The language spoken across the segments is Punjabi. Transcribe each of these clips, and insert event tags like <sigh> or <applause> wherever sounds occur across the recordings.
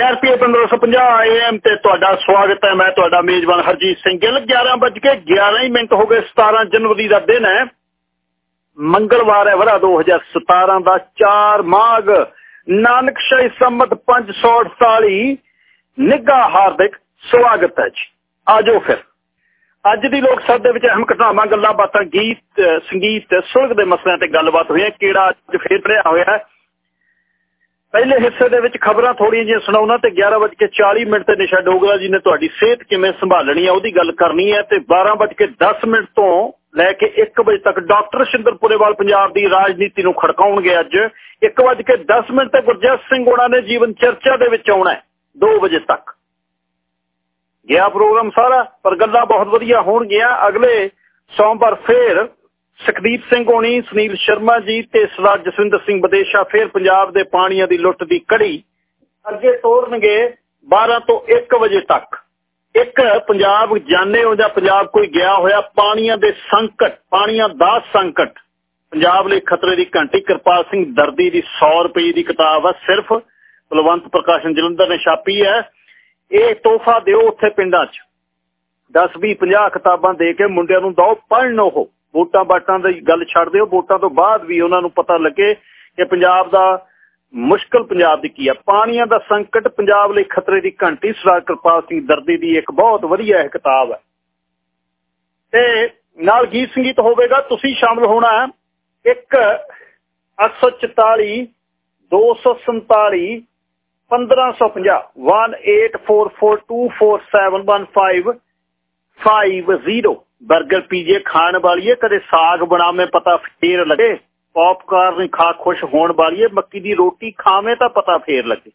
KRPA 1550 AM ਤੇ ਤੁਹਾਡਾ ਸਵਾਗਤ ਹੈ। ਮੈਂ ਤੁਹਾਡਾ ਮੇਜ਼ਬਾਨ ਹਰਜੀਤ ਸਿੰਘ ਗਿੱਲ। 11:11 ਮਿੰਟ ਹੋ ਗਏ। 17 ਜਨਵਰੀ ਦਾ ਦਿਨ ਹੈ। ਮੰਗਲਵਾਰ ਹੈ ਵਰਾ 2017 ਦਾ 4 ਮਾਘ। ਨਾਨਕਸ਼ਾਹੀ ਸੰਮਤ 548 ਨਿੱਘਾ ਹਾਰਦਿਕ ਸਵਾਗਤ ਹੈ ਜੀ। ਆਜੋ ਫਿਰ। ਅੱਜ ਦੀ ਲੋਕ ਸਭਾ ਦੇ ਵਿੱਚ ਅਹਿਮ ਘਟਨਾਵਾਂ, ਗੱਲਾਂ ਬਾਤਾਂ, ਗੀਤ, ਸੰਗੀਤ ਸੁਲਗ ਦੇ ਮਸਲਿਆਂ ਤੇ ਗੱਲਬਾਤ ਹੋਈ ਹੈ। ਕਿਹੜਾ ਅੱਜ ਫੇਰ ਪੜਿਆ ਹੋਇਆ ਹੈ? ਪਹਿਲੇ ਹਿੱਸੇ ਦੇ ਵਿੱਚ ਖਬਰਾਂ ਥੋੜੀਆਂ ਜਿਹੀਆਂ ਸੁਣਾਉਣਾ ਤੇ 11:40 ਮਿੰਟ ਤੇ ਨਿਸ਼ਾ ਡੋਗਰਾ ਜੀ ਨੇ ਤੁਹਾਡੀ ਸਿਹਤ ਕਿਵੇਂ ਸੰਭਾਲਣੀ ਹੈ ਉਹਦੀ ਗੱਲ ਕਰਨੀ ਹੈ ਤੇ 12:10 ਮਿੰਟ ਤੋਂ ਲੈ ਕੇ 1 ਵਜੇ ਤੱਕ ਡਾਕਟਰ ਸ਼ਿੰਦਰਪੁਰੇਵਾਲ ਪੰਜਾਬ ਦੀ ਰਾਜਨੀਤੀ ਨੂੰ ਖੜਕਾਉਣਗੇ ਅੱਜ। 1:10 ਮਿੰਟ ਤੇ ਗੁਰਜਸ ਸਿੰਘ ਉਹਨਾਂ ਨੇ ਜੀਵਨ ਚਰਚਾ ਦੇ ਵਿੱਚ ਆਉਣਾ ਹੈ 2 ਵਜੇ ਤੱਕ। ਗਿਆ ਪ੍ਰੋਗਰਾਮ ਸਾਰਾ, ਪਰ ਗੱਲਾਂ ਬਹੁਤ ਵਧੀਆ ਹੋਣਗੀਆਂ। ਅਗਲੇ ਸੋਮਵਾਰ ਫੇਰ ਸੁਖਦੀਪ ਸਿੰਘ ਹੋਣੀ, ਸੁਨੀਲ ਸ਼ਰਮਾ ਜੀ ਤੇ ਸਰਦਾਰ ਜਸਵਿੰਦਰ ਸਿੰਘ ਬਦੇਸ਼ਾ ਫੇਰ ਪੰਜਾਬ ਦੇ ਪਾਣੀਆਂ ਦੀ ਲੁੱਟ ਦੀ ਕੜੀ ਅੱਗੇ ਤੋਰਨਗੇ 12 ਤੋਂ 1 ਵਜੇ ਤੱਕ। ਇੱਕ ਪੰਜਾਬ ਜਾਣੇ ਹੋ ਜਾਂ ਪੰਜਾਬ ਕੋਈ ਗਿਆ ਹੋਇਆ, ਪਾਣੀਆਂ ਦੇ ਸੰਕਟ, ਪਾਣੀਆਂ ਦਾ ਸੰਕਟ। ਪੰਜਾਬ ਲਈ ਖਤਰੇ ਦੀ ਘੰਟੀ ਕਿਰਪਾਲ ਸਿੰਘ ਦਰਦੀ ਦੀ 100 ਰੁਪਏ ਦੀ ਕਿਤਾਬ ਆ, ਸਿਰਫ ਬਲਵੰਤ ਪ੍ਰਕਾਸ਼ਨ ਜਲੰਧਰ ਨੇ ਛਾਪੀ ਹੈ। ਇਹ ਤੋਹਫਾ ਦਿਓ ਉੱਥੇ ਪਿੰਡਾਂ 'ਚ। 10 20 50 ਕਿਤਾਬਾਂ ਦੇ ਕੇ ਮੁੰਡਿਆਂ ਨੂੰ ਦੋ ਪੜ੍ਹਨ ਉਹ। ਵੋਟਾਂ ਬਾਟਾਂ ਦੀ ਗੱਲ ਛੱਡ ਦਿਓ ਵੋਟਾਂ ਤੋਂ ਬਾਅਦ ਵੀ ਉਹਨਾਂ ਨੂੰ ਪਤਾ ਲੱਗੇ ਕਿ ਪੰਜਾਬ ਦਾ ਮੁਸ਼ਕਲ ਪੰਜਾਬ ਦੀ ਕੀ ਆ। ਪਾਣੀਆਂ ਦਾ ਸੰਕਟ ਪੰਜਾਬ ਲਈ ਖਤਰੇ ਦੀ ਘੰਟੀ, ਸਰਦਾਰ ਕਿਰਪਾਲ ਸਿੰਘ ਦਰਦੀ ਦੀ ਇੱਕ ਬਹੁਤ ਵਧੀਆ ਕਿਤਾਬ ਹੈ। ਤੇ ਨਾਲ ਗੀਤ ਸੰਗੀਤ ਹੋਵੇਗਾ, ਤੁਸੀਂ ਸ਼ਾਮਲ ਹੋਣਾ ਹੈ। 1 844 247 1550 18442471550 ਬਰਗਰ ਪੀਜੇ ਖਾਣ ਵਾਲੀਏ, ਕਦੇ ਸਾਗ ਬਣਾਵੇਂ ਪਤਾ ਫੇਰ ਲੱਗੇ। ਪੌਪਕਾਰਨ ਖਾ ਖੁਸ਼ ਹੋਣ ਵਾਲੀਏ, ਮੱਕੀ ਦੀ ਰੋਟੀ ਖਾਵੇਂ ਤਾਂ ਪਤਾ ਫੇਰ ਲੱਗੇ।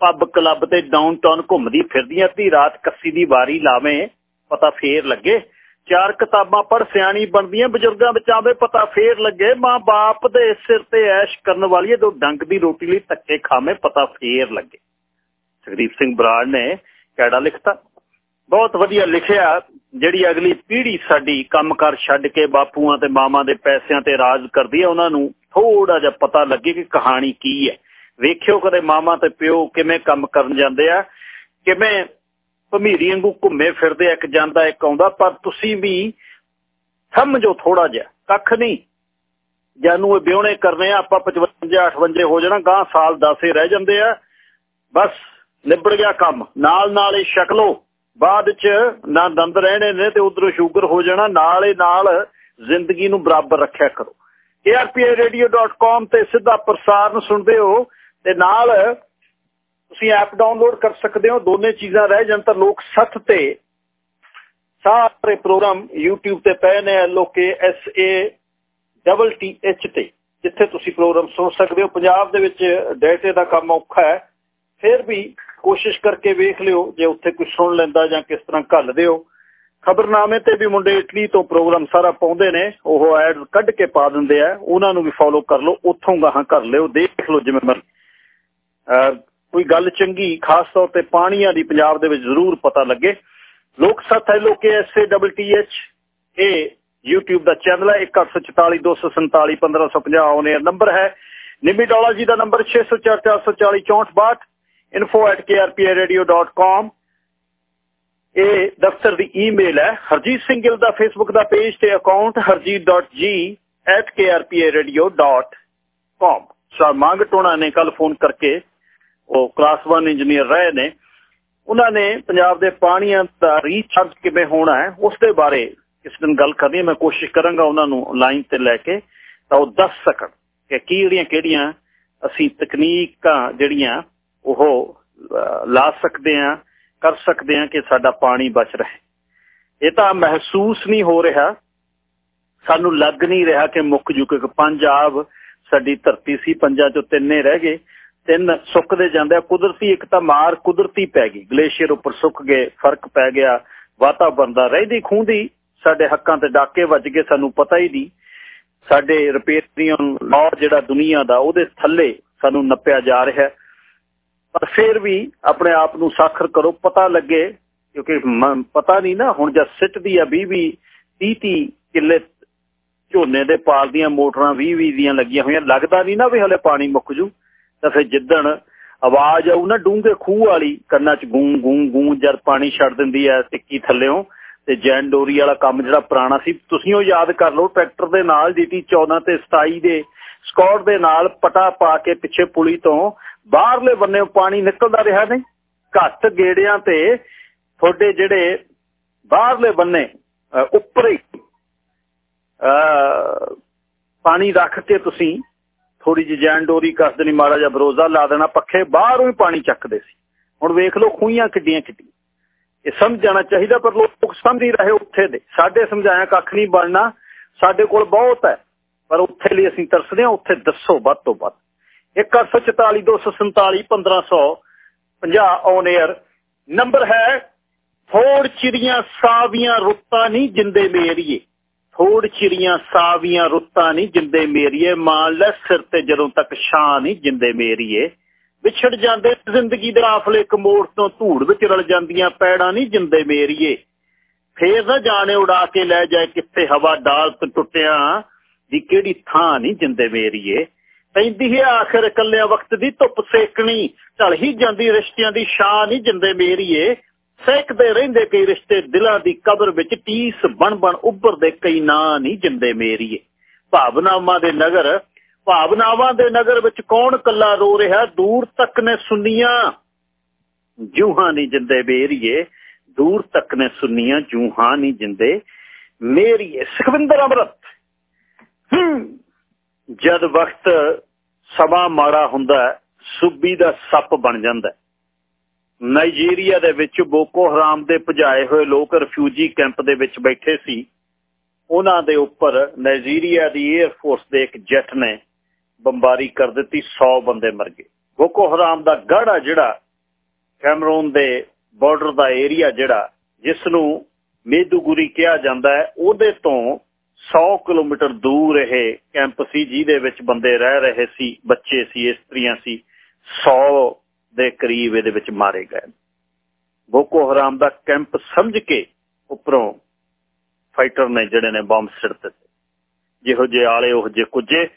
ਪੱਬ ਕਲੱਬ ਤੇ ਡਾਊਨਟਾਊਨ ਘੁੰਮਦੀ ਫਿਰਦੀ ਅੱਧੀ ਰਾਤ ਕੱਸੀ ਦੀ ਵਾਰੀ ਲਾਵੇਂ, ਪਤਾ ਫੇਰ ਲੱਗੇ। ਚਾਰ ਕਿਤਾਬਾਂ ਪੜ ਸਿਆਣੀ ਬਣਦੀਆਂ, ਬਜ਼ੁਰਗਾਂ ਵਿੱਚ ਆਵੇ ਪਤਾ ਫੇਰ ਲੱਗੇ। ਮਾਂ ਬਾਪ ਦੇ ਸਿਰ ਤੇ ਐਸ਼ ਕਰਨ ਵਾਲੀਏ, ਦੋ ਡੰਗ ਦੀ ਰੋਟੀ ਲਈ ਧੱਕੇ ਖਾਵੇਂ, ਪਤਾ ਫੇਰ ਲੱਗੇ। ਸੁਖਦੀਪ ਸਿੰਘ ਬਰਾੜ ਨੇ ਕਿਹੜਾ ਲਿਖਤਾ। ਬਹੁਤ ਵਧੀਆ ਲਿਖਿਆ। ਜਿਹੜੀ ਅਗਲੀ ਪੀੜ੍ਹੀ ਸਾਡੀ ਕੰਮਕਾਰ ਛੱਡ ਕੇ ਬਾਪੂਆਂ ਤੇ ਮਾਮਾ ਦੇ ਪੈਸਿਆਂ ਤੇ ਰਾਜ ਕਰਦੀ ਹੈ, ਉਹਨਾਂ ਨੂੰ ਥੋੜਾ ਜਿਹਾ ਪਤਾ ਲੱਗੇ ਕਿ ਕਹਾਣੀ ਕੀ ਹੈ। ਵੇਖਿਓ ਕਦੇ ਮਾਮਾ ਤੇ ਪਿਓ ਕਿਵੇਂ ਕੰਮ ਕਰਨ ਜਾਂਦੇ ਆ, ਕਿਵੇਂ ਭਮੀਰੀ ਵਾਂਗੂ ਘੁੰਮੇ ਫਿਰਦੇ ਇੱਕ ਜਾਂਦਾ ਇੱਕ ਆਉਂਦਾ, ਪਰ ਤੁਸੀਂ ਵੀ ਸਮਝੋ ਥੋੜਾ ਜਿਹਾ, ਕੱਖ ਨਹੀਂ। ਜਾਨੂੰ ਇਹ ਵਿਉਣੇ ਕਰਨੇ ਆ, ਆਪਾਂ 55 58 ਹੋ ਜਾਣਾ ਗਾਂ ਸਾਲ 10 ਰਹਿ ਜਾਂਦੇ ਆ, ਬਸ ਨਿਬੜ ਗਿਆ ਕੰਮ ਨਾਲ ਨਾਲ ਇਹ ਸ਼ਕਲੋ ਬਾਅਦ ਚ ਨਾ ਦੰਦ ਰਹਿਣੇ ਨੇ ਤੇ ਉਧਰੋਂ ਸ਼ੂਗਰ ਹੋ ਜਾਣਾ, ਨਾਲ ਹੀ ਨਾਲ ਜ਼ਿੰਦਗੀ ਨੂੰ ਬਰਾਬਰ ਰੱਖਿਆ ਕਰੋ। Krpradio.com ਤੇ ਸਿੱਧਾ ਪ੍ਰਸਾਰਣ ਸੁਣਦੇ ਹੋ ਤੇ ਨਾਲ ਤੁਸੀਂ ਐਪ ਡਾਊਨਲੋਡ ਕਰ ਸਕਦੇ ਹੋ। ਦੋਨੇ ਚੀਜ਼ਾਂ ਰਹਿ ਜਾਣ ਤਾਂ ਲੋਕ ਸੱਤ ਤੇ ਸਾਰੇ ਪ੍ਰੋਗਰਾਮ YouTube ਤੇ ਪਏ ਨੇ ਲੋਕੇ S A double T H ਤੇ, ਜਿੱਥੇ ਤੁਸੀਂ ਪ੍ਰੋਗਰਾਮ ਸੁਣ ਸਕਦੇ ਹੋ। ਪੰਜਾਬ ਦੇ ਵਿੱਚ ਡੇਟੇ ਦਾ ਕੰਮ ਔਖਾ ਹੈ। ਫਿਰ ਵੀ ਕੋਸ਼ਿਸ਼ ਕਰਕੇ ਵੇਖ ਲਿਓ ਜੇ ਉੱਥੇ ਕੁਝ ਸੁਣ ਲੈਂਦਾ ਜਾਂ ਕਿਸ ਤਰ੍ਹਾਂ ਘੱਲ ਦਿਓ ਖਬਰਨਾਮੇ ਤੇ ਵੀ ਮੁੰਡੇ ਇਟਲੀ ਤੋਂ ਪ੍ਰੋਗਰਾਮ ਸਾਰਾ ਪਾਉਂਦੇ ਨੇ, ਉਹ ਐਡ ਕੱਢ ਕੇ ਪਾ ਦਿੰਦੇ ਆ, ਉਹਨਾਂ ਨੂੰ ਵੀ ਫੋਲੋ ਕਰ ਲਓ, ਉੱਥੋਂ ਗਾਹਾਂ ਕਰ ਲਿਓ, ਦੇਖ ਲਓ ਜਿਵੇਂ ਮਰਜ਼ੀ। ਕੋਈ ਗੱਲ ਚੰਗੀ, ਖਾਸ ਤੌਰ ਤੇ ਪਾਣੀਆਂ ਦੀ ਪੰਜਾਬ ਦੇ ਵਿੱਚ ਜ਼ਰੂਰ ਪਤਾ ਲੱਗੇ। ਲੋਕ ਸੱਤ ਹੈ, ਲੋਕੇ S A double T H, ਇਹ YouTube ਦਾ ਚੈਨਲ ਹੈ 1442471550 ਆਉਨੇ ਨੰਬਰ ਹੈ। ਨਿਮੀ ਡੋਲਾ ਜੀ ਦਾ ਨੰਬਰ 6044406462 info@krpradio.com ਇਹ ਦਫ਼ਤਰ ਦੀ ਈਮੇਲ ਹੈ। ਹਰਜੀਤ ਸਿੰਘ ਗਿੱਲ ਦਾ ਫੇਸਬੁੱਕ ਦਾ ਪੇਜ ਤੇ ਅਕਾਊਂਟ harjeet.g@krpradio.com ਸਰ, ਮੰਗ ਟੋਣਾ ਨੇ ਕੱਲ ਫੋਨ ਕਰਕੇ ਉਹ ਕਲਾਸ 1 ਇੰਜੀਨੀਅਰ ਰਹੇ ਨੇ। ਉਹਨਾਂ ਨੇ ਪੰਜਾਬ ਦੇ ਪਾਣੀਆਂ ਦਾ ਰੀਚਾਰਜ ਕਿਵੇਂ ਹੋਣਾ ਹੈ ਉਸ ਦੇ ਬਾਰੇ ਇਸ ਦਿਨ ਗੱਲ ਕਰਨੀ ਮੈਂ ਕੋਸ਼ਿਸ਼ ਕਰਾਂਗਾ ਉਹਨਾਂ ਨੂੰ ਲਾਈਨ ਤੇ ਲੈ ਕੇ ਤਾਂ ਉਹ ਦੱਸ ਸਕਣ ਕਿ ਕਿਹੜੀਆਂ ਕਿਹੜੀਆਂ ਅਸੀਂ ਤਕਨੀਕਾਂ ਜਿਹੜੀਆਂ ਉਹ ਲਾ ਸਕਦੇ ਆ ਕਰ ਸਕਦੇ ਆ ਕਿ ਸਾਡਾ ਪਾਣੀ ਬਚ ਰਹੇ। ਇਹ ਤਾਂ ਮਹਿਸੂਸ ਨਹੀਂ ਹੋ ਰਿਹਾ। ਸਾਨੂੰ ਲੱਗ ਨਹੀਂ ਰਿਹਾ ਕਿ ਮੁੱਕ ਜੂ ਪੰਜਾਬ ਸਾਡੀ ਧਰਤੀ ਸੀ, ਪੰਜਾਂ ਚੋਂ ਤਿੰਨੇ ਰਹਿ ਗਏ। ਤਿੰਨ ਸੁੱਕਦੇ ਜਾਂਦੇ ਕੁਦਰਤੀ ਇੱਕ ਤਾਂ ਮਾਰ ਕੁਦਰਤੀ ਪੈ ਗਈ। ਗਲੇਸ਼ੀਅਰ ਉੱਪਰ ਸੁੱਕ ਗਏ, ਫ਼ਰਕ ਪੈ ਗਿਆ, ਵਾਤਾਵਰਨ ਦਾ ਰਹਿਦੀ ਖੂੰਦੀ ਸਾਡੇ ਹੱਕਾਂ ਤੇ ਡਾਕੇ ਵੱਜ ਗਏ, ਸਾਨੂੰ ਪਤਾ ਹੀ ਨਹੀਂ। ਸਾਡੇ ਰਿਪੇਰੀਅਨ ਲਾਅ ਜਿਹੜਾ ਦੁਨੀਆ ਦਾ, ਉਹਦੇ ਥੱਲੇ ਸਾਨੂੰ ਨੱਪਿਆ ਜਾ ਰਿਹਾ। ਪਰ ਫਿਰ ਵੀ ਆਪਣੇ ਆਪ ਨੂੰ ਸਾਖਰ ਕਰੋ, ਪਤਾ ਲੱਗੇ, ਕਿਉਂਕਿ ਪਤਾ ਨਹੀਂ ਨਾ, ਹੁਣ ਜਦ ਸਿੱਟਦੀ ਆ 20 20 30 30 ਕਿੱਲੇ ਝੋਨੇ ਦੇ ਪਾਲ ਦੀਆਂ ਮੋਟਰਾਂ 20 20 ਦੀਆਂ ਲੱਗੀਆਂ ਹੋਈਆਂ, ਲੱਗਦਾ ਨਹੀਂ ਨਾ ਵੀ ਹਲੇ ਪਾਣੀ ਮੁੱਕ ਜੂ। ਤਾਂ ਫਿਰ ਜਿੱਦਣ ਆਵਾਜ਼ ਆਉ ਨਾ ਡੂੰਘੇ ਖੂਹ ਵਾਲੀ, ਕੰਨਾਂ 'ਚ ਗੂੰ ਗੂੰ ਗੂੰ, ਜਦ ਪਾਣੀ ਛੱਡ ਦਿੰਦੀ ਹੈ ਟਿੱਕੀ ਥੱਲਿਓਂ, ਤੇ ਜੈਨ ਡੋਰੀ ਵਾਲਾ ਕੰਮ ਜਿਹੜਾ ਪੁਰਾਣਾ ਸੀ, ਤੁਸੀਂ ਉਹ ਯਾਦ ਕਰ ਲਓ, ਟਰੈਕਟਰ ਦੇ ਨਾਲ ਡੀਟੀ 14 ਤੇ 27 ਦੇ, ਸਕਾਟ ਦੇ ਨਾਲ ਪਟਾ ਪਾ ਕੇ ਪਿੱਛੇ ਪੁਲੀ ਤੋਂ ਬਾਹਰਲੇ ਬੰਨੇ ਪਾਣੀ ਨਿਕਲਦਾ ਰਿਹਾ ਨਹੀਂ। ਘੱਟ ਗੇੜਿਆਂ ਤੇ ਤੁਹਾਡੇ ਜਿਹੜੇ ਬਾਹਰਲੇ ਬੰਨੇ ਉੱਪਰ ਹੀ ਪਾਣੀ ਰੱਖ ਕੇ ਤੁਸੀਂ ਥੋੜੀ ਜਿਹੀ ਜੈਨ ਡੋਰੀ ਕੱਸ ਦੇਣੀ, ਮਾੜਾ ਜਿਹਾ ਬਰੋਜ਼ਾ ਲਾ ਦੇਣਾ, ਪੱਖੇ ਬਾਹਰੋਂ ਹੀ ਪਾਣੀ ਚੱਕਦੇ ਸੀ। ਹੁਣ ਵੇਖ ਲਓ ਖੂਈਆਂ ਕਿੱਡੀਆਂ ਕਿੱਡੀਆਂ। ਇਹ ਸਮਝ ਜਾਣਾ ਚਾਹੀਦਾ, ਪਰ ਲੋਕ ਸਮਝ ਹੀ ਰਹੇ ਉੱਥੇ ਦੇ। ਸਾਡੇ ਸਮਝਾਇਆ ਕੱਖ ਨਹੀਂ ਬਣਨਾ, ਸਾਡੇ ਕੋਲ ਬਹੁਤ ਹੈ, ਪਰ ਉੱਥੇ ਲਈ ਅਸੀਂ ਤਰਸਦੇ ਹਾਂ, ਉੱਥੇ ਦੱਸੋ ਵੱਧ ਤੋਂ ਵੱਧ। 1844 247 1500 50 ਔਨ 에ਅਰ ਨੰਬਰ ਹੈ ਥੋੜ ਚਿੜੀਆਂ ਸਾਵੀਆਂ ਰੁੱਤਾਂ ਨਹੀਂ ਜਿੰਦੇ ਮੇਰੀਏ। ਥੋੜ ਚਿੜੀਆਂ ਸਾਵੀਆਂ ਰੁੱਤਾਂ ਨਹੀਂ ਜਿੰਦੇ ਮੇਰੀਏ। ਮਾਨ ਲੈ ਸਿਰ ਤੇ ਜਦੋਂ ਤੱਕ ਛਾਂ ਨਹੀਂ ਜਿੰਦੇ ਮੇਰੀਏ। ਵਿਛੜ ਜਾਂਦੇ ਜ਼ਿੰਦਗੀ ਦੇ ਆਫਲੇ ਕਮੋੜ ਤੋਂ ਧੂੜ ਵਿੱਚ ਰਲ ਜਾਂਦੀਆਂ ਪੈੜਾਂ ਨਹੀਂ ਜਿੰਦੇ ਮੇਰੀਏ। ਫੇਰ ਨਾ ਜਾਣੇ ਉਡਾ ਕੇ ਲੈ ਜਾਏ ਕਿੱਥੇ ਹਵਾ ਡਾਲ ਤੋਂ ਟੁੱਟਿਆ ਦੀ ਕਿਹੜੀ ਥਾਂ ਨਹੀਂ ਜਿੰਦੇ ਮੇਰੀਏ। ਪੈਂਦੀ ਹੈ ਆਖਰ ਕੱਲਿਆ ਵਕਤ ਦੀ ਧੁੱਪ ਸੇਕਣੀ। ਢਲ ਹੀ ਜਾਂਦੀ ਰਿਸ਼ਤਿਆਂ ਦੀ ਸ਼ਾਨ ਨਹੀਂ ਜਿੰਦੇ ਮੇਰੀਏ। ਸੇਕਦੇ ਰਹਿੰਦੇ ਕਈ ਰਿਸ਼ਤੇ ਦਿਲਾਂ ਦੀ ਕਬਰ ਵਿੱਚ ਟੀਸ ਬਣ ਬਣ ਉੱਭਰਦੇ ਕਈ ਨਾਂ ਨਹੀਂ ਜਿੰਦੇ ਮੇਰੀਏ। ਭਾਵਨਾਵਾਂ ਦੇ ਨਗਰ, ਭਾਵਨਾਵਾਂ ਦੇ ਨਗਰ ਵਿੱਚ ਕੌਣ ਕੱਲਾ ਰੋ ਰਿਹਾ? ਦੂਰ ਤੱਕ ਨੇ ਸੁਨੀਆਂ ਜੂਹਾਂ ਨਹੀਂ ਜਿੰਦੇ ਮੇਰੀਏ। ਦੂਰ ਤੱਕ ਨੇ ਸੁਨੀਆਂ ਜੂਹਾਂ ਨਹੀਂ ਜਿੰਦੇ ਮੇਰੀਏ। ਸੁਖਵਿੰਦਰ ਅਮਰਤ ਜਦ ਵਕਤ ਸਮਾਂ ਮਾੜਾ ਹੁੰਦਾ ਸੁੱਬੀ ਦਾ ਸੱਪ ਬਣ ਜਾਂਦਾ ਨਾਈਜੀਰੀਆ ਦੇ ਵਿੱਚ ਬੋਕੋ ਹਰਾਮ ਦੇ ਭਜਾਏ ਹੋਏ ਲੋਕ ਰਿਫਿਊਜੀ ਕੈਂਪ ਦੇ ਵਿੱਚ ਬੈਠੇ ਸੀ। ਉਹਨਾਂ ਦੇ ਉੱਪਰ ਨਾਈਜੀਰੀਆ ਦੀ 에ਅਰ ਫੋਰਸ ਦੇ ਇੱਕ ਜੈਟ ਨੇ ਬੰਬਾਰੀ ਕਰ ਦਿੱਤੀ 100 ਬੰਦੇ ਮਰ ਗਏ। ਬੋਕੋ ਹਰਾਮ ਦਾ ਗੜਾ ਜਿਹੜਾ ਕੈਮਰੂਨ ਦੇ ਬਾਰਡਰ ਦਾ ਏਰੀਆ ਜਿਹੜਾ ਜਿਸ ਨੂੰ ਮੇਦੂਗੁਰੀ ਕਿਹਾ ਜਾਂਦਾ ਹੈ, ਉਹਦੇ ਤੋਂ 100 ਕਿਲੋਮੀਟਰ ਦੂਰ ਇਹ ਕੈਂਪ ਸੀ, ਜਿਹਦੇ ਵਿੱਚ ਬੰਦੇ ਰਹਿ ਰਹੇ ਸੀ, ਬੱਚੇ ਸੀ, ਇਸਤਰੀਆਂ ਸੀ 100 ਦੇ ਕਰੀਬ ਇਹਦੇ ਵਿੱਚ ਮਾਰੇ ਗਏ। ਬੋਕੋ ਹਰਾਮ ਦਾ ਕੈਂਪ ਸਮਝ ਕੇ ਉੱਪਰੋਂ ਫਾਈਟਰ ਨੇ ਜਿਹੜੇ ਨੇ ਬੰਬ ਸਿੱਟ ਦਿੱਤੇ। ਜਿਹੋ ਜੇ ਆਲੇ, ਉਹ ਜੇ ਕੁਝੇ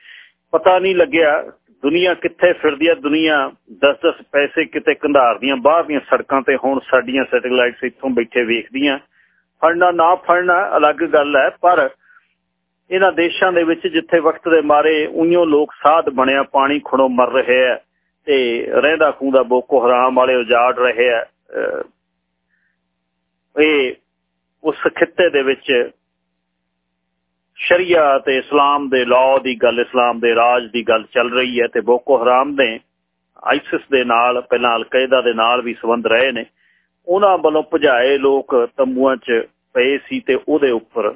ਪਤਾ ਨਹੀਂ ਲੱਗਿਆ ਦੁਨੀਆ ਕਿੱਥੇ ਫਿਰਦੀ ਆ, ਦੁਨੀਆ 10-10 ਪੈਸੇ ਕਿਤੇ ਕੰਧਾਰਦੀਆਂ ਬਾਹਰਲੀਆਂ ਸੜਕਾਂ ਤੇ ਹੁਣ ਸਾਡੀਆਂ ਸੈਟੇਲਾਈਟਸ ਇੱਥੋਂ ਬੈਠੇ ਵੇਖਦੀਆਂ। ਫੜਨਾ ਨਾ ਫੜਨਾ ਅਲੱਗ ਗੱਲ ਹੈ, ਪਰ ਇਹਨਾਂ ਦੇਸ਼ਾਂ ਦੇ ਵਿੱਚ ਜਿੱਥੇ ਵਕਤ ਦੇ ਮਾਰੇ ਉਈਓ ਲੋਕ ਸਾਧ ਬਣਿਆ, ਪਾਣੀ ਖੁਣੋ ਮਰ ਰਹੇ ਆ ਤੇ ਰਹਿੰਦਾ ਖੂੰਦਾ ਬੋਕੋ ਹਰਾਮ ਵਾਲੇ ਉਜਾੜ ਰਹੇ ਆ ਇਹ ਉਸ ਖਿੱਤੇ ਦੇ ਵਿੱਚ ਸ਼ਰੀਆ ਤੇ ਇਸਲਾਮ ਦੇ ਲਾਅ ਦੀ ਗੱਲ, ਇਸਲਾਮ ਦੇ ਰਾਜ ਦੀ ਗੱਲ ਚੱਲ ਰਹੀ ਹੈ ਤੇ ਬੋਕੋ ਹਰਾਮ ਨੇ ਆਈਸਿਸ ਦੇ ਨਾਲ, ਪਹਿਲਾਂ ਅਲਕਾਇਦਾ ਦੇ ਨਾਲ ਵੀ ਸੰਬੰਧ ਰਹੇ ਨੇ। ਉਹਨਾਂ ਵੱਲੋਂ ਭਜਾਏ ਲੋਕ ਤੰਬੂਆਂ 'ਚ ਪਏ ਸੀ ਤੇ ਉਹਦੇ ਉੱਪਰ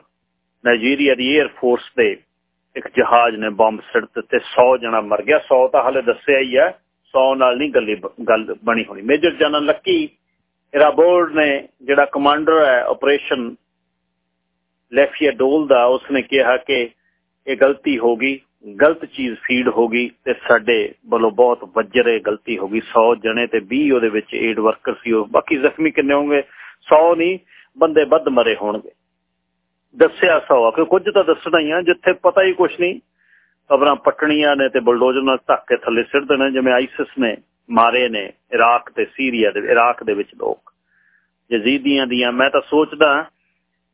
ਨਾਈਜੀਰੀਆ ਦੀ 에ਅਰ ਫੋਰਸ ਦੇ ਇੱਕ ਜਹਾਜ਼ ਨੇ ਬੰਬ ਸਿੱਟ ਦਿੱਤੇ 100 ਜਣਾ ਮਰ ਗਿਆ। 100 ਤਾਂ ਹਲੇ ਦੱਸਿਆ ਹੀ ਹੈ 100 ਨਾਲ ਨਹੀਂ ਗੱਲੀ ਗੱਲ ਬਣੀ ਹੋਣੀ। ਮੇਜਰ ਜਨਰਲ ਲੱਕੀ ਰਾਬੋਰਡ ਨੇ ਜਿਹੜਾ ਕਮਾਂਡਰ ਹੈ ਆਪਰੇਸ਼ਨ ਲੈਫੀਆ ਡੋਲ ਦਾ, ਉਸਨੇ ਕਿਹਾ ਕਿ ਇਹ ਗਲਤੀ ਹੋ ਗਈ, ਗਲਤ ਚੀਜ਼ ਫੀਡ ਹੋ ਗਈ ਤੇ ਸਾਡੇ ਵੱਲੋਂ ਬਹੁਤ ਵੱਜਰੇ ਗਲਤੀ ਹੋ ਗਈ। 100 ਜਣੇ ਤੇ 20 ਉਹਦੇ ਵਿੱਚ ਏਡ ਵਰਕਰ ਸੀ ਉਹ। ਬਾਕੀ ਜ਼ਖਮੀ ਕਿੰਨੇ ਹੋਣਗੇ? 100 ਨਹੀਂ, ਬੰਦੇ ਵੱਧ ਮਰੇ ਹੋਣਗੇ। ਦੱਸਿਆ 100 ਆ ਕਿ ਕੁਝ ਤਾਂ ਦੱਸਣਾ ਹੀ ਆ, ਜਿੱਥੇ ਪਤਾ ਹੀ ਕੁਝ ਨਹੀਂ। ਖਬਰਾਂ ਪਟਣੀਆਂ ਨੇ ਤੇ ਬਲਡੋਜ਼ਰ ਨਾਲ ਧੱਕ ਕੇ ਥੱਲੇ ਸਿੱਟ ਦੇਣਾ, ਜਿਵੇਂ ਆਈਸਿਸ ਨੇ ਮਾਰੇ ਨੇ ਇਰਾਕ ਤੇ ਸੀਰੀਆ ਦੇ, ਇਰਾਕ ਦੇ ਵਿੱਚ ਲੋਕ। ਯਜ਼ੀਦੀਆਂ ਦੀਆਂ, ਮੈਂ ਤਾਂ ਸੋਚਦਾ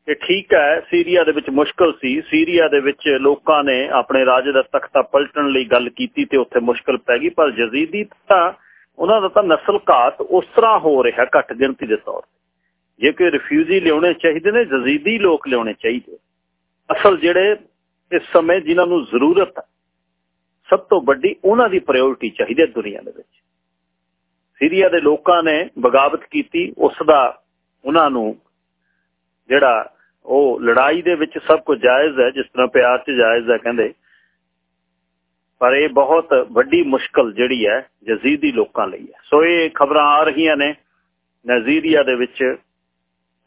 ਕਿ ਠੀਕ ਹੈ, ਸੀਰੀਆ ਦੇ ਵਿੱਚ ਮੁਸ਼ਕਲ ਸੀ। ਸੀਰੀਆ ਦੇ ਵਿੱਚ ਲੋਕਾਂ ਨੇ ਆਪਣੇ ਰਾਜੇ ਦਾ ਤਖਤਾ ਪਲਟਣ ਲਈ ਗੱਲ ਕੀਤੀ ਤੇ ਉੱਥੇ ਮੁਸ਼ਕਲ ਪੈ ਗਈ, ਪਰ ਯਜ਼ੀਦੀ ਤਾਂ, ਉਹਨਾਂ ਦਾ ਤਾਂ ਨਸਲ ਘਾਤ ਉਸ ਤਰ੍ਹਾਂ ਹੋ ਰਿਹਾ ਘੱਟ ਗਿਣਤੀ ਦੇ ਤੌਰ ਤੇ। ਜੇ ਕੋਈ ਰਿਫਿਊਜੀ ਲਿਆਉਣੇ ਚਾਹੀਦੇ ਨੇ, ਜਜ਼ੀਦੀ ਲੋਕ ਲਿਆਉਣੇ ਚਾਹੀਦੇ ਅਸਲ ਜਿਹੜੇ ਇਸ ਸਮੇਂ ਜਿਨ੍ਹਾਂ ਨੂੰ ਜ਼ਰੂਰਤ ਹੈ, ਸਭ ਤੋਂ ਵੱਡੀ ਉਹਨਾਂ ਦੀ ਪ੍ਰਾਇੋਰਟੀ ਚਾਹੀਦੀ ਹੈ ਦੁਨੀਆ ਦੇ ਵਿੱਚ। ਸੀਰੀਆ ਦੇ ਲੋਕਾਂ ਨੇ ਬਗਾਵਤ ਕੀਤੀ, ਉਸ ਦਾ ਉਹਨਾਂ ਨੂੰ ਜਿਹੜਾ ਉਹ ਲੜਾਈ ਦੇ ਵਿੱਚ ਸਭ ਕੁਝ ਜਾਇਜ਼ ਹੈ, ਜਿਸ ਤਰ੍ਹਾਂ ਪਿਆਰ 'ਚ ਜਾਇਜ਼ ਹੈ ਕਹਿੰਦੇ। ਪਰ ਇਹ ਬਹੁਤ ਵੱਡੀ ਮੁਸ਼ਕਲ ਜਿਹੜੀ ਹੈ ਯਜ਼ੀਦੀ ਲੋਕਾਂ ਲਈ ਹੈ। ਸੋ ਇਹ ਖਬਰਾਂ ਆ ਰਹੀਆਂ ਨੇ ਨਾਈਜੀਰੀਆ ਦੇ ਵਿੱਚ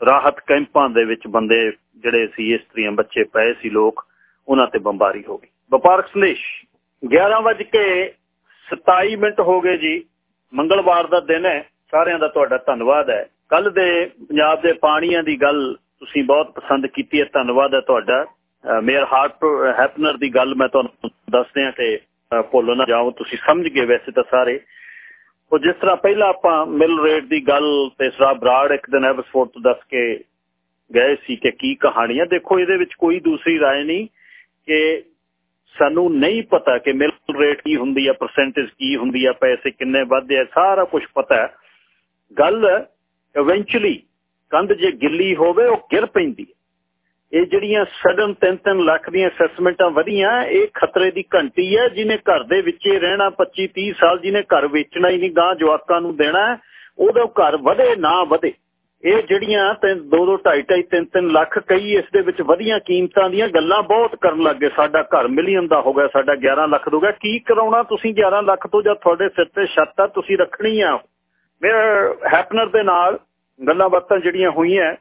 ਰਾਹਤ ਕੈਂਪਾਂ ਦੇ ਵਿੱਚ ਬੰਦੇ ਜਿਹੜੇ ਸੀ ਇਸਤਰੀਆਂ ਬੱਚੇ ਪਏ ਸੀ ਲੋਕ, ਉਹਨਾਂ ਤੇ ਬੰਬਾਰੀ ਹੋ ਗਈ। ਵਪਾਰਕ ਸੰਦੇਸ਼ 11:27 ਮਿੰਟ ਹੋ ਗਏ ਜੀ। ਮੰਗਲਵਾਰ ਦਾ ਦਿਨ ਹੈ। ਸਾਰਿਆਂ ਦਾ ਤੁਹਾਡਾ ਧੰਨਵਾਦ ਹੈ। ਕੱਲ ਦੇ ਪੰਜਾਬ ਦੇ ਪਾਣੀਆਂ ਦੀ ਗੱਲ ਤੁਸੀਂ ਬਹੁਤ ਪਸੰਦ ਕੀਤੀ ਹੈ। ਧੰਨਵਾਦ ਹੈ ਤੁਹਾਡਾ। ਮੇਅਰ ਹਾਰਟ ਹੈਪਨਰ ਦੀ ਗੱਲ ਮੈਂ ਤੁਹਾਨੂੰ ਦੱਸਦੇ ਹਾਂ ਕਿ ਭੁੱਲ ਨਾ ਜਾਓ। ਤੁਸੀਂ ਸਮਝ ਗਏ ਵੈਸੇ ਤਾਂ ਸਾਰੇ। ਉਹ ਜਿਸ ਤਰ੍ਹਾਂ ਪਹਿਲਾਂ ਆਪਾਂ ਮਿਲ ਰੇਟ ਦੀ ਗੱਲ ਤੇ ਸਰਾ ਬਰਾੜ ਇੱਕ ਦਿਨ ਐਪਸਫੋਰਡ ਤੋਂ ਦੱਸ ਕੇ ਗਏ ਸੀ ਕਿ ਕੀ ਕਹਾਣੀਆਂ ਦੇਖੋ ਇਹਦੇ ਵਿੱਚ ਕੋਈ ਦੂਸਰੀ رائے ਨਹੀਂ ਕਿ ਸਾਨੂੰ ਨਹੀਂ ਪਤਾ ਕਿ ਮਿਲ ਰੇਟ ਕੀ ਹੁੰਦੀ ਆ ਪਰਸੈਂਟੇਜ ਕੀ ਹੁੰਦੀ ਆ ਪੈਸੇ ਕਿੰਨੇ ਵਧਦੇ ਆ ਸਾਰਾ ਕੁਝ ਪਤਾ ਹੈ ਗੱਲ ਇਵੈਂਚੁਅਲੀ ਕੰਧ ਜੇ ਗਿੱਲੀ ਹੋਵੇ ਉਹ ਗਿਰ ਪੈਂਦੀ ਇਹ ਜਿਹੜੀਆਂ ਸਡਨ 3-3 ਲੱਖ ਦੀਆਂ ਅਸੈਸਮੈਂਟਾਂ ਵਧੀਆਂ, ਇਹ ਖਤਰੇ ਦੀ ਘੰਟੀ ਹੈ ਜਿਹਨੇ ਘਰ ਦੇ ਵਿੱਚ ਹੀ ਰਹਿਣਾ 25-30 ਸਾਲ ਜਿਹਨੇ ਘਰ ਵੇਚਣਾ ਹੀ ਨਹੀਂ ਗਾਂ ਜਵਾਕਾਂ ਨੂੰ ਦੇਣਾ ਉਹਦਾ ਘਰ ਵਧੇ ਨਾ ਵਧੇ। ਇਹ ਜਿਹੜੀਆਂ ਤੇ 2 2 2.5 3 3 ਲੱਖ ਕਈ ਇਸ ਦੇ ਵਿੱਚ ਵਧੀਆਂ ਕੀਮਤਾਂ ਦੀਆਂ ਗੱਲਾਂ ਬਹੁਤ ਕਰਨ ਲੱਗੇ ਸਾਡਾ ਘਰ ਮਿਲੀਅਨ ਦਾ ਹੋ ਗਿਆ, ਸਾਡਾ 11 ਲੱਖ ਦਾ ਹੋ ਗਿਆ। ਕੀ ਕਰਾਉਣਾ ਤੁਸੀਂ 11 ਲੱਖ ਤੋਂ ਜਾਂ ਤੁਹਾਡੇ ਸਿਰ ਤੇ ਛੱਤ ਆ, ਤੁਸੀਂ ਰੱਖਣੀ ਆ। ਮੇਰਾ ਹੈਪਨਰ ਦੇ ਨਾਲ ਗੱਲਾਂ ਬਾਤਾਂ ਜਿਹੜੀਆਂ ਹੋਈਆਂ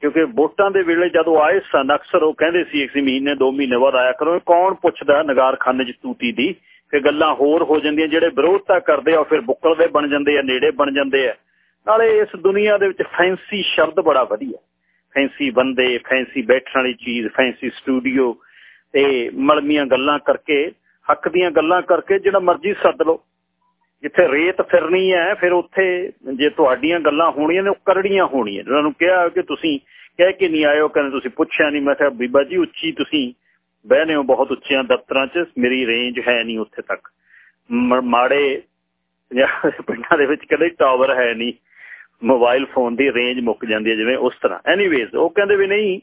ਕਿਉਂਕਿ ਵੋਟਾਂ ਦੇ ਵੇਲੇ ਜਦੋਂ ਆਏ ਸਨ, ਅਕਸਰ ਉਹ ਕਹਿੰਦੇ ਸੀ, ਇੱਕ ਮਹੀਨੇ, ਦੋ ਮਹੀਨੇ ਬਾਅਦ ਆਇਆ ਕਰੋ। ਕੌਣ ਪੁੱਛਦਾ ਨਗਾਰਖਾਨੇ 'ਚ ਤੂਤੀ ਦੀ। ਕਿ ਗੱਲਾਂ ਹੋਰ ਹੋ ਜਾਂਦੀਆਂ, ਜਿਹੜੇ ਵਿਰੋਧਤਾ ਕਰਦੇ ਆ ਫਿਰ ਬੁੱਕਲ ਬਣ ਜਾਂਦੇ ਆ, ਨੇੜੇ ਬਣ ਜਾਂਦੇ ਆ। ਨਾਲੇ ਇਸ ਦੁਨੀਆ ਦੇ ਵਿੱਚ ਫੈਂਸੀ ਸ਼ਬਦ ਬੜਾ ਵਧੀਆ। ਫੈਂਸੀ ਬੰਦੇ, ਫੈਂਸੀ ਬੈਠਣ ਵਾਲੀ ਚੀਜ਼, ਫੈਂਸੀ ਸਟੂਡੀਓ ਤੇ ਮਲਮੀਆਂ ਗੱਲਾਂ ਕਰਕੇ, ਹੱਕ ਦੀਆਂ ਗੱਲਾਂ ਕਰਕੇ, ਜਿਹੜਾ ਮਰਜ਼ੀ ਸੱਦ ਲਓ। ਜਿੱਥੇ ਰੇਤ ਫਿਰਨੀ ਹੈ, ਫਿਰ ਉੱਥੇ ਜੇ ਤੁਹਾਡੀਆਂ ਗੱਲਾਂ ਹੋਣੀਆਂ ਨੇ, ਉਹ ਕਰੜੀਆਂ ਹੋਣੀਆਂ ਉਹਨਾਂ ਨੂੰ ਕਿਹਾ ਕਿ ਤੁਸੀਂ ਕਹਿ ਕੇ ਨਹੀਂ ਆਇਓ ਕਹਿੰਦੇ ਤੁਸੀਂ ਪੁੱਛਿਆ ਨਹੀਂ। ਮੈਂ ਕਿਹਾ, ਬੀਬਾ ਜੀ, ਉੱਚੀ ਤੁਸੀਂ ਬਹਿਨੇ ਹੋ ਬਹੁਤ ਉੱਚੀਆਂ ਦਫ਼ਤਰਾਂ 'ਚ, ਮੇਰੀ ਰੇਂਜ ਹੈ ਨਹੀਂ ਉੱਥੇ ਤੱਕ। ਮਾੜੇ ਪਿੰਡਾਂ ਦੇ ਵਿੱਚ ਕਦੇ ਟਾਵਰ ਹੈ ਨਹੀਂ। ਮੋਬਾਈਲ ਫੋਨ ਦੀ ਰੇਂਜ ਮੁੱਕ ਜਾਂਦੀ ਹੈ, ਜਿਵੇਂ ਉਸ ਤਰ੍ਹਾਂ। ਐਨੀਵੇਜ਼ ਉਹ ਕਹਿੰਦੇ ਵੀ ਨਹੀਂ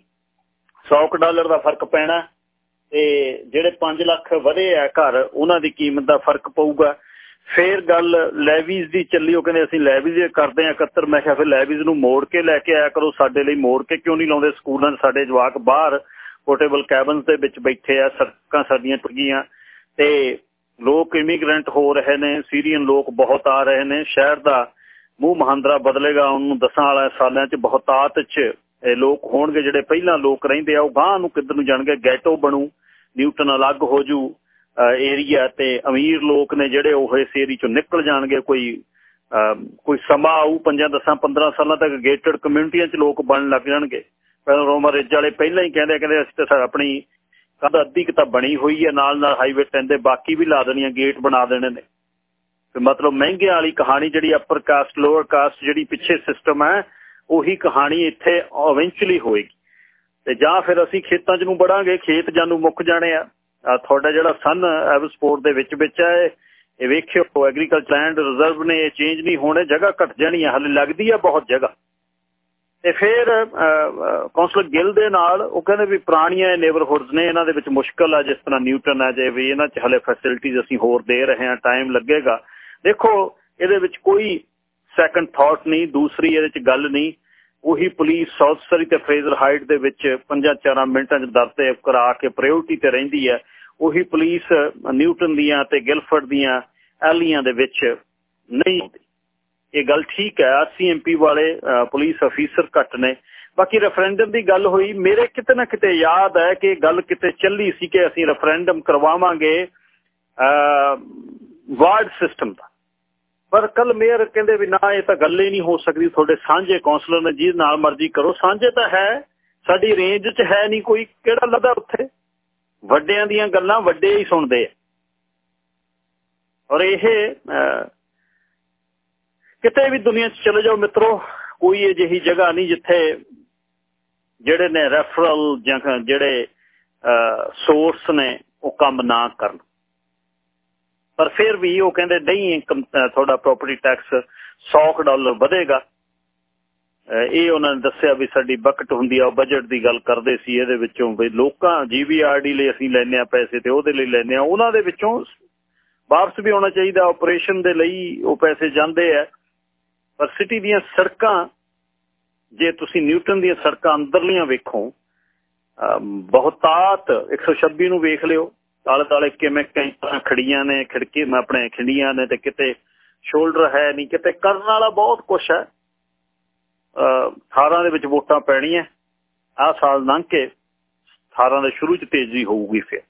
100 ਡਾਲਰ ਦਾ ਫ਼ਰਕ ਪੈਣਾ ਤੇ ਜਿਹੜੇ 5 ਲੱਖ ਵਧੇ ਆ ਘਰ, ਉਹਨਾਂ ਦੀ ਕੀਮਤ ਦਾ ਫ਼ਰਕ ਪਊਗਾ। ਫੇਰ ਗੱਲ ਲੈਵੀਜ਼ ਦੀ ਚੱਲੀ, ਉਹ ਕਹਿੰਦੇ ਅਸੀਂ ਲੈਵੀਜ਼ ਕਰਦੇ ਆ 71 ਮੈਂ ਕਿਹਾ ਫਿਰ ਲੈਵੀਜ਼ ਨੂੰ ਮੋੜ ਕੇ ਲੈ ਕੇ ਆਇਆ ਕਰੋ, ਸਾਡੇ ਲਈ ਮੋੜ ਕੇ ਕਿਉਂ ਨਹੀਂ ਲਾਉਂਦੇ? ਸਕੂਲਾਂ ਸਾਡੇ ਜਵਾਕ ਬਾਹਰ ਪੋਰਟੇਬਲ ਕੈਬਨਸ ਦੇ ਵਿੱਚ ਬੈਠੇ ਆ, ਸੜਕਾਂ ਸਾਡੀਆਂ ਟੁੱਟ ਤੇ ਲੋਕ ਇਮੀਗ੍ਰੈਂਟ ਹੋ ਰਹੇ ਨੇ ਸੀਰੀਅਨ ਲੋਕ ਬਹੁਤ ਆ ਰਹੇ ਨੇ। ਸ਼ਹਿਰ ਦਾ ਮੂੰਹ ਮਹਾਂਦਰਾ ਬਦਲੇਗਾ, ਉਹਨੂੰ ਦਸਾਂ ਵਾਲੇ ਸਾਲਾਂ 'ਚ ਬਹੁਤਾਤ 'ਚ ਇਹ ਲੋਕ ਹੋਣਗੇ ਜਿਹੜੇ ਪਹਿਲਾਂ ਲੋਕ ਰਹਿੰਦੇ ਆ, ਉਹ ਗਾਂ ਨੂੰ ਕਿੱਧਰ ਨੂੰ ਜਾਣਗੇ? ਗੈਟੋ ਬਣੂ ਨਿਊਟਨ ਅਲੱਗ ਹੋ ਜੂ। ਏਰੀਆ ਤੇ ਅਮੀਰ ਲੋਕ ਨੇ ਜਿਹੜੇ ਉਹ ਇਸ ਏਰੀਆ ਚੋਂ ਨਿਕਲ ਜਾਣਗੇ, ਕੋਈ ਕੋਈ ਸਮਾਂ ਆਊ 5 10 15 ਸਾਲਾਂ ਤੱਕ ਗੇਟਡ ਕਮਿਊਨਿਟੀਆਂ 'ਚ ਲੋਕ ਬਣਨ ਲੱਗ ਜਾਣਗੇ। ਪਹਿਲਾਂ ਰੋਮਰ ਰਿਜ ਵਾਲੇ ਪਹਿਲਾਂ ਹੀ ਕਹਿੰਦੇ ਕਹਿੰਦੇ ਅਸੀਂ ਤਾਂ ਆਪਣੀ ਕੰਧ ਅੱਧੀ ਕਿਤਾ ਬਣੀ ਹੋਈ ਹੈ, ਨਾਲ ਨਾਲ ਹਾਈਵੇ ਟੈਂਦੇ ਬਾਕੀ ਵੀ ਲਾ ਦੇਣੀਆਂ ਗੇਟ ਬਣਾ ਦੇਣੇ ਨੇ। ਤੇ ਮਤਲਬ ਮਹਿੰਗੇ ਵਾਲੀ ਕਹਾਣੀ ਜਿਹੜੀ ਅਪਰ ਕਾਸਟ ਲੋਅਰ ਕਾਸਟ ਜਿਹੜੀ ਪਿੱਛੇ ਸਿਸਟਮ ਹੈ, ਉਹੀ ਕਹਾਣੀ ਇੱਥੇ ਇਵੈਂਚੁਅਲੀ ਹੋਏਗੀ। ਤੇ ਜਾਂ ਫਿਰ ਅਸੀਂ ਖੇਤਾਂ 'ਚ ਨੂੰ ਬੜਾਂਗੇ ਖੇਤ ਜਾਨੂੰ ਮੁੱਕ ਜਾਣੇ ਆ। ਤੁਹਾਡਾ ਜਿਹੜਾ ਸਨ ਐਵਸਪੋਰਟ ਦੇ ਵਿੱਚ ਵਿੱਚ ਹੈ ਇਹ ਵੇਖਿਓ ਐਗਰੀਕਲਚਰ ਲੈਂਡ ਰਿਜ਼ਰਵ ਨੇ, ਇਹ ਚੇਂਜ ਨਹੀਂ ਹੋਣੇ, ਜਗ੍ਹਾ ਘਟ ਜਾਣੀ ਹੈ ਹਲੇ ਲੱਗਦੀ ਹੈ ਬਹੁਤ ਜਗ੍ਹਾ। ਤੇ ਫਿਰ ਕੌਂਸਲਰ ਗਿਲ ਦੇ ਨਾਲ, ਉਹ ਕਹਿੰਦੇ ਵੀ ਪੁਰਾਣੀਆਂ ਨੇਬਰਹੁੱਡਸ ਨੇ, ਇਹਨਾਂ ਦੇ ਵਿੱਚ ਮੁਸ਼ਕਲ ਆ, ਜਿਸ ਤਰ੍ਹਾਂ ਨਿਊਟਨ ਆ, ਜੇ ਵੀ ਇਹਨਾਂ 'ਚ ਹਲੇ ਫੈਸਿਲਿਟੀਆਂ ਅਸੀਂ ਹੋਰ ਦੇ ਰਹੇ ਹਾਂ ਟਾਈਮ ਲੱਗੇਗਾ। ਦੇਖੋ, ਇਹਦੇ ਵਿੱਚ ਕੋਈ ਸੈਕੰਡ ਥਾਟ ਨਹੀਂ, ਦੂਸਰੀ ਇਹਦੇ 'ਚ ਗੱਲ ਨਹੀਂ। ਉਹੀ ਪੁਲਿਸ ਸਾਊਥ ਸਰੀ ਤੇ ਫਰੇਜ਼ਰ ਹਾਈਟ ਦੇ ਵਿੱਚ 5-4 ਮਿੰਟਾਂ 'ਚ ਦਰਤੇ ਕਰਾ ਕੇ ਪ੍ਰਾਇੋਰਟੀ ਤੇ ਰਹਿੰਦੀ ਹੈ। ਉਹੀ ਪੁਲਿਸ ਨਿਊਟਨ ਦੀਆਂ ਤੇ ਗਿਲਫਰਡ ਦੀਆਂ ਐਲੀਆਂ ਦੇ ਵਿੱਚ ਨਹੀਂ ਇਹ ਗੱਲ ਠੀਕ ਹੈ ਆਰਸੀਐਮਪੀ ਵਾਲੇ ਪੁਲਿਸ ਅਫੀਸਰ ਘੱਟ ਨੇ। ਬਾਕੀ ਰੈਫਰੈਂਡਮ ਦੀ ਗੱਲ ਹੋਈ, ਮੇਰੇ ਕਿਤੇ ਨਾ ਕਿਤੇ ਯਾਦ ਹੈ ਕਿ ਗੱਲ ਕਿਤੇ ਚੱਲੀ ਸੀ ਕਿ ਅਸੀਂ ਰੈਫਰੈਂਡਮ ਕਰਵਾਵਾਂਗੇ ਵਾਰਡ ਸਿਸਟਮ ਦਾ। ਪਰ ਕੱਲ ਮੇਅਰ ਕਹਿੰਦੇ ਵੀ ਨਾ, ਇਹ ਤਾਂ ਗੱਲ ਹੀ ਨਹੀਂ ਹੋ ਸਕਦੀ, ਤੁਹਾਡੇ ਸਾਂਝੇ ਕਾਉਂਸਲਰ ਨੇ ਜੀ ਨਾਲ ਮਰਜ਼ੀ ਕਰੋ। ਸਾਂਝੇ ਤਾਂ ਹੈ, ਸਾਡੀ ਰੇਂਜ 'ਚ ਹੈ ਨਹੀਂ ਕੋਈ, ਕਿਹੜਾ ਲੱਦਾ ਉੱਥੇ? ਵੱਡਿਆਂ ਦੀਆਂ ਗੱਲਾਂ ਵੱਡੇ ਹੀ ਸੁਣਦੇ ਆ। ਔਰ ਇਹ ਕਿਤੇ ਵੀ ਦੁਨੀਆ 'ਚ ਚਲੇ ਜਾਓ ਮਿੱਤਰੋ, ਕੋਈ ਅਜਿਹੀ ਜਗ੍ਹਾ ਨਹੀਂ ਜਿੱਥੇ ਜਿਹੜੇ ਨੇ ਰੈਫਰਲ ਜਾਂ ਜਿਹੜੇ ਸੋਰਸ ਨੇ ਉਹ ਕੰਮ ਨਾ ਕਰਨ। ਪਰ ਫਿਰ ਵੀ ਉਹ ਕਹਿੰਦੇ ਨਹੀਂ ਤੁਹਾਡਾ ਪ੍ਰਾਪਰਟੀ ਟੈਕਸ 100 ਡਾਲਰ ਵਧੇਗਾ। ਇਹ ਉਹਨਾਂ ਨੇ ਦੱਸਿਆ ਵੀ ਸਾਡੀ ਬਕਟ ਹੁੰਦੀ ਆ ਬਜਟ ਦੀ ਗੱਲ ਕਰਦੇ ਸੀ, ਇਹਦੇ ਵਿੱਚੋਂ ਵੀ ਲੋਕਾਂ ਜੀਵੀਆਰਡੀ ਲਈ ਅਸੀਂ ਲੈਨੇ ਆ ਪੈਸੇ ਤੇ ਉਹਦੇ ਲਈ ਲੈਨੇ ਆ ਉਹਨਾਂ ਦੇ ਵਿੱਚੋਂ ਵਾਪਸ ਵੀ ਆਉਣਾ ਚਾਹੀਦਾ ਆਪਰੇਸ਼ਨ ਦੇ ਲਈ ਉਹ ਪੈਸੇ ਜਾਂਦੇ ਆ। ਪਰ ਸਿਟੀ ਦੀਆਂ ਸੜਕਾਂ, ਜੇ ਤੁਸੀਂ ਨਿਊਟਨ ਦੀਆਂ ਸੜਕਾਂ ਅੰਦਰਲੀਆਂ ਵੇਖੋ ਬਹੁਤਾਤ 126 ਨੂੰ ਵੇਖ ਲਿਓ। ਤਾਲੇ ਤਾਲੇ ਕਿਵੇਂ ਕਈ ਖੜੀਆਂ ਨੇ, ਖਿੜਕੀ ਆਪਣੇ ਖਿੰਡੀਆਂ ਨੇ ਤੇ ਕਿਤੇ ਸ਼ੋਲਡਰ ਹੈ ਨਹੀਂ, ਕਿਤੇ ਕਰਨ ਵਾਲਾ ਬਹੁਤ ਕੁਝ ਹੈ। 18 ਦੇ ਵਿੱਚ ਵੋਟਾਂ ਪੈਣੀਆਂ, ਆਹ ਸਾਲ ਲੰਘ ਕੇ 18 ਦੇ ਸ਼ੁਰੂ ਚ ਤੇਜ਼ੀ ਹੋਊਗੀ ਫਿਰ।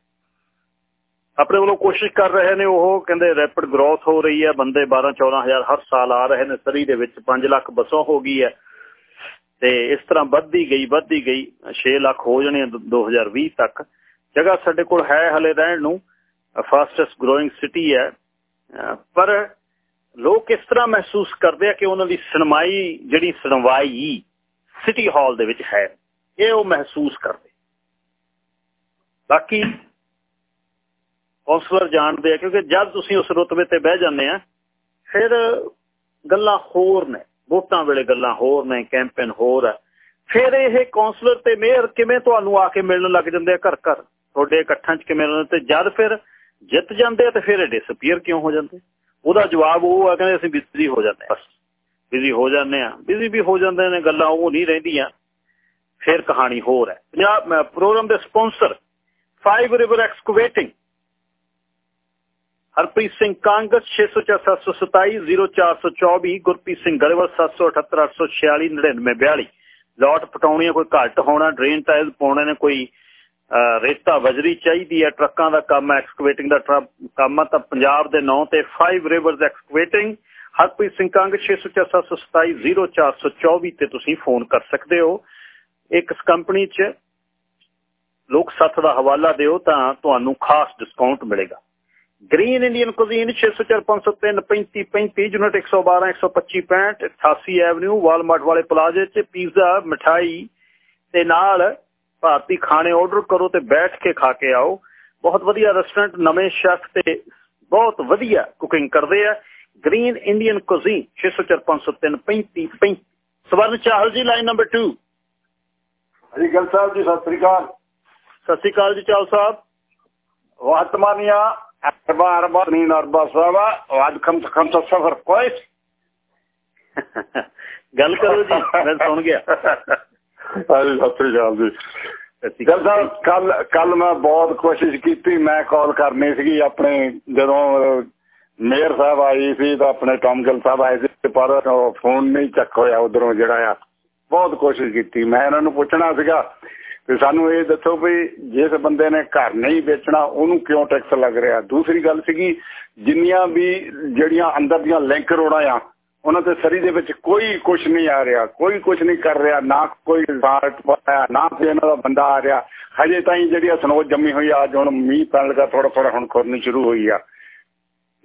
ਆਪਣੇ ਵੱਲੋਂ ਕੋਸ਼ਿਸ਼ ਕਰ ਰਹੇ ਨੇ ਉਹ, ਕਹਿੰਦੇ ਰੈਪਿਡ ਗਰੋਥ ਹੋ ਰਹੀ ਹੈ, ਬੰਦੇ 12 14000 ਹਰ ਸਾਲ ਆ ਰਹੇ ਨੇ, ਸਰੀ ਦੇ ਵਿੱਚ 5 ਲੱਖ ਬਸੋਂ ਹੋ ਗਈ ਹੈ। ਤੇ ਇਸ ਤਰ੍ਹਾਂ ਵੱਧਦੀ ਗਈ ਵੱਧਦੀ ਗਈ 6 ਲੱਖ ਹੋ ਜਾਣੇ 2020 ਤੱਕ। ਜਗ੍ਹਾ ਸਾਡੇ ਕੋਲ ਹੈ ਹਲੇ ਰਹਿਣ ਨੂੰ ਫਾਸਟੈਸਟ ਗਰੋਇੰਗ ਸਿਟੀ ਹੈ। ਪਰ ਲੋਕ ਇਸ ਤਰ੍ਹਾਂ ਮਹਿਸੂਸ ਕਰਦੇ ਆ ਕਿ ਉਹਨਾਂ ਦੀ ਸੁਣਵਾਈ ਜਿਹੜੀ ਸੁਣਵਾਈ ਸਿਟੀ ਹਾਲ ਦੇ ਵਿੱਚ ਹੈ, ਇਹ ਉਹ ਮਹਿਸੂਸ ਕਰਦੇ। ਬਾਕੀ ਕੌਂਸਲਰ ਜਾਣਦੇ ਆ ਕਿਉਂਕਿ ਜਦ ਤੁਸੀਂ ਉਸ ਰੁਤਬੇ ਤੇ ਬਹਿ ਜਾਂਦੇ ਆ, ਫਿਰ ਗੱਲਾਂ ਹੋਰ ਨੇ, ਵੋਟਾਂ ਵੇਲੇ ਗੱਲਾਂ ਹੋਰ ਨੇ ਕੈਂਪੇਨ ਹੋਰ ਆ ਫਿਰ ਇਹ ਕੌਂਸਲਰ ਤੇ ਮੇਅਰ ਕਿਵੇਂ ਤੁਹਾਨੂੰ ਆ ਕੇ ਮਿਲਣ ਲੱਗ ਜਾਂਦੇ ਆ ਘਰ ਘਰ ਤੁਹਾਡੇ ਇਕੱਠਾਂ 'ਚ ਕਿਵੇਂ ਰਹਿੰਦੇ? ਤੇ ਜਦ ਫਿਰ ਜਿੱਤ ਜਾਂਦੇ ਆ ਤੇ ਫਿਰ ਡਿਸਪੀਅਰ ਕਿਉਂ ਹੋ ਜਾਂਦੇ? ਉਹਦਾ ਜਵਾਬ ਉਹ ਆ, ਕਹਿੰਦੇ ਅਸੀਂ ਬਿਜ਼ੀ ਹੋ ਜਾਂਦੇ ਬਸ ਬਿਜ਼ੀ ਹੋ ਜਾਂਦੇ ਆ। ਬਿਜ਼ੀ ਵੀ ਹੋ ਜਾਂਦੇ ਨੇ, ਗੱਲਾਂ ਉਹ ਨਹੀਂ ਰਹਿੰਦੀਆਂ। ਫਿਰ ਕਹਾਣੀ ਹੋਰ ਹੈ। ਪੰਜਾਬ ਪ੍ਰੋਗਰਾਮ ਦੇ sponsor 5 river excavating Harpreet Singh Kangs 6047270424 Gurpreet Singh ਗੜੇਵਾਲ 7788469942 ਲੋਟ ਪਟਾਉਣੀਆਂ ਕੋਈ ਘੱਟ ਹੋਣਾ ਡਰੇਨ ਟਾਇਲ ਪਾਉਣੇ ਨੇ, ਕੋਈ ਰੇਤਾ ਵਜਰੀ ਚਾਹੀਦੀ ਹੈ, ਟਰੱਕਾਂ ਦਾ ਕੰਮ ਐਕਸਕੇਵੇਟਿੰਗ ਦਾ ਕੰਮ ਹੈ ਤਾਂ ਪੰਜਾਬ ਦੇ ਨਾਂ ਤੇ 5 ਰਿਵਰਸ ਐਕਸਕੇਵੇਟਿੰਗ ਹਰਪ੍ਰੀਤ ਸਿੰਘ ਕੰਗ 6047270424 ਤੇ ਤੁਸੀਂ ਫੋਨ ਕਰ ਸਕਦੇ ਹੋ। ਇੱਕ ਕੰਪਨੀ 'ਚ ਲੋਕ ਸੱਤ ਦਾ ਹਵਾਲਾ ਦਿਓ ਤਾਂ ਤੁਹਾਨੂੰ ਖਾਸ ਡਿਸਕਾਊਂਟ ਮਿਲੇਗਾ। Green Indian cuisine 6045033535 unit 112 125 65 88 avenue Walmart ਵਾਲੇ ਪਲਾਜ਼ੇ 'ਚ ਪੀਜ਼ਾ ਮਠਾਈ ਤੇ ਨਾਲ ਭਾਰਤੀ ਖਾਣੇ ਆਰਡਰ ਕਰੋ ਤੇ ਬੈਠ ਕੇ ਖਾ ਕੇ ਆਓ। ਬਹੁਤ ਵਧੀਆ ਰੈਸਟੋਰੈਂਟ ਨਵੇਂ ਸ਼ੈਫ ਤੇ ਬਹੁਤ ਵਧੀਆ ਕੁਕਿੰਗ ਕਰਦੇ ਆ। Green Indian cuisine 60450353 Swaran Chahal ji line number 2 ਹਰੀ ਗੱਲ ਸਾਹਿਬ ਜੀ ਸਤਿ ਸ੍ਰੀ ਅਕਾਲ। ਸਤਿ ਸ੍ਰੀ ਅਕਾਲ ਜੀ ਚਾਹਲ ਸਾਹਿਬ। ਵਰਤਮਾਨੀਆ ਅਰਬਾ ਅਰਬਾ ਨੀਨ ਅਰਬਾ ਸਵਾ ਵਾਜ ਖਮ ਖਮ ਸਫਰ ਕੋਈ। ਗੱਲ ਕਰੋ ਜੀ ਮੈਂ ਸੁਣ ਗਿਆ। ਹਾਂਜੀ ਸਤਿ ਸ੍ਰੀ ਅਕਾਲ ਜੀ। ਗੱਲ ਸਾਹਿਬ ਕੱਲ ਕੱਲ ਮੈਂ ਬਹੁਤ ਕੋਸ਼ਿਸ਼ ਕੀਤੀ, ਮੈਂ ਕਾਲ ਕਰਨੀ ਸੀਗੀ ਆਪਣੇ, ਜਦੋਂ ਮੇਅਰ ਸਾਹਿਬ ਆਈ ਸੀ ਤਾਂ ਆਪਣੇ ਟੌਮ ਸਾਹਿਬ ਆਏ ਸੀ ਪਰ ਫੋਨ ਨਹੀਂ ਚੱਕ ਹੋਇਆ ਉਧਰੋਂ ਜਿਹੜਾ ਆ। ਬਹੁਤ ਕੋਸ਼ਿਸ਼ ਕੀਤੀ। ਮੈਂ ਇਹਨਾਂ ਨੂੰ ਪੁੱਛਣਾ ਸੀਗਾ ਤੇ ਸਾਨੂੰ ਇਹ ਦੱਸੋ ਵੀ ਜਿਸ ਬੰਦੇ ਨੇ ਘਰ ਨਹੀਂ ਵੇਚਣਾ, ਉਹਨੂੰ ਕਿਉਂ ਟੈਕਸ ਲੱਗ ਰਿਹਾ? ਦੂਸਰੀ ਗੱਲ ਸੀਗੀ, ਜਿੰਨੀਆਂ ਵੀ ਜਿਹੜੀਆਂ ਅੰਦਰ ਦੀਆਂ ਲਿੰਕ ਰੋੜਾਂ ਆ ਉਹਨਾਂ ਦੇ ਸਰੀ ਦੇ ਵਿੱਚ ਕੋਈ ਕੁਝ ਨਹੀਂ ਆ ਰਿਹਾ, ਕੋਈ ਕੁਝ ਨਹੀਂ ਕਰ ਰਿਹਾ, ਨਾ ਕੋਈ ਸਾਲਟ ਪਾਇਆ, ਨਾ ਕੋਈ ਇਹਨਾਂ ਦਾ ਬੰਦਾ ਆ ਰਿਹਾ। ਹਜੇ ਤਾਈਂ ਜਿਹੜੀ ਸਨੋਜ ਜੰਮੀ ਹੋਈ ਆ, ਅੱਜ ਹੁਣ ਮੀਂਹ ਪੈਣ ਲੱਗਾ ਥੋੜਾ ਥੋੜਾ ਹੁਣ ਖੁਰਨੀ ਸ਼ੁਰੂ ਹੋਈ ਆ।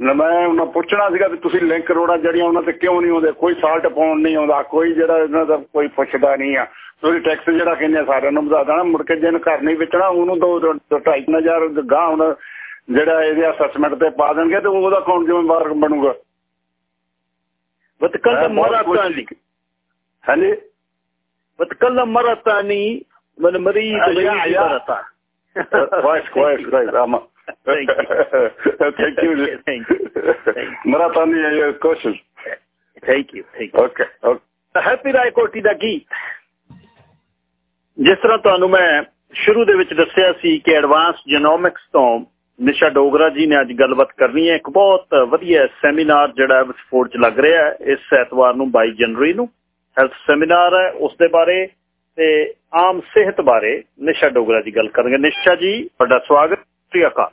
ਮੈਂ ਉਹਨਾਂ ਪੁੱਛਣਾ ਸੀਗਾ ਵੀ ਤੁਸੀਂ ਲਿੰਕ ਰੋੜਾਂ ਜਿਹੜੀਆਂ ਉਹਨਾਂ ਤੇ ਕਿਉਂ ਨਹੀਂ ਆਉਂਦੇ? ਕੋਈ ਸਾਲਟ ਪਾਉਣ ਨਹੀਂ ਆਉਂਦਾ, ਕੋਈ ਜਿਹੜਾ ਇਹਨਾਂ ਦਾ ਕੋਈ ਪੁੱਛਦਾ ਨਹੀਂ ਆ। ਤੁਸੀਂ ਟੈਕਸ ਜਿਹੜਾ ਕਹਿੰਦੇ ਸਾਰਿਆਂ ਨੂੰ ਵਧਾ ਦੇਣਾ, ਮੁੜ ਕੇ ਜਿਹਨ ਘਰ ਨਹੀਂ ਵੇਚਣਾ, ਉਹਨੂੰ ਦੋ 2500 ਗਾਹ ਹੁਣ ਜਿਹੜਾ ਇਹਦੇ ਅਸੈਸਮੈਂਟ ਤੇ ਪਾ ਦੇਣਗੇ ਤੇ ਉਹਦਾ ਕੌਣ ਜ਼ਿੰਮੇਵਾਰ ਬਣੂਗਾ? بتكلم مرة ثانية ਹਾਂਜੀ بتكلم مرة ثانية من مريض يا يا مرة كويس كويس كويس أما Thank you. Thank you Thank you. Thank مرة ثانية كوشش thank you thank you okay okay Happy Raikoti ਦਾ ਗੀਤ ਜਿਸ ਤਰ੍ਹਾਂ ਤੁਹਾਨੂੰ ਮੈਂ ਸ਼ੁਰੂ ਦੇ ਵਿੱਚ ਦੱਸਿਆ ਸੀ ਕਿ ਐਡਵਾਂਸ ਜੀਨੋਮਿਕਸ ਤੋਂ ਨਿਸ਼ਾ ਡੋਗਰਾ ਜੀ ਨੇ ਅੱਜ ਗੱਲਬਾਤ ਕਰਨੀ ਹੈ। ਇੱਕ ਬਹੁਤ ਵਧੀਆ ਸੈਮੀਨਾਰ ਜਿਹੜਾ ਸਪੋਰਟ 'ਚ ਲੱਗ ਰਿਹਾ ਹੈ, ਇਸ ਐਤਵਾਰ ਨੂੰ 22 ਜਨਵਰੀ ਨੂੰ। ਹੈਲਥ ਸੈਮੀਨਾਰ ਹੈ ਉਸ ਦੇ ਬਾਰੇ ਤੇ ਆਮ ਸਿਹਤ ਬਾਰੇ ਨਿਸ਼ਾ ਡੋਗਰਾ ਜੀ ਗੱਲ ਕਰਨਗੇ। ਨਿਸ਼ਾ ਜੀ, ਤੁਹਾਡਾ ਸਵਾਗਤ ਸ੍ਰੀ ਅਕਾਲ।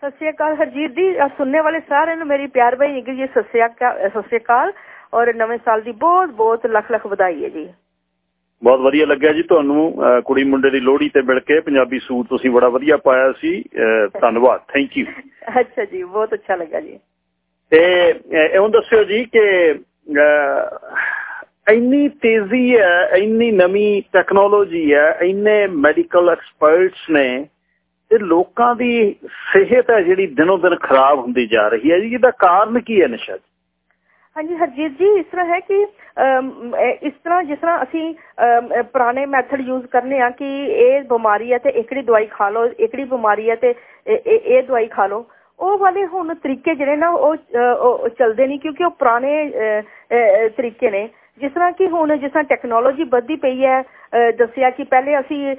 ਸਤਿ ਸ਼੍ਰੀ ਅਕਾਲ। ਹਰਜੀਤ ਜੀ ਅਹ ਸੁਣਨੇ ਵਾਲੇ ਸਾਰਿਆਂ ਨੂੰ ਮੇਰੀ ਪਿਆਰ ਭਰੀ ਨਿੱਘੀ ਜੀ ਸਤਿ ਸ਼੍ਰੀ ਅਕਾਲ ਸਤਿ ਸ਼੍ਰੀ ਅਕਾਲ। ਔਰ ਨਵੇਂ ਸਾਲ ਦੀ ਬਹੁਤ ਬਹੁਤ ਲੱਖ ਲੱਖ ਵਧਾਈ ਹੈ ਜੀ। ਬਹੁਤ ਵਧੀਆ ਲੱਗਿਆ ਜੀ ਤੁਹਾਨੂੰ ਕੁੜੀ ਮੁੰਡੇ ਦੀ ਲੋਹੜੀ ਤੇ ਮਿਲ ਕੇ ਪੰਜਾਬੀ ਸੂਟ ਤੁਸੀਂ ਬੜਾ ਵਧੀਆ ਪਾਇਆ ਸੀ ਧੰਨਵਾਦ ਥੈਂਕ ਯੂ ਅੱਛਾ ਜੀ ਬਹੁਤ ਅੱਛਾ ਲੱਗਾ ਜੀ। ਤੇ ਇਉਂ ਦੱਸਿਓ ਜੀ ਕਿ ਇੰਨੀ ਤੇਜ਼ੀ ਹੈ ਇੰਨੀ ਨਵੀਂ ਟੈਕਨੋਲੋਜੀ ਹੈ ਇੰਨੇ ਮੈਡੀਕਲ ਐਕਸਪਰਟਸ ਨੇ ਤੇ ਲੋਕਾਂ ਦੀ ਸਿਹਤ ਹੈ ਜਿਹੜੀ ਦਿਨੋਂ ਦਿਨ ਖਰਾਬ ਹੁੰਦੀ ਜਾ ਰਹੀ ਹੈ ਜੀ। ਇਹਦਾ ਕਾਰਨ ਕੀ ਹੈ ਨਸ਼ਾ ਜੀ? ਹਾਂਜੀ ਹਰਜੀਤ ਜੀ ਇਸ ਤਰ੍ਹਾਂ ਹੈ ਕਿ ਅਮ, ਇਹ- ਇਸ ਤਰ੍ਹਾਂ ਜਿਸ ਤਰ੍ਹਾਂ ਅਸੀਂ ਅਮ, ਅਹ, ਪੁਰਾਣੇ ਮੈਥਡ ਯੂਜ਼ ਕਰਨੇ ਆ ਕਿ ਇਹ ਬਿਮਾਰੀ ਹੈ ਤੇ ਇਕੜੀ ਦਵਾਈ ਖਾ ਲਓ ਇਕੜੀ ਬਿਮਾਰੀ ਹੈ ਤੇ ਇਹ- ਇਹ ਇਹ ਦਵਾਈ ਖਾ ਲਓ। ਉਹ ਵਾਲੇ ਹੁਣ ਤਰੀਕੇ ਜਿਹੜੇ ਨਾ ਉਹ ਅਹ, ਉਹ ਚੱਲਦੇ ਨਹੀਂ ਕਿਉਂਕਿ ਉਹ ਪੁਰਾਣੇ ਅਹ, ਅਹ, ਤਰੀਕੇ ਨੇ। ਜਿਸ ਤਰ੍ਹਾਂ ਕਿ ਹੁਣ ਜਿਸ ਤਰ੍ਹਾਂ ਟੈਕਨੋਲੋਜੀ ਵੱਧਦੀ ਪਈ ਹੈ ਅਹ, ਦੱਸਿਆ ਕਿ ਪਹਿਲੇ ਅਸੀਂ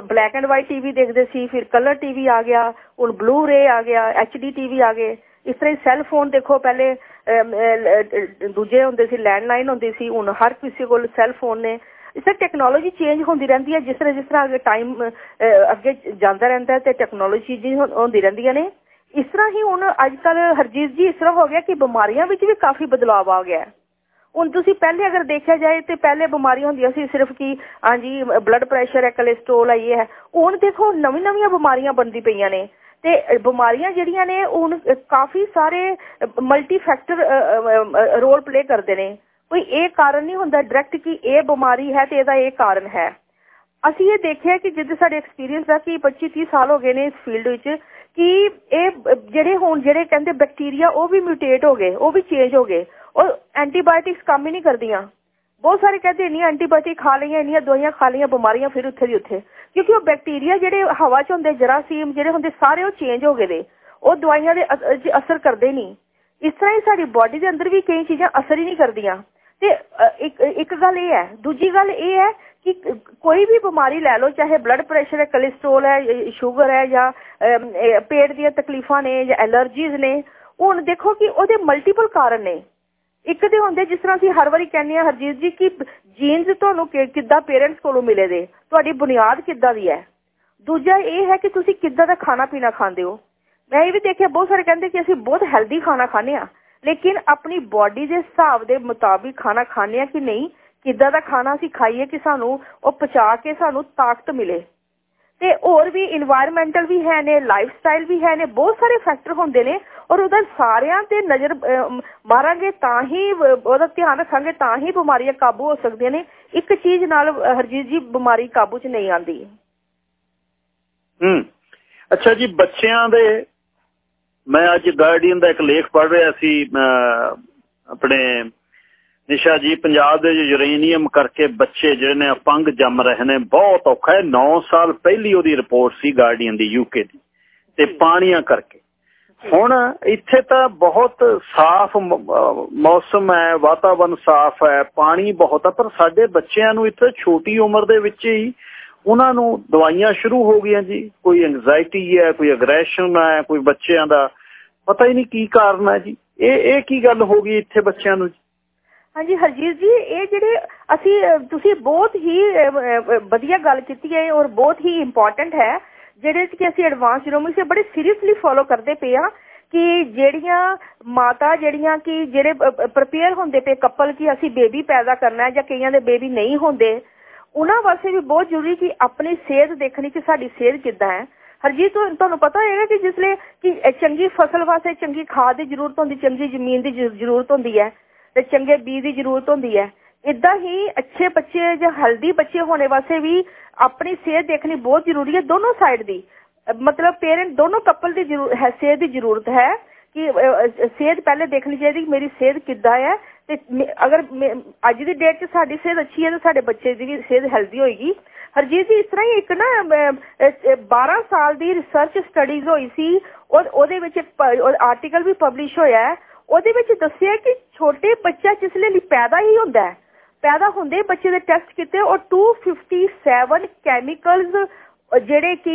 ਬਲੈਕ ਐਂਡ ਵਾਈਟ ਟੀਵੀ ਦੇਖਦੇ ਸੀ ਫਿਰ ਕਲਰ ਟੀਵੀ ਆ ਗਿਆ ਹੁਣ ਬਲੂ ਰੇ ਆ ਗਿਆ ਐਚਡੀ ਟੀਵੀ ਆ ਗਏ। ਇਸ ਤਰ੍ਹਾਂ ਹੀ ਸੈੱਲ ਫੋਨ ਦੇਖੋ ਪਹਿਲੇ ਦੂਜੇ ਹੁੰਦੇ ਸੀ ਲੈਂਡਲਾਈਨ ਹੁੰਦੀ ਸੀ, ਹੁਣ ਹਰ ਕਿਸੇ ਕੋਲ ਸੈੱਲ ਫੋਨ ਨੇ। ਇਸ ਤਰ੍ਹਾਂ ਟੈਕਨੋਲੋਜੀ ਚੇਂਜ ਹੁੰਦੀ ਰਹਿੰਦੀ ਹੈ, ਜਿਸ ਤਰ੍ਹਾਂ ਜਿਸ ਤਰ੍ਹਾਂ ਅੱਗੇ ਟਾਈਮ ਅੱਗੇ ਜਾਂਦਾ ਰਹਿੰਦਾ ਹੈ ਤੇ ਟੈਕਨੋਲੋਜੀ ਜੀ ਹੁੰਦੀ ਰਹਿੰਦੀਆਂ ਨੇ। ਇਸ ਤਰ੍ਹਾਂ ਹੀ ਹੁਣ ਅੱਜ ਕੱਲ ਹਰਜੀਤ ਜੀ, ਇਸ ਤਰ੍ਹਾਂ ਹੋ ਗਿਆ ਕਿ ਬਿਮਾਰੀਆਂ ਵਿੱਚ ਵੀ ਕਾਫੀ ਬਦਲਾਅ ਆ ਗਿਆ ਹੁਣ ਤੁਸੀਂ ਪਹਿਲੇ ਅਗਰ ਦੇਖਿਆ ਜਾਏ ਤੇ ਪਹਿਲੇ ਬਿਮਾਰੀਆਂ ਹੁੰਦੀਆਂ ਸੀ ਸਿਰਫ ਕਿ, ਹਾਂਜੀ ਬਲੱਡ ਪ੍ਰੈਸ਼ਰ ਹੈ ਕੋਲੇਸਟ੍ਰੋਲ ਹੈ, ਇਹ ਹੈ। ਹੁਣ ਦੇਖੋ ਨਵੀਂ ਨਵੀਆਂ ਬਿਮਾਰੀਆਂ ਬਣਦੀ ਪਈਆਂ ਨੇ। ਤੇ ਬਿਮਾਰੀਆਂ ਜਿਹੜੀਆਂ ਨੇ ਹੁਣ ਕਾਫੀ ਸਾਰੇ ਮਲਟੀ ਫੈਕਟਰ ਰੋਲ ਪਲੇ ਕਰਦੇ ਨੇ। ਕੋਈ ਇਹ ਕਾਰਨ ਨਹੀਂ ਹੁੰਦਾ ਡਾਇਰੈਕਟ ਕਿ ਇਹ ਬਿਮਾਰੀ ਹੈ ਤੇ ਇਹਦਾ ਇਹ ਕਾਰਨ ਹੈ। ਅਸੀਂ ਇਹ ਦੇਖਿਆ ਕਿ ਜਿੱਦ ਸਾਡੇ ਐਕਸਪੀਰੀਅੰਸ ਦਾ ਕਿ 25 30 ਸਾਲ ਹੋ ਗਏ ਨੇ ਇਸ ਫੀਲਡ ਵਿੱਚ ਕਿ ਇਹ ਜਿਹੜੇ ਹੁਣ ਜਿਹੜੇ ਕਹਿੰਦੇ ਬੈਕਟੀਰੀਆ ਉਹ ਵੀ ਮਿਊਟੇਟ ਹੋ ਗਏ, ਉਹ ਵੀ ਚੇਂਜ ਹੋ ਗਏ। ਔਰ ਐਂਟੀਬਾਇਓਟਿਕਸ ਕੰਮ ਹੀ ਨਹੀਂ ਕਰਦੀਆਂ। ਬਹੁਤ ਸਾਰੇ ਕਹਿੰਦੇ ਇੰਨੀਆਂ ਐਂਟੀਬਾਇਓਟਿਕ ਖਾ ਲਈਆਂ, ਇੰਨੀਆਂ ਦਵਾਈਆਂ ਖਾ ਲਈਆਂ, ਬਿਮਾਰੀਆਂ ਫਿਰ ਉੱਥੇ ਦੀ ਉੱਥੇ। ਕਿਉਂਕਿ ਉਹ ਬੈਕਟੀਰੀਆ ਜਿਹੜੇ ਹਵਾ 'ਚ ਹੁੰਦੇ, ਜਰਾਸੀਮ ਜਿਹੜੇ ਹੁੰਦੇ, ਸਾਰੇ ਉਹ ਚੇਂਜ ਹੋ ਗਏ ਦੇ ਉਹ ਦਵਾਈਆਂ ਦੇ ਅਸਰ ਕਰਦੇ ਨਹੀਂ। ਇਸ ਤਰ੍ਹਾਂ ਹੀ ਸਾਡੀ ਬਾਡੀ ਦੇ ਅੰਦਰ ਵੀ ਕਈ ਚੀਜ਼ਾਂ ਅਸਰ ਹੀ ਨਹੀਂ ਕਰਦੀਆਂ। ਤੇ ਇੱਕ ਇੱਕ ਗੱਲ ਇਹ ਹੈ, ਦੂਜੀ ਗੱਲ ਇਹ ਹੈ ਕਿ ਕੋਈ ਵੀ ਬਿਮਾਰੀ ਲੈ ਲਓ, ਚਾਹੇ ਬਲੱਡ ਪ੍ਰੈਸ਼ਰ ਹੈ ਕੋਲੇਸਟ੍ਰੋਲ ਹੈ ਸ਼ੂਗਰ ਹੈ ਜਾਂ ਪੇਟ ਦੀਆਂ ਤਕਲੀਫਾਂ ਨੇ ਜਾਂ ਐਲਰਜੀਜ਼ ਨੇ, ਹੁਣ ਦੇਖੋ ਕਿ ਉਹਦੇ ਮਲਟੀਪਲ ਕਾਰਨ ਨੇ। ਇੱਕ ਦੇ ਹੁੰਦੇ ਜਿਸ ਤਰ੍ਹਾਂ ਅਸੀਂ ਹਰ ਵਾਰੀ ਕਹਿੰਦੇ ਆ ਹਰਜੀਤ ਜੀ, ਕਿ ਜੀਨਸ ਤੁਹਾਨੂੰ ਕਿੱਦਾਂ ਪੇਰੈਂਟਸ ਕੋਲੋਂ ਮਿਲੇ ਦੇ? ਤੁਹਾਡੀ ਬੁਨਿਆਦ ਕਿੱਦਾਂ ਦੀ ਹੈ? ਦੂਜਾ ਇਹ ਹੈ ਕਿ ਤੁਸੀਂ ਕਿੱਦਾਂ ਦਾ ਖਾਣਾ ਪੀਣਾ ਖਾਂਦੇ ਹੋ? ਮੈਂ ਇਹ ਵੀ ਦੇਖਿਆ, ਬਹੁਤ ਸਾਰੇ ਕਹਿੰਦੇ ਕਿ ਅਸੀਂ ਬਹੁਤ ਹੈਲਦੀ ਖਾਣਾ ਖਾਂਦੇ ਆ ਲੇਕਿਨ ਆਪਣੀ ਬਾਡੀ ਦੇ ਹਿਸਾਬ ਦੇ ਮੁਤਾਬਿਕ ਖਾਣਾ ਖਾਂਦੇ ਆ ਕਿ ਨਹੀਂ? ਕਿੱਦਾਂ ਦਾ ਖਾਣਾ ਅਸੀਂ ਖਾਈਏ ਕਿ ਸਾਨੂੰ ਉਹ ਪਚਾ ਕੇ ਸਾਨੂੰ ਤਾਕਤ ਮਿਲੇ? ਤੇ ਹੋਰ ਵੀ এনवायरमेंटल ਵੀ ਹੈ ਨੇ ਲਾਈਫ ਸਟਾਈਲ ਵੀ ਹੈ ਨੇ, ਬਹੁਤ ਸਾਰੇ ਫੈਕਟਰ ਹੁੰਦੇ ਨੇ ਔਰ ਉਹਦਾ ਸਾਰਿਆਂ ਤੇ ਨਜ਼ਰ ਮਾਰਾਂਗੇ ਤਾਂ ਹੀ ਉਹਦਾ ਧਿਆਨ ਰੱਖਾਂਗੇ ਤਾਂ ਹੀ ਬਿਮਾਰੀਆਂ ਕਾਬੂ ਹੋ ਸਕਦੀਆਂ ਨੇ। ਇੱਕ ਚੀਜ਼ ਨਾਲ ਹਰਜੀਤ ਜੀ ਬਿਮਾਰੀ ਕਾਬੂ 'ਚ ਨਹੀਂ ਆਉਂਦੀ। ਹੂੰ। ਅੱਛਾ ਜੀ ਬੱਚਿਆਂ ਦੇ ਮੈਂ ਅੱਜ ਗਾਰਡੀਅਨ ਦਾ ਇੱਕ ਲੇਖ ਪੜ੍ਹ ਰਿਹਾ ਸੀ ਆਪਣੇ ਨਿਸ਼ਾ ਜੀ ਪੰਜਾਬ ਦੇ ਯੂਰੇਨੀਅਮ ਕਰਕੇ ਬੱਚੇ ਜਿਹੜੇ ਨੇ ਅਪੰਗ ਜੰਮ ਰਹੇ ਨੇ। ਬਹੁਤ ਔਖਾ ਹੈ। 9 ਸਾਲ ਪਹਿਲੀ ਉਹਦੀ ਰਿਪੋਰਟ ਸੀ ਗਾਰਡੀਅਨ ਦੀ ਯੂਕੇ ਦੀ। ਤੇ ਪਾਣੀਆਂ ਕਰਕੇ। ਹੁਣ ਇੱਥੇ ਤਾਂ ਬਹੁਤ ਸਾਫ਼ ਮੌਸਮ ਹੈ, ਵਾਤਾਵਰਨ ਸਾਫ਼ ਹੈ, ਪਾਣੀ ਬਹੁਤ ਹੈ, ਪਰ ਸਾਡੇ ਬੱਚਿਆਂ ਨੂੰ ਇੱਥੇ ਛੋਟੀ ਉਮਰ ਦੇ ਵਿੱਚ ਹੀ ਉਹਨਾਂ ਨੂੰ ਦਵਾਈਆਂ ਸ਼ੁਰੂ ਹੋ ਗਈਆਂ ਜੀ। ਕੋਈ ਐਂਗਜ਼ਾਇਟੀ ਹੈ, ਕੋਈ ਐਗਰੈਸ਼ਨ ਹੈ, ਕੋਈ ਬੱਚਿਆਂ ਦਾ। ਪਤਾ ਹੀ ਨਹੀਂ ਕੀ ਕਾਰਨ ਹੈ ਜੀ। ਇਹ ਇਹ ਕੀ ਗੱਲ ਹੋ ਗਈ ਇੱਥੇ ਬੱਚਿਆਂ ਨੂੰ ਹਾਂਜੀ, ਹਰਜੀਤ ਜੀ, ਇਹ ਜਿਹੜੇ ਅਸੀਂ, ਤੁਸੀਂ ਬਹੁਤ ਹੀ ਵਧੀਆ ਗੱਲ ਕੀਤੀ ਹੈ ਔਰ ਬਹੁਤ ਹੀ ਇੰਪੋਰਟੈਂਟ ਹੈ। ਜਿਹੜੇ ਕਿ ਅਸੀਂ ਐਡਵਾਂਸ ਜੀਨੋਮਿਕਸ ਬੜੇ ਸੀਰੀਅਸਲੀ ਫੋਲੋ ਕਰਦੇ ਪਏ ਆ ਕਿ ਜਿਹੜੀਆਂ ਮਾਤਾ ਜਿਹੜੀਆਂ ਕਿ ਜਿਹੜੇ ਪ੍ਰਪੇਅਰ ਹੁੰਦੇ ਪਏ ਕਪਲ ਕਿ ਅਸੀਂ ਬੇਬੀ ਪੈਦਾ ਕਰਨਾ ਜਾਂ ਕਈਆਂ ਦੇ ਬੇਬੀ ਨਹੀਂ ਹੁੰਦੇ, ਉਹਨਾਂ ਵਾਸਤੇ ਵੀ ਬਹੁਤ ਜ਼ਰੂਰੀ ਕਿ ਆਪਣੀ ਸਿਹਤ ਦੇਖਣੀ ਕਿ ਸਾਡੀ ਸਿਹਤ ਕਿੱਦਾਂ ਹੈ। ਹਰਜੀਤ ਤੁਹਾਨੂੰ ਪਤਾ ਹੋਏਗਾ ਕਿ ਜਿਸਲੇ ਕਿ ਚੰਗੀ ਫਸਲ ਵਾਸਤੇ ਚੰਗੀ ਖਾਦ ਦੀ ਜ਼ਰੂਰਤ ਹੁੰਦੀ, ਚੰਗੀ ਜ਼ਮੀਨ ਦੀ ਜ਼ਰੂਰਤ ਹੁੰਦੀ ਹੈ ਤੇ ਚੰਗੇ ਬੀਜ ਦੀ ਜ਼ਰੂਰਤ ਹੁੰਦੀ ਹੈ ਇਦਾਂ ਹੀ ਅੱਛੇ ਬੱਚੇ ਜਾਂ ਹਲਦੀ ਬੱਚੇ ਹੋਣੇ ਵਾਸਤੇ ਵੀ ਆਪਣੀ ਸਿਹਤ ਦੇਖਣੀ ਬਹੁਤ ਜ਼ਰੂਰੀ ਹੈ ਦੋਨੋਂ ਸਾਈਡ ਦੀ। ਮਤਲਬ ਪੇਰੈਂਟ ਦੋਨੋਂ ਕਪਲ ਦੀ ਸਿਹਤ ਦੀ ਜ਼ਰੂਰਤ ਹੈ ਕਿ ਸਿਹਤ ਪਹਿਲੇ ਦੇਖਣੀ ਚਾਹੀਦੀ ਕਿ ਮੇਰੀ ਸਿਹਤ ਕਿੱਦਾਂ ਹੈ ਤੇ ਅਗਰ ਅੱਜ ਦੀ ਡੇਟ 'ਚ ਸਾਡੀ ਸਿਹਤ ਅੱਛੀ ਹੈ ਤਾਂ ਸਾਡੇ ਬੱਚੇ ਦੀ ਵੀ ਸਿਹਤ ਹੈਲਦੀ ਹੋਏਗੀ। ਹਰਜੀਤ ਜੀ, ਇਸ ਤਰ੍ਹਾਂ ਹੀ ਇੱਕ ਨਾ 12 ਸਾਲ ਦੀ ਰਿਸਰਚ ਸਟੱਡੀਜ਼ ਹੋਈ ਸੀ ਔਰ ਉਹਦੇ ਵਿੱਚ ਆਰਟੀਕਲ ਵੀ ਪਬਲਿਸ਼ ਹੋਇਆ ਹੈ। ਉਹਦੇ ਵਿੱਚ ਦੱਸਿਆ ਕਿ ਛੋਟੇ ਬੱਚਾ ਜਿਸ ਲਈ ਪੈਦਾ ਹੀ ਹੁੰਦਾ ਹੈ ਪੈਦਾ ਹੁੰਦੇ ਬੱਚੇ ਦੇ ਟੈਸਟ ਕੀਤੇ ਔਰ 257 ਕੈਮੀਕਲਸ ਜਿਹੜੇ ਕਿ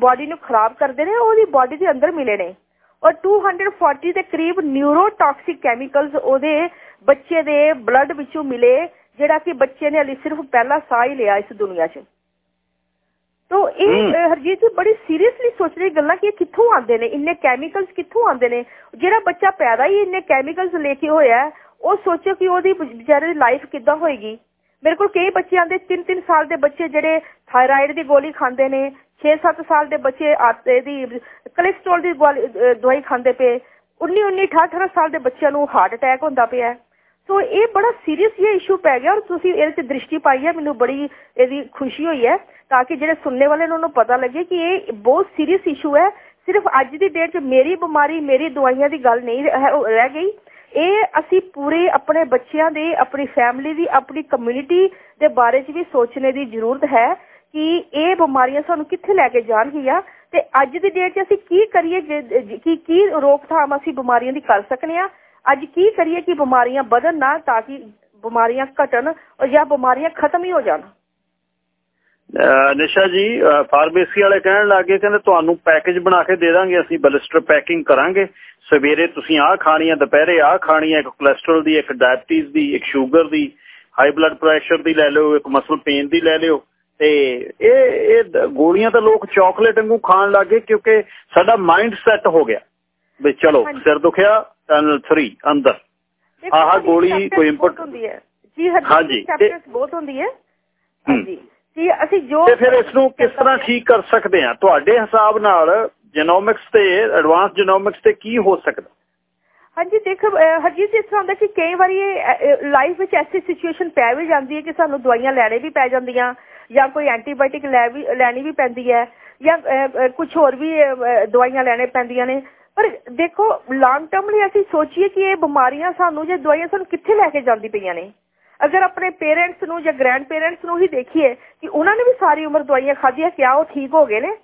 ਬਾਡੀ ਨੂੰ ਖਰਾਬ ਕਰਦੇ ਨੇ ਉਹਦੀ ਬਾਡੀ ਦੇ ਅੰਦਰ ਮਿਲੇ ਨੇ। ਔਰ 240 ਦੇ ਕਰੀਬ ਨਿਊਰੋਟਾਕਸਿਕ ਕੈਮੀਕਲਸ ਉਹਦੇ ਬੱਚੇ ਦੇ ਬਲੱਡ ਵਿੱਚੋਂ ਮਿਲੇ ਜਿਹੜਾ ਕਿ ਬੱਚੇ ਨੇ ਅਲੀ ਸਿਰਫ ਪਹਿਲਾ ਸਾਹ ਹੀ ਲਿਆ ਇਸ ਦੁਨੀਆ 'ਚ। ਤੋ ਇਹ ਹਰਜੀਤ ਜੀ ਬੜੀ ਸੀਰੀਅਸਲੀ ਸੋਚ ਰਹੀ ਗੱਲਾਂ ਕਿ ਇਹ ਕਿੱਥੋਂ ਆਉਂਦੇ ਨੇ ਇੰਨੇ ਕੈਮੀਕਲਸ ਕਿੱਥੋਂ ਆਉਂਦੇ ਨੇ? ਜਿਹੜਾ ਬੱਚਾ ਪੈਦਾ ਹੀ ਇੰਨੇ ਕੈਮੀਕਲਸ ਲੈ ਕੇ ਹੋਇਆ ਉਹ ਸੋਚੋ ਕਿ ਉਹਦੀ ਵਿਚਾਰੇ ਦੀ ਲਾਈਫ ਕਿੱਦਾਂ ਹੋਏਗੀ। ਮੇਰੇ ਕੋਲ ਕਈ ਬੱਚੇ ਆਂਦੇ 3-3 ਸਾਲ ਦੇ ਬੱਚੇ ਜਿਹੜੇ ਥਾਇਰਾਇਡ ਦੀ ਗੋਲੀ ਖਾਂਦੇ ਨੇ 6-7 ਸਾਲ ਦੇ ਬੱਚੇ ਆਤੇ ਦੀ ਕੋਲੇਸਟ੍ਰੋਲ ਦੀ ਦਵਾਈ ਖਾਂਦੇ ਪਏ। 19-19 18 ਸਾਲ ਦੇ ਬੱਚਿਆਂ ਨੂੰ ਹਾਰਟ ਅਟੈਕ ਹੁੰਦਾ ਪਿਆ। ਸੋ ਇਹ ਬੜਾ ਸੀਰੀਅਸ ਜਿਹਾ ਇਸ਼ੂ ਪੈ ਗਿਆ ਔਰ ਤੁਸੀਂ ਇਹਦੇ ਤੇ ਦ੍ਰਿਸ਼ਟੀ ਪਾਈ ਹੈ। ਮੈਨੂੰ ਬੜੀ ਇਹਦੀ ਖੁਸ਼ੀ ਹੋਈ ਹੈ ਤਾਂ ਕਿ ਜਿਹੜੇ ਸੁਣਨੇ ਵਾਲੇ ਨੂੰ ਉਹਨੂੰ ਪਤਾ ਲੱਗੇ ਕਿ ਇਹ ਬਹੁਤ ਸੀਰੀਅਸ ਇਸ਼ੂ ਹੈ। ਸਿਰਫ ਅੱਜ ਦੀ ਡੇਟ 'ਚ ਮੇਰੀ ਬਿਮਾਰੀ, ਮੇਰੀ ਦਵਾਈਆਂ ਦੀ ਗੱਲ ਨਹੀਂ ਰਹਿ ਗਈ। ਇਹ ਅਸੀਂ ਪੂਰੇ ਆਪਣੇ ਬੱਚਿਆਂ ਦੇ, ਆਪਣੀ ਫੈਮਿਲੀ ਦੀ, ਆਪਣੀ ਕਮਿਊਨਿਟੀ ਦੇ ਬਾਰੇ 'ਚ ਵੀ ਸੋਚਣੇ ਦੀ ਜ਼ਰੂਰਤ ਹੈ ਕਿ ਇਹ ਬਿਮਾਰੀਆਂ ਸਾਨੂੰ ਕਿੱਥੇ ਲੈ ਕੇ ਜਾਣਗੀਆਂ ਤੇ ਅੱਜ ਦੀ ਡੇਟ 'ਚ ਅਸੀਂ ਕੀ ਕਰੀਏ ਕਿ, ਕੀ ਰੋਕਥਾਮ ਅਸੀਂ ਬਿਮਾਰੀਆਂ ਦੀ ਕਰ ਸਕਨੇ ਆ? ਅੱਜ ਕੀ ਕਰੀਏ ਕਿ ਬਿਮਾਰੀਆਂ ਵਧਣ ਨਾ ਤਾਂ ਕਿ ਬਿਮਾਰੀਆਂ ਘਟਣ ਜਾਂ ਬਿਮਾਰੀਆਂ ਖਤਮ ਹੀ ਹੋ ਜਾਣ? ਨਿਸ਼ਾ ਜੀ ਫਾਰਮੇਸੀ ਵਾਲੇ ਕਹਿਣ ਲੱਗੇ ਕਹਿੰਦੇ ਤੁਹਾਨੂੰ ਪੈਕੇਜ ਬਣਾ ਕੇ ਦੇ ਦਾਂਗੇ ਅਸੀਂ ਬਲਿਸਟਰ ਪੈਕਿੰਗ ਕਰਾਂਗੇ। ਸਵੇਰੇ ਤੁਸੀਂ ਆਹ ਖਾਣੀ ਹੈ ਦੁਪਹਿਰੇ ਆਹ ਖਾਣੀ ਹੈ ਇੱਕ ਕੋਲੇਸਟ੍ਰੋਲ ਦੀ ਇੱਕ ਡਾਇਬਟੀਜ਼ ਦੀ ਇੱਕ ਸ਼ੂਗਰ ਦੀ ਹਾਈ ਬਲੱਡ ਪ੍ਰੈਸ਼ਰ ਦੀ ਲੈ ਲਿਓ ਇੱਕ ਮਸਲ ਪੇਨ ਦੀ ਲੈ ਲਿਓ। ਤੇ ਇਹ ਇਹ ਗੋਲੀਆਂ ਤਾਂ ਲੋਕ ਚਾਕਲੇਟ ਵਾਂਗੂ ਖਾਣ ਲੱਗੇ ਕਿਉਂਕਿ ਸਾਡਾ ਮਾਈਂਡ ਸੈੱਟ ਹੋ ਗਿਆ। ਵੀ ਚਲੋ ਸਿਰ ਦੁਖਿਆ ਟਨਲ 3 ਅੰਦਰ। ਆਹ ਗੋਲੀ ਕੋਈ ਇੰਪੋਰਟ ਹੁੰਦੀ ਹੈ। ਜੀ ਹਾਂਜੀ ਬਹੁਤ ਹੁੰਦੀ ਹੈ। ਹਾਂਜੀ। ਜੀ ਅਸੀਂ ਜੋ ਤੇ ਫਿਰ ਇਸ ਨੂੰ ਕਿਸ ਤਰ੍ਹਾਂ ਠੀਕ ਕਰ ਸਕਦੇ ਆ ਤੁਹਾਡੇ ਹਿਸਾਬ ਨਾਲ ਜੀਨੋਮਿਕਸ ਤੇ ਐਡਵਾਂਸ ਜੀਨੋਮਿਕਸ ਤੇ ਕੀ ਹੋ ਸਕਦਾ? ਹਾਂਜੀ ਦੇਖ ਹਰਜੀਤ ਇਸ ਤਰ੍ਹਾਂ ਹੁੰਦਾ ਕਿ ਕਈ ਵਾਰੀ ਲਾਈਫ ਵਿੱਚ ਐਸੀ ਸਿਚੁਏਸ਼ਨ ਪੈ ਵੀ ਜਾਂਦੀ ਹੈ ਕਿ ਸਾਨੂੰ ਦਵਾਈਆਂ ਲੈਣੇ ਵੀ ਪੈ ਜਾਂਦੀਆਂ ਜਾਂ ਕੋਈ ਐਂਟੀਬਾਇਓਟਿਕ ਲੈ ਵੀ ਲੈਣੀ ਵੀ ਪੈਂਦੀ ਹੈ ਜਾਂ ਕੁਝ ਹੋਰ ਵੀ ਦਵਾਈਆਂ ਲੈਣੇ ਪੈਂਦੀਆਂ ਨੇ। ਪਰ ਦੇਖੋ ਲੌਂਗ ਟਰਮ ਲਈ ਅਸੀਂ ਸੋਚੀਏ ਕਿ ਇਹ ਬਿਮਾਰੀਆਂ ਸਾਨੂੰ ਜੇ ਦਵਾਈਆਂ ਸਾਨੂੰ ਕਿੱਥੇ ਲੈ ਕੇ ਜਾਂਦੀ ਪਈਆਂ ਨੇ? ਅਗਰ ਆਪਣੇ ਪੇਰੈਂਟਸ ਨੂੰ ਜਾਂ ਗ੍ਰੈਂਡ ਪੇਰੈਂਟਸ ਨੂੰ ਹੀ ਦੇਖੀਏ ਕਿ ਉਹਨਾਂ ਨੇ ਵੀ ਸਾਰੀ ਉਮਰ ਦਵਾਈਆਂ ਖਾਧੀਆਂ, ਕਿਆ ਉਹ ਠੀਕ ਹੋ ਗਏ ਨੇ?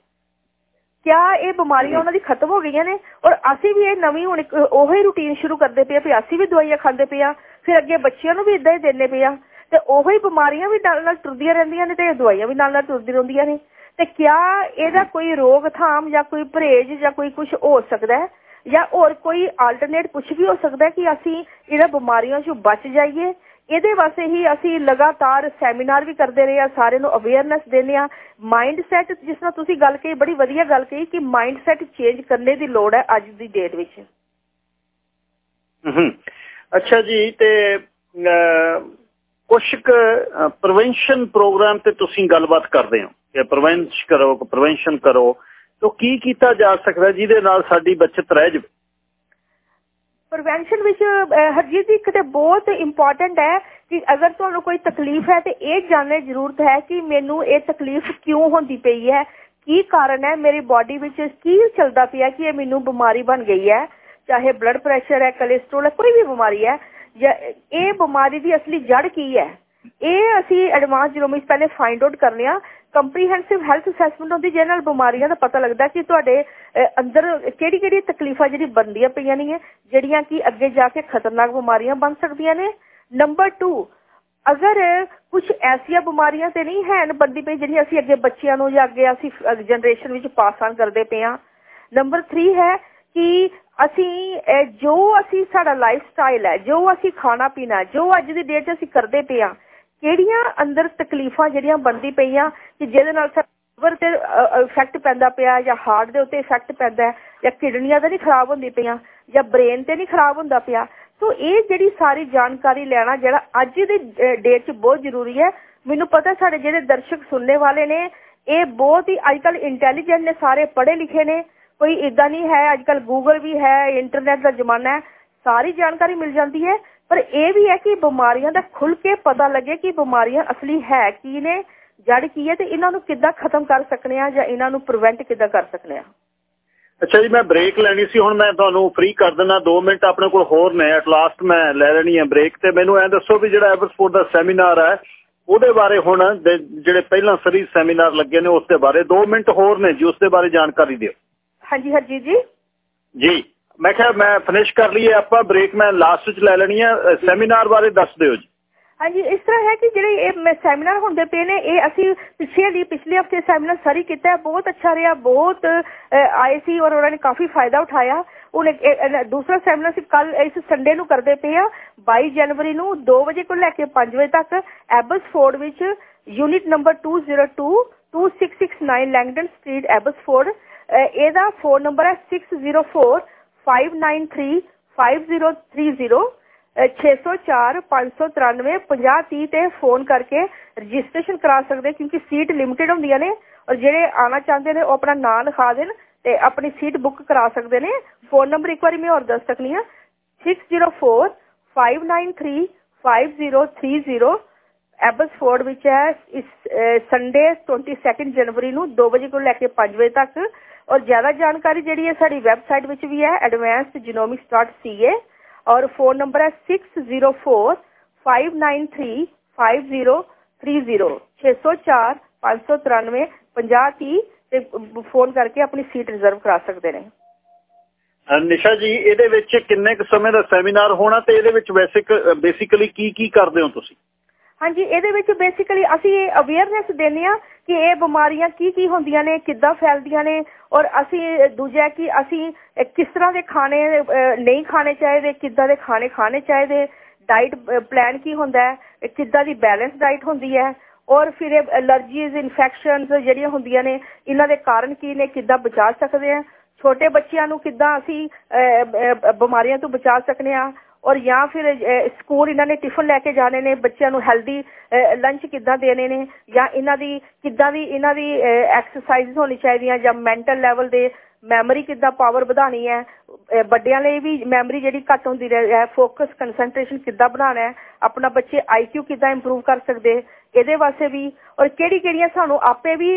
ਕਿਆ ਇਹ ਬਿਮਾਰੀਆਂ ਉਹਨਾਂ ਦੀ ਖਤਮ ਹੋ ਗਈਆਂ ਨੇ? ਔਰ ਅਸੀਂ ਵੀ ਇਹ ਨਵੀਂ ਹੁਣ ਉਹੀ ਰੁਟੀਨ ਸ਼ੁਰੂ ਕਰਦੇ ਪਏ ਆ ਅਸੀਂ ਵੀ ਦਵਾਈਆਂ ਖਾਂਦੇ ਪਏ ਆ, ਫਿਰ ਅੱਗੇ ਬੱਚਿਆਂ ਨੂੰ ਵੀ ਇਦਾਂ ਹੀ ਦਿੰਦੇ ਪਏ ਆ। ਤੇ ਉਹੀ ਬਿਮਾਰੀਆਂ ਵੀ ਨਾਲ ਨਾਲ ਟੁਰਦੀਆਂ ਰਹਿੰਦੀਆਂ ਨੇ ਤੇ ਦਵਾਈਆਂ ਵੀ ਨਾਲ ਨਾਲ ਟੁਰਦੀ ਰਹਿੰਦੀਆਂ ਨੇ। ਤੇ ਕਿਆ ਇਹਦਾ ਕੋਈ ਰੋਕਥਾਮ ਜਾਂ ਕੋਈ ਪਰਹੇਜ ਜਾਂ ਕੋਈ ਕੁਝ ਹੋ ਸਕਦਾ ਹੈ? ਜਾਂ ਹੋਰ ਕੋਈ ਆਲਟਰਨੇਟ ਕੁਝ ਵੀ ਹੋ ਸਕਦਾ ਕਿ ਅਸੀਂ ਇਹਨਾਂ ਬਿਮਾਰੀਆਂ ਤੋਂ ਬਚ ਜਾਈਏ? ਇਹਦੇ ਵਾਸਤੇ ਹੀ ਅਸੀਂ ਲਗਾਤਾਰ ਸੈਮੀਨਾਰ ਵੀ ਕਰਦੇ ਰਹੇ ਆ ਸਾਰੇ ਨੂੰ ਅਵੇਅਰਨੈਸ ਦਿੰਦੇ ਆ ਮਾਈਂਡ ਸੈਟ ਜਿਸ ਤਰ੍ਹਾਂ ਤੁਸੀਂ ਗੱਲ ਕਹੀ, ਬੜੀ ਵਧੀਆ ਗੱਲ ਕਹੀ ਕਿ ਮਾਈਂਡ ਸੈਟ ਚੇਂਜ ਕਰਨੇ ਦੀ ਲੋੜ ਹੈ ਅੱਜ ਦੀ ਡੇਟ ਵਿੱਚ। ਅੱਛਾ ਜੀ, ਤੇ ਕੁਝ ਪ੍ਰੀਵੈਂਸ਼ਨ ਪ੍ਰੋਗਰਾਮ ਤੇ ਤੁਸੀਂ ਗੱਲਬਾਤ ਕਰਦੇ ਹੋ। ਕਿ ਪ੍ਰੀਵੈਂਸ਼ ਕਰੋ ਪ੍ਰੀਵੈਂਸ਼ਨ ਕਰੋ। ਤਾਂ ਕੀ ਕੀਤਾ ਜਾ ਸਕਦਾ ਜਿਹਦੇ ਨਾਲ ਸਾਡੀ ਬਚਤ ਰਹਿ ਜਾਵੇ? ਪ੍ਰੀਵੈਂਸ਼ਨ ਵਿੱਚ ਹਰਜੀਤ ਜੀ, ਇੱਕ ਤੇ ਬਹੁਤ ਇੰਪੋਰਟੈਂਟ ਹੈ ਕਿ ਅਗਰ ਤੁਹਾਨੂੰ ਕੋਈ ਤਕਲੀਫ ਹੈ ਤੇ ਇਹ ਜਾਣਨੇ ਜ਼ਰੂਰਤ ਹੈ ਕਿ ਮੈਨੂੰ ਇਹ ਤਕਲੀਫ ਕਿਉਂ ਹੁੰਦੀ ਪਈ ਹੈ, ਕੀ ਕਾਰਨ ਹੈ, ਮੇਰੀ ਬਾਡੀ ਵਿੱਚ ਕੀ ਚੱਲਦਾ ਪਿਆ ਕਿ ਇਹ ਮੈਨੂੰ ਬਿਮਾਰੀ ਬਣ ਗਈ ਹੈ, ਚਾਹੇ ਬਲੱਡ ਪ੍ਰੈਸ਼ਰ ਹੈ ਕੋਲੇਸਟ੍ਰੋਲ ਹੈ, ਕੋਈ ਵੀ ਬਿਮਾਰੀ ਹੈ ਇਹ ਬਿਮਾਰੀ ਦੀ ਅਸਲੀ ਜੜ ਕੀ ਹੈ? ਇਹ ਅਸੀਂ ਐਡਵਾਂਸ ਜੀਨੋਮਿਕਸ ਪਹਿਲੇ ਫਾਈਂਡ ਆਊਟ ਕਰਨੇ ਆ ਕੰਪਰੀਹੈਂਸਿਵ ਹੈਲਥ ਅਸੈਸਮੈਂਟ ਹੁੰਦੀ, ਜਿਹਦੇ ਨਾਲ ਬਿਮਾਰੀਆਂ ਦਾ ਪਤਾ ਲੱਗਦਾ ਕਿ ਤੁਹਾਡੇ ਅੰਦਰ ਕਿਹੜੀ ਕਿਹੜੀ ਤਕਲੀਫਾਂ ਜਿਹੜੀ ਬਣਦੀਆਂ ਪਈਆਂ ਨੇ, ਜਿਹੜੀਆਂ ਕਿ ਅੱਗੇ ਜਾ ਕੇ ਖਤਰਨਾਕ ਬਿਮਾਰੀਆਂ ਬਣ ਸਕਦੀਆਂ ਨੇ। ਨੰਬਰ 2 ਅਗਰ ਕੁਝ ਐਸੀਆਂ ਬਿਮਾਰੀਆਂ ਤੇ ਨਹੀਂ ਹੈ ਬੰਦੀ ਪਈ ਜਿਹੜੀਆਂ ਅਸੀਂ ਅੱਗੇ ਬੱਚਿਆਂ ਨੂੰ ਜਾਂ ਅੱਗੇ ਅਸੀਂ ਜਨਰੇਸ਼ਨ ਵਿੱਚ ਪਾਸ ਆਨ ਕਰਦੇ ਪਏ ਆ ਨੰਬਰ 3 ਹੈ ਕਿ ਅਸੀਂ ਜੋ ਅਸੀਂ ਸਾਡਾ ਲਾਈਫ ਸਟਾਈਲ ਹੈ, ਜੋ ਅਸੀਂ ਖਾਣਾ ਪੀਣਾ ਜੋ ਅੱਜ ਦੀ ਡੇਟ 'ਚ ਅਸੀਂ ਕਰਦੇ ਪਏ ਆ ਕਿਹੜੀਆਂ ਅੰਦਰ ਤਕਲੀਫਾਂ ਜਿਹੜੀਆਂ ਬਣਦੀ ਪਈਆਂ ਕਿ ਜਿਹਦੇ ਨਾਲ ਲਿਵਰ ਤੇ ਇਫੈਕਟ ਪੈਂਦਾ ਪਿਆ ਜਾਂ ਹਾਰਟ ਦੇ ਉੱਤੇ ਇਫੈਕਟ ਪੈਂਦਾ ਜਾਂ ਕਿਡਨੀਆਂ ਤਾਂ ਨਹੀਂ ਖਰਾਬ ਹੁੰਦੀ ਪਈਆਂ ਜਾਂ ਬ੍ਰੇਨ ਤੇ ਨਹੀਂ ਖਰਾਬ ਹੁੰਦਾ ਪਿਆ। ਸੋ ਇਹ ਜਿਹੜੀ ਸਾਰੀ ਜਾਣਕਾਰੀ ਲੈਣਾ ਜਿਹੜਾ ਅੱਜ ਦੀ ਡੇਟ 'ਚ ਬਹੁਤ ਜ਼ਰੂਰੀ ਹੈ। ਮੈਨੂੰ ਪਤਾ ਸਾਡੇ ਜਿਹੜੇ ਦਰਸ਼ਕ ਸੁਣਨੇ ਵਾਲੇ ਨੇ, ਇਹ ਬਹੁਤ ਹੀ ਅੱਜਕੱਲ ਇੰਟੈਲੀਜੈਂਟ ਨੇ, ਸਾਰੇ ਪੜ੍ਹੇ ਲਿਖੇ ਨੇ। ਕੋਈ ਇਦਾਂ ਨਹੀਂ ਹੈ ਅੱਜਕੱਲ ਗੂਗਲ ਵੀ ਹੈ ਇੰਟਰਨੈਟ ਦਾ ਜ਼ਮਾਨਾ ਹੈ। ਸਾਰੀ ਜਾਣਕਾਰੀ ਮਿਲ ਜਾਂਦੀ ਹੈ। ਪਰ ਇਹ ਵੀ ਹੈ ਕਿ ਬਿਮਾਰੀਆਂ ਦਾ ਖੁੱਲ ਕੇ ਪਤਾ ਲੱਗੇ ਕਿ ਬਿਮਾਰੀਆਂ ਅਸਲੀ ਹੈ ਕੀ ਨੇ ਜੜ ਕੀ ਹੈ ਤੇ ਇਹਨਾਂ ਨੂੰ ਕਿੱਦਾਂ ਖਤਮ ਕਰ ਸਕਨੇ ਆ ਜਾਂ ਇਹਨਾਂ ਨੂੰ ਪ੍ਰੀਵੈਂਟ ਕਿੱਦਾਂ ਕਰ ਸਕਨੇ ਆ। ਅੱਛਾ ਜੀ ਮੈਂ ਬ੍ਰੇਕ ਲੈਣੀ ਸੀ ਹੁਣ ਮੈਂ ਤੁਹਾਨੂੰ ਫ੍ਰੀ ਕਰ ਦਿੰਦਾ 2 ਮਿੰਟ ਆਪਣੇ ਕੋਲ ਹੋਰ ਨੇ ਐਟ ਲਾਸਟ ਮੈਂ ਲੈ ਲੈਣੀ ਹੈ ਬ੍ਰੇਕ ਤੇ। ਮੈਨੂੰ ਐ ਦੱਸੋ ਵੀ ਜਿਹੜਾ ਐਵਰਸਪੋਰਟ ਦਾ ਸੈਮੀਨਾਰ ਹੈ ਉਹਦੇ ਬਾਰੇ ਹੁਣ ਜਿਹੜੇ ਪਹਿਲਾਂ ਸਰੀ ਸੈਮੀਨਾਰ ਲੱਗੇ ਨੇ ਉਸ ਦੇ ਬਾਰੇ 2 ਮਿੰਟ ਹੋਰ ਨੇ ਜੀ ਉਸ ਦੇ ਬਾਰੇ ਜਾਣਕਾਰੀ ਦਿਓ। ਹਾਂਜੀ ਹਰਜੀਤ ਜੀ। ਜੀ। ਮੈਂ ਕਿਹਾ ਮੈਂ ਫਿਨਿਸ਼ ਕਰ ਲਈਏ ਆਪਾਂ ਬ੍ਰੇਕ ਮੈਂ ਲਾਸਟ ਵਿੱਚ ਲੈ ਲੈਣੀ ਹੈ ਸੈਮੀਨਾਰ ਬਾਰੇ ਦੱਸ ਦਿਓ ਜੀ। ਹਾਂਜੀ, ਇਸ ਤਰ੍ਹਾਂ ਹੈ ਕਿ ਜਿਹੜੇ ਇਹ ਸੈਮੀਨਾਰ ਹੁੰਦੇ ਪਏ ਨੇ, ਇਹ ਅਸੀਂ ਪਿਛਲੇ ਲਈ ਪਿਛਲੇ ਹਫ਼ਤੇ ਸੈਮੀਨਾਰ ਸਾਰੀ ਕੀਤਾ ਬਹੁਤ ਅੱਛਾ ਰਿਹਾ, ਬਹੁਤ ਆਏ ਸੀ ਔਰ ਉਹਨਾਂ ਨੇ ਕਾਫੀ ਫਾਇਦਾ ਉਠਾਇਆ। ਉਹਨੇ ਦੂਸਰਾ ਸੈਮੀਨਾਰ ਸੀ ਕੱਲ ਇਸ ਸੰਡੇ ਨੂੰ ਕਰਦੇ ਪਏ ਆ 22 ਜਨਵਰੀ ਨੂੰ 2 ਵਜੇ ਤੋਂ ਲੈ ਕੇ 5 ਵਜੇ ਤੱਕ ਐਬਸਫੋਰਡ ਵਿੱਚ unit number 202 2669 Langdon street Abbotsford ਇਹਦਾ ਫੋਨ ਨੰਬਰ ਹੈ 604 593 5030 604 593 5030 ਤੇ ਫੋਨ ਕਰਕੇ ਰਜਿਸਟ੍ਰੇਸ਼ਨ ਕਰਾ ਸਕਦੇ ਕਿਉਂਕਿ ਸੀਟ ਲਿਮਟਿਡ ਹੁੰਦੀਆਂ ਨੇ ਔਰ ਜਿਹੜੇ ਆਣਾ ਚਾਹੁੰਦੇ ਨੇ ਉਹ ਆਪਣਾ ਨਾਮ ਲਿਖਾ ਦੇਣ ਤੇ ਆਪਣੀ ਸੀਟ ਬੁੱਕ ਕਰਾ ਸਕਦੇ ਨੇ। ਫੋਨ ਨੰਬਰ ਇੱਕ ਵਾਰੀ ਮੈਂ ਹੋਰ ਦੱਸ ਸਕਨੀ ਆ 604 593 5030 ਐਬਸਫੋਰਡ ਵਿੱਚ ਹੈ। ਇਸ ਸੰਡੇ 22 ਜਨਵਰੀ ਨੂੰ 2 ਵਜੇ ਤੋਂ ਲੈ ਕੇ 5 ਵਜੇ ਤੱਕ ਔਰ ਜ਼ਿਆਦਾ ਜਾਣਕਾਰੀ ਜਿਹੜੀ ਹੈ ਸਾਡੀ ਵੈਬਸਾਈਟ ਵਿੱਚ ਵੀ ਹੈ advancedgenomics.ca ਔਰ ਫੋਨ ਨੰਬਰ ਹੈ 6045935030 604 593 5030 ਤੇ ਫੋਨ ਕਰਕੇ ਆਪਣੀ ਸੀਟ ਰਿਜ਼ਰਵ ਕਰਾ ਸਕਦੇ ਨੇ। ਨਿਸ਼ਾ ਜੀ, ਇਹਦੇ ਵਿੱਚ ਕਿੰਨੇ ਕੁ ਸਮੇਂ ਦਾ ਸੈਮੀਨਾਰ ਹੋਣਾ ਤੇ ਇਹਦੇ ਵਿੱਚ ਬੇਸਿਕ ਬੇਸਿਕਲੀ ਕੀ ਕੀ ਕਰਦੇ ਹੋ ਤੁਸੀਂ? ਹਾਂਜੀ, ਇਹਦੇ ਵਿੱਚ ਬੇਸਿਕਲੀ ਅਸੀਂ ਇਹ ਅਵੇਅਰਨੈਸ ਦਿੰਦੇ ਆ ਕਿ ਇਹ ਬਿਮਾਰੀਆਂ ਕੀ ਕੀ ਹੁੰਦੀਆਂ ਨੇ, ਕਿੱਦਾਂ ਫੈਲਦੀਆਂ ਨੇ ਔਰ ਅਸੀਂ ਦੂਜਾ ਕਿ ਅਸੀਂ ਕਿਸ ਤਰ੍ਹਾਂ ਦੇ ਖਾਣੇ ਨਹੀਂ ਖਾਣੇ ਚਾਹੀਦੇ, ਕਿੱਦਾਂ ਦੇ ਖਾਣੇ ਖਾਣੇ ਚਾਹੀਦੇ ਡਾਈਟ ਪਲਾਨ ਕੀ ਹੁੰਦਾ ਹੈ ਕਿੱਦਾਂ ਦੀ ਬੈਲੈਂਸ ਡਾਈਟ ਹੁੰਦੀ ਹੈ ਔਰ ਫਿਰ ਅਲਰਜੀਜ਼ ਇਨਫੈਕਸ਼ਨਸ ਜਿਹੜੀਆਂ ਹੁੰਦੀਆਂ ਨੇ, ਇਹਨਾਂ ਦੇ ਕਾਰਨ ਕੀ ਨੇ, ਕਿੱਦਾਂ ਬਚਾ ਸਕਦੇ ਆ ਛੋਟੇ ਬੱਚਿਆਂ ਨੂੰ ਕਿੱਦਾਂ ਅਸੀਂ ਬਿਮਾਰੀਆਂ ਤੋਂ ਬਚਾ ਸਕਨੇ ਆ ਔਰ ਜਾਂ ਫਿਰ ਸਕੂਲ ਇਹਨਾਂ ਨੇ ਟਿਫਨ ਲੈ ਕੇ ਜਾਣੇ ਨੇ, ਬੱਚਿਆਂ ਨੂੰ ਹੈਲਦੀ ਲੰਚ ਕਿੱਦਾਂ ਦੇਣੇ ਨੇ, ਜਾਂ ਇਹਨਾਂ ਦੀ ਕਿੱਦਾਂ ਦੀ, ਇਹਨਾਂ ਦੀ ਐਕਸਰਸਾਈਜ਼ ਹੋਣੀ ਚਾਹੀਦੀਆਂ, ਜਾਂ ਮੈਂਟਲ ਲੈਵਲ ਦੇ ਮੈਮਰੀ ਕਿੱਦਾਂ ਪਾਵਰ ਵਧਾਣੀ ਹੈ ਵੱਡਿਆਂ ਲਈ ਵੀ ਮੈਮਰੀ ਜਿਹੜੀ ਘੱਟ ਹੁੰਦੀ ਹੈ ਫੋਕਸ ਕਨਸੈਂਟਰੇਸ਼ਨ ਕਿੱਦਾਂ ਬਣਾਉਣਾ ਹੈ, ਆਪਣਾ ਬੱਚੇ ਆਈਕਿਊ ਕਿੱਦਾਂ ਇੰਪਰੂਵ ਕਰ ਸਕਦੇ, ਇਹਦੇ ਵਾਸਤੇ ਵੀ, ਔਰ ਕਿਹੜੀ ਕਿਹੜੀਆਂ ਸਾਨੂੰ ਆਪੇ ਵੀ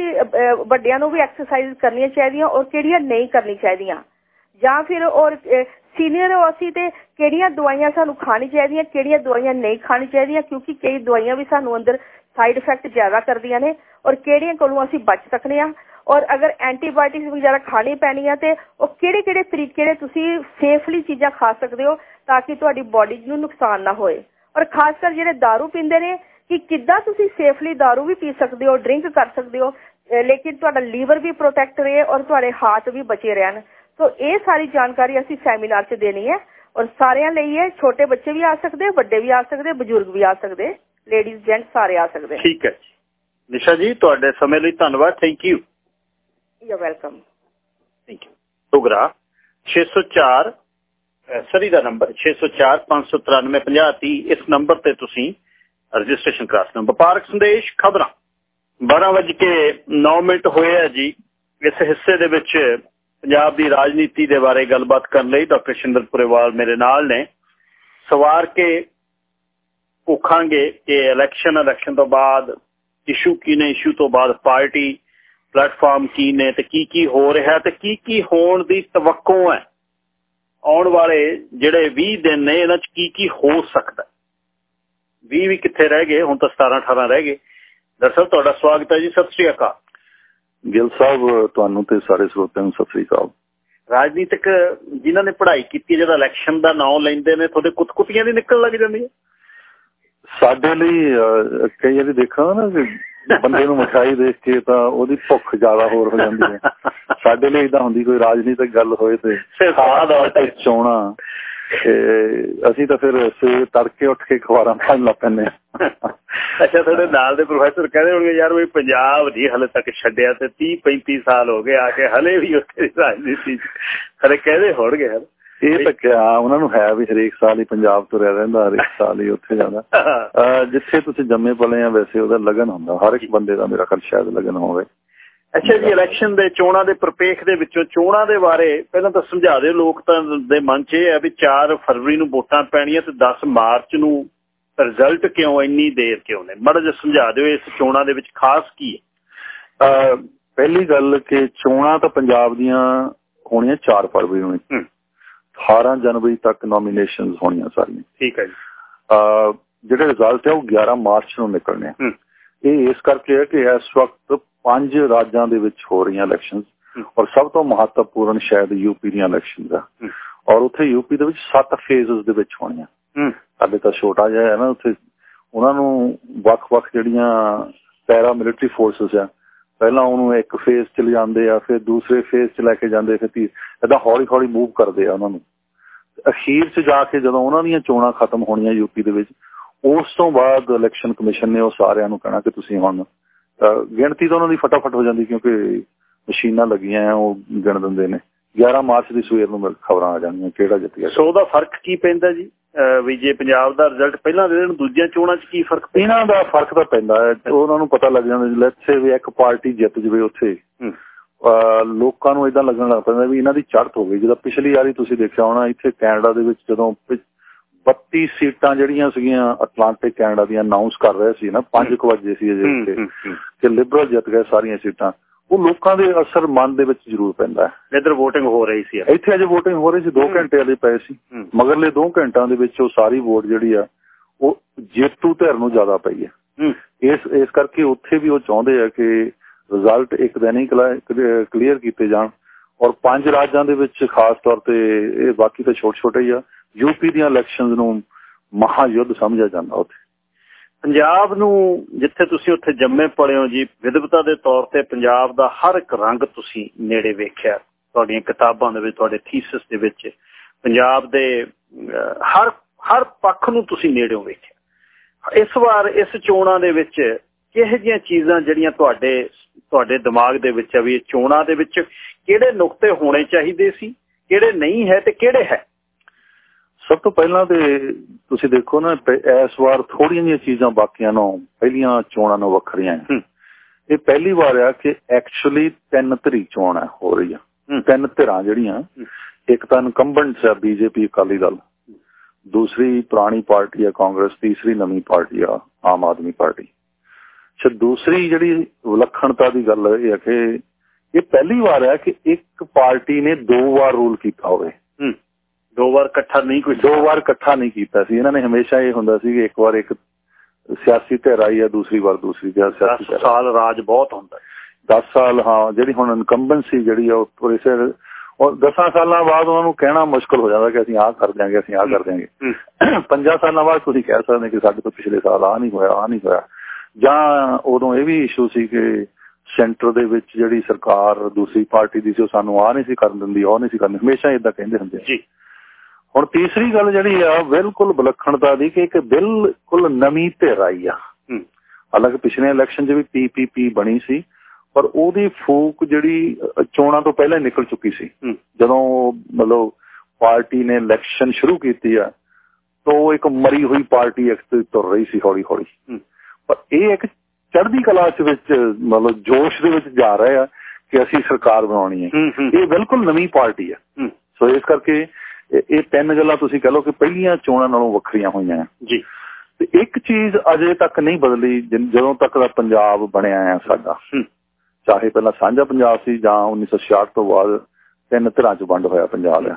ਵੱਡਿਆਂ ਨੂੰ ਵੀ ਐਕਸਰਸਾਈਜ਼ ਕਰਨੀਆਂ ਚਾਹੀਦੀਆਂ, ਔਰ ਕਿਹੜੀਆਂ ਨਹੀਂ ਕਰਨੀ ਚਾਹੀਦੀਆਂ। ਜਾਂ ਫਿਰ, ਔਰ ਸੀਨੀਅਰ ਅਸੀਂ ਤੇ ਕਿਹੜੀਆਂ ਦਵਾਈਆਂ ਸਾਨੂੰ ਖਾਣੀ ਚਾਹੀਦੀਆਂ ਕਿਹੜੀਆਂ ਦਵਾਈਆਂ ਨਹੀਂ ਖਾਣੀ ਚਾਹੀਦੀਆਂ ਕਿਉਂਕਿ ਕਈ ਦਵਾਈਆਂ ਵੀ ਸਾਨੂੰ ਅੰਦਰ ਸਾਈਡ ਇਫੈਕਟ ਜ਼ਿਆਦਾ ਕਰਦੀਆਂ ਨੇ ਔਰ ਕਿਹੜੀਆਂ ਕੋਲੋਂ ਅਸੀਂ ਬਚ ਸਕਨੇ ਆ ਔਰ ਅਗਰ ਐਂਟੀਬਾਇਓਟਿਕਸ ਵਗੈਰਾ ਖਾਣੀ ਪੈਣੀ ਆ ਤੇ ਉਹ ਕਿਹੜੇ ਕਿਹੜੇ ਤਰੀਕੇ ਦੇ ਤੁਸੀਂ ਸੇਫਲੀ ਚੀਜ਼ਾਂ ਖਾ ਸਕਦੇ ਹੋ ਤਾਂ ਕਿ ਤੁਹਾਡੀ ਬਾਡੀ ਨੂੰ ਨੁਕਸਾਨ ਨਾ ਹੋਏ ਔਰ ਖਾਸ ਕਰ ਜਿਹੜੇ दारू ਪੀਂਦੇ ਨੇ ਕਿ ਕਿੱਦਾਂ ਤੁਸੀਂ ਸੇਫਲੀ दारू ਵੀ ਪੀ ਸਕਦੇ ਹੋ ਡਰਿੰਕ ਕਰ ਸਕਦੇ ਹੋ ਲੇਕਿਨ ਤੁਹਾਡਾ ਲੀਵਰ ਵੀ ਪ੍ਰੋਟੈਕਟ ਰਹੇ ਔਰ ਤੁਹਾਡੇ ਹਾਰਟ ਵੀ ਬਚੇ ਰਹਿਣ ਸੋ ਇਹ ਸਾਰੀ ਜਾਣਕਾਰੀ ਅਸੀਂ ਸੈਮੀਨਾਰ 'ਚ ਦੇਣੀ ਹੈ ਔਰ ਸਾਰਿਆਂ ਲਈ ਹੈ ਛੋਟੇ ਬੱਚੇ ਵੀ ਆ ਸਕਦੇ ਵੱਡੇ ਵੀ ਆ ਸਕਦੇ ਬਜ਼ੁਰਗ ਵੀ ਆ ਸਕਦੇ ਲੇਡੀਜ਼ ਜੈਂਟ ਸਾਰੇ ਆ ਸਕਦੇ। ਠੀਕ ਹੈ ਨਿਸ਼ਾ ਜੀ ਤੁਹਾਡੇ ਸਮੇਂ ਲਈ ਧੰਨਵਾਦ thank you you welcome thank you Togra 604 Surrey the number 604 593 5030 ਇਸ ਨੰਬਰ ਤੇ ਤੁਸੀਂ ਰਜਿਸਟ੍ਰੇਸ਼ਨ ਕਰਾ ਸਕਦੇ ਹੋ। ਵਪਾਰਕ ਸੰਦੇਸ਼ ਖਬਰਾਂ। 12 ਵਜੇ ਕੇ 9 ਮਿੰਟ ਹੋਏ ਆ ਜੀ। ਇਸ ਹਿੱਸੇ ਦੇ ਵਿੱਚ ਪੰਜਾਬ ਦੀ ਰਾਜਨੀਤੀ ਦੇ ਬਾਰੇ ਗੱਲਬਾਤ ਕਰਨ ਲਈ ਡਾਕਟਰ ਸ਼ਿੰਦਰ ਪੁਰੇਵਾਲ ਮੇਰੇ ਨਾਲ ਨੇ। ਸਵਾਰ ਕੇ ਪੁੱਖਾਂਗੇ ਕਿ ਇਲੈਕਸ਼ਨ ਇਲੈਕਸ਼ਨ ਤੋਂ ਬਾਅਦ ਇਸ਼ੂ ਕੀ ਨੇ ਇਸ਼ੂ ਤੋਂ ਬਾਅਦ ਪਾਰਟੀ ਪਲੇਟਫਾਰਮ ਕੀ ਨੇ ਤੇ ਕੀ ਕੀ ਹੋ ਰਿਹਾ ਤੇ ਕੀ ਕੀ ਹੋਣ ਦੀ ਤਵੱਕੋ ਹੈ। ਆਉਣ ਵਾਲੇ ਜਿਹੜੇ 20 ਦਿਨ ਨੇ, ਇਹਨਾਂ 'ਚ ਕੀ ਕੀ ਹੋ ਸਕਦਾ 20 ਵੀ ਕਿੱਥੇ ਰਹਿ ਗਏ? ਹੁਣ ਤਾਂ 17 18 ਰਹਿ ਗਏ। ਦਰਸਲ ਤੁਹਾਡਾ ਸਵਾਗਤ ਹੈ ਜੀ। ਸਤਿ ਸ੍ਰੀ ਅਕਾਲ। ਗਿਲ ਸਾਹਿਬ ਤੁਹਾਨੂੰ ਤੇ ਸਾਰੇ ਸਰੋਤਿਆਂ ਨੂੰ ਸਤਿ ਸ੍ਰੀ ਅਕਾਲ। ਰਾਜਨੀਤਿਕ ਜਿਨ੍ਹਾਂ ਨੇ ਪੜ੍ਹਾਈ ਕੀਤੀ ਜਿਹੜਾ ਇਲੈਕਸ਼ਨ ਦਾ ਨਾਮ ਲੈਂਦੇ ਨੇ ਤੁਹਾਡੇ ਕੁੱਤਕੁੱਤੀਆਂ ਦੀ ਨਿਕਲ ਲੱਗ ਜਾਂਦੀ ਹੈ? ਸਾਡੇ ਲਈ ਕਈ ਵਾਰੀ ਦੇਖਾਂ ਨਾ ਕਿ ਬੰਦੇ ਨੂੰ ਮਠਾਈ ਦੇਖ ਕੇ ਤਾਂ ਉਹਦੀ ਭੁੱਖ ਜ਼ਿਆਦਾ ਹੋਰ ਹੋ ਜਾਂਦੀ ਹੈ। <laughs> ਸਾਡੇ ਲਈ ਇਦਾਂ ਹੁੰਦੀ ਕੋਈ ਰਾਜਨੀਤਿਕ ਗੱਲ ਹੋਏ ਤੇ ਸਵਾਦ ਆ ਚੋਣਾ। ਅਸੀਂ ਤਾਂ ਫਿਰ ਸਵੇਰ ਤੜਕੇ ਉੱਠ ਕੇ ਖਵਾਰਾਂ ਪੜਨ ਲੱਗ ਪੈਂਦੇ ਆ ਅੱਛਾ ਤੁਹਾਡੇ ਨਾਲ ਦੇ ਪ੍ਰੋਫੈਸਰ ਕਹਿੰਦੇ ਹੋਣਗੇ ਯਾਰ ਵੀ ਪੰਜਾਬ ਨਹੀਂ ਹਲੇ ਤੱਕ ਛੱਡਿਆ ਤੇ 30 35 ਸਾਲ ਹੋ ਗਏ ਆ ਕੇ ਹਲੇ ਵੀ ਉੱਥੇ ਰਾਜਨੀਤੀ ਹਲੇ ਕਹਿੰਦੇ ਹੋਣਗੇ ਹਰ ਇਹ ਤਾਂ ਕਿਹਾ ਉਹਨਾਂ ਨੂੰ ਹੈ ਵੀ ਹਰੇਕ ਸਾਲ ਹੀ ਪੰਜਾਬ ਤੋਂ ਰਹਿ ਰਹਿੰਦਾ ਹਰੇਕ <laughs> ਸਾਲ ਹੀ ਉੱਥੇ ਜਾਂਦਾ ਜਿੱਥੇ ਤੁਸੀਂ ਜੰਮੇ ਪਲੇ ਆ ਵੈਸੇ ਉਹਦਾ ਲਗਨ ਹੁੰਦਾ। ਹਰ ਇੱਕ ਬੰਦੇ ਦਾ ਮੇਰਾ ਖਿਆਲ ਸ਼ਾਇਦ ਲਗਨ ਹੋਵੇ। ਅੱਛਾ ਜੀ ਇਲੈਕਸ਼ਨ ਦੇ ਚੋਣਾਂ ਦੇ ਪ੍ਰਪੇਖ ਦੇ ਵਿੱਚੋਂ ਚੋਣਾਂ ਦੇ ਬਾਰੇ ਪਹਿਲਾਂ ਤਾਂ ਸਮਝਾ ਦਿਓ ਲੋਕ ਤਾਂ ਦੇ ਮਨ 'ਚ ਇਹ ਹੈ ਵੀ 4 ਫਰਵਰੀ ਨੂੰ ਵੋਟਾਂ ਪੈਣੀਆਂ ਤੇ 10 ਮਾਰਚ ਨੂੰ ਰਿਜ਼ਲਟ ਕਿਉਂ ਇੰਨੀ ਦੇਰ ਕਿਉਂ ਨੇ? ਮੜਾ ਜਿਹਾ ਸਮਝਾ ਦਿਓ ਇਸ ਚੋਣਾਂ ਦੇ ਵਿੱਚ ਖਾਸ ਕੀ ਹੈ। ਪਹਿਲੀ ਗੱਲ ਕਿ ਚੋਣਾਂ ਤਾਂ ਪੰਜਾਬ ਦੀਆਂ ਹੋਣੀਆਂ 4 ਫਰਵਰੀ ਨੂੰ 18 ਜਨਵਰੀ ਤੱਕ ਨੋਮੀਨੇਸ਼ਨਸ ਹੋਣੀਆਂ ਸਾਰੀਆਂ। ਠੀਕ ਹੈ ਜੀ। ਜਿਹੜੇ ਰਿਜ਼ਲਟ ਹੈ ਉਹ 11 ਮਾਰਚ ਨੂੰ ਨਿਕਲਣੇ ਇਹ ਇਸ ਕਰਕੇ ਹੈ ਕਿ ਇਸ ਵਕਤ ਪੰਜ ਰਾਜਾਂ ਦੇ ਵਿੱਚ ਹੋ ਰਹੀਆਂ ਇਲੈਕਸ਼ਨਸ ਔਰ ਸਭ ਤੋਂ ਮਹੱਤਵਪੂਰਨ ਸ਼ਾਇਦ ਯੂਪੀ ਦੀਆਂ ਇਲੈਕਸ਼ਨਸ ਆ। ਔਰ ਉੱਥੇ ਯੂਪੀ ਦੇ ਵਿੱਚ 7 ਫੇਜ਼ਸ ਦੇ ਵਿੱਚ ਹੋਣੀਆਂ। ਸਾਡੇ ਤਾਂ ਛੋਟਾ ਜਿਹਾ ਹੈ ਨਾ ਉੱਥੇ। ਉਹਨਾਂ ਨੂੰ ਵੱਖ-ਵੱਖ ਜਿਹੜੀਆਂ ਪੈਰਾ ਮਿਲਟਰੀ ਫੋਰਸਸ ਆ ਪਹਿਲਾਂ ਉਹਨੂੰ ਇੱਕ ਫੇਜ਼ 'ਚ ਲਿਜਾਂਦੇ ਆ ਫਿਰ ਦੂਸਰੇ ਫੇਜ਼ 'ਚ ਲੈ ਕੇ ਜਾਂਦੇ ਫਿਰ ਤੀ ਇਦਾਂ ਹੌਲੀ-ਹੌਲੀ ਮੂਵ ਕਰਦੇ ਆ ਉਹਨਾਂ ਨੂੰ। ਅਖੀਰ 'ਚ ਜਾ ਕੇ ਜਦੋਂ ਉਹਨਾਂ ਦੀਆਂ ਚੋਣਾਂ ਖਤਮ ਹੋਣੀਆਂ ਯੂਪੀ ਦੇ ਵਿੱਚ ਉਸ ਤੋਂ ਬਾਅਦ ਇਲੈਕਸ਼ਨ ਕਮਿਸ਼ਨ ਨੇ ਉਹ ਸਾਰਿਆਂ ਨੂੰ ਕਹਿਣਾ ਕਿ ਤੁਸੀਂ ਹੁਣ ਗਿਣਤੀ ਤਾਂ ਉਹਨਾਂ ਦੀ ਫਟਾਫਟ ਹੋ ਜਾਂਦੀ ਕਿਉਂਕਿ ਮਸ਼ੀਨਾਂ ਲੱਗੀਆਂ ਆ ਉਹ ਗਿਣ ਦਿੰਦੇ ਨੇ। 11 ਮਾਰਚ ਦੀ ਸਵੇਰ ਨੂੰ ਖਬਰਾਂ ਆ ਜਾਂਦੀਆਂ ਕਿਹੜਾ ਜਿੱਤ ਗਿਆ ਸੋ ਉਹਦਾ ਫ਼ਰਕ ਕੀ ਪੈਂਦਾ ਜੀ? ਵੀ ਜੇ ਪੰਜਾਬ ਦਾ ਰਿਜ਼ਲਟ ਪਹਿਲਾਂ ਦੇ ਦੇਣ ਦੂਜੀਆਂ ਚੋਣਾਂ 'ਚ ਕੀ ਫ਼ਰਕ ਪੈਂਦਾ? ਇਹਨਾਂ ਦਾ ਫ਼ਰਕ ਤਾਂ ਪੈਂਦਾ ਹੈ। ਉਹਨਾਂ ਨੂੰ ਪਤਾ ਲੱਗ ਜਾਂਦਾ ਲੈਟਸ ਸੇ ਵੀ ਇੱਕ ਪਾਰਟੀ ਜਿੱਤ ਜਵੇ ਉੱਥੇ। ਲੋਕਾਂ ਨੂੰ ਇਦਾਂ ਲੱਗਣ ਲੱਗ ਪੈਂਦਾ ਵੀ ਇਹਨਾਂ ਦੀ ਚੜ੍ਹਤ ਹੋ ਗਈ। ਜਦੋਂ ਪਿਛਲੀ ਵਾਰੀ ਤੁਸੀਂ ਦੇਖਿਆ ਹੋਣਾ ਇੱਥੇ ਕੈਨੇਡਾ ਦੇ ਵਿੱਚ ਜਦੋਂ 32 ਸੀਟਾਂ ਜਿਹੜੀਆਂ ਸੀਗੀਆਂ ਅਟਲਾਂਟਿਕ ਕੈਨੇਡਾ ਦੀਆਂ ਅਨਾਉਂਸ ਕਰ ਰਹੇ ਸੀ ਨਾ 5 ਵਜੇ ਸੀ ਅਜੇ ਕਿ ਲਿਬਰਲ ਜਿੱਤ ਗਏ ਸਾਰੀਆਂ ਸੀਟਾਂ। ਉਹ ਲੋਕਾਂ ਦੇ ਅਸਰ ਮਨ ਦੇ ਵਿੱਚ ਜ਼ਰੂਰ ਪੈਂਦਾ ਹੈ। ਇਧਰ VOTING ਹੋ ਰਹੀ ਸੀ ਇੱਥੇ ਅਜੇ VOTING ਹੋ ਰਹੀ ਸੀ 2 ਘੰਟੇ ਵਾਲੀ ਪਏ ਸੀ। ਮਗਰਲੇ 2 ਘੰਟਿਆਂ ਦੇ ਵਿੱਚ ਉਹ ਸਾਰੀ ਵੋਟ ਜਿਹੜੀ ਆ ਉਹ ਜੇਤੂ ਧਿਰ ਨੂੰ ਜ਼ਿਆਦਾ ਪਈ ਹੈ। ਇਸ ਇਸ ਕਰਕੇ ਉੱਥੇ ਵੀ ਉਹ ਚਾਹੁੰਦੇ ਆ ਕਿ ਰਿਜ਼ਲਟ ਇੱਕ ਦਿਨ ਹੀ ਕਲੀਅਰ ਕੀਤੇ ਜਾਣ। ਔਰ ਪੰਜ ਰਾਜਾਂ ਦੇ ਵਿੱਚ ਖਾਸ ਤੌਰ ਤੇ ਇਹ ਬਾਕੀ ਤਾਂ ਛੋਟੇ ਛੋਟੇ ਹੀ ਆ। ਯੂਪੀ ਦੀਆਂ ਇਲੈਕਸ਼ਨਸ ਨੂੰ ਮਹਾਯੁੱਧ ਸਮਝਿਆ ਜਾਂਦਾ ਉੱਥੇ। ਪੰਜਾਬ ਨੂੰ ਜਿੱਥੇ ਤੁਸੀਂ ਉੱਥੇ ਜੰਮੇ ਪੜੇ ਹੋ ਜੀ ਵਿਦਵਤਾ ਦੇ ਤੌਰ ਤੇ ਪੰਜਾਬ ਦਾ ਹਰ ਇੱਕ ਰੰਗ ਤੁਸੀਂ ਨੇੜੇ ਵੇਖਿਆ। ਤੁਹਾਡੀਆਂ ਕਿਤਾਬਾਂ ਦੇ ਵਿੱਚ, ਤੁਹਾਡੇ ਥੀਸਿਸ ਦੇ ਵਿੱਚ, ਪੰਜਾਬ ਦੇ ਹਰ ਹਰ ਪੱਖ ਨੂੰ ਤੁਸੀਂ ਨੇੜਿਓਂ ਵੇਖਿਆ। ਇਸ ਵਾਰ ਇਸ ਚੋਣਾਂ ਦੇ ਵਿੱਚ ਕਿਹੋ ਜਿਹੀਆਂ ਚੀਜ਼ਾਂ ਜਿਹੜੀਆਂ ਤੁਹਾਡੇ ਤੁਹਾਡੇ ਦਿਮਾਗ ਦੇ ਵਿੱਚ ਆ ਵੀ ਇਹ ਚੋਣਾਂ ਦੇ ਵਿੱਚ ਕਿਹੜੇ ਨੁਕਤੇ ਹੋਣੇ ਚਾਹੀਦੇ ਸੀ, ਕਿਹੜੇ ਨਹੀਂ ਹੈ ਤੇ ਕਿਹੜੇ ਹੈ? ਸਭ ਤੋਂ ਪਹਿਲਾਂ ਤੇ ਤੁਸੀਂ ਦੇਖੋ ਨਾ ਇਸ ਵਾਰ ਥੋੜੀਆਂ ਜਿਹੀਆਂ ਚੀਜ਼ਾਂ ਬਾਕੀਆਂ ਨੂੰ ਪਹਿਲੀਆਂ ਚੋਣਾਂ ਨੂੰ ਵੱਖਰੀਆਂ ਹੈ। ਇਹ ਪਹਿਲੀ ਵਾਰ ਆ ਕਿ ਐਕਚੁਅਲੀ ਤਿੰਨ ਤਰੀਕ ਚੋਣ ਹੈ ਹੋ। ਰਹੀ ਆ ਤਿੰਨ ਧਿਰਾਂ ਜਿਹੜੀਆਂ ਇੱਕ ਤਾਂ ਇਨਕੰਬੈਂਟਸ ਆ ਬੀਜੇਪੀ ਅਕਾਲੀ ਦਲ। ਦੂਸਰੀ ਪੁਰਾਣੀ ਪਾਰਟੀ ਆ ਕਾਂਗਰਸ ਤੀਸਰੀ ਨਵੀਂ ਪਾਰਟੀ ਆ ਆਮ ਆਦਮੀ ਪਾਰਟੀ। ਅੱਛਾ ਦੂਸਰੀ ਜਿਹੜੀ ਵਿਲੱਖਣਤਾ ਦੀ ਗੱਲ ਇਹ ਹੈ ਕਿ ਇਹ ਪਹਿਲੀ ਵਾਰ ਹੈ ਕਿ ਇੱਕ ਪਾਰਟੀ ਨੇ ਦੋ ਵਾਰ ਰੂਲ ਕੀਤਾ ਹੋਵੇ। ਦੋ ਵਾਰ ਇਕੱਠਾ ਨਹੀਂ ਕੋਈ ਦੋ ਵਾਰ ਇਕੱਠਾ ਨਹੀਂ ਕੀਤਾ ਸੀ। ਇਹਨਾਂ ਨੇ ਹਮੇਸ਼ਾ ਇਹ ਹੁੰਦਾ ਸੀ ਕਿ ਇੱਕ ਵਾਰ ਇੱਕ ਸਿਆਸੀ ਧਿਰ ਆਈ ਹੈ ਦੂਸਰੀ ਵਾਰ ਦੂਸਰੀ ਧਿਰ ਸਿਆਸੀ 10 ਸਾਲ ਰਾਜ ਬਹੁਤ ਹੁੰਦਾ 10 ਸਾਲ ਹਾਂ ਜਿਹੜੀ ਹੁਣ ਇਨਕੰਬੈਂਸੀ ਜਿਹੜੀ ਆ ਉਹ ਸਿਰ ਔਰ 10 ਸਾਲਾਂ ਬਾਅਦ ਉਹਨਾਂ ਨੂੰ ਕਹਿਣਾ ਮੁਸ਼ਕਲ ਹੋ ਜਾਂਦਾ ਕਿ ਅਸੀਂ ਆਹ ਕਰ ਦਿਆਂਗੇ ਅਸੀਂ ਆਹ ਕਰ ਦਿਆਂਗੇ। <clears throat> ਪੰਜਾਂ ਸਾਲਾਂ ਬਾਅਦ ਤੁਸੀਂ ਕਹਿ ਸਕਦੇ ਕਿ ਸਾਡੇ ਤੋਂ ਪਿਛਲੇ ਸਾਲ ਆਹ ਨਹੀਂ ਹੋਇਆ ਆਹ ਨਹੀਂ ਹੋਇਆ। ਜਾਂ ਉਦੋਂ ਇਹ ਵੀ ਇਸ਼ੂ ਸੀ ਕਿ ਸੈਂਟਰ ਦੇ ਵਿੱਚ ਜਿਹੜੀ ਸਰਕਾਰ ਦੂਸਰੀ ਪਾਰਟੀ ਦੀ ਸੀ ਉਹ ਸਾਨੂੰ ਆਹ ਨਹੀਂ ਸੀ ਕਰਨ ਦਿੰਦੀ ਉਹ ਨਹੀਂ ਸੀ ਕਰਨ। ਹਮੇਸ਼ਾ ਇਦਾਂ ਕਹਿੰਦੇ ਹੁੰਦੇ ਜੀ। ਹੁਣ ਤੀਸਰੀ ਗੱਲ ਜਿਹੜੀ ਆ ਬਿਲਕੁਲ ਵਿਲੱਖਣਤਾ ਦੀ ਕਿ ਇੱਕ ਬਿਲਕੁਲ ਨਵੀਂ ਧਿਰ ਆਈ ਆ। ਹਾਲਾਂਕਿ ਪਿਛਲੇ ਇਲੈਕਸ਼ਨ 'ਚ ਵੀ ਪੀਪੀਪੀ ਬਣੀ ਸੀ ਪਰ ਉਹਦੀ ਫੂਕ ਜਿਹੜੀ ਚੋਣਾਂ ਤੋਂ ਪਹਿਲਾਂ ਨਿਕਲ ਚੁੱਕੀ ਸੀ। ਜਦੋਂ ਮਤਲਬ ਪਾਰਟੀ ਨੇ ਇਲੈਕਸ਼ਨ ਸ਼ੁਰੂ ਕੀਤੀ ਆ ਤਾਂ ਉਹ ਇੱਕ ਮਰੀ ਹੋਈ ਪਾਰਟੀ ਇੱਕ ਤੁਰ ਰਹੀ ਸੀ ਹੌਲੀ ਹੌਲੀ ਪਰ ਇਹ ਇੱਕ ਚੜ੍ਹਦੀ ਕਲਾ ਚ ਵਿੱਚ ਮਤਲਬ ਜੋਸ਼ ਦੇ ਵਿੱਚ ਜਾ ਰਹੇ ਆ ਕਿ ਅਸੀਂ ਸਰਕਾਰ ਬਣਾਉਣੀ ਹੈ। ਇਹ ਬਿਲਕੁਲ ਨਵੀਂ ਪਾਰਟੀ ਹੈ। ਸੋ ਇਸ ਕਰਕੇ ਇਹ ਤਿੰਨ ਗੱਲਾਂ ਤੁਸੀਂ ਕਹ ਲਓ ਕਿ ਪਹਿਲੀਆਂ ਚੋਣਾਂ ਨਾਲੋਂ ਵੱਖਰੀਆਂ ਹੋਈਆਂ ਜੀ। ਤੇ ਇੱਕ ਚੀਜ਼ ਅਜੇ ਤੱਕ ਨਹੀਂ ਬਦਲੀ ਜਦੋਂ ਤੱਕ ਦਾ ਪੰਜਾਬ ਬਣਿਆ ਆ ਸਾਡਾ। ਚਾਹੇ ਪਹਿਲਾਂ ਸਾਂਝਾ ਪੰਜਾਬ ਸੀ ਜਾਂ 1966 ਤੋਂ ਬਾਅਦ ਤਿੰਨ ਧਿਰਾਂ ਚ ਵੰਡ ਹੋਇਆ ਪੰਜਾਬ ਆ।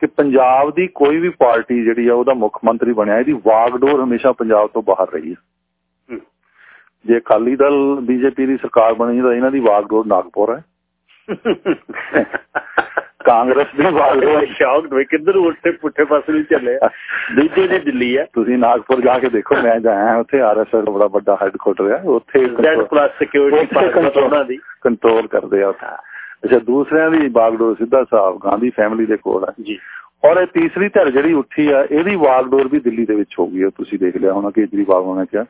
ਕਿ ਪੰਜਾਬ ਦੀ ਕੋਈ ਵੀ ਪਾਰਟੀ ਜਿਹੜੀ ਆ ਉਹਦਾ ਮੁੱਖ ਮੰਤਰੀ ਬਣਿਆ ਇਹਦੀ ਵਾਗਡੋਰ ਹਮੇਸ਼ਾ ਪੰਜਾਬ ਤੋਂ ਬਾਹਰ ਰਹੀ ਹੈ। ਜੇ ਅਕਾਲੀ ਦਲ ਬੀਜੇਪੀ ਦੀ ਸਰਕਾਰ ਬਣੀ ਤਾਂ ਇਹਨਾਂ ਦੀ ਵਾਗਡੋਰ ਨਾਗਪੁਰ ਹੈ <laughs> ਕਾਂਗਰਸ ਦੀ ਵਾਗਡੋਰ ਸ਼ੌਕ ਹੋਏ। ਕਿੱਧਰ ਉੱਠੇ ਪੁੱਠੇ ਪਾਸੇ ਨੂੰ ਚੱਲੇ ਦੂਜੇ ਨੇ ਦਿੱਲੀ ਹੈ ਤੁਸੀਂ ਨਾਗਪੁਰ ਜਾ ਕੇ ਦੇਖੋ ਮੈਂ ਜਾਇਆ ਉੱਥੇ ਆਰਐਸਐਸ ਬੜਾ ਵੱਡਾ ਹੈੱਡਕੁਆਟਰ ਹੈ ਉੱਥੇ ਜ਼ੈਡ ਪਲੱਸ ਸਿਕਿਉਰਿਟੀ ਪਾਰਟੀ ਦੀ। ਕੰਟਰੋਲ ਕਰਦੇ ਆ ਉੱਥੇ। ਅੱਛਾ ਦੂਸਰਿਆਂ ਦੀ ਬਾਗਡੋਰ ਸਿੱਧਾ ਸਾਹਿਬ ਗਾਂਧੀ ਫੈਮਿਲੀ ਦੇ ਕੋਲ ਹੈ ਜੀ। ਔਰ ਇਹ ਤੀਸਰੀ ਧਿਰ ਜਿਹੜੀ ਉੱਠੀ ਆ ਇਹਦੀ ਵਾਗਡੋਰ ਵੀ ਦਿੱਲੀ ਦੇ ਵਿੱਚ ਹੋ ਗਈ ਤੁਸੀਂ ਦੇਖ ਲਿਆ ਹੋਣਾ ਕੇਜਰੀਵਾਲ ਨੇ ਕਿਹਾ।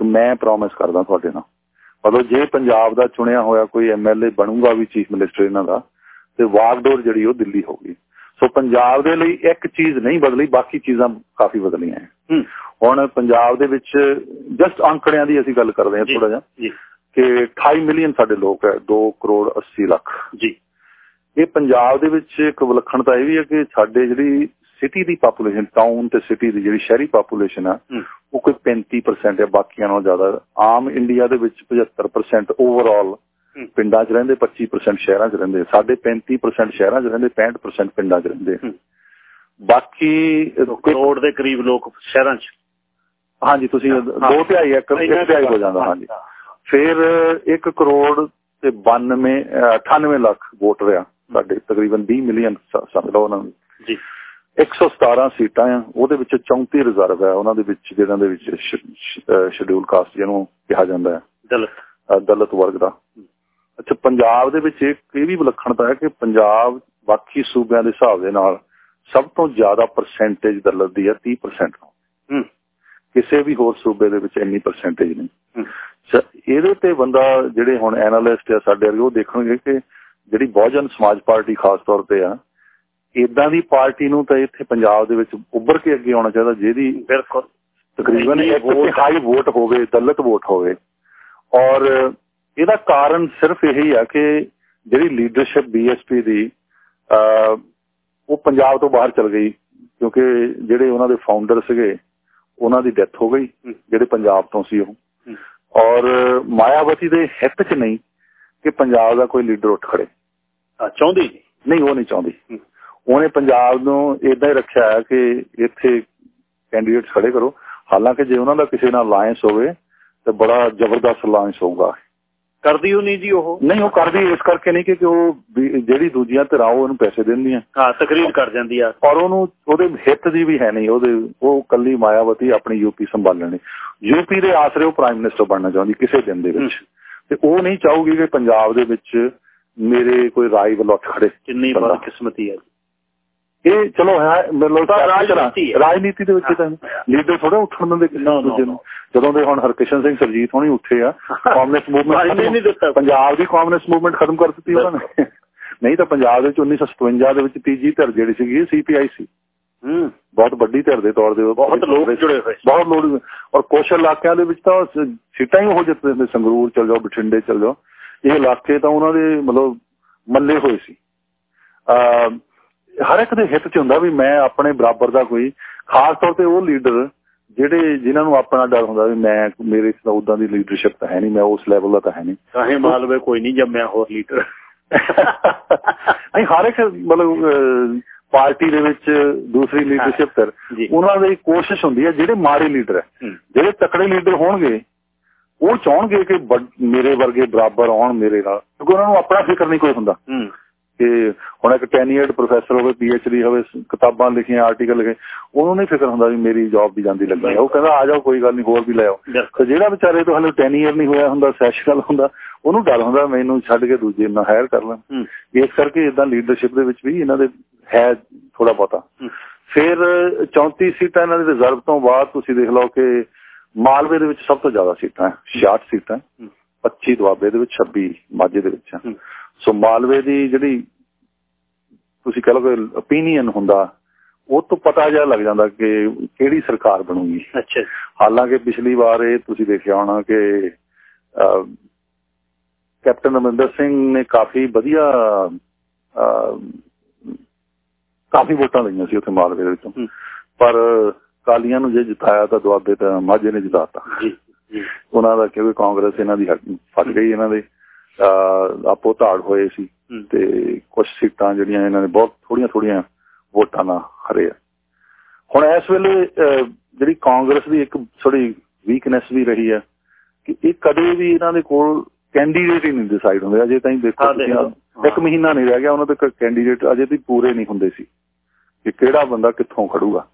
ਕਿ ਮੈਂ ਪ੍ਰੋਮਿਸ ਕਰਦਾ ਤੁਹਾਡੇ ਨਾਲ। ਮਤਲਬ ਜੇ ਪੰਜਾਬ ਦਾ ਚੁਣਿਆ ਹੋਇਆ ਕੋਈ ਐਮਐਲਏ ਬਣੂਗਾ ਵੀ ਚੀਫ ਮਿਨਿਸਟਰ ਇਹਨਾਂ ਦਾ ਤੇ ਵਾਗਡੋਰ ਜਿਹੜੀ ਉਹ ਦਿੱਲੀ ਹੋ ਗਈ। ਸੋ ਪੰਜਾਬ ਦੇ ਲਈ ਇੱਕ ਚੀਜ਼ ਨਹੀਂ ਬਦਲੀ ਬਾਕੀ ਚੀਜ਼ਾਂ ਕਾਫੀ ਬਦਲੀਆਂ ਹੈ। ਹੁਣ ਪੰਜਾਬ ਦੇ ਵਿੱਚ ਜਸਟ ਅੰਕੜਿਆਂ ਦੀ ਅਸੀਂ ਗੱਲ ਕਰਦੇ ਹਾਂ ਥੋੜਾ ਜਿਹਾ ਕਿ 28 ਮਿਲੀਅਨ ਸਾਡੇ ਲੋਕ ਹੈ 2 ਕਰੋੜ 80 ਲੱਖ। ਜੀ। ਇਹ ਪੰਜਾਬ ਦੇ ਵਿੱਚ ਇੱਕ ਵਿਲੱਖਣਤਾ ਇਹ ਵੀ ਹੈ ਕਿ ਸਾਡੇ ਜਿਹੜੀ ਸਿਟੀ ਦੀ ਪਾਪੂਲੇਸ਼ਨ ਟਾਊਨ ਤੇ ਸਿਟੀ ਦੀ ਜਿਹੜੀ ਸ਼ਹਿਰੀ ਪਾਪੂਲੇਸ਼ਨ ਆ ਉਹ ਕੋਈ 35% ਹੈ ਬਾਕੀਆਂ ਨਾਲੋਂ ਜ਼ਿਆਦਾ। ਆਮ ਇੰਡੀਆ ਦੇ ਵਿੱਚ 75% ਓਵਰਆਲ ਪਿੰਡਾਂ 'ਚ ਰਹਿੰਦੇ 25% ਸ਼ਹਿਰਾਂ 'ਚ ਰਹਿੰਦੇ ਸਾਡੇ 35% ਸ਼ਹਿਰਾਂ 'ਚ ਰਹਿੰਦੇ 65% ਪਿੰਡਾਂ 'ਚ ਰਹਿੰਦੇ। ਬਾਕੀ ਕਰੋੜ ਦੇ ਕਰੀਬ ਲੋਕ ਸ਼ਹਿਰਾਂ 'ਚ। ਹਾਂਜੀ ਤੁਸੀਂ ਦੋ ਤਿਹਾਈ ਇੱਕ ਤਿਹਾਈ ਹੋ ਜਾਂਦਾ ਹਾਂਜੀ। ਫਿਰ 1 ਕਰੋੜ ਤੇ 92 98 ਲੱਖ ਵੋਟਰ ਆ ਸਾਡੇ ਤਕਰੀਬਨ 20 ਮਿਲੀਅਨ ਸਮਝ ਲਓ ਉਹਨਾਂ ਨੂੰ। ਜੀ। 117 ਸੀਟਾਂ ਆ ਉਹਦੇ ਵਿੱਚ 34 ਰਿਜ਼ਰਵ ਹੈ ਉਹਨਾਂ ਦੇ ਵਿੱਚ ਜਿਹਨਾਂ ਦੇ ਵਿੱਚ ਸ਼ਡਿਊਲ ਕਾਸਟ ਜਿਹਨੂੰ ਕਿਹਾ ਜਾਂਦਾ ਹੈ। ਦਲਿਤ। ਦਲਿਤ ਵਰਗ ਦਾ। ਅੱਛਾ ਪੰਜਾਬ ਦੇ ਵਿੱਚ ਇੱਕ ਇਹ ਵੀ ਵਿਲੱਖਣਤਾ ਹੈ ਕਿ ਪੰਜਾਬ ਬਾਕੀ ਸੂਬਿਆਂ ਦੇ ਹਿਸਾਬ ਦੇ ਨਾਲ ਸਭ ਤੋਂ ਜ਼ਿਆਦਾ ਪਰਸੈਂਟੇਜ ਦਲਿਤ ਦੀ ਹੈ 30% ਹੂੰ। ਕਿਸੇ ਵੀ ਹੋਰ ਸੂਬੇ ਦੇ ਵਿੱਚ ਇੰਨੀ ਪਰਸੈਂਟੇਜ ਨਹੀਂ। ਇਹਦੇ ਤੇ ਬੰਦਾ ਜਿਹੜੇ ਹੁਣ ਐਨਾਲਿਸਟ ਆ ਸਾਡੇ ਵਰਗੇ ਉਹ ਦੇਖਣਗੇ ਕਿ ਜਿਹੜੀ ਬਹੁਜਨ ਸਮਾਜ ਪਾਰਟੀ ਖਾਸ ਤੌਰ ਤੇ ਆ ਇਦਾਂ ਦੀ ਪਾਰਟੀ ਨੂੰ ਤਾਂ ਇੱਥੇ ਪੰਜਾਬ ਦੇ ਵਿੱਚ ਉੱਭਰ ਕੇ ਅੱਗੇ ਆਉਣਾ ਚਾਹੀਦਾ ਜਿਹਦੀ ਬਿਲਕੁਲ। ਤਕਰੀਬਨ ਹਾਈ ਵੋਟ ਹੋਵੇ ਦਲਿਤ ਵੋਟ ਹੋਵੇ। ਔਰ ਇਹਦਾ ਕਾਰਨ ਸਿਰਫ ਇਹੀ ਆ ਕਿ ਜਿਹੜੀ ਲੀਡਰਸ਼ਿਪ ਬੀਐਸਪੀ ਦੀ ਉਹ ਪੰਜਾਬ ਤੋਂ ਬਾਹਰ ਚਲ ਗਈ ਕਿਉਂਕਿ ਜਿਹੜੇ ਉਹਨਾਂ ਦੇ ਫਾਊਂਡਰ ਸੀਗੇ ਉਹਨਾਂ ਦੀ ਡੈਥ ਹੋ ਗਈ ਜਿਹੜੇ ਪੰਜਾਬ ਤੋਂ ਸੀ ਉਹ। ਔਰ ਮਾਇਆਵਤੀ ਦੇ ਹਿੱਤ 'ਚ ਨਹੀਂ ਕਿ ਪੰਜਾਬ ਦਾ ਕੋਈ ਲੀਡਰ ਉੱਠ ਖੜੇ। ਚਾਹੁੰਦੀ ਨਹੀਂ। ਉਹ ਨਹੀਂ ਚਾਹੁੰਦੀ। ਉਹਨੇ ਪੰਜਾਬ ਨੂੰ ਇਦਾਂ ਹੀ ਰੱਖਿਆ ਹੈ ਕਿ ਇੱਥੇ ਕੈਂਡੀਡੇਟਸ ਖੜੇ ਕਰੋ। ਹਾਲਾਂਕਿ ਜੇ ਉਹਨਾਂ ਦਾ ਕਿਸੇ ਨਾਲ ਅਲਾਈਅੰਸ ਹੋਵੇ ਤੇ ਬੜਾ ਜ਼ਬਰਦਸਤ ਅਲਾਈਅੰਸ ਹੋਊਗਾ। ਕਰਦੀ ਉਹ ਨਹੀਂ ਜੀ ਉਹ? ਨਹੀਂ ਉਹ ਕਰਦੀ ਇਸ ਕਰਕੇ ਨਹੀਂ ਕਿ ਉਹ ਜਿਹੜੀ ਦੂਜੀਆਂ ਧਿਰਾਂ ਉਹ ਉਹਨੂੰ ਪੈਸੇ ਦਿੰਦੀਆਂ ਹਾਂ ਤਕਰੀਰ ਕਰ ਜਾਂਦੀ ਆ। ਔਰ ਉਹਨੂੰ ਉਹਦੇ ਹਿੱਤ ਦੀ ਵੀ ਹੈ ਨਹੀਂ ਉਹਦੇ ਉਹ ਕੱਲੀ ਮਾਇਆਵਤੀ ਆਪਣੀ ਯੂਪੀ ਸੰਭਾਲਣੀ ਯੂਪੀ ਦੇ ਆਸਰੇ ਉਹ ਪ੍ਰਾਈਮ ਮਿਨਿਸਟਰ ਬਣਨਾ ਚਾਹੁੰਦੀ ਕਿਸੇ ਦਿਨ ਦੇ ਵਿੱਚ। ਤੇ ਉਹ ਨਹੀਂ ਚਾਹੂਗੀ ਕਿ ਪੰਜਾਬ ਦੇ ਵਿੱਚ ਮੇਰੇ ਕੋਈ ਰਾਈਵਲ ਉੱਠ ਖੜੇ ਕਿੰਨੀ ਬਦਕਿਸਮਤੀ ਹੈ ਇਹ ਚਲੋ ਹੈ ਮਤਲਬ ਰਾਜਨੀਤੀ ਦੇ ਵਿੱਚ ਤਾਂ ਲੀਡਰ ਥੋੜਾ ਉੱਠਣ ਕਿਸੇ ਦੂਜੇ ਨੂੰ। ਜਦੋਂ ਦੇ ਹੁਣ ਹਰਕਿਸ਼ਨ ਸਿੰਘ ਸਰਜੀਤ ਹੋਣੀ ਉੱਠੇ ਆ ਕਾਂਗਰਸ ਮੂਵਮੈਂਟ ਪੰਜਾਬ ਦੀ ਕਾਂਗਰਸ ਮੂਵਮੈਂਟ ਖਤਮ ਕਰ ਦਿੱਤੀ ਉਹਨਾਂ ਨੇ। ਨਹੀਂ ਤਾਂ ਪੰਜਾਬ ਦੇ ਵਿੱਚ 1957 ਦੇ ਵਿੱਚ ਤੀਜੀ ਧਿਰ ਜਿਹੜੀ ਸੀਗੀ ਸੀਪੀਆਈ ਸੀ। ਹੂੰ। ਬਹੁਤ ਵੱਡੀ ਧਿਰ ਦੇ ਤੌਰ ਤੇ ਬਹੁਤ ਲੋਕ ਜੁੜੇ ਹੋਏ ਬਹੁਤ ਲੋਕ ਔਰ ਕੁਝ ਇਲਾਕਿਆਂ ਦੇ ਵਿੱਚ ਤਾਂ ਸੀਟਾਂ ਹੀ ਹੋ ਜਿੱਤਦੇ ਨੇ ਸੰਗਰੂਰ ਚਲ ਜਾਓ ਬਠਿੰਡੇ ਚਲ ਜਾਓ। ਇਹ ਇਲਾਕੇ ਤਾਂ ਉਹਨਾਂ ਦੇ ਮਤਲਬ ਮੱਲੇ ਹੋਏ ਸੀ। ਹਰ ਇੱਕ ਦੇ ਹਿੱਤ 'ਚ ਹੁੰਦਾ ਵੀ ਮੈਂ ਆਪਣੇ ਬਰਾਬਰ ਦਾ ਕੋਈ ਖਾਸ ਤੌਰ ਤੇ ਉਹ ਲੀਡਰ ਜਿਹੜੇ ਜਿਨ੍ਹਾਂ ਨੂੰ ਆਪਣਾ ਡਰ ਹੁੰਦਾ ਵੀ ਮੈਂ ਮੇਰੇ ਇਸ ਉਦਾਂ ਦੀ ਲੀਡਰਸ਼ਿਪ ਤਾਂ ਹੈ ਨਹੀਂ ਮੈਂ ਉਸ ਲੈਵਲ ਦਾ ਤਾਂ ਹੈ ਨਹੀਂ। ਚਾਹੇ ਮਾਲਵੇ ਕੋਈ ਨਹੀਂ ਜੰਮਿਆ ਹੋਰ ਲੀਡਰ <laughs> ਨਹੀਂ ਹਰ ਇੱਕ ਮਤਲਬ ਪਾਰਟੀ ਦੇ ਵਿੱਚ ਦੂਸਰੀ ਲੀਡਰਸ਼ਿਪ ਕਰ ਉਹਨਾਂ ਦੀ ਕੋਸ਼ਿਸ਼ ਹੁੰਦੀ ਹੈ ਜਿਹੜੇ ਮਾਰੇ ਲੀਡਰ ਹੈ ਜਿਹੜੇ ਤਕੜੇ ਲੀਡਰ ਹੋਣਗੇ ਉਹ ਚਾਹਣਗੇ ਕਿ ਮੇਰੇ ਵਰਗੇ ਬਰਾਬਰ ਆਉਣ ਮੇਰੇ ਨਾਲ ਕਿਉਂਕਿ ਉਹਨਾਂ ਨੂੰ ਆਪਣਾ ਫਿਕਰ ਨਹੀਂ ਕੋਈ ਹੁੰਦਾ। ਕਿ ਹੁਣ ਇੱਕ ਟੈਨੀਅਰਡ ਪ੍ਰੋਫੈਸਰ ਹੋਵੇ ਪੀਐਚਡੀ ਹੋਵੇ ਕਿਤਾਬਾਂ ਲਿਖੀਆਂ ਆਰਟੀਕਲ ਲਿਖੇ ਉਹਨੂੰ ਨਹੀਂ ਫਿਕਰ ਹੁੰਦਾ ਵੀ ਮੇਰੀ ਜੌਬ ਵੀ ਜਾਂਦੀ ਲੱਗੀ ਉਹ ਕਹਿੰਦਾ ਆ ਜਾਓ ਕੋਈ ਗੱਲ ਨਹੀਂ ਹੋਰ ਵੀ ਲੈ ਆਓ। ਤੇ ਜਿਹੜਾ ਵਿਚਾਰੇ ਤੋਂ ਹਲੇ ਟੈਨੀਅਰ ਨਹੀਂ ਹੋਇਆ ਹੁੰਦਾ ਸੈਸ਼ਨਲ ਹੁੰਦਾ ਉਹਨੂੰ ਡਰ ਹੁੰਦਾ ਮੈਨੂੰ ਛੱਡ ਕੇ ਦੂਜੇ ਨਾਲ ਹਾਇਰ ਕਰ ਲੈਣ। ਇਸ ਕਰਕੇ ਇਦਾਂ ਲੀਡਰਸ਼ਿਪ ਦੇ ਵਿੱਚ ਵੀ ਇਹਨਾਂ ਦੇ ਹੈ ਥੋੜਾ ਬਹੁਤਾ। ਫਿਰ 34 ਸੀਟਾਂ ਇਹਨਾਂ ਦੇ ਰਿਜ਼ਰਵ ਤੋਂ ਬਾਅਦ ਤੁਸੀਂ ਦੇਖ ਲਓ ਕਿ ਮਾਲਵੇ ਦੇ ਵਿੱਚ ਸਭ ਤੋਂ ਜ਼ਿਆਦਾ ਸੀਟਾਂ 66 ਸੀਟਾਂ 25 ਦੁਆਬੇ ਦੇ ਵਿੱਚ 26 ਮਾਝੇ ਦੇ ਵਿੱਚ ਸੋ ਮਾਲਵੇ ਦੀ ਜਿਹੜੀ ਤੁਸੀਂ ਕਹ ਲਓ ਕਿ opinion ਹੁੰਦਾ ਉਹ ਤੋਂ ਪਤਾ ਜਾ ਲੱਗ ਜਾਂਦਾ ਕਿ ਕਿਹੜੀ ਸਰਕਾਰ ਬਣੂਗੀ। ਅੱਛਾ। ਹਾਲਾਂਕਿ ਪਿਛਲੀ ਵਾਰ ਇਹ ਤੁਸੀਂ ਦੇਖਿਆ ਹੋਣਾ ਕਿ ਕੈਪਟਨ ਅਮਰਿੰਦਰ ਸਿੰਘ ਨੇ ਕਾਫੀ ਵਧੀਆ ਕਾਫੀ ਵੋਟਾਂ ਲਈਆਂ ਸੀ ਉੱਥੇ ਮਾਲਵੇ ਦੇ ਵਿੱਚੋਂ। ਪਰ ਕਾਲੀਆਂ ਨੂੰ ਜੇ ਜਿਤਾਇਆ ਤਾਂ ਦੁਆਬੇ ਤਾਂ ਮਾਝੇ ਨੇ ਜਿਤਾਤਾ। ਜੀ ਜੀ। ਉਹਨਾਂ ਦਾ ਕਿਉਂਕਿ ਕਾਂਗਰਸ ਇਹਨਾਂ ਦੀ ਫਟ ਗਈ ਇਹਨਾਂ ਦੇ। ਆਪੋ ਧਾੜ ਹੋਏ ਸੀ ਤੇ ਕੁਝ ਸੀਟਾਂ ਜਿਹੜੀਆਂ ਇਹਨਾਂ ਨੇ ਬਹੁਤ ਥੋੜੀਆਂ ਥੋੜੀਆਂ ਵੋਟਾਂ ਨਾਲ ਹਰੇ ਹੁਣ ਇਸ ਵੇਲੇ ਜਿਹੜੀ ਕਾਂਗਰਸ ਦੀ ਇੱਕ ਥੋੜੀ ਵੀਕਨੈਸ ਵੀ ਰਹੀ ਹੈ ਕਿ ਇਹ ਕਦੇ ਵੀ ਇਹਨਾਂ ਦੇ ਕੋਲ ਕੈਂਡੀਡੇਟ ਹੀ ਨਹੀਂ ਡਿਸਾਈਡ ਹੁੰਦੇ। ਅਜੇ ਤਾਈਂ ਦੇਖੋ ਇੱਕ ਮਹੀਨਾ ਨਹੀਂ ਰਹਿ ਗਿਆ ਉਹਨਾਂ ਦੇ ਕੈਂਡੀਡੇਟ ਅਜੇ ਵੀ ਪੂਰੇ ਨਹੀਂ ਹੁੰਦੇ ਸੀ ਕਿ ਕਿਹੜਾ ਬੰਦਾ ਕਿੱਥੋਂ ਖੜੂਗਾ।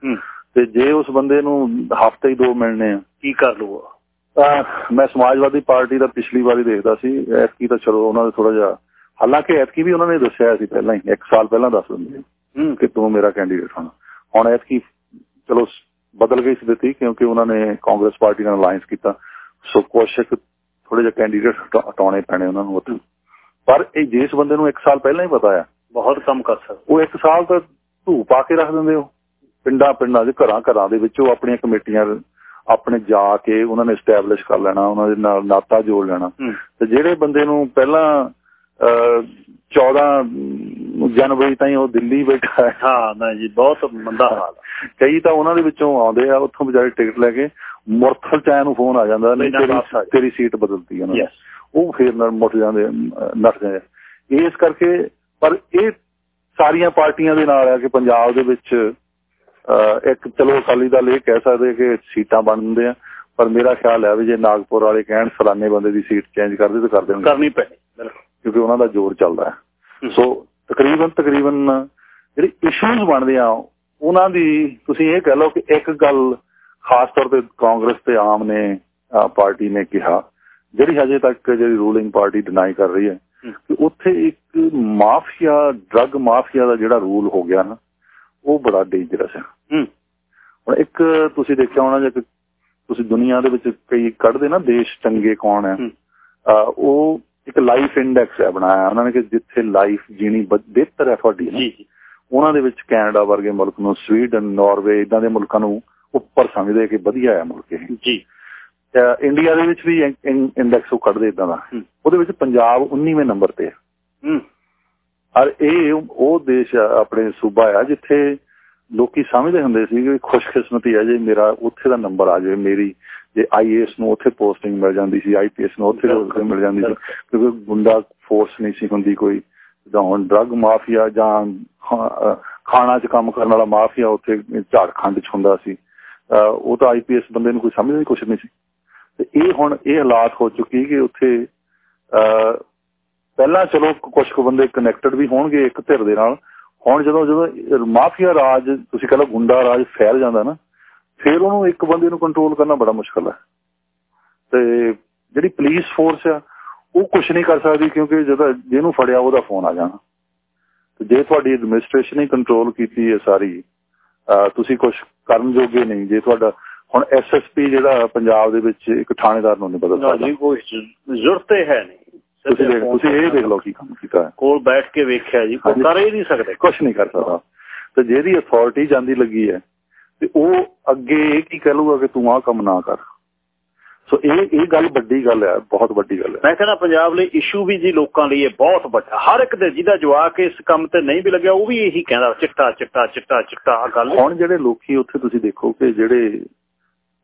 ਤੇ ਜੇ ਉਸ ਬੰਦੇ ਨੂੰ ਹਫ਼ਤੇ ਹੀ ਦੋ ਮਿਲਣੇ ਆ ਕੀ ਕਰ ਲੂਗਾ ਮੈਂ ਸਮਾਜਵਾਦੀ ਪਾਰਟੀ ਦਾ ਪਿਛਲੀ ਵਾਰੀ ਦੇਖਦਾ ਸੀ ਐਤਕੀ ਤਾਂ ਚਲੋ ਉਹਨਾਂ ਦੇ ਥੋੜਾ ਜਿਹਾ ਹਾਲਾਂਕਿ ਐਤਕੀ ਵੀ ਉਹਨਾਂ ਨੇ ਦੱਸਿਆ ਸੀ ਪਹਿਲਾਂ ਹੀ ਇੱਕ ਸਾਲ ਪਹਿਲਾਂ ਦੱਸ ਦਿੰਦੇ ਕਿ ਤੂੰ ਮੇਰਾ ਕੈਂਡੀਡੇਟ ਹੋਣਾ ਹੁਣ ਐਤਕੀ ਚਲੋ ਬਦਲ ਗਈ ਸਥਿਤੀ ਕਿਉਂਕਿ ਉਹਨਾਂ ਨੇ ਕਾਂਗਰਸ ਪਾਰਟੀ ਨਾਲ ਅਲਾਈਅੰਸ ਕੀਤਾ। ਸੋ ਕੋਸ਼ਿਕ ਥੋੜੇ ਜਿਹਾ ਕੈਂਡੀਡੇਟ ਹਟਾਉਣੇ ਪੈਣੇ ਉਹਨਾਂ ਨੂੰ ਉੱਥੇ। ਪਰ ਇਹ ਜਿਸ ਬੰਦੇ ਨੂੰ 1 ਸਾਲ ਪਹਿਲਾਂ ਹੀ ਪਤਾ ਆ ਬਹੁਤ ਕੰਮ ਕਰ ਸਕਦਾ। ਉਹ 1 ਸਾਲ ਤੱਕ ਧੂ ਪਾ ਕੇ ਰੱਖ ਦਿੰਦੇ ਹੋ ਪਿੰਡਾਂ ਪਿੰਡਾਂ ਦੇ ਘਰਾਂ ਘਰਾਂ ਦੇ ਵਿੱਚ ਉਹ ਆਪਣੀਆਂ ਕਮੇਟੀਆਂ ਆਪਣੇ ਜਾ ਕੇ ਉਹਨਾਂ ਨੇ ਸਟੈਬਲਿਸ਼ ਕਰ ਲੈਣਾ ਉਹਨਾਂ ਦੇ ਨਾਲ ਨਾਤਾ ਜੋੜ ਲੈਣਾ। ਤੇ ਜਿਹੜੇ ਬੰਦੇ ਨੂੰ ਪਹਿਲਾਂ 14 ਜਨਵਰੀ ਤਾਈਂ ਉਹ ਦਿੱਲੀ ਬੈਠਾ ਹੈ। ਹਾਂ ਨਾ ਜੀ ਬਹੁਤ ਮੰਦਾ ਹਾਲ ਕਈ ਤਾਂ ਉਹਨਾਂ ਦੇ ਵਿੱਚੋਂ ਆਉਂਦੇ ਆ ਉੱਥੋਂ ਵਿਚਾਰੇ ਟਿਕਟ ਲੈ ਕੇ ਮੁਰਥਲ ਚ ਨੂੰ ਫੋਨ ਆ ਜਾਂਦਾ ਨਹੀਂ ਤੇਰੀ ਤੇਰੀ ਸੀਟ ਬਦਲਤੀ ਉਹਨਾਂ ਨੇ। ਉਹ ਫੇਰ ਨਾਲ ਮੁੱਟ ਜਾਂਦੇ ਨੱਠ ਜਾਂਦੇ ਇਸ ਕਰਕੇ ਪਰ ਇਹ ਸਾਰੀਆਂ ਪਾਰਟੀਆਂ ਦੇ ਨਾਲ ਆ ਕਿ ਪੰਜਾਬ ਦੇ ਵਿੱਚ ਇੱਕ ਚਲੋ ਅਕਾਲੀ ਦਲ ਇਹ ਕਹਿ ਸਕਦੇ ਕਿ ਸੀਟਾਂ ਬਣਦੇ ਆ ਪਰ ਮੇਰਾ ਖਿਆਲ ਹੈ ਵੀ ਜੇ ਨਾਗਪੁਰ ਵਾਲੇ ਕਹਿਣ ਫਲਾਣੇ ਬੰਦੇ ਦੀ ਸੀਟ ਚੇਂਜ ਕਰਦੇ ਤਾਂ ਕਰ ਦੇਣਗੇ। ਕਰਨੀ ਪੈਣੀ ਕਿਉਂਕਿ ਉਹਨਾਂ ਦਾ ਜ਼ੋਰ ਚੱਲਦਾ ਹੈ। ਸੋ ਤਕਰੀਬਨ ਤਕਰੀਬਨ ਜਿਹੜੀ ਇਸ਼ੂਜ਼ ਬਣਦੇ ਆ ਉਹਨਾਂ ਦੀ ਤੁਸੀਂ ਇਹ ਕਹਿ ਲਓ ਕਿ ਇੱਕ ਗੱਲ ਖਾਸ ਤੌਰ ਤੇ ਕਾਂਗਰਸ ਤੇ ਆਮ ਨੇ ਪਾਰਟੀ ਨੇ ਕਿਹਾ ਜਿਹੜੀ ਹਜੇ ਤੱਕ ਜਿਹੜੀ ਰੂਲਿੰਗ ਪਾਰਟੀ ਡਿਨਾਈ ਕਰ ਰਹੀ ਹੈ ਕਿ ਉੱਥੇ ਇੱਕ ਮਾਫੀਆ ਡਰੱਗ ਮਾਫੀਆ ਦਾ ਜਿਹੜਾ ਰੂਲ ਹੋ ਗਿਆ ਨਾ ਉਹ ਬੜਾ ਡੇਂਜਰਸ ਹੈ। ਹੁਣ ਇੱਕ ਤੁਸੀਂ ਦੇਖਿਆ ਹੋਣਾ ਜੇ ਤੁਸੀਂ ਦੁਨੀਆ ਦੇ ਵਿੱਚ ਕਈ ਕੱਢਦੇ ਨਾ ਦੇਸ਼ ਚੰਗੇ ਕੌਣ ਹੈ। ਉਹ ਇੱਕ ਲਾਈਫ ਇੰਡੈਕਸ ਹੈ ਬਣਾਇਆ ਉਹਨਾਂ ਨੇ ਕਿ ਜਿੱਥੇ ਲਾਈਫ ਜੀਣੀ ਬਿਹਤਰ ਹੈ ਤੁਹਾਡੀ ਜੀ ਉਹਨਾਂ ਦੇ ਵਿੱਚ ਕੈਨੇਡਾ ਵਰਗੇ ਮੁਲਕ ਨੂੰ ਸਵੀਡਨ ਨਾਰਵੇ ਇਦਾਂ ਦੇ ਮੁਲਕਾਂ ਨੂੰ ਉੱਪਰ ਸਮਝਦੇ ਕਿ ਵਧੀਆ ਹੈ ਮੁਲਕ ਇਹ। ਜੀ। ਇੰਡੀਆ ਦੇ ਵਿੱਚ ਵੀ ਇੰਡੈਕਸ ਉਹ ਕੱਢਦੇ ਇਦਾਂ ਦਾ। ਉਹਦੇ ਵਿੱਚ ਪੰਜਾਬ 19ਵੇਂ ਨੰਬਰ ਤੇ ਹੈ। ਔਰ ਇਹ ਉਹ ਦੇਸ਼ ਆਪਣੇ ਸੂਬਾ ਆ ਜਿੱਥੇ ਲੋਕੀ ਸਮਝਦੇ ਹੁੰਦੇ ਸੀ ਕਿ ਖੁਸ਼ਕਿਸਮਤੀ ਹੈ ਜੇ ਮੇਰਾ ਉੱਥੇ ਦਾ ਨੰਬਰ ਆ ਜਾਵੇ ਮੇਰੀ ਜੇ ਆਈਏਐਸ ਨੂੰ ਉੱਥੇ ਪੋਸਟਿੰਗ ਮਿਲ ਜਾਂਦੀ ਸੀ ਆਈਪੀਐਸ ਨੂੰ ਉੱਥੇ ਮਿਲ ਜਾਂਦੀ ਸੀ ਕਿਉਂਕਿ ਗੁੰਡਾ ਫੋਰਸ ਨਹੀਂ ਸੀ ਹੁੰਦੀ ਕੋਈ ਜਾਂ ਹੁਣ ਡਰੱਗ ਮਾਫੀਆ ਜਾਂ ਖਾਣਾ 'ਚ ਕੰਮ ਕਰਨ ਵਾਲਾ ਮਾਫੀਆ ਉੱਥੇ ਝਾੜਖੰਡ 'ਚ ਹੁੰਦਾ ਸੀ। ਉਹ ਤਾਂ ਆਈਪੀਐਸ ਬੰਦੇ ਨੂੰ ਕੋਈ ਸਮਝਦਾ ਕੁਝ ਨਹੀਂ ਸੀ। ਤੇ ਇਹ ਹੁਣ ਇਹ ਹਾਲਾਤ ਹੋ ਚੁੱਕੀ ਕਿ ਉੱਥੇ ਪਹਿਲਾਂ ਚਲੋ ਕੁਝ ਕੁ ਬੰਦੇ ਕਨੈਕਟਡ ਵੀ ਹੋਣਗੇ ਇੱਕ ਧਿਰ ਦੇ ਨਾਲ ਹੁਣ ਜਦੋਂ ਜਦੋਂ ਮਾਫੀਆ ਰਾਜ, ਤੁਸੀਂ ਕਹ ਗੁੰਡਾ ਰਾਜ ਫੈਲ ਜਾਂਦਾ ਨਾ, ਫਿਰ ਉਹਨੂੰ ਇੱਕ ਬੰਦੇ ਨੂੰ ਕੰਟਰੋਲ ਕਰਨਾ ਬੜਾ ਮੁਸ਼ਕਲ ਹੈ। ਤੇ ਜਿਹੜੀ ਪੁਲਿਸ ਫੋਰਸ ਆ, ਉਹ ਕੁਝ ਨਹੀਂ ਕਰ ਸਕਦੀ ਕਿਉਂਕਿ ਜਦੋਂ ਜਿਹਨੂੰ ਫੜਿਆ ਉਹਦਾ ਫੋਨ ਆ ਜਾਣਾ। ਤੇ ਜੇ ਤੁਹਾਡੀ ਐਡਮਿਨਿਸਟ੍ਰੇਸ਼ਨ ਹੀ ਕੰਟਰੋਲ ਕੀਤੀ ਹੈ ਸਾਰੀ ਤੁਸੀਂ ਕੁਝ ਕਰਨ ਜੋਗੇ ਨਹੀਂ, ਜੇ ਤੁਹਾਡਾ ਹੁਣ ਐਸਐਸਪੀ ਜਿਹੜਾ ਪੰਜਾਬ ਦੇ ਵਿੱਚ ਇੱਕ ਥਾਣੇਦਾਰ ਨੂੰ ਨਹੀਂ ਬਦਲ ਸਕਦਾ ਨਹੀਂ ਕੋਈ ਜ਼ਰੂਰਤ ਹੈ ਨਹੀਂ। ਤੁਸੀਂ ਦੇਖ ਤੁਸੀਂ ਇਹ ਦੇਖ ਲਓ ਕੀ ਕੰਮ ਕੀਤਾ ਕੋਲ ਬੈਠ ਕੇ ਵੇਖਿਆ ਜੀ ਕੋਈ ਕਰ ਹੀ ਨਹੀਂ ਸਕਦੇ। ਕੁਝ ਨਹੀਂ ਕਰ ਸਕਦਾ। ਤੇ ਜਿਹਦੀ ਅਥਾਰਟੀ ਜਾਂਦੀ ਲੱਗੀ ਹੈ ਤੇ ਉਹ ਅੱਗੇ ਇਹ ਕੀ ਕਹਿ ਲੂਗਾ ਕਿ ਤੂੰ ਆਹ ਕੰਮ ਨਾ ਕਰ। ਸੋ ਇਹ ਇਹ ਗੱਲ ਵੱਡੀ ਗੱਲ ਹੈ ਬਹੁਤ ਵੱਡੀ ਗੱਲ ਹੈ। ਮੈਂ ਕਹਿੰਦਾ ਪੰਜਾਬ ਲਈ ਇਸ਼ੂ ਵੀ ਜੀ ਲੋਕਾਂ ਲਈ ਇਹ ਬਹੁਤ ਵੱਡਾ। ਹਰ ਇੱਕ ਦੇ ਜਿਹਦਾ ਜਵਾਕ ਇਸ ਕੰਮ ਤੇ ਨਹੀਂ ਵੀ ਲੱਗਿਆ ਉਹ ਵੀ ਇਹੀ ਕਹਿੰਦਾ ਚਿੱਟਾ ਚਿੱਟਾ ਚਿੱਟਾ ਚਿੱਟਾ ਗੱਲ। ਹੁਣ ਜਿਹੜੇ ਲੋਕੀ ਉੱਥੇ ਤੁਸੀਂ ਦੇਖੋ ਕਿ ਜਿਹੜੇ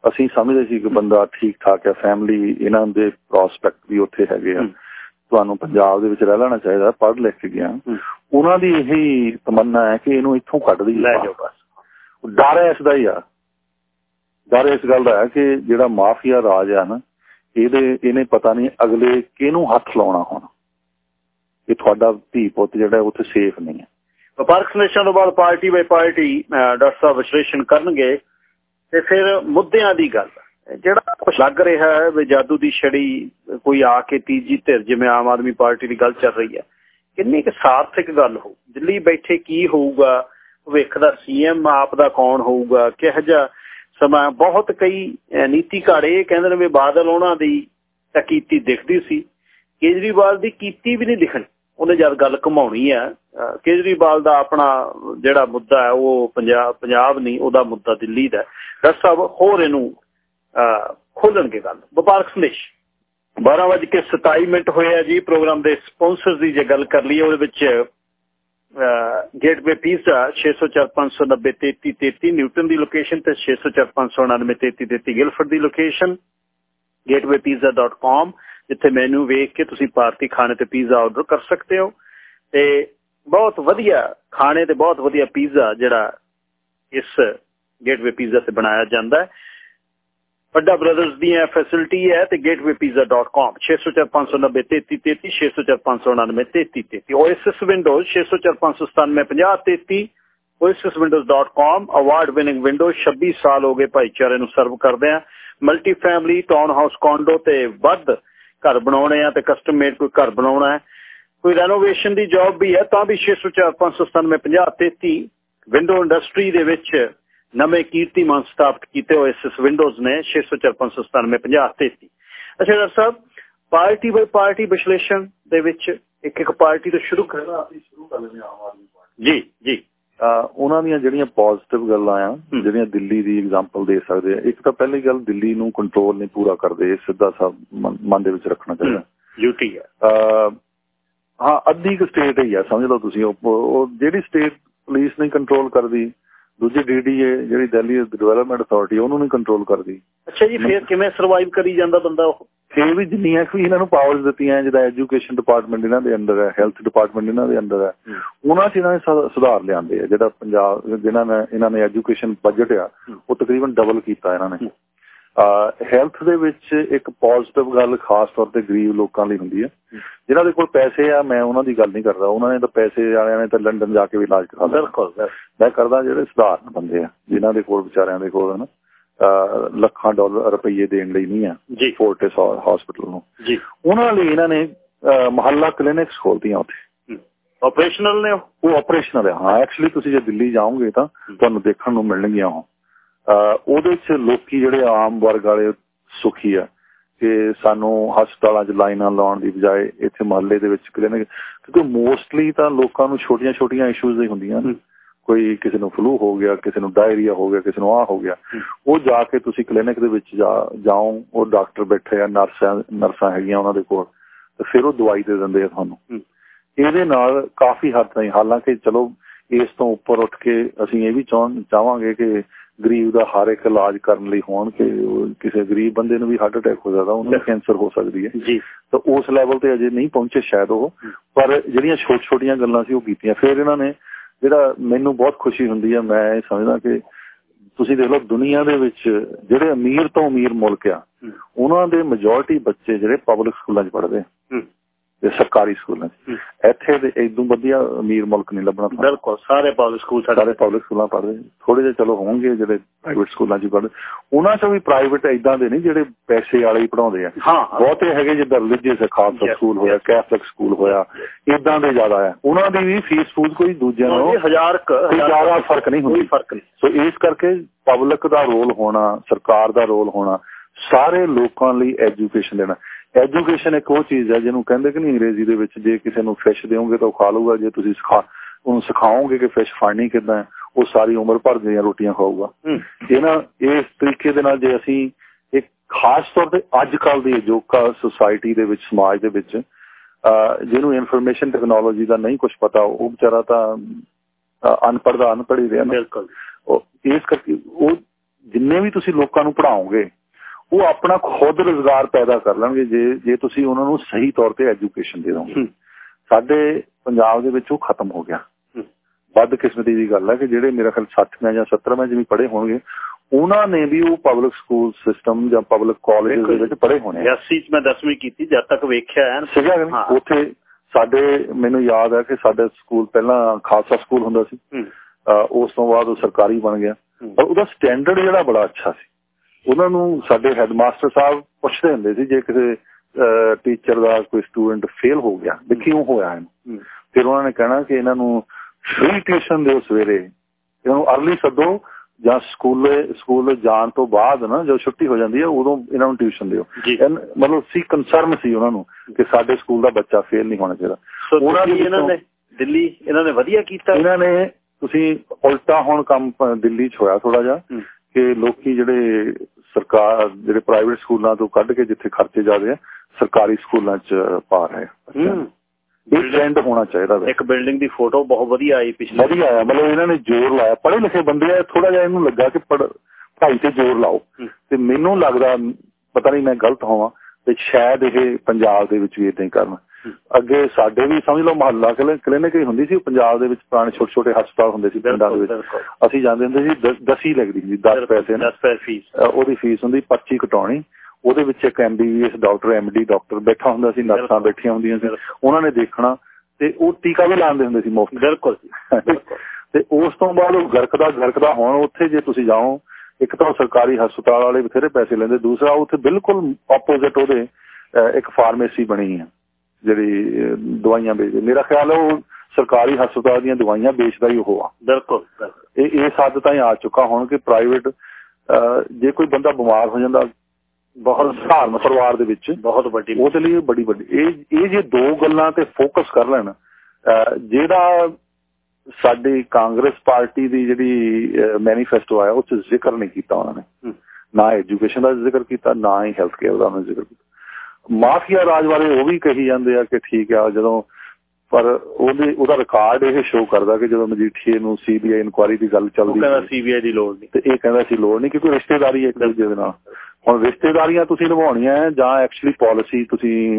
ਅਸੀਂ ਸਮਝਦੇ ਸੀ ਕਿ ਬੰਦਾ ਠੀਕ ਠਾਕ ਹੈ ਫੈਮਿਲੀ ਇਹਨਾਂ ਦੇ ਪ੍ਰੋਸਪੈਕਟ ਵੀ ਉੱਥੇ ਹੈਗੇ ਆ। ਤੁਹਾਨੂੰ ਪੰਜਾਬ ਦੇ ਵਿੱਚ ਰਹਿ ਲੈਣਾ ਚਾਹੀਦਾ ਪੜ੍ਹ ਲਿਖ ਕੇ। ਗਿਆ ਉਹਨਾਂ ਦੀ ਇਹੀ ਤਮੰਨਾ ਹੈ ਕਿ ਇਹਨੂੰ ਇੱਥੋਂ ਕੱਢ ਦੀ ਲੈ ਜਾਓ ਬਸ। ਡਰ ਇਸ ਦਾ ਹੀ ਆ। ਡਰ ਇਸ ਗੱਲ ਦਾ ਹੈ ਕਿ ਜਿਹੜਾ ਮਾਫੀਆ ਰਾਜ ਆ ਨਾ ਇਹਦੇ ਇਹਨੇ ਪਤਾ ਨਹੀਂ ਅਗਲੇ ਕਿਹਨੂੰ ਹੱਥ ਲਾਉਣਾ ਹੁਣ। ਇਹ ਤੁਹਾਡਾ ਧੀ ਪੁੱਤ ਜਿਹੜਾ ਉੱਥੇ ਸੇਫ ਨਹੀਂ ਹੈ। ਵਪਾਰਕ ਸੰਦੇਸ਼ਾਂ ਤੋਂ ਬਾਅਦ ਪਾਰਟੀ ਬਾਈ ਪਾਰਟੀ ਡਾਕਟਰ ਸਾਹਿਬ ਵਿਸ਼ਲੇਸ਼ਣ ਕਰਨਗੇ ਤੇ ਫਿਰ ਮੁੱਦਿਆਂ ਦੀ ਗੱਲ ਜਿਹੜਾ ਕੁਝ ਲੱਗ ਰਿਹਾ ਹੈ ਵੀ ਜਾਦੂ ਦੀ ਛੜੀ ਕੋਈ ਆ ਕੇ ਤੀਜੀ ਧਿਰ, ਜਿਵੇਂ ਆਮ ਆਦਮੀ ਪਾਰਟੀ ਦੀ ਗੱਲ ਚੱਲ ਰਹੀ ਹੈ, ਕਿੰਨੀ ਕੁ ਸਾਰਥਕ ਗੱਲ ਹੋ ਦਿੱਲੀ ਬੈਠੇ ਕੀ ਹੋਊਗਾ? ਭਵਿੱਖ ਦਾ ਸੀਐਮ ਆਪ ਦਾ ਕੌਣ ਹੋਊਗਾ? ਕਿਹੋ ਜਿਹਾ ਸਮਾਂ? ਬਹੁਤ ਕਈ ਨੀਤੀ ਘਾੜੇ ਕਹਿੰਦੇ ਨੇ ਵੀ ਬਾਦਲ ਉਹਨਾਂ ਦੀ ਤਾਂ ਕੀਤੀ ਦਿਖਦੀ ਸੀ। ਕੇਜਰੀਵਾਲ ਦੀ ਕੀਤੀ ਵੀ ਨਹੀਂ ਦਿਖਣੀ ਉਹਨੇ ਜਦ ਗੱਲ ਘਮਾਉਣੀ ਆ ਕੇਜਰੀਵਾਲ ਦਾ ਆਪਣਾ ਜਿਹੜਾ ਮੁੱਦਾ ਹੈ, ਉਹ ਪੰਜਾਬ ਪੰਜਾਬ ਨਹੀਂ, ਉਹਦਾ ਮੁੱਦਾ ਦਿੱਲੀ ਦਾ ਡਾਕਟਰ ਸਾਹਿਬ, ਹੋਰ ਇਹਨੂੰ ਖੋਲਣਗੇ ਗੱਲ। ਵਪਾਰਕ ਸੰਦੇਸ਼। 12:27 ਮਿੰਟ ਹੋਏ ਆ ਜੀ, ਪ੍ਰੋਗਰਾਮ ਦੇ ਸਪਾਂਸਰਸ ਦੀ ਜੇ ਗੱਲ ਕਰ ਲਈਏ, ਉਹਦੇ ਵਿੱਚ ਗੇਟਵੇ ਪੀਜ਼ਾ 6045903333 ਨਿਊਟਨ ਦੀ ਲੋਕੇਸ਼ਨ ਤੇ 6045993333 ਗਿਲਫਰਡ ਦੀ ਲੋਕੇਸ਼ਨ gatewaypizza.com ਜਿੱਥੇ ਮੈਨੂ ਵੇਖ ਕੇ ਤੁਸੀਂ ਭਾਰਤੀ ਖਾਣੇ ਤੇ ਪੀਜ਼ਾ ਆਰਡਰ ਕਰ ਸਕਦੇ ਹੋ। ਤੇ ਬਹੁਤ ਵਧੀਆ ਖਾਣੇ ਤੇ ਬਹੁਤ ਵਧੀਆ ਪੀਜ਼ਾ ਜਿਹੜਾ ਇਸ ਗੇਟਵੇ ਪੀਜ਼ਾ ਤੇ ਬਣਾਇਆ ਜਾਂਦਾ ਹੈ। ਵੱਡਾ ਬ੍ਰਦਰਸ ਦੀਆਂ ਫੈਸਿਲਿਟੀ ਹੈ ਤੇ gatewaypizza.com 6045903333 6045993333 OSS Windows 6045975033 osswindows.com award winning window 26 ਸਾਲ ਹੋ ਗਏ ਭਾਈਚਾਰੇ ਨੂੰ ਸਰਵ ਕਰਦੇ ਆ multi family town house condo ਤੇ ਵੱਧ ਘਰ ਬਣਾਉਣੇ ਆ ਤੇ ਕਸਟਮ ਮੇਡ ਕੋਈ ਘਰ ਬਣਾਉਣਾ ਹੈ। ਕੋਈ ਰੈਨੋਵੇਸ਼ਨ ਦੀ ਜੌਬ ਵੀ ਹੈ, ਤਾਂ ਵੀ 6045975033 ਵਿੰਡੋ ਇੰਡਸਟਰੀ ਦੇ ਵਿੱਚ ਨਵੇਂ ਕੀਰਤੀਮਾਨ ਸਥਾਪਿਤ ਕੀਤੇ ਹੋਏ ਇਸ ਵਿੰਡੋਜ਼ ਨੇ 6045975033 ਅੱਛਾ ਡਾਕਟਰ ਸਾਹਿਬ ਪਾਰਟੀ ਬਾਈ ਪਾਰਟੀ ਵਿਸ਼ਲੇਸ਼ਣ ਦੇ ਵਿੱਚ ਇੱਕ ਇੱਕ ਪਾਰਟੀ ਤੋਂ ਸ਼ੁਰੂ ਕਰਨਾ ਅਸੀਂ ਸ਼ੁਰੂ ਕਰ ਲੈਂਦੇ ਆਮ ਆਦਮੀ ਪਾਰਟੀ। ਜੀ ਜੀ। ਉਹਨਾਂ ਦੀਆਂ ਜਿਹੜੀਆਂ ਪੋਜ਼ਿਟਿਵ ਗੱਲਾਂ ਆ ਜਿਹੜੀਆਂ ਦਿੱਲੀ ਦੀ ਐਗਜ਼ਾਮਪਲ ਦੇ ਸਕਦੇ ਆ ਇੱਕ ਤਾਂ ਪਹਿਲੀ ਗੱਲ ਦਿੱਲੀ ਨੂੰ ਕੰਟਰੋਲ ਨਹੀਂ ਪੂਰਾ ਕਰਦੇ ਸਿੱਧਾ ਸਭ ਮਨ ਦੇ ਵਿੱਚ ਰੱਖਣਾ ਚਾਹੀਦਾ। ਡਿਊਟੀ ਹੈ। ਹਾਂ ਅੱਧੀ ਕੁ ਸਟੇਟ ਹੀ ਆ ਸਮਝ ਲਓ ਤੁਸੀਂ ਉਹ ਜਿਹੜੀ ਸਟੇਟ ਪੁਲਿਸ ਨਹੀਂ ਕੰਟਰੋਲ ਕਰਦੀ ਦੂਜੀ ਡੀਡੀਏ ਜਿਹੜੀ ਦਿੱਲੀ ਡਿਵੈਲਪਮੈਂਟ ਅਥਾਰਟੀ ਉਹਨੂੰ ਨਹੀਂ ਕੰਟਰੋਲ ਕਰਦੀ। ਅੱਛਾ ਜੀ ਫੇਰ ਕਿਵੇਂ ਸਰਵਾਈਵ ਕਰੀ ਜਾਂਦਾ ਬੰਦਾ ਉਹ? ਫੇਰ ਵੀ ਜਿੰਨੀਆਂ ਕਿ ਇਹਨਾਂ ਨੂੰ ਪਾਵਰਸ ਦਿੱਤੀਆਂ ਜਿਹਦਾ ਐਜੂਕੇਸ਼ਨ ਡਿਪਾਰਟਮੈਂਟ ਇਹਨਾਂ ਦੇ ਅੰਦਰ ਹੈ ਹੈਲਥ ਡਿਪਾਰਟਮੈਂਟ ਇਹਨਾਂ ਦੇ ਅੰਦਰ ਹੈ ਉਹਨਾਂ 'ਚ ਇਹਨਾਂ ਨੇ ਸੁਧਾਰ ਲਿਆਂਦੇ ਆ। ਜਿਹੜਾ ਪੰਜਾਬ ਜਿਨ੍ਹਾਂ ਨੇ ਇਹਨਾਂ ਨੇ ਐਜੂਕੇਸ਼ਨ ਬਜਟ ਆ ਉਹ ਤਕਰੀਬਨ ਡਬਲ ਕੀਤਾ ਇਹਨਾਂ ਨੇ। ਹੈਲਥ ਦੇ ਵਿੱਚ ਇੱਕ ਪੋਜ਼ਿਟਿਵ ਗੱਲ ਖਾਸ ਤੌਰ ਤੇ ਗਰੀਬ ਲੋਕਾਂ ਲਈ ਹੁੰਦੀ ਹੈ। ਜਿਨ੍ਹਾਂ ਦੇ ਕੋਲ ਪੈਸੇ ਆ ਮੈਂ ਉਹਨਾਂ ਦੀ ਗੱਲ ਨਹੀਂ ਕਰਦਾ। ਉਹਨਾਂ ਨੇ ਤਾਂ ਪੈਸੇ ਵਾਲਿਆਂ ਨੇ ਤਾਂ ਲੰਡਨ ਜਾ ਕੇ ਵੀ ਇਲਾਜ ਕਰਾ ਲਿਆ। ਬਿਲਕੁਲ ਮੈਂ ਕਰਦਾ ਜਿਹੜੇ ਸਧਾਰਨ ਬੰਦੇ ਆ ਜਿਨ੍ਹਾਂ ਦੇ ਕੋਲ ਵਿਚਾਰਿਆਂ ਦੇ ਕੋਲ ਹਨ ਲੱਖਾਂ ਡਾਲਰ ਰੁਪਏ ਦੇਣ ਲਈ ਨਹੀਂ ਆ ਜੀ। ਫੋਰਟਿਸ ਹਸਪੀਟਲ ਨੂੰ। ਜੀ। ਉਹਨਾਂ ਲਈ ਇਹਨਾਂ ਨੇ ਮਹੱਲਾ ਕਲੀਨਿਕਸ ਖੋਲਤੀਆਂ ਉੱਥੇ। ਆਪਰੇਸ਼ਨਲ ਨੇ ਉਹ? ਆਪਰੇਸ਼ਨਲ ਹੈ ਹਾਂ। ਐਕਚੁਅਲੀ ਤੁਸੀਂ ਜੇ ਦਿੱਲੀ ਜਾਓਗੇ ਤਾਂ ਤੁਹਾਨੂੰ ਦੇਖਣ ਨੂੰ ਮਿਲਣਗੀਆਂ ਉਹ। ਉਹਦੇ ਚ ਲੋਕੀ ਜਿਹੜੇ ਆਮ ਵਰਗ ਵਾਲੇ ਸੁਖੀ ਆ ਕਿ ਸਾਨੂੰ ਹਸਪਤਾਲਾਂ 'ਚ ਲਾਈਨਾਂ ਲਾਉਣ ਦੀ ਬਜਾਏ ਇੱਥੇ ਮਹੱਲੇ ਦੇ ਵਿੱਚ ਕਲੀਨਿਕ ਕਿਉਂਕਿ ਮੋਸਟਲੀ ਤਾਂ ਲੋਕਾਂ ਨੂੰ ਛੋਟੀਆਂ-ਛੋਟੀਆਂ ਇਸ਼ੂਜ਼ ਹੀ ਹੁੰਦੀਆਂ ਕੋਈ ਕਿਸੇ ਨੂੰ ਫਲੂ ਹੋ ਗਿਆ ਕਿਸੇ ਨੂੰ ਡਾਇਰੀਆ ਹੋ ਗਿਆ ਕਿਸੇ ਨੂੰ ਆ ਹੋ ਗਿਆ। ਉਹ ਜਾ ਕੇ ਤੁਸੀਂ ਕਲੀਨਿਕ ਦੇ ਵਿੱਚ ਜਾਓ ਉਹ ਡਾਕਟਰ ਬੈਠੇ ਆ ਨਰਸਾਂ ਨਰਸਾਂ ਹੈਗੀਆਂ ਉਹਨਾਂ ਦੇ ਕੋਲ ਤੇ ਫਿਰ ਉਹ ਦਵਾਈ ਦੇ ਦਿੰਦੇ ਆ ਤੁਹਾਨੂੰ। ਇਹਦੇ ਨਾਲ ਕਾਫੀ ਹੱਦ ਤਾਈਂ ਹਾਲਾਂਕਿ ਚਲੋ ਇਸ ਤੋਂ ਉੱਪਰ ਉੱਠ ਕੇ ਅਸੀਂ ਇਹ ਵੀ ਚਾਹਾਂਗੇ ਕਿ ਗਰੀਬ ਦਾ ਹਰ ਇੱਕ ਇਲਾਜ ਕਰਨ ਲਈ ਹੋਣ ਕਿ ਕਿਸੇ ਗਰੀਬ ਬੰਦੇ ਨੂੰ ਵੀ ਹਾਰਟ ਅਟੈਕ ਹੋ ਜਾਂਦਾ ਉਹਨੂੰ ਕੈਂਸਰ ਹੋ ਸਕਦੀ ਹੈ। ਜੀ। ਤਾਂ ਉਸ ਲੈਵਲ ਤੇ ਅਜੇ ਨਹੀਂ ਪਹੁੰਚੇ ਸ਼ਾਇਦ ਉਹ ਪਰ ਜਿਹੜੀਆਂ ਛੋਟ ਛੋਟੀਆਂ ਗੱਲਾਂ ਸੀ ਉਹ ਕੀਤੀਆਂ। ਫਿਰ ਇਹਨਾਂ ਨੇ ਜਿਹੜਾ ਮੈਨੂੰ ਬਹੁਤ ਖੁਸ਼ੀ ਹੁੰਦੀ ਹੈ ਮੈਂ ਇਹ ਸਮਝਦਾ ਕਿ ਤੁਸੀਂ ਦੇਖ ਲਓ ਦੁਨੀਆ ਦੇ ਵਿੱਚ ਜਿਹੜੇ ਅਮੀਰ ਤੋਂ ਅਮੀਰ ਮੁਲਕ ਆ ਉਹਨਾਂ ਦੇ ਮੈਜੋਰਿਟੀ ਬੱਚੇ ਜਿਹੜੇ ਪਬਲਿਕ ਸਕੂਲਾਂ 'ਚ ਪੜ੍ਹਦੇ ਤੇ ਸਰਕਾਰੀ ਸਕੂਲਾਂ ਇੱਥੇ ਦੇ ਇਦੋਂ ਵਧੀਆ ਅਮੀਰ ਮੁਲਕ ਨਹੀਂ ਲੱਭਣਾ ਬਿਲਕੁਲ ਸਾਰੇ ਪਬਲਿਕ ਸਕੂਲ ਸਾਰੇ ਪਬਲਿਕ ਸਕੂਲਾਂ ਪੜ੍ਹਦੇ ਥੋੜੇ ਜਿਹਾ ਚਲੋ ਹੋਣਗੇ ਜਿਹੜੇ ਪ੍ਰਾਈਵੇਟ ਸਕੂਲਾਂ 'ਚ ਪੜ੍ਹਦੇ ਉਹਨਾਂ 'ਚ ਵੀ ਪ੍ਰਾਈਵੇਟ ਇਦਾਂ ਦੇ ਨਹੀਂ ਜਿਹੜੇ ਪੈਸੇ ਵਾਲੇ ਹੀ ਪੜਾਉਂਦੇ ਆ। ਹਾਂ। ਬਹੁਤੇ ਹੈਗੇ ਜਿੱਦਾਂ ਰਿਲੀਜੀਅਸ ਖਾਲਸਾ ਸਕੂਲ ਹੋਇਆ ਕੈਥਲਿਕ ਸਕੂਲ ਹੋਇਆ ਇਦਾਂ ਦੇ ਜ਼ਿਆਦਾ ਆ। ਉਹਨਾਂ ਦੀ ਵੀ ਫੀਸ ਫੂਸ ਕੋਈ ਦੂਜਿਆਂ ਨਾਲੋਂ ਹਜ਼ਾਰ ਜ਼ਿਆਦਾ ਫ਼ਰਕ ਨਹੀਂ ਹੁੰਦੀ। ਫ਼ਰਕ ਨਹੀਂ। ਸੋ ਇਸ ਕਰਕੇ ਪਬਲਿਕ ਦਾ ਰੋਲ ਹੋਣਾ ਸਰਕਾਰ ਦਾ ਰੋਲ ਹੋਣਾ ਸਾਰੇ ਲੋਕਾਂ ਲਈ ਐਜੂਕੇਸ਼ਨ ਦੇਣਾ। ਐਜੂਕੇਸ਼ਨ ਇੱਕ ਉਹ ਚੀਜ਼ ਹੈ ਜਿਹਨੂੰ ਕਹਿੰਦੇ ਕਿ ਨਹੀਂ ਅੰਗਰੇਜ਼ੀ ਦੇ ਵਿੱਚ ਜੇ ਕਿਸੇ ਨੂੰ ਫਿਸ਼ ਦਿਓਗੇ ਤਾਂ ਉਹ ਖਾ ਲਊਗਾ ਜੇ ਤੁਸੀਂ ਸਿਖਾ ਉਹਨੂੰ ਸਿਖਾਓਗੇ ਕਿ ਫਿਸ਼ ਫੜਨੀ ਕਿਦਾਂ ਉਹ ਸਾਰੀ ਉਮਰ ਭਰ ਦੀਆਂ ਰੋਟੀਆਂ ਖਾਊਗਾ। ਇਹਨਾਂ ਇਸ ਤਰੀਕੇ ਦੇ ਨਾਲ ਜੇ ਅਸੀਂ ਇੱਕ ਖਾਸ ਤੌਰ ਤੇ ਅੱਜ ਕੱਲ ਦੀ ਅਜੋਕਾ ਸੁਸਾਇਟੀ ਦੇ ਵਿੱਚ ਸਮਾਜ ਦੇ ਵਿੱਚ ਜਿਹਨੂੰ ਇਨਫੋਰਮੇਸ਼ਨ ਟੈਕਨੋਲੋਜੀ ਦਾ ਨਹੀਂ ਕੁਝ ਪਤਾ ਉਹ ਵਿਚਾਰਾ ਤਾਂ ਅਨਪੜ੍ਹ ਦਾ ਅਨਪੜ੍ਹ ਹੀ ਰਿਹਾ ਬਿਲਕੁਲ। ਇਸ ਕਰਕੇ ਉਹ ਜਿੰਨੇ ਵੀ ਤੁਸੀਂ ਲੋਕਾਂ ਨੂੰ ਪੜਾਓਗੇ ਉਹ ਆਪਣਾ ਖੁਦ ਰੋਜ਼ਗਾਰ ਪੈਦਾ ਕਰ ਲੈਣਗੇ ਜੇ ਜੇ ਤੁਸੀਂ ਉਹਨਾਂ ਨੂੰ ਸਹੀ ਤੌਰ ਤੇ ਐਜੂਕੇਸ਼ਨ ਦੇ ਦੋਗੇ। ਸਾਡੇ ਪੰਜਾਬ ਦੇ ਵਿੱਚ ਉਹ ਖਤਮ ਹੋ ਗਿਆ। ਵੱਧ ਕਿਸਮਤੀ ਦੀ ਗੱਲ ਹੈ ਕਿ ਜਿਹੜੇ ਮੇਰੇ ਖਿਆਲ 60 ਜਾਂ 70 ਮੈਂ ਜਿਵੇਂ ਪੜ੍ਹੇ ਹੋਣਗੇ ਉਹਨਾਂ ਨੇ ਵੀ ਉਹ ਪਬਲਿਕ ਸਕੂਲ ਸਿਸਟਮ ਜਾਂ ਪਬਲਿਕ ਕਾਲਜ ਦੇ ਵਿੱਚ ਪੜ੍ਹੇ ਹੋਣੇ 80 ਚ ਮੈਂ 10ਵੀਂ ਕੀਤੀ ਜਦ ਤੱਕ ਵੇਖਿਆ ਹੈ ਸੀਗਾ ਉੱਥੇ ਸਾਡੇ ਮੈਨੂੰ ਯਾਦ ਹੈ ਕਿ ਸਾਡੇ ਸਕੂਲ ਪਹਿਲਾਂ ਖਾਲਸਾ ਸਕੂਲ ਹੁੰਦਾ ਸੀ। ਉਸ ਤੋਂ ਬਾਅਦ ਉਹ ਸਰਕਾਰੀ ਬਣ ਗਿਆ। ਪਰ ਉਹਦਾ ਸਟੈਂਡਰਡ ਜਿਹੜਾ ਬੜਾ ਅੱਛਾ ਸੀ। ਉਹਨਾਂ ਨੂੰ ਸਾਡੇ ਹੈਡਮਾਸਟਰ ਸਾਹਿਬ ਪੁੱਛਦੇ ਹੁੰਦੇ ਸੀ ਜੇ ਕਿਸੇ ਟੀਚਰ ਦਾ ਕੋਈ ਸਟੂਡੈਂਟ ਫੇਲ ਹੋ ਗਿਆ ਵੀ ਕਿਉਂ ਹੋਇਆ ਇਹਨੂੰ? ਫਿਰ ਉਹਨਾਂ ਨੇ ਕਹਿਣਾ ਕਿ ਇਹਨਾਂ ਨੂੰ ਫ੍ਰੀ ਟਿਊਸ਼ਨ ਦਿਓ ਸਵੇਰੇ। ਇਹਨਾਂ ਅਰਲੀ ਸੱਦੋ ਜਾਂ ਸਕੂਲੇ ਸਕੂਲ ਜਾਣ ਤੋਂ ਬਾਅਦ ਨਾ ਜਦੋਂ ਛੁੱਟੀ ਹੋ ਜਾਂਦੀ ਹੈ ਉਦੋਂ ਇਹਨਾਂ ਨੂੰ ਟਿਊਸ਼ਨ ਦਿਓ। ਮਤਲਬ ਸੀ ਕੰਸਰਨ ਸੀ ਉਹਨਾਂ ਨੂੰ ਕਿ ਸਾਡੇ ਸਕੂਲ ਦਾ ਬੱਚਾ ਫੇਲ ਨਹੀਂ ਹੋਣਾ ਚਾਹੀਦਾ। ਉਹਨਾਂ ਦੀ ਇਹਨਾਂ ਨੇ ਦਿੱਲੀ ਇਹਨਾਂ ਨੇ ਵਧੀਆ ਕੀਤਾ? ਇਹਨਾਂ ਨੇ ਤੁਸੀਂ ਉਲਟਾ ਹੁਣ ਕੰਮ ਦਿੱਲੀ 'ਚ ਹੋਇਆ ਥੋੜਾ ਜਿਹਾ। ਕਿ ਲੋਕੀ ਜਿਹੜੇ ਸਰਕਾਰ ਜਿਹੜੇ ਪ੍ਰਾਈਵੇਟ ਸਕੂਲਾਂ ਤੋਂ ਕੱਢ ਕੇ ਜਿੱਥੇ ਖਰਚੇ ਜ਼ਿਆਦੇ ਆ ਸਰਕਾਰੀ ਸਕੂਲਾਂ 'ਚ ਪਾ ਰਹੇ ਇਹ ਟ੍ਰੈਂਡ ਹੋਣਾ ਚਾਹੀਦਾ ਇੱਕ ਬਿਲਡਿੰਗ ਦੀ ਫੋਟੋ ਬਹੁਤ ਵਧੀਆ ਆਈ ਪਿਛਲੇ ਵਧੀਆ ਆਇਆ ਮਤਲਬ ਇਹਨਾਂ ਨੇ ਜ਼ੋਰ ਲਾਇਆ। ਪੜ੍ਹੇ ਲਿਖੇ ਬੰਦੇ ਆ ਥੋੜਾ ਜਿਹਾ ਇਹਨੂੰ ਲੱਗਾ ਕਿ ਪੜ੍ਹਾਈ ਤੇ ਜ਼ੋਰ ਲਾਓ। ਤੇ ਮੈਨੂੰ ਲੱਗਦਾ ਪਤਾ ਨਹੀਂ ਮੈਂ ਗਲਤ ਹੋਵਾਂ ਤੇ ਸ਼ਾਇਦ ਇਹ ਪੰਜਾਬ ਦੇ ਵਿੱਚ ਵੀ ਇਦਾਂ ਹੀ ਕਰਨ। ਅੱਗੇ ਸਾਡੇ ਵੀ ਸਮਝ ਲਓ ਮਹੱਲਾ ਕਲੀਨਿਕ ਹੀ ਹੁੰਦੀ ਸੀ ਪੰਜਾਬ ਦੇ ਵਿੱਚ ਪੁਰਾਣੇ ਛੋਟੇ ਛੋਟੇ ਹਸਪਤਾਲ ਹੁੰਦੇ ਸੀ ਪਿੰਡਾਂ ਦੇ ਵਿੱਚ। ਅਸੀਂ ਜਾਂਦੇ ਹੁੰਦੇ ਸੀ ਦਸੀ ਲੱਗਦੀ ਸੀ 10 ਪੈਸੇ 10 ਪੈਸੇ ਫੀਸ ਉਹਦੀ ਫੀਸ ਹੁੰਦੀ ਪਰਚੀ ਕਟਾਉਣੀ। ਉਹਦੇ ਵਿੱਚ ਇੱਕ ਐਮਬੀਬੀਐਸ ਡਾਕਟਰ ਐਮਡੀ ਡਾਕਟਰ ਬੈਠਾ ਹੁੰਦਾ ਸੀ ਨਰਸਾਂ ਬੈਠੀਆਂ ਹੁੰਦੀਆਂ ਸੀ। ਉਹਨਾਂ ਨੇ ਦੇਖਣਾ ਤੇ ਉਹ ਟੀਕਾ ਵੀ ਲਾਉਂਦੇ ਹੁੰਦੇ ਸੀ ਮੁਫਤ। ਬਿਲਕੁਲ ਤੇ ਉਸ ਤੋਂ ਬਾਅਦ ਉਹ ਗਰਕਦਾ ਗਰਕਦਾ ਹੁਣ ਉੱਥੇ ਜੇ ਤੁਸੀਂ ਜਾਓ ਇੱਕ ਤਾਂ ਸਰਕਾਰੀ ਹਸਪਤਾਲ ਵਾਲੇ ਬਥੇਰੇ ਪੈਸੇ ਲੈਂਦੇ ਦੂਸਰਾ ਉੱਥੇ ਬਿਲਕੁਲ ਆਪੋਜ਼ਿਟ ਉਹਦੇ ਇੱਕ ਫਾਰਮੇਸੀ ਬਣੀ ਹੈ ਜਿਹੜੀ ਦਵਾਈਆਂ ਵੇਚਦੇ। ਮੇਰਾ ਖਿਆਲ ਉਹ ਸਰਕਾਰੀ ਹਸਪਤਾਲ ਦੀਆਂ ਦਵਾਈਆਂ ਵੇਚਦਾ ਹੀ ਉਹ ਆ। ਬਿਲਕੁਲ ਇਹ ਇਹ ਹੱਦ ਤਾਂ ਹੀ ਆ ਚੁੱਕਾ ਹੁਣ ਕਿ ਪ੍ਰਾਈਵੇਟ ਜੇ ਕੋਈ ਬੰਦਾ ਬਿਮਾਰ ਹੋ ਜਾਂਦਾ ਬਹੁਤ ਸਧਾਰਨ ਪਰਿਵਾਰ ਦੇ ਵਿੱਚ ਬਹੁਤ ਵੱਡੀ ਉਹਦੇ ਲਈ ਬੜੀ ਵੱਡੀ। ਇਹ ਇਹ ਜੇ ਦੋ ਗੱਲਾਂ ਤੇ ਫੋਕਸ ਕਰ ਲੈਣ ਜਿਹੜਾ ਸਾਡੀ ਕਾਂਗਰਸ ਪਾਰਟੀ ਦੀ ਜਿਹੜੀ ਮੈਨੀਫੈਸਟੋ ਆਇਆ ਉਹ ਚ ਜ਼ਿਕਰ ਨਹੀਂ ਕੀਤਾ ਉਹਨਾਂ ਨੇ। ਨਾ ਐਜੂਕੇਸ਼ਨ ਦਾ ਜ਼ਿਕਰ ਕੀਤਾ ਨਾ ਹੀ ਹੈਲਥ ਕੇਅਰ ਦਾ ਉਹਨਾਂ ਜ਼ਿਕਰ ਕੀਤਾ। ਮਾਫੀਆ ਰਾਜ ਬਾਰੇ ਉਹ ਵੀ ਕਹੀ ਜਾਂਦੇ ਆ ਕਿ ਠੀਕ ਆ ਜਦੋਂ ਪਰ ਉਹਦੇ ਉਹਦਾ ਰਿਕਾਰਡ ਇਹ ਸ਼ੋਅ ਕਰਦਾ ਕਿ ਜਦੋਂ ਮਜੀਠੀਏ ਨੂੰ ਸੀਬੀਆਈ ਇਨਕੁਆਰੀ ਦੀ ਗੱਲ ਚੱਲਦੀ ਉਹ ਕਹਿੰਦਾ ਸੀਬੀਆਈ ਦੀ ਲੋੜ ਨਹੀਂ। ਤੇ ਇਹ ਕਹਿੰਦਾ ਸੀ ਲੋੜ ਨਹੀਂ ਕਿਉਂਕਿ ਰਿਸ਼ਤੇਦਾਰੀ ਇੱਕ ਦੂਜੇ ਦੇ ਨਾਲ। ਹੁਣ ਰਿਸ਼ਤੇਦਾਰੀਆਂ ਤੁਸੀਂ ਨਿਭਾਉਣੀਆਂ ਜਾਂ ਐਕਚੁਅਲੀ ਪਾਲਿਸੀ ਤੁਸੀਂ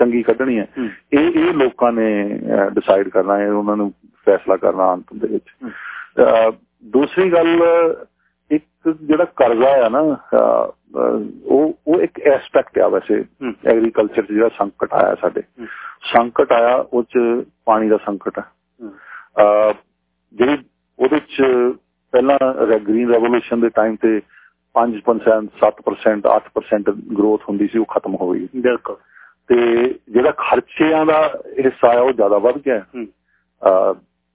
ਚੰਗੀ ਕੱਢਣੀ ਹੈ ਇਹ ਇਹ ਲੋਕਾਂ ਨੇ ਡਿਸਾਈਡ ਕਰਨਾ ਹੈ ਉਹਨਾਂ ਨੂੰ ਫੈਸਲਾ ਕਰਨਾ ਅੰਤ ਦੇ ਵਿੱਚ। ਦੂਸਰੀ ਗੱਲ ਜਿਹੜਾ ਕਰਜ਼ਾ ਆ ਨਾ ਉਹ ਉਹ ਇੱਕ ਐਸਪੈਕਟ ਆ ਵੈਸੇ ਐਗਰੀਕਲਚਰ 'ਚ ਜਿਹੜਾ ਸੰਕਟ ਆਇਆ ਸਾਡੇ। ਸੰਕਟ ਆਇਆ ਉਹ 'ਚ ਪਾਣੀ ਦਾ ਸੰਕਟ ਹੈ। ਜਿਹੜੀ ਉਹਦੇ 'ਚ ਪਹਿਲਾਂ ਗ੍ਰੀਨ ਰੈਵੋਲੂਸ਼ਨ ਦੇ ਟਾਈਮ ਤੇ 5% 7% 8% ਗਰੋਥ ਹੁੰਦੀ ਸੀ ਉਹ ਖਤਮ ਹੋ ਗਈ। ਬਿਲਕੁਲ। ਤੇ ਜਿਹੜਾ ਖਰਚਿਆਂ ਦਾ ਹਿੱਸਾ ਹੈ ਉਹ ਜ਼ਿਆਦਾ ਵੱਧ ਗਿਆ।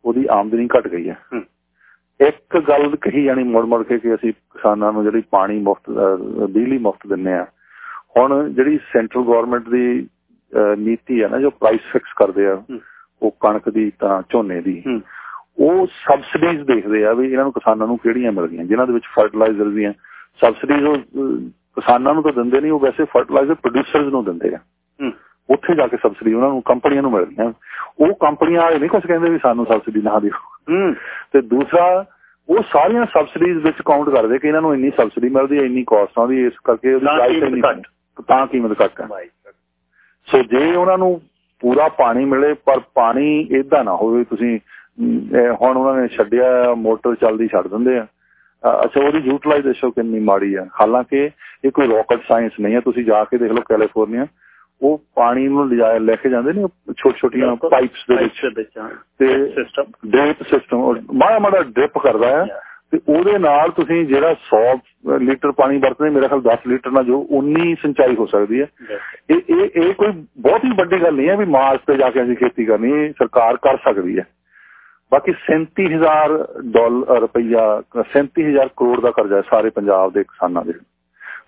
ਉਹਦੀ ਆਮਦਨੀ ਘਟ ਗਈ ਹੈ। ਇੱਕ ਗੱਲ ਕਹੀ ਜਾਣੀ ਮੁੜ ਮੁੜ ਕੇ ਕਿ ਅਸੀਂ ਕਿਸਾਨਾਂ ਨੂੰ ਜਿਹੜੀ ਪਾਣੀ ਮੁਫਤ ਬਿਜਲੀ ਮੁਫਤ ਦਿੰਨੇ ਆ ਹੁਣ ਜਿਹੜੀ ਸੈਂਟਰਲ ਗਵਰਨਮੈਂਟ ਦੀ ਨੀਤੀ ਹੈ ਨਾ ਜੋ ਪ੍ਰਾਈਸ ਫਿਕਸ ਕਰਦੇ ਆ ਉਹ ਕਣਕ ਦੀ ਤਾਂ ਝੋਨੇ ਦੀ ਉਹ ਸਬਸਿਡੀਜ਼ ਦੇਖਦੇ ਆ ਵੀ ਇਹਨਾਂ ਨੂੰ ਕਿਸਾਨਾਂ ਨੂੰ ਕਿਹੜੀਆਂ ਮਿਲਦੀਆਂ ਜਿਨ੍ਹਾਂ ਦੇ ਵਿੱਚ ਫਰਟੀਲਾਈਜ਼ਰ ਦੀਆਂ ਸਬਸਿਡੀਜ਼ ਉਹ ਕਿਸਾਨਾਂ ਨੂੰ ਤਾਂ ਦਿੰਦੇ ਨਹੀਂ ਉਹ ਵੈਸੇ ਫਰਟੀਲਾਈਜ਼ਰ ਪ੍ਰੋਡਿਊਸਰਸ ਨੂੰ ਦਿੰਦੇ ਆ। ਉੱਥੇ ਜਾ ਕੇ ਸਬਸਿਡੀ ਉਹਨਾਂ ਨੂੰ ਕੰਪਨੀਆਂ ਨੂੰ ਮਿਲਦੀਆਂ। ਉਹ ਕੰਪਨੀਆਂ ਵਾਲੇ ਨਹੀਂ ਕੁਝ ਕਹਿੰਦੇ ਵੀ ਸਾਨੂੰ ਸਬਸਿਡੀ ਨਾ ਦਿਓ। ਤੇ ਦੂਸਰਾ ਉਹ ਸਾਰੀਆਂ ਸਬਸਿਡੀਜ਼ ਵਿੱਚ ਕਾਊਂਟ ਕਰਦੇ ਕਿ ਇਹਨਾਂ ਨੂੰ ਇੰਨੀ ਸਬਸਿਡੀ ਮਿਲਦੀ ਹੈ ਇੰਨੀ ਕਾਸਟ ਆਉਂਦੀ ਇਸ ਕਰਕੇ ਉਹਦੀ ਪ੍ਰਾਈਸ ਇੰਨੀ ਘੱਟ। ਤਾਂ ਕੀਮਤ ਘੱਟ ਹੈ। ਸੋ ਜੇ ਉਹਨਾਂ ਨੂੰ ਪੂਰਾ ਪਾਣੀ ਮਿਲੇ ਪਰ ਪਾਣੀ ਇਦਾਂ ਨਾ ਹੋਵੇ ਤੁਸੀਂ ਹੁਣ ਉਹਨਾਂ ਨੇ ਛੱਡਿਆ ਮੋਟਰ ਚੱਲਦੀ ਛੱਡ ਦਿੰਦੇ ਆ। ਅੱਛਾ ਉਹਦੀ ਯੂਟਿਲਾਈਜੇਸ਼ਨ ਕਿੰਨੀ ਮਾੜੀ ਆ? ਹਾਲਾਂਕਿ ਇਹ ਕੋਈ ਰਾਕਟ ਸਾਇੰਸ ਨਹੀਂ ਹੈ ਤੁਸੀਂ ਜਾ ਕੇ ਦੇਖ ਲਓ ਕੈਲੀਫੋਰਨੀਆ ਉਹ ਪਾਣੀ ਨੂੰ ਲਿਜਾ ਲੈ ਕੇ ਜਾਂਦੇ ਨੇ ਛੋਟ ਛੋਟੀਆਂ ਪਾਈਪਸ ਦੇ ਵਿੱਚ। ਤੇ ਸਿਸਟਮ ਡ੍ਰਿਪ ਸਿਸਟਮ ਮਾੜਾ ਮਾੜਾ ਡ੍ਰਿਪ ਕਰਦਾ ਹੈ। ਤੇ ਉਹਦੇ ਨਾਲ ਤੁਸੀਂ ਜਿਹੜਾ 100 ਲੀਟਰ ਪਾਣੀ ਵਰਤਦੇ ਮੇਰੇ ਖਿਆਲ 10 ਲੀਟਰ ਨਾਲ ਜੋ ਉਨੀ ਸਿੰਚਾਈ ਹੋ ਸਕਦੀ ਹੈ। ਇਹ ਇਹ ਇਹ ਕੋਈ ਬਹੁਤ ਹੀ ਵੱਡੀ ਗੱਲ ਨਹੀਂ ਹੈ ਵੀ ਮਾਰਸ ਤੇ ਜਾ ਕੇ ਅਸੀਂ ਖੇਤੀ ਕਰਨੀ ਸਰਕਾਰ ਕਰ ਸਕਦੀ ਹੈ। ਬਾਕੀ 37000 ਡਾਲਰ ਰੁਪਈਆ 37000 ਕਰੋੜ ਦਾ ਕਰਜ਼ਾ ਹੈ ਸਾਰੇ ਪੰਜਾਬ ਦੇ ਕਿਸਾਨਾਂ ਦੇ।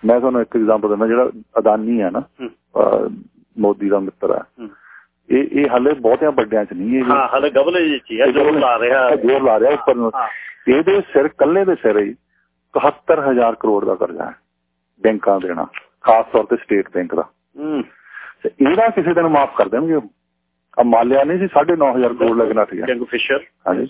ਮੈਂ ਤੁਹਾਨੂੰ ਇੱਕ ਐਗਜ਼ਾਮਪਲ ਦਿੰਦਾ ਜਿਹੜਾ ਅਦਾਨੀ ਹੈ ਨਾ ਮੋਦੀ ਦਾ ਮਿੱਤਰ ਹੈ। ਇਹ ਇਹ ਹਲੇ ਬਹੁਤਿਆਂ ਵੱਡਿਆਂ ਚ ਨਹੀਂ ਇਹ ਹਾਂ ਹਲੇ ਗਬਲੇ ਜੀ ਹੈ ਜੋਰ ਲਾ ਰਿਹਾ ਜੋਰ ਲਾ ਰਿਹਾ ਉੱਪਰ ਨੂੰ। ਇਹਦੇ ਸਿਰ ਕੱਲੇ ਦੇ ਸਿਰ ਹੀ 71000 ਕਰੋੜ ਦਾ ਕਰਜ਼ਾ ਹੈ ਬੈਂਕਾਂ ਦੇਣਾ ਖਾਸ ਤੌਰ ਤੇ ਸਟੇਟ ਬੈਂਕ ਦਾ। ਹੂੰ। ਤੇ ਇਹਦਾ ਕਿਸੇ ਦਿਨ ਮਾਫ ਕਰ ਦੇਣਗੇ ਉਹ। ਆ ਮਾਲਿਆ ਨਹੀਂ ਸੀ 9500 ਕਰੋੜ ਲੱਗਣਾ ਸੀਗਾ। Kingfisher. ਹਾਂਜੀ।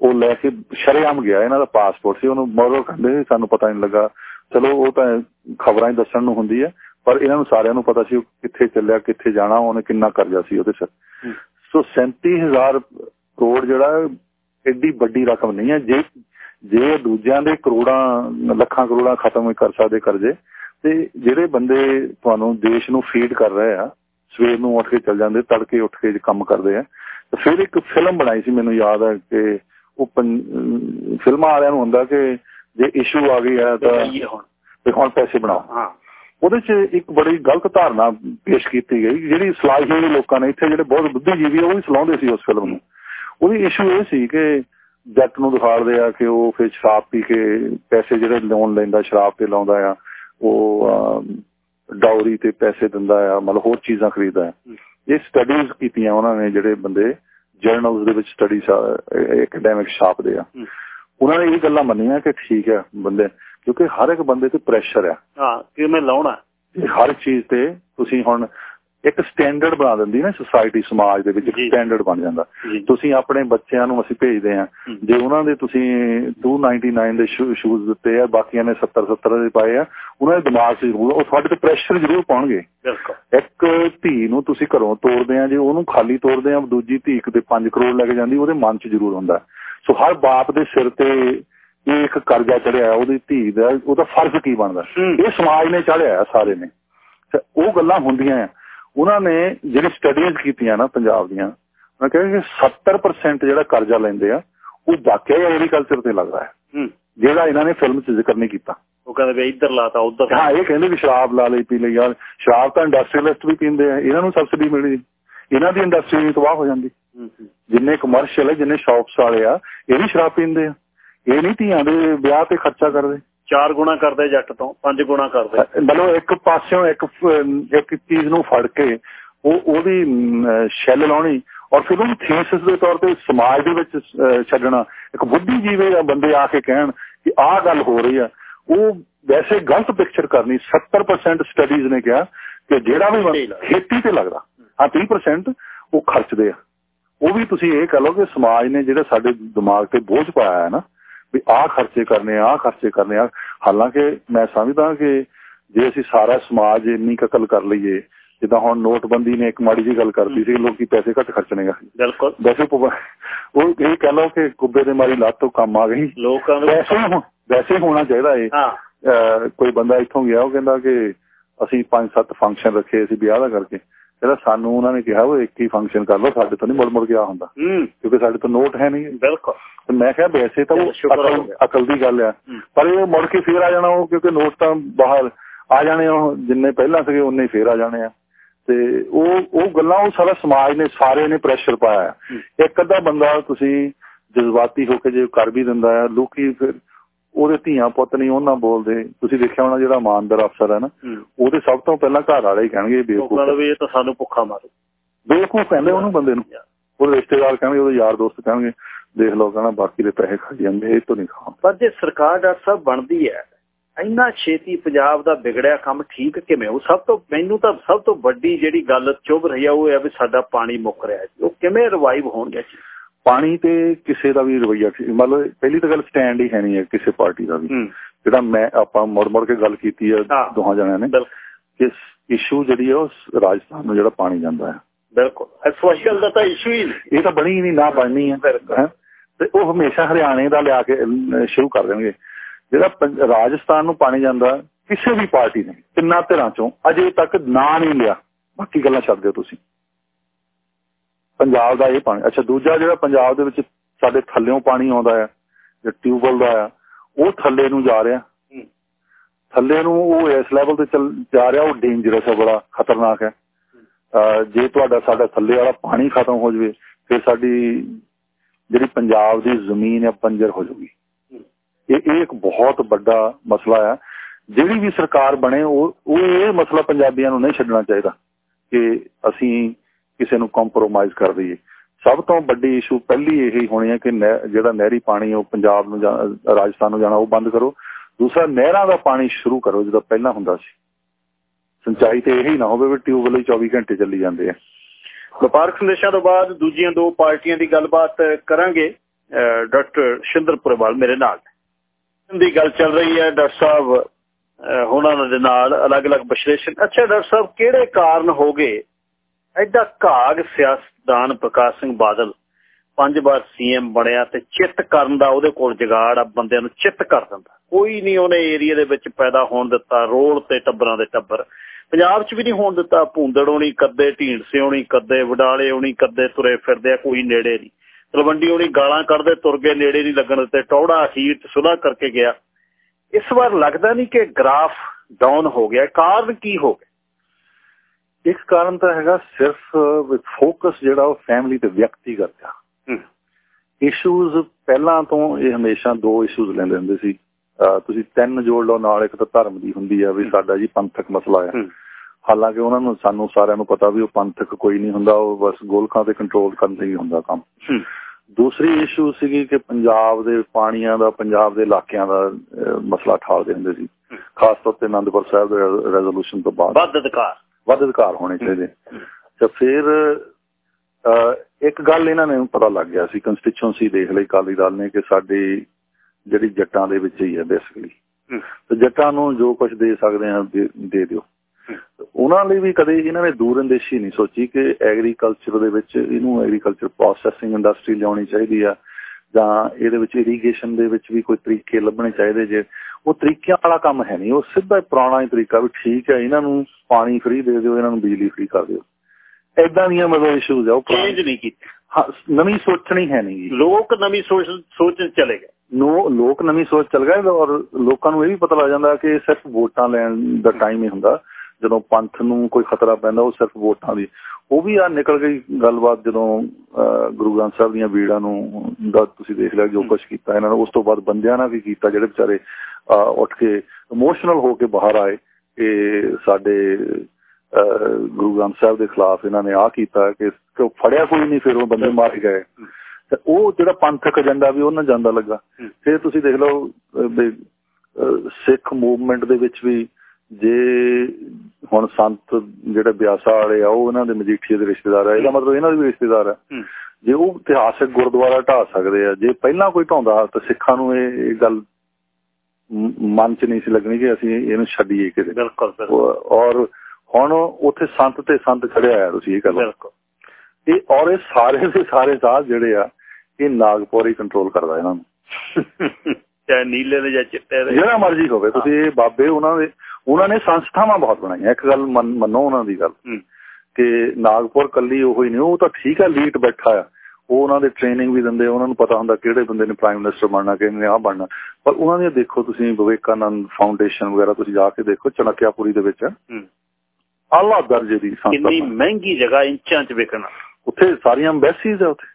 ਉਹ ਲੈ ਕੇ ਸ਼ਰੇਆਮ ਗਿਆ ਇਹਨਾਂ ਦਾ ਪਾਸਪੋਰਟ ਸੀ ਉਹਨੂੰ ਮੋਰੋ ਕਹਿੰਦੇ ਸੀ ਸਾਨੂੰ ਪਤਾ ਨਹੀਂ ਲੱਗਾ। ਚਲੋ ਉਹ ਤਾਂ ਖਬਰਾਂ ਹੀ ਦੱਸਣ ਨੂੰ ਹੁੰਦੀ ਹੈ। ਪਰ ਇਹਨਾਂ ਨੂੰ ਸਾਰਿਆਂ ਨੂੰ ਪਤਾ ਸੀ ਕਿੱਥੇ ਚੱਲਿਆ ਕਿੱਥੇ ਜਾਣਾ ਉਹਨੇ ਕਿੰਨਾ ਕਰਜ਼ਾ ਸੀ ਉਹਦੇ ਸਿਰ। ਸੋ 37000 ਕਰੋੜ ਜਿਹੜਾ ਐਡੀ ਵੱਡੀ ਰਕਮ ਨਹੀਂ ਹੈ। ਜੇ ਜੇ ਦੂਜਿਆਂ ਦੇ ਕਰੋੜਾਂ ਲੱਖਾਂ ਕਰੋੜਾਂ ਖਤਮ ਕਰ ਸਕਦੇ ਕਰਜ਼ੇ ਤੇ ਜਿਹੜੇ ਬੰਦੇ ਤੁਹਾਨੂੰ ਦੇਸ਼ ਨੂੰ ਫੀਡ ਕਰ ਰਹੇ ਆ ਸਵੇਰ ਨੂੰ ਉੱਠ ਕੇ ਚੱਲ ਜਾਂਦੇ ਤੜਕੇ ਉੱਠ ਕੇ ਕੰਮ ਕਰਦੇ ਆ ਤੇ ਫਿਰ ਇੱਕ ਫਿਲਮ ਬਣਾਈ ਸੀ ਮੈਨੂੰ ਯਾਦ ਹੈ ਕਿ ਉਹ ਫਿਲਮਾਂ ਵਾਲਿਆਂ ਨੂੰ ਹੁੰਦਾ ਕਿ ਜੇ ਇਸ਼ੂ ਆ ਗਈ ਹੈ ਤਾਂ ਤੇ ਹੁਣ ਪੈਸੇ ਬਣਾਓ। ਹਾਂ। ਉਹਦੇ 'ਚ ਇੱਕ ਬੜੀ ਗਲਤ ਧਾਰਨਾ ਪੇਸ਼ ਕੀਤੀ ਗਈ ਜਿਹੜੀ ਸਲਾਹੀ ਲੋਕਾਂ ਨੇ ਇੱਥੇ ਜਿਹੜੇ ਬਹੁਤ ਬੁੱਧੀਜੀਵੀ ਉਹ ਵੀ ਸਲਾਉਂਦੇ ਸੀ ਉਸ ਫਿਲਮ ਨੂੰ। ਉਹਦੀ ਇਸ਼ੂ ਇਹ ਸੀ ਕਿ ਜੱਟ ਨੂੰ ਦਿਖਾੜਦੇ ਆ ਕਿ ਉਹ ਫਿਰ ਸ਼ਰਾਬ ਪੀ ਕੇ ਪੈਸੇ ਜਿਹੜੇ ਲੋਨ ਲੈਂਦਾ ਸ਼ਰਾਬ ਤੇ ਲਾਉਂਦਾ ਆ ਉਹ ਡਾਉਰੀ ਤੇ ਪੈਸੇ ਦਿੰਦਾ ਆ ਮਤਲਬ ਹੋਰ ਚੀਜ਼ਾਂ ਖਰੀਦਦਾ ਹੈ ਇਹ ਸਟੱਡੀਜ਼ ਕੀਤੀਆਂ ਉਹਨਾਂ ਨੇ ਜਿਹੜੇ ਬੰਦੇ ਜਰਨਲਸ ਦੇ ਵਿੱਚ ਸਟੱਡੀਜ਼ ਐਕੈਡੈਮਿਕ ਛਾਪਦੇ ਆ। ਉਹਨਾਂ ਨੇ ਇਹ ਗੱਲਾਂ ਮੰਨੀਆਂ ਕਿ ਠੀਕ ਹੈ ਬੰਦੇ। ਕਿਉਂਕਿ ਹਰ ਇੱਕ ਬੰਦੇ ਤੇ ਪ੍ਰੈਸ਼ਰ ਆ। ਹਾਂ ਕਿਵੇਂ ਲਾਉਣਾ? ਹਰ ਚੀਜ਼ ਤੇ ਤੁਸੀਂ ਹੁਣ ਇੱਕ ਸਟੈਂਡਰਡ ਬਣਾ ਦਿੰਦੀ ਨਾ ਸੋਸਾਇਟੀ ਸਮਾਜ ਦੇ ਵਿੱਚ ਇੱਕ ਸਟੈਂਡਰਡ ਬਣ ਜਾਂਦਾ। ਤੁਸੀਂ ਆਪਣੇ ਬੱਚਿਆਂ ਨੂੰ ਅਸੀਂ ਭੇਜਦੇ ਆ ਜੇ ਉਹਨਾਂ ਦੇ ਤੁਸੀਂ 299 ਦੇ ਸ਼ੂਜ਼ ਦਿੱਤੇ ਆ ਬਾਕੀਆਂ ਨੇ 70 70 ਦੇ ਪਾਏ ਆ ਉਹਨਾਂ ਦੇ ਦਿਮਾਗ 'ਚ ਜ਼ਰੂਰ ਉਹ ਤੁਹਾਡੇ ਤੇ ਪ੍ਰੈਸ਼ਰ ਜ਼ਰੂਰ ਪਾਉਣਗੇ। ਇੱਕ ਧੀ ਨੂੰ ਤੁਸੀਂ ਘਰੋਂ ਤੋੜਦੇ ਆ ਜੇ ਉਹਨੂੰ ਖਾਲੀ ਤੋੜਦੇ ਆ ਦੂਜੀ ਧੀ ਕਿਤੇ 5 ਕਰੋੜ ਲੈ ਕੇ ਜਾਂਦੀ ਉਹਦੇ ਮਨ 'ਚ ਜ਼ਰੂਰ ਹੁੰਦਾ। ਸੋ ਹਰ ਬਾਪ ਦੇ ਸਿਰ ਤੇ ਇਹ ਇੱਕ ਕਰਜ਼ਾ ਚੜਿਆ ਉਹਦੀ ਧੀ ਦਾ ਉਹਦਾ ਫਰਜ਼ ਕੀ ਬਣਦਾ? ਇਹ ਸਮਾਜ ਨੇ ਚੜਿਆ ਸਾਰੇ ਨੇ। ਉਹ ਗੱਲਾਂ ਹੁੰਦੀਆਂ ਆ। ਉਹਨਾਂ ਨੇ ਜਿਹੜੀ ਸਟੱਡੀਜ਼ ਕੀਤੀਆਂ ਨਾ ਪੰਜਾਬ ਦੀਆਂ ਉਹਨਾਂ ਕਹਿੰਦੇ ਕਿ 70% ਜਿਹੜਾ ਕਰਜ਼ਾ ਲੈਂਦੇ ਆ ਉਹ ਵਾਕਿਆ ਐਗਰੀਕਲਚਰ ਤੇ ਲੱਗਦਾ ਹੈ। ਜਿਹੜਾ ਇਹਨਾਂ ਨੇ ਫਿਲਮ 'ਚ ਜ਼ਿਕਰ ਨਹੀਂ ਕੀਤਾ। ਉਹ ਕਹਿੰਦੇ ਵੀ ਇੱਧਰ ਲਾਤਾ ਉੱਧਰ ਹਾਂ ਇਹ ਕਹਿੰਦੇ ਵੀ ਸ਼ਰਾਬ ਲਾ ਲਈ ਪੀ ਲਈ। ਯਾਰ ਸ਼ਰਾਬ ਤਾਂ ਇੰਡਸਟਰੀਅਲਿਸਟ ਵੀ ਪੀਂਦੇ ਆ। ਇਹਨਾਂ ਨੂੰ ਸਬਸਿਡੀ ਮਿਲਦੀ ਇਹਨਾਂ ਦੀ ਇੰਡਸਟਰੀ ਤਬਾਹ ਹੋ ਜਾਂਦੀ। ਜਿੰਨੇ ਕਮਰਸ਼ੀਅਲ ਹੈ ਜਿੰਨੇ ਸ਼ਾਪਸ ਵਾਲੇ ਆ ਇਹ ਵੀ ਸ਼ਰਾਬ ਪੀਂਦੇ ਆ। ਇਹ ਨਹੀਂ ਧੀਆਂ ਦੇ ਵਿਆਹ ਤੇ ਖਰਚਾ ਕਰਦੇ? ਚਾਰ ਗੁਣਾ ਕਰਦੇ ਜੱਟ ਤੋਂ ਪੰਜ ਗੁਣਾ ਕਰਦੇ। ਮਤਲਬ ਇੱਕ ਪਾਸਿਓਂ ਇੱਕ ਇੱਕ ਚੀਜ਼ ਨੂੰ ਫੜ ਕੇ ਉਹ ਉਹਦੀ ਸ਼ੈਲ ਲਾਉਣੀ ਔਰ ਫਿਰ ਉਹਨੂੰ ਥੀਸਿਸ ਦੇ ਤੌਰ ਤੇ ਸਮਾਜ ਦੇ ਵਿੱਚ ਛੱਡਣਾ। ਇੱਕ ਬੁੱਧੀਜੀਵੀ ਜਾਂ ਬੰਦੇ ਆ ਕੇ ਕਹਿਣ ਕਿ ਆਹ ਗੱਲ ਹੋ ਰਹੀ ਆ। ਉਹ ਵੈਸੇ ਗਲਤ ਪਿਕਚਰ ਕਰਨੀ 70% ਸਟੱਡੀਜ਼ ਨੇ ਕਿਹਾ ਕਿ ਜਿਹੜਾ ਵੀ ਖੇਤੀ ਤੇ ਲੱਗਦਾ ਹਾਂ 30% ਉਹ ਖਰਚਦੇ ਆ। ਉਹ ਵੀ ਤੁਸੀਂ ਇਹ ਕਹ ਲਓ ਕਿ ਸਮਾਜ ਨੇ ਜਿਹੜੇ ਸਾਡੇ ਦਿਮਾਗ ਤੇ ਬੋਝ ਪਾਇਆ ਹੈ ਨਾ ਵੀ ਆਹ ਖਰਚੇ ਕਰਨੇ ਆ ਖਰਚੇ ਕਰਨੇ ਆ। ਹਾਲਾਂਕਿ ਮੈਂ ਸਮਝਦਾ ਕਿ ਜੇ ਅਸੀਂ ਸਾਰਾ ਸਮਾਜ ਇੰਨੀ ਕਤਲ ਕਰ ਲਈਏ ਜਿੱਦਾਂ ਹੁਣ ਨੋਟਬੰਦੀ ਨੇ ਇੱਕ ਮਾੜੀ ਜੀ ਗੱਲ ਕਰਦੀ ਸੀ ਲੋਕੀ ਪੈਸੇ ਘੱਟ ਖਰਚਣੇਗਾ ਬਿਲਕੁਲ। ਵੈਸੇ ਉਹ ਇਹ ਕਹ ਲਓ ਕਿ ਕੁੱਬੇ ਦੇ ਮਾਰੀ ਲੱਤ ਤੋਂ ਕੰਮ ਆ ਗਈ। ਲੋਕਾਂ ਨੂੰ ਵੈਸੇ ਵੈਸੇ ਹੋਣਾ ਚਾਹੀਦਾ ਇਹ ਹਾਂ। ਕੋਈ ਬੰਦਾ ਇੱਥੋਂ ਗਿਆ ਉਹ ਕਹਿੰਦਾ ਕਿ ਅਸੀਂ ਪੰਜ ਸੱਤ ਫੰਕਸ਼ਨ ਰੱਖੇ ਸੀ ਵਿਆਹ ਦਾ ਕਰਕੇ। ਕਹਿੰਦਾ ਸਾਨੂੰ ਉਹਨਾਂ ਨੇ ਕਿਹਾ ਉਹ ਇੱਕ ਹੀ ਫੰਕਸ਼ਨ ਕਰ ਲਓ ਸਾਡੇ ਤੋਂ ਨਹੀਂ ਮੁੜ ਮੁੜ ਕੇ ਆ ਹੁੰਦਾ ਕਿਉਂਕਿ ਸਾਡੇ ਤੋਂ ਨੋਟ ਹੈ ਨਹੀਂ। ਬਿਲਕੁਲ। ਤੇ ਮੈਂ ਕਿਹਾ ਵੈਸੇ ਤਾਂ ਉਹ ਅਕਲ ਦੀ ਗੱਲ ਆ। ਪਰ ਇਹ ਮੁੜ ਕੇ ਫੇਰ ਆ ਜਾਣਾ ਉਹ ਕਿਉਂਕਿ ਨੋਟ ਤਾਂ ਬਾਹਰ ਆ ਜਾਣੇ ਉਹ ਜਿੰਨੇ ਪਹਿਲਾਂ ਸੀਗੇ ਉਨੇ ਫੇਰ ਆ ਜਾਣੇ ਆ। ਤੇ ਉਹ ਉਹ ਗੱਲਾਂ ਉਹ ਸਾਰਾ ਸਮਾਜ ਨੇ ਸਾਰੇ ਨੇ ਪ੍ਰੈਸ਼ਰ ਪਾਇਆ। ਇੱਕ ਅੱਧਾ ਬੰਦਾ ਤੁਸੀਂ ਜਜ਼ਬਾਤੀ ਹੋ ਕੇ ਜੇ ਕਰ ਵੀ ਦਿੰਦਾ ਆ ਲੋਕੀ ਫਿਰ ਉਹਦੇ ਧੀਆਂ ਪੁੱਤ ਨਹੀਂ ਉਹਨਾਂ ਬੋਲਦੇ। ਤੁਸੀਂ ਦੇਖਿਆ ਹੋਣਾ ਜਿਹੜਾ ਇਮਾਨਦਾਰ ਅਫਸਰ ਹੈ ਨਾ ਉਹਦੇ ਸਭ ਤੋਂ ਪਹਿਲਾਂ ਘਰ ਵਾਲੇ ਹੀ ਕਹਿਣਗੇ ਬੇਵਕੂਫ ਵੀ ਇਹ ਤਾਂ ਸਾਨੂੰ ਭੁੱਖਾ ਮਾਰੂ। ਬੇਵਕੂਫ ਕਹਿੰਦੇ ਉਹਨੂੰ ਬੰਦੇ ਨੂੰ। ਉਹਦੇ ਰਿਸ਼ਤੇਦਾਰ ਕਹਿਣਗੇ ਉਹਦੇ ਯਾਰ ਦੋਸਤ ਕਹਿਣਗੇ ਦੇਖ ਲਓ ਕਹਿੰਦਾ ਬਾਕੀ ਦੇ ਪੈਸੇ ਖਾ ਜਾਂਦੇ ਇਹ ਤੋਂ ਨਹੀਂ ਖਾ ਪਰ ਜੇ ਸਰਕਾਰ ਡਾਕਟਰ ਸਾਹਿਬ ਬਣਦੀ ਹੈ ਇੰਨਾ ਛੇਤੀ ਪੰਜਾਬ ਦਾ ਵਿਗੜਿਆ ਕੰਮ ਠੀਕ ਕਿਵੇਂ? ਉਹ ਸਭ ਤੋਂ ਮੈਨੂੰ ਤਾਂ ਸਭ ਤੋਂ ਵੱਡੀ ਜਿਹੜੀ ਗੱਲ ਚੁੱਭ ਰਹੀ ਆ ਉਹ ਹੈ ਵੀ ਸਾਡਾ ਪਾਣੀ ਮੁੱਕ ਰਿਹਾ ਉਹ ਕਿਵੇਂ ਰਿਵਾਈਵ ਹੋਣਗੇ ਪਾਣੀ ਤੇ ਕਿਸੇ ਦਾ ਵੀ ਰਵਈਆ ਮਤਲਬ ਪਹਿਲੀ ਤਾਂ ਗੱਲ ਸਟੈਂਡ ਹੀ ਹੈ ਨਹੀਂ ਹੈ ਕਿਸੇ ਪਾਰਟੀ ਦਾ ਵੀ। ਜਿਹੜਾ ਮੈਂ ਆਪਾਂ ਮੁੜ ਮੁੜ ਕੇ ਗੱਲ ਕੀਤੀ ਹੈ ਦੋਹਾਂ ਜਣਿਆਂ ਨੇ। ਕਿ ਇਸ਼ੂ ਜਿਹੜੀ ਹੈ ਉਹ ਰਾਜਸਥਾਨ ਨੂੰ ਜਿਹੜਾ ਪਾਣੀ ਜਾਂਦਾ ਹੈ। ਬਿਲਕੁਲ। ਸੋਸ਼ਲ ਦਾ ਤਾਂ ਇਸ਼ੂ ਹੀ ਇਹ ਤਾਂ ਬਣੀ ਨਹੀਂ ਨਾ ਬਣਨੀ ਹੈ। ਤੇ ਉਹ ਹਮੇਸ਼ਾ ਹਰਿਆਣੇ ਦਾ ਲਿਆ ਕੇ ਸ਼ੁਰੂ ਕਰ ਦੇਣਗੇ। ਜਿਹੜਾ ਰਾਜਸਥਾਨ ਨੂੰ ਪਾਣੀ ਜਾਂਦਾ ਕਿਸੇ ਵੀ ਪਾਰਟੀ ਨੇ ਤਿੰਨਾਂ ਧਿਰਾਂ ਚੋਂ ਅਜੇ ਤੱਕ ਨਾਂ ਨਹੀਂ ਲਿਆ। ਬਾਕੀ ਗੱਲਾਂ ਛੱਡ ਦਿਓ ਤੁਸੀਂ। ਪੰਜਾਬ ਦਾ ਇਹ ਪਾਣੀ। ਅੱਛਾ ਦੂਜਾ ਜਿਹੜਾ ਪੰਜਾਬ ਦੇ ਵਿੱਚ ਸਾਡੇ ਥੱਲਿਓਂ ਪਾਣੀ ਆਉਂਦਾ ਹੈ ਜੇ ਟਿਊਬਵੈਲ ਦਾ ਆ ਉਹ ਥੱਲੇ ਨੂੰ ਜਾ ਰਿਹਾ। ਥੱਲੇ ਨੂੰ ਉਹ ਇਸ ਲੈਵਲ ਤੇ ਚੱਲ ਜਾ ਰਿਹਾ ਉਹ ਡੇਂਜਰਸ ਹੈ ਬੜਾ ਖਤਰਨਾਕ ਹੈ। ਜੇ ਤੁਹਾਡਾ ਸਾਡਾ ਥੱਲੇ ਵਾਲਾ ਪਾਣੀ ਖਤਮ ਹੋ ਜਵੇ ਫਿਰ ਸਾਡੀ ਜਿਹੜੀ ਪੰਜਾਬ ਦੀ ਜ਼ਮੀਨ ਹੈ ਪੰਜਰ ਹੋ ਜੂਗੀ ਇਹ ਇਹ ਇੱਕ ਬਹੁਤ ਵੱਡਾ ਮਸਲਾ ਹੈ। ਜਿਹੜੀ ਵੀ ਸਰਕਾਰ ਬਣੇ ਉਹ ਉਹ ਇਹ ਮਸਲਾ ਪੰਜਾਬੀਆਂ ਨੂੰ ਨਹੀਂ ਛੱਡਣਾ ਚਾਹੀਦਾ ਕਿ ਅਸੀਂ ਕਿਸੇ ਨੂੰ ਕੰਪਰੋਮਾਈਜ਼ ਕਰ ਦਈਏ ਸਭ ਤੋਂ ਵੱਡੀ ਇਸ਼ੂ ਪਹਿਲੀ ਇਹ ਹੀ ਹੋਣੀ ਹੈ ਕਿ ਜਿਹੜਾ ਨਹਿਰੀ ਪਾਣੀ ਉਹ ਪੰਜਾਬ ਨੂੰ ਰਾਜਸਥਾਨ ਨੂੰ ਜਾਣਾ ਉਹ ਬੰਦ ਕਰੋ। ਦੂਸਰਾ, ਨਹਿਰਾਂ ਦਾ ਪਾਣੀ ਸ਼ੁਰੂ ਕਰੋ ਜਿਹੜਾ ਪਹਿਲਾਂ ਹੁੰਦਾ ਸੀ। ਸਿੰਚਾਈ ਤੇ ਇਹੀ ਨਾ ਹੋਵੇ ਵੀ ਟਿਊਬਵੈਲ 24 ਘੰਟੇ ਚੱਲੀ ਜਾਂਦੇ ਆ। ਵਪਾਰਕ ਸੰਦੇਸ਼ਾਂ ਤੋਂ ਬਾਅਦ ਦੂਜੀਆਂ ਦੋ ਪਾਰਟੀਆਂ ਦੀ ਗੱਲਬਾਤ ਕਰਾਂਗੇ। ਡਾਕਟਰ ਸ਼ਿੰਦਰਪੁਰਵਾਲ ਮੇਰੇ ਨਾਲ। ਦੀ ਗੱਲ ਚੱਲ ਰਹੀ ਹੈ, ਡਾਕਟਰ ਸਾਹਿਬ ਉਹਨਾਂ ਦੇ ਨਾਲ ਅਲੱਗ-ਅਲੱਗ ਵਿਸ਼ਲੇਸ਼ਣ। ਅੱਛਾ, ਡਾਕਟਰ ਸਾਹਿਬ, ਕਿਹੜੇ ਕਾਰਨ ਹੋ ਗਏ ਐਡਾ ਘਾਗ ਸਿਆਸਤਦਾਨ ਪ੍ਰਕਾਸ਼ ਸਿੰਘ ਬਾਦਲ ਪੰਜ ਵਾਰ ਸੀਐਮ ਬਣਿਆ ਤੇ ਚਿੱਤ ਕਰਨ ਦਾ ਉਹਦੇ ਕੋਲ ਜਗਾੜ ਆ, ਬੰਦਿਆਂ ਨੂੰ ਚਿੱਤ ਕਰ ਦਿੰਦਾ। ਕੋਈ ਨਹੀਂ ਉਹਨੇ ਏਰੀਆ ਦੇ ਵਿੱਚ ਪੈਦਾ ਹੋਣ ਦਿੱਤਾ ਰੋਲ ਤੇ ਟੱਬਰਾਂ ਦੇ ਟੱਬਰ। ਪੰਜਾਬ 'ਚ ਵੀ ਨਹੀਂ ਹੋਣ ਦਿੱਤਾ, ਭੂੰਦੜ ਹੋਣੀ, ਕੱਦੇ ਢੀਂਡਸੇ ਹੋਣੀ, ਕੱਦੇ, ਵਡਾਲੇ ਹੋਣੀ, ਕੱਦੇ ਤੁਰੇ ਫਿਰਦੇ ਆ, ਕੋਈ ਨੇੜੇ ਨਹੀਂ। ਤਲਵੰਡੀ ਹੋਣੀ, ਗਾਲਾਂ ਕੱਢਦੇ, ਤੁਰ ਗਏ, ਨੇੜੇ ਨਹੀਂ ਲੱਗਣ ਦਿੱਤੇ, ਟੌੜਾ ਹੀਟ ਸੁਲਾ ਕਰਕੇ ਗਿਆ। ਇਸ ਵਾਰ ਲੱਗਦਾ ਨਹੀਂ ਕਿ ਗ੍ਰਾਫ ਡਾਊਨ ਹੋ ਗਿਆ। ਕਾਰਨ ਕੀ ਹੋ ਗਿਆ? ਇੱਕ ਕਾਰਨ ਤਾਂ ਹੈਗਾ ਸਿਰਫ ਫੋਕਸ ਜਿਹੜਾ ਉਹ ਫੈਮਿਲੀ ਤੇ ਵਿਅਕਤੀਗਤ ਆ। ਇਸ਼ੂਜ਼ ਪਹਿਲਾਂ ਤੋਂ ਇਹ ਹਮੇਸ਼ਾ ਦੋ ਇਸ਼ੂਜ਼ ਲੈਂਦੇ ਹੁੰਦੇ ਸੀ। ਤੁਸੀਂ ਤਿੰਨ ਜੋੜ ਲਓ ਨਾਲ ਇੱਕ ਤਾਂ ਧਰਮ ਦੀ ਹੁੰਦੀ ਆ ਵੀ ਸਾਡਾ ਜੀ ਪੰਥਕ ਮਸਲਾ ਆ। ਹਾਲਾਂਕਿ ਉਹਨਾਂ ਨੂੰ ਸਾਨੂੰ ਸਾਰਿਆਂ ਨੂੰ ਪਤਾ ਵੀ ਉਹ ਪੰਥਕ ਕੋਈ ਨਹੀਂ ਹੁੰਦਾ ਉਹ ਬਸ ਗੋਲਕਾਂ ਤੇ ਕੰਟਰੋਲ ਕਰਨ ਲਈ ਹੁੰਦਾ ਕੰਮ। ਦੂਸਰੀ ਇਸ਼ੂ ਸੀਗੀ ਕਿ ਪੰਜਾਬ ਦੇ ਪਾਣੀਆਂ ਦਾ ਪੰਜਾਬ ਦੇ ਇਲਾਕਿਆਂ ਦਾ ਮਸਲਾ ਠਾਲਦੇ ਹੁੰਦੇ ਸੀ। ਖਾਸ ਤੌਰ ਤੇ ਆਨੰਦਪੁਰ ਸਾਹਿਬ ਦੇ ਰੈਜ਼ੋਲੂਸ਼ਨ ਤੋਂ ਬਾਅਦ। ਵੱਧ ਅਧਿਕਾਰ ਵੱਧ ਅਧਿਕਾਰ ਹੋਣੇ ਚਾਹੀਦੇ। ਤੇ ਫਿਰ ਇੱਕ ਗੱਲ ਇਹਨਾਂ ਨੇ ਪਤਾ ਲੱਗ ਗਿਆ ਸੀ ਕਨਸਟੀਚੁਐਂਸੀ ਦੇਖ ਲਈ ਕਾਲੀ ਦਲ ਨੇ ਕਿ ਸਾਡੀ ਜਿਹੜੀ ਜੱਟਾਂ ਦੇ ਵਿੱਚ ਹੀ ਹੈ ਬੇਸਿਕਲੀ ਤੇ ਜੱਟਾਂ ਨੂੰ ਜੋ ਕੁਝ ਦੇ ਸਕਦੇ ਆ ਦੇ ਦਿਓ। ਉਹਨਾਂ ਲਈ ਵੀ ਕਦੇ ਇਹਨਾਂ ਨੇ ਦੂਰ ਅੰਦੇਸ਼ੀ ਨਹੀਂ ਸੋਚੀ ਕਿ ਐਗਰੀਕਲਚਰ ਦੇ ਵਿੱਚ ਇਹਨੂੰ ਐਗਰੀਕਲਚਰ ਪ੍ਰੋਸੈਸਿੰਗ ਇੰਡਸਟਰੀ ਲਿਆਉਣੀ ਚਾਹੀਦੀ ਆ ਜਾਂ ਇਹਦੇ ਵਿੱਚ ਇਰੀਗੇਸ਼ਨ ਦੇ ਵਿੱਚ ਵੀ ਕੋਈ ਤਰੀਕੇ ਲੱਭਣੇ ਚਾਹੀਦੇ ਜੇ। ਉਹ ਤਰੀਕਿਆਂ ਵਾਲਾ ਕੰਮ ਹੈ ਨਹੀਂ। ਉਹ ਸਿੱਧਾ ਪੁਰਾਣਾ ਹੀ ਤਰੀਕਾ ਵੀ ਠੀਕ ਹੈ ਇਹਨਾਂ ਨੂੰ ਪਾਣੀ ਫ੍ਰੀ ਦੇ ਦਿਓ ਇਹਨਾਂ ਨੂੰ ਬਿਜਲੀ ਫ੍ਰੀ ਕਰ ਦਿਓ। ਐਦਾਂ ਦੀਆਂ ਮਤਲਬ ਇਸ਼ੂਜ਼ ਆ ਉਹ ਚੇਂਜ ਨਹੀਂ ਕੀਤੀ। ਹਾਂ ਨਵੀਂ ਸੋਚਣੀ ਹੈ ਨਹੀਂ ਲੋਕ ਨਵੀਂ ਸੋਚ ਸੋਚ ਚਲੇ ਗਏ। ਨੋ ਲੋਕ ਨਵੀਂ ਸੋਚ ਚੱਲ ਗਏ ਔਰ ਲੋਕਾਂ ਨੂੰ ਇਹ ਵੀ ਪਤਾ ਲੱਗ ਜਾਂਦਾ ਕਿ ਸਿਰਫ ਵੋਟਾਂ ਲੈਣ ਦਾ ਟਾਈਮ ਹੀ ਹੁੰਦਾ। ਜਦੋਂ ਪੰਥ ਨੂੰ ਕੋਈ ਖਤਰਾ ਪੈਂਦਾ ਉਹ ਸਿਰਫ ਵੋਟਾਂ ਦੀ। ਉਹ ਵੀ ਆ ਨਿਕਲ ਗਈ ਗੱਲਬਾਤ ਜਦੋਂ ਗੁਰੂ ਗ੍ਰੰਥ ਸਾਹਿਬ ਦੀਆਂ ਵੀੜਾਂ ਨੂੰ ਦਾ ਤੁਸੀਂ ਦੇਖ ਲਿਆ ਜੋ ਕੁਝ ਕੀਤਾ ਇਹਨਾਂ ਨੇ ਉਸ ਤੋਂ ਬਾਅਦ ਬੰਦਿਆਂ ਨਾਲ ਵੀ ਕੀਤਾ ਜਿਹੜੇ ਵਿਚਾਰੇ ਉੱਠ ਕੇ ਇਮੋਸ਼ਨਲ ਹੋ ਕੇ ਬਾਹਰ ਆਏ ਕਿ ਸਾਡੇ ਗੁਰੂ ਗ੍ਰੰਥ ਸਾਹਿਬ ਦੇ ਖਿਲਾਫ ਇਹਨਾਂ ਨੇ ਆ ਕੀਤਾ ਕਿ ਫੜਿਆ ਕੋਈ ਨਹੀਂ ਫਿਰ ਉਹ ਬੰਦੇ ਮਾਰੇ ਗਏ। ਤੇ ਉਹ ਜਿਹੜਾ ਪੰਥਕ ਏਜੰਡਾ ਵੀ ਉਹਨਾਂ ਜਾਂਦਾ ਲੱਗਾ। ਫਿਰ ਤੁਸੀਂ ਦੇਖ ਲਓ ਸਿੱਖ ਮੂਵਮੈਂਟ ਦੇ ਵਿੱਚ ਵੀ ਜੇ ਹੁਣ ਸੰਤ ਜਿਹੜੇ ਬਿਆਸਾ ਵਾਲੇ ਆ ਉਹ ਉਹਨਾਂ ਦੇ ਮਜੀਠੀਏ ਦੇ ਰਿਸ਼ਤੇਦਾਰ ਆ ਇਹਦਾ ਮਤਲਬ ਇਹਨਾਂ ਦੇ ਵੀ ਰਿਸ਼ਤੇਦਾਰ ਆ। ਜੇ ਉਹ ਇਤਿਹਾਸਕ ਗੁਰਦੁਆਰਾ ਢਾ ਸਕਦੇ ਆ ਜੇ ਪਹਿਲਾਂ ਕੋਈ ਢਾਉਂਦਾ ਤਾਂ ਸਿੱਖਾਂ ਨੂੰ ਇਹ ਗੱਲ ਮਨ ਚ ਨਹੀਂ ਸੀ ਲੱਗਣੀ ਕਿ ਅਸੀਂ ਇਹਨੂੰ ਛੱਡੀਏ ਕਿਤੇ। ਬਿਲਕੁਲ ਔਰ ਹੁਣ ਉੱਥੇ ਸੰਤ ਤੇ ਸੰਤ ਖੜਿਆ ਆ ਤੁਸੀਂ ਇਹ ਗੱਲ। ਬਿਲਕੁਲ। ਇਹ ਔਰ ਇਹ ਸਾਰੇ ਦੇ ਸਾਰੇ ਸਾਹ ਜਿਹੜੇ ਆ ਇਹ ਨਾਗਪੁਰ ਹੀ ਕੰਟਰੋਲ ਕਰਦਾ ਇਹਨਾਂ ਨੂੰ। ਚਾਹੇ ਨੀਲੇ ਦੇ ਜਾਂ ਚਿੱਟੇ ਦੇ। ਜਿਹੜਾ ਮਰਜ਼ੀ ਹੋਵੇ ਤੁਸੀਂ ਇਹ ਬਾਬੇ ਉਹਨਾਂ ਦੇ ਉਹਨਾਂ ਨੇ ਸੰਸਥਾਵਾਂ ਬਹੁਤ ਬਣਾਈਆਂ। ਇੱਕ ਗੱਲ ਮੰਨੋ ਉਹਨਾਂ ਦੀ ਗੱਲ। ਕਿ ਨਾਗਪੁਰ ਕੱਲੀ ਉਹ ਹੀ ਨਹੀਂ ਉਹ ਤਾਂ ਠੀਕ ਹੈ ਲੀਡ ਬੈਠਾ ਆ। ਉਹ ਉਹਨਾਂ ਦੇ ਟ੍ਰੇਨਿੰਗ ਵੀ ਦਿੰਦੇ ਉਹਨਾਂ ਨੂੰ ਪਤਾ ਹੁੰਦਾ ਕਿਹੜੇ ਬੰਦੇ ਨੇ ਪ੍ਰਾਈਮ ਮਿਨਿਸਟਰ ਬਣਨਾ ਕਿਹਨੇ ਆਹ ਬਣਨਾ। ਪਰ ਉਹਨਾਂ ਦੇ ਦੇਖੋ ਤੁਸੀਂ ਵਿਵੇਕਾਨੰਦ ਫਾਊਂਡੇਸ਼ਨ ਵਗੈਰਾ ਤੁਸੀਂ ਜਾ ਕੇ ਦੇਖੋ ਚਣਕਿਆਪੁਰੀ ਦੇ ਵਿੱਚ। ਆਲਾ ਦਰਜੇ ਦੀ ਸੰਸਥਾ ਕਿੰਨੀ ਮਹਿੰਗੀ ਜਗ੍ਹਾ ਇੰਚਾਂ 'ਚ ਵਿਕਣਾ ਉੱਥੇ ਸਾਰੀਆਂ ਐਮਬੈਸੀਜ਼ ਆ ਉੱਥੇ।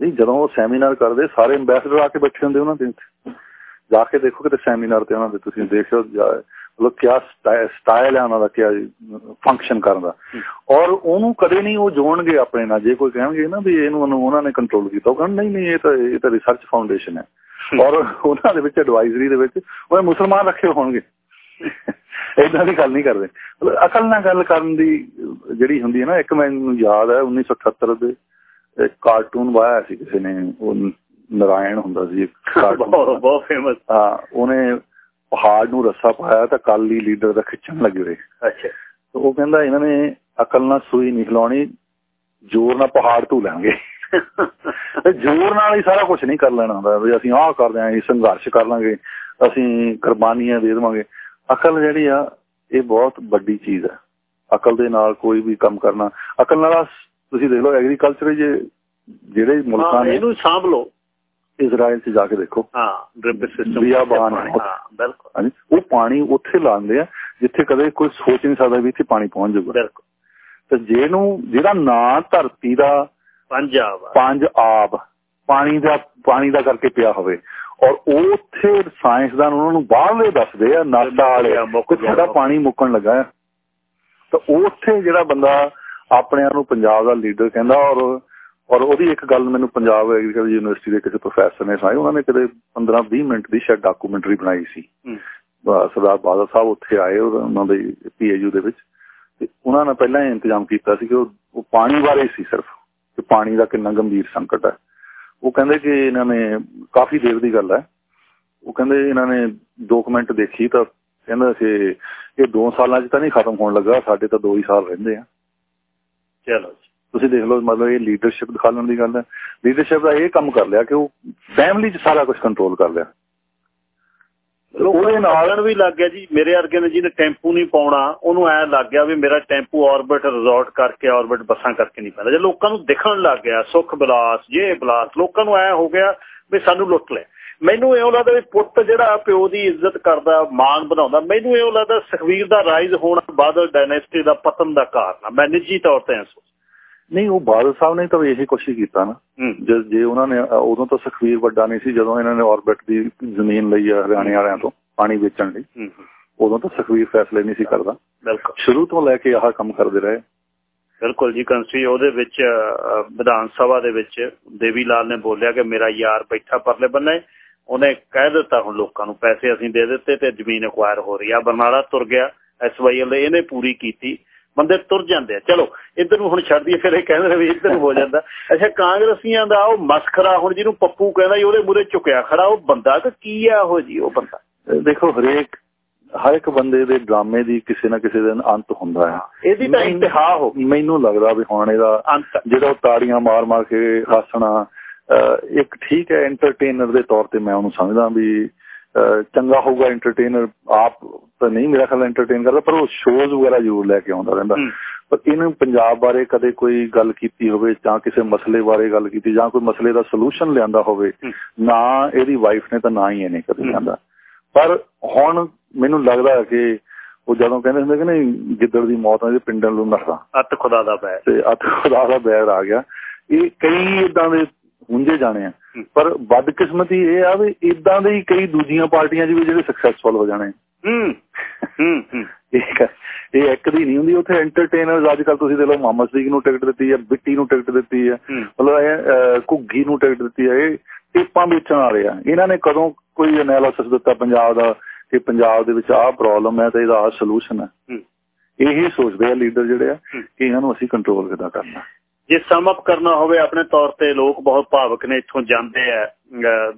ਨਹੀਂ ਜਦੋਂ ਉਹ ਸੈਮੀਨਾਰ ਕਰਦੇ ਸਾਰੇ ਐਮਬੈਸਡਰ ਆ ਕੇ ਬੈਠੇ ਹੁੰਦੇ ਉਹਨਾਂ ਦੇ ਜਾ ਕੇ ਦੇਖੋ ਕਿਤੇ ਸੈਮੀਨਾਰ ਤੇ ਉਹਨਾਂ ਦੇ ਤੁਸੀਂ ਦੇਖੋ ਮਤਲਬ ਕਿਆ ਸਟਾਈਲ ਹੈ ਉਹਨਾਂ ਦਾ ਕਿਆ ਫੰਕਸ਼ਨ ਕਰਨ ਦਾ। ਔਰ ਉਹਨੂੰ ਕਦੇ ਨਹੀਂ ਉਹ ਜੋੜਨਗੇ ਆਪਣੇ ਨਾਲ। ਜੇ ਕੋਈ ਕਹਿਣਗੇ ਨਾ ਵੀ ਇਹਨੂੰ ਉਹਨਾਂ ਨੇ ਕੰਟਰੋਲ ਕੀਤਾ ਉਹ ਕਹਿੰਦੇ ਨਹੀਂ ਨਹੀਂ ਇਹ ਤਾਂ ਇਹ ਤਾਂ ਰਿਸਰਚ ਫਾਊਂਡੇਸ਼ਨ ਹੈ। ਔਰ ਉਹਨਾਂ ਦੇ ਵਿੱਚ ਐਡਵਾਈਜ਼ਰੀ ਦੇ ਵਿੱਚ ਉਹ ਮੁਸਲਮਾਨ ਰੱਖੇ ਹੋਣਗੇ। ਇਦਾਂ ਦੀ ਗੱਲ ਨਹੀਂ ਕਰਦੇ। ਅਕਲ ਨਾਲ ਗੱਲ ਕਰਨ ਦੀ ਜਿਹੜੀ ਹੁੰਦੀ ਹੈ ਨਾ ਇੱਕ ਮੈਨੂੰ ਯਾਦ ਹੈ 1978 ਦੇ ਇੱਕ ਕਾਰਟੂਨ ਵਾਇਆ ਸੀ ਕਿਸੇ ਨੇ। ਉਹ ਨਰਾਇਣ ਹੁੰਦਾ ਸੀ ਇੱਕ ਕਾਰਟੂਨ ਬਹੁਤ ਫੇਮਸ ਹਾਂ ਉਹਨੇ ਪਹਾੜ ਨੂੰ ਰੱਸਾ ਪਾਇਆ ਤਾਂ ਕਾਲੀ ਲੀਡਰ ਦਾ ਖਿੱਚਣ ਲੱਗ ਗਏ ਅੱਛਾ। ਉਹ ਕਹਿੰਦਾ ਇਹਨਾਂ ਨੇ ਅਕਲ ਨਾਲ ਸੂਈ ਨਹੀਂ ਖਲਾਉਣੀ ਜ਼ੋਰ ਨਾਲ ਪਹਾੜ ਧੂ ਲਾਂਗੇ ਜ਼ੋਰ ਨਾਲ ਹੀ ਸਾਰਾ ਕੁਝ ਨਹੀਂ ਕਰ ਲੈਣਾ ਹੁੰਦਾ ਵੀ ਅਸੀਂ ਆਹ ਕਰਦੇ ਆਂ ਇਹ ਸੰਘਰਸ਼ ਕਰ ਲਾਂਗੇ ਅਸੀਂ ਕੁਰਬਾਨੀਆਂ ਦੇ ਦੇਵਾਂਗੇ। ਅਕਲ ਜਿਹੜੀ ਆ ਇਹ ਬਹੁਤ ਵੱਡੀ ਚੀਜ਼ ਹੈ ਅਕਲ ਦੇ ਨਾਲ ਕੋਈ ਵੀ ਕੰਮ ਕਰਨਾ ਅਕਲ ਨਾਲ ਤੁਸੀਂ ਦੇਖ ਲਓ ਐਗਰੀਕਲਚਰ ਜੇ ਜਿਹੜੇ ਮੁਲਕਾਂ ਨੇ ਇਹਨੂੰ ਸਾਂਭ ਲਓ। ਇਜ਼ਰਾਈਲ 'ਚ ਜਾ ਕੇ ਦੇਖੋ। ਹਾਂ ਡ੍ਰਿਪ ਸਿਸਟਮ ਬਿਆਬਾਨ ਹਾਂ ਬਿਲਕੁਲ। ਉਹ ਪਾਣੀ ਉੱਥੇ ਲਾਉਂਦੇ ਆ ਜਿੱਥੇ ਕਦੇ ਕੋਈ ਸੋਚ ਨਹੀਂ ਸਕਦਾ ਵੀ ਇੱਥੇ ਪਾਣੀ ਪਹੁੰਚ ਜਾਊਗਾ। ਬਿਲਕੁਲ। ਤੇ ਜੇ ਨੂੰ ਜਿਹੜਾ ਨਾਂ ਧਰਤੀ ਦਾ ਪੰਜਾਬ ਪੰਜ ਆਬ ਪਾਣੀ ਦਾ ਪਾਣੀ ਦਾ ਕਰਕੇ ਪਿਆ ਹੋਵੇ। ਔਰ ਉਹ ਉੱਥੇ ਸਾਇੰਸਦਾਨ ਉਹਨਾਂ ਨੂੰ ਬਾਹਰਲੇ ਦੱਸਦੇ ਆ ਨਾਸਾ ਵਾਲੇ ਕਿ ਸਾਡਾ ਪਾਣੀ ਮੁੱਕਣ ਲੱਗਾ ਹੈ ਤਾਂ ਉੱਥੇ ਜਿਹੜਾ ਬੰਦਾ ਆਪਣੇ ਆਪ ਨੂੰ ਪੰਜਾਬ ਦਾ ਲੀਡਰ ਕਹਿੰਦਾ ਔਰ ਔਰ ਉਹਦੀ ਇੱਕ ਗੱਲ ਮੈਨੂੰ ਪੰਜਾਬ ਐਗਰੀਕਲਚਰ ਯੂਨੀਵਰਸਿਟੀ ਦੇ ਕਿਸੇ ਪ੍ਰੋਫੈਸਰ ਨੇ ਸੁਣਾਈ ਉਹਨਾਂ ਨੇ ਕਦੇ 15 20 ਮਿੰਟ ਦੀ ਸ਼ਾਇਦ ਡਾਕੂਮੈਂਟਰੀ ਬਣਾਈ ਸੀ। ਸਰਦਾਰ ਬਾਦਲ ਸਾਹਿਬ ਉੱਥੇ ਆਏ ਉਹਨਾਂ ਦੇ ਪੀਏਯੂ ਦੇ ਵਿੱਚ। ਤੇ ਉਹਨਾਂ ਨੇ ਪਹਿਲਾਂ ਹੀ ਇੰਤਜ਼ਾਮ ਕੀਤਾ ਸੀ ਕਿ ਉਹ ਪਾਣੀ ਬਾਰੇ ਸੀ ਸਿਰਫ ਕਿ ਪਾਣੀ ਦਾ ਕਿੰਨਾ ਗੰਭੀਰ ਸੰਕਟ ਹੈ। ਉਹ ਕਹਿੰਦੇ ਕਿ ਇਹਨਾਂ ਨੇ ਕਾਫੀ ਦੇਰ ਦੀ ਗੱਲ ਹੈ। ਉਹ ਕਹਿੰਦੇ ਇਹਨਾਂ ਨੇ ਡਾਕੂਮੈਂਟ ਦੇਖੀ ਤਾਂ ਕਹਿੰਦਾ ਸੀ ਇਹ 2 ਸਾਲਾਂ 'ਚ ਤਾਂ ਨਹੀਂ ਖਤਮ ਹੋਣ ਲੱਗਾ ਸਾਡੇ ਤਾਂ 2 ਹੀ ਸਾਲ ਰਹਿੰਦੇ ਆ। ਚਲੋ ਤੁਸੀਂ ਦੇਖ ਲਓ ਮਤਲਬ ਇਹ ਲੀਡਰਸ਼ਿਪ ਦਿਖਾਉਣ ਦੀ ਗੱਲ ਹੈ। ਲੀਡਰਸ਼ਿਪ ਦਾ ਇਹ ਕੰਮ ਕਰ ਲਿਆ ਕਿ ਉਹ ਫੈਮਿਲੀ 'ਚ ਸਾਰਾ ਕੁਝ ਕੰਟਰੋਲ ਕਰ ਲਿਆ। ਉਹਦੇ ਨਾਲ ਵੀ ਲੱਗ ਗਿਆ ਜੀ। ਮੇਰੇ ਵਰਗੇ ਨੇ ਜਿਹਨੇ ਟੈਂਪੂ ਨਹੀਂ ਪਾਉਣਾ ਉਹਨੂੰ ਐ ਲੱਗ ਗਿਆ ਵੀ ਮੇਰਾ ਟੈਂਪੂ ਆਰਬਿਟ ਰਿਜ਼ੋਰਟ ਕਰਕੇ ਆਰਬਿਟ ਬੱਸਾਂ ਕਰਕੇ ਨਹੀਂ ਪੈਂਦਾ। ਜੇ ਲੋਕਾਂ ਨੂੰ ਦਿਖਣ ਲੱਗ ਗਿਆ ਸੁਖ ਬਲਾਸ ਜੇ ਬਲਾਸ ਲੋਕਾਂ ਨੂੰ ਐ ਹੋ ਗਿਆ ਵੀ ਸਾਨੂੰ ਲੁੱਟ ਲੈ। ਮੈਨੂੰ ਇਹੋ ਲੱਗਦਾ ਵੀ ਪੁੱਤ ਜਿਹੜਾ ਪਿਓ ਦੀ ਇੱਜ਼ਤ ਕਰਦਾ ਮਾਨ ਬਣਾਉਂਦਾ ਮੈਨੂੰ ਇਹੋ ਲੱਗਦਾ ਸੁਖਵੀਰ ਦਾ ਰਾਈਜ਼ ਹੋਣਾ ਬਾਦਲ ਡਾਇਨੈਸਟੀ ਦਾ ਪਤਨ ਦਾ ਕਾਰਨ ਆ। ਮੈਂ ਨਿੱਜੀ ਤੌਰ ਤੇ ਸੋਚ ਨਹੀਂ ਉਹ ਬਾਦਲ ਸਾਹਿਬ ਨੇ ਤਾਂ ਇਹੀ ਕੋਸ਼ਿਸ਼ ਕੀਤਾ ਨਾ। ਜੇ ਉਹਨਾਂ ਨੇ ਉਦੋਂ ਤਾਂ ਸੁਖਵੀਰ ਵੱਡਾ ਨਹੀਂ ਸੀ ਜਦੋਂ ਇਹਨਾਂ ਨੇ ਆਰਬਿਟ ਦੀ ਜ਼ਮੀਨ ਲਈ ਹਰਿਆਣੇ ਵਾਲਿਆਂ ਤੋਂ ਪਾਣੀ ਵੇਚਣ ਲਈ। ਉਦੋਂ ਤਾਂ ਸੁਖਵੀਰ ਫੈਸਲੇ ਨਹੀਂ ਸੀ ਕਰਦਾ। ਬਿਲਕੁਲ। ਸ਼ੁਰੂ ਤੋਂ ਲੈ ਕੇ ਆਹ ਕੰਮ ਕਰਦੇ ਰਹੇ। ਬਿਲਕੁਲ ਜੀ ਕੰਸੀ ਉਹਦੇ ਵਿੱਚ ਵਿਧਾਨ ਸਭਾ ਦੇ ਵਿੱਚ ਦੇਵੀ ਲਾਲ ਨੇ ਬੋਲਿਆ ਕਿ ਮੇਰਾ ਯਾਰ ਬੈਠਾ ਪਰਲੇ ਬੰਨੇ। ਉਹਨੇ ਕਹਿ ਦਿੱਤਾ ਹੁਣ ਲੋਕਾਂ ਨੂੰ ਪੈਸੇ ਅਸੀਂ ਦੇ ਦਿੱਤੇ ਤੇ ਜ਼ਮੀਨ ਅਕਵਾਇਰ ਹੋ ਰਹੀ ਆ। ਬਰਨਾਲਾ ਤੁਰ ਗਿਆ ਐਸਵਾਈਐਲ ਇਹਨੇ ਪੂਰੀ ਕੀਤੀ। ਬੰਦੇ ਤੁਰ ਜਾਂਦੇ ਆ। ਚਲੋ ਇੱਧਰ ਨੂੰ ਹੁਣ ਛੱਡ ਦਈਏ ਫਿਰ ਇਹ ਕਹਿੰਦੇ ਵੀ ਇੱਧਰ ਨੂੰ ਹੋ ਜਾਂਦਾ। ਅੱਛਾ ਕਾਂਗਰਸੀਆਂ ਦਾ ਉਹ ਮਸਖਰਾ ਹੁਣ ਜਿਹਨੂੰ ਪੱਪੂ ਕਹਿੰਦਾ ਜੀ ਉਹਦੇ ਮੂਰੇ ਝੁਕਿਆ ਖੜਾ ਉਹ ਬੰਦਾ ਕਿ ਕੀ ਆ ਉਹ ਜੀ ਉਹ ਬੰਦਾ? ਦੇਖੋ ਹਰੇਕ ਹਰ ਇੱਕ ਬੰਦੇ ਦੇ ਡਰਾਮੇ ਦੀ ਕਿਸੇ ਨਾ ਕਿਸੇ ਦਿਨ ਅੰਤ ਹੁੰਦਾ ਹੈ ਇਹਦੀ ਤਾਂ ਇੰਤਹਾ ਹੋ ਮੈਨੂੰ ਲੱਗਦਾ ਵੀ ਹੁਣ ਇਹਦਾ ਅੰਤ ਜਿਹੜਾ ਤਾੜੀਆਂ ਮਾਰ ਮਾਰ ਕੇ ਹੱਸਣਾ ਇੱਕ ਠੀਕ ਹੈ ਐਂਟਰਟੇਨਰ ਦੇ ਤੌਰ ਤੇ ਮੈਂ ਉਹਨੂੰ ਸਮਝਦਾ ਵੀ ਚੰਗਾ ਹੋਊਗਾ ਐਂਟਰਟੇਨਰ ਆਪ ਤਾਂ ਨਹੀਂ ਮੇਰਾ ਖਿਆਲ ਐਂਟਰਟੇਨ ਕਰਦਾ ਪਰ ਉਹ ਸ਼ੋਜ਼ ਵਗੈਰਾ ਜ਼ਰੂਰ ਲੈ ਕੇ ਆਉਂਦਾ ਰਹਿੰਦਾ। ਪਰ ਇਹਨੂੰ ਪੰਜਾਬ ਬਾਰੇ ਕਦੇ ਕੋਈ ਗੱਲ ਕੀਤੀ ਹੋਵੇ ਜਾਂ ਕਿਸੇ ਮਸਲੇ ਬਾਰੇ ਗੱਲ ਕੀਤੀ ਜਾਂ ਕੋਈ ਮਸਲੇ ਦਾ ਸੋਲੂਸ਼ਨ ਲਿਆਂਦਾ ਹੋਵੇ ਨਾ ਇਹਦੀ ਵਾਈਫ ਨੇ ਤਾਂ ਨਾ ਹੀ ਇਹਨੇ ਕਦੇ ਲਿਆਂਦਾ। ਪਰ ਹੁਣ ਮੈਨੂੰ ਲੱਗਦਾ ਕਿ ਉਹ ਜਦੋਂ ਕਹਿੰਦੇ ਹੁੰਦੇ ਕਿ ਨਹੀਂ ਗਿੱਦੜ ਦੀ ਮੌਤ ਨਾਲ ਪਿੰਡਾਂ ਨੂੰ ਨਸਦਾ ਅੱਤ ਖੁਦਾ ਦਾ ਬੈਰ। ਤੇ ਅੱਤ ਖੁਦਾ ਦਾ ਬੈਰ ਆ ਗਿਆ। ਇਹ ਕਈ ਇਦਾਂ ਦੇ ਹੁੰਦੇ ਜਾਣੇ ਆ। ਪਰ ਬਦਕਿਸਮਤੀ ਇਹ ਆ ਵੀ ਇਦਾਂ ਦੇ ਹੀ ਕਈ ਦੂਜੀਆਂ ਪਾਰਟੀਆਂ 'ਚ ਵੀ ਜਿਹੜੇ ਸਕਸੈਸਫੁਲ ਹੋ ਜਾਣੇ ਹੂੰ ਹੂੰ <laughs> ਇਹ ਇੱਕ ਦੀ ਨਹੀਂ ਹੁੰਦੀ। ਉੱਥੇ ਐਂਟਰਟੇਨਰਸ ਅੱਜ ਕੱਲ ਤੁਸੀਂ ਦੇਖ ਲਓ ਮੁਹੰਮਦ ਸਦੀਕ ਨੂੰ ਟਿਕਟ ਦਿੱਤੀ ਹੈ ਬਿੱਟੀ ਨੂੰ ਟਿਕਟ ਦਿੱਤੀ ਹੈ। ਮਤਲਬ ਇਹ ਘੁੱਗੀ ਨੂੰ ਟਿਕਟ ਦਿੱਤੀ ਹੈ ਇਹ ਟਿੱਪਾਂ ਵੇਚਣ ਵਾਲੇ ਆ। ਇਹਨਾਂ ਨੇ ਕਦੋਂ ਕੋਈ ਐਨਾਲਿਸਿਸ ਦਿੱਤਾ ਪੰਜਾਬ ਦਾ ਕਿ ਪੰਜਾਬ ਦੇ ਵਿੱਚ ਆਹ ਪ੍ਰੋਬਲਮ ਹੈ ਤੇ ਇਹਦਾ ਆਹ ਸੋਲੂਸ਼ਨ ਹੈ? ਇਹੀ ਸੋਚਦੇ ਆ ਲੀਡਰ ਜਿਹੜੇ ਆ ਕਿ ਇਹਨਾਂ ਨੂੰ ਅਸੀਂ ਕੰਟਰੋਲ ਕਿਦਾਂ ਕਰਨਾ। ਜੇ ਸਮ ਅਪ ਕਰਨਾ ਹੋਵੇ ਆਪਣੇ ਤੌਰ ਤੇ ਲੋਕ ਬਹੁਤ ਭਾਵਕ ਨੇ ਇੱਥੋਂ ਜਾਂਦੇ ਆ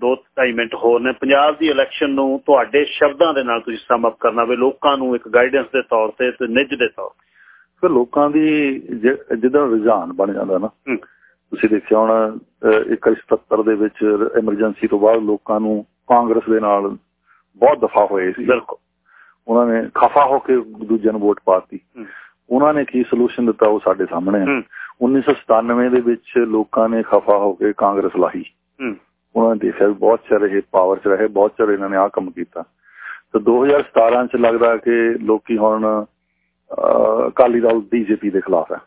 ਦੋ ਢਾਈ ਮਿੰਟ ਹੋਰ ਨੇ। ਪੰਜਾਬ ਦੀ ਇਲੈਕਸ਼ਨ ਨੂੰ ਤੁਹਾਡੇ ਸ਼ਬਦਾਂ ਦੇ ਨਾਲ ਤੁਸੀਂ ਸਮ ਅਪ ਕਰਨਾ ਹੋਵੇ ਲੋਕਾਂ ਨੂੰ ਇੱਕ ਗਾਈਡੈਂਸ ਦੇ ਤੌਰ ਤੇ ਤੇ ਨਿੱਜ ਦੇ ਤੌਰ ਤੇ। ਲੋਕਾਂ ਦੀ ਜਿੱਦਾਂ ਰੁਝਾਨ ਬਣ ਜਾਂਦਾ ਨਾ ਤੁਸੀਂ ਦੇਖਿਆ ਹੁਣ 1977 ਦੇ ਵਿੱਚ ਐਮਰਜੈਂਸੀ ਤੋਂ ਬਾਅਦ ਲੋਕਾਂ ਨੂੰ ਕਾਂਗਰਸ ਦੇ ਨਾਲ ਬਹੁਤ ਦਫਾ ਹੋਏ ਸੀ। ਬਿਲਕੁਲ। ਉਹਨਾਂ ਨੇ ਖਫਾ ਹੋ ਕੇ ਦੂਜਿਆਂ ਨੂੰ ਵੋਟ ਪਾਤੀ ਉਹਨਾਂ ਨੇ ਕੀ ਸੋਲੂਸ਼ਨ ਦਿੱਤਾ ਉਹ ਸਾਡੇ ਸਾਹਮਣੇ ਹੈ। 1997 ਦੇ ਵਿੱਚ ਲੋਕਾਂ ਨੇ ਖਫਾ ਹੋ ਕੇ ਕਾਂਗਰਸ ਲਾਹੀ। ਉਹਨਾਂ ਨੇ ਦੇਖਿਆ ਬਹੁਤ ਚਿਰ ਇਹ ਪਾਵਰ 'ਚ ਰਹੇ ਬਹੁਤ ਚਿਰ ਇਹਨਾਂ ਨੇ ਆਹ ਕੰਮ ਕੀਤਾ। ਤੇ 2017 'ਚ ਲੱਗਦਾ ਕਿ ਲੋਕੀ ਹੁਣ ਅਕਾਲੀ ਦਲ ਬੀਜੇਪੀ ਦੇ ਖਿਲਾਫ ਹੈ।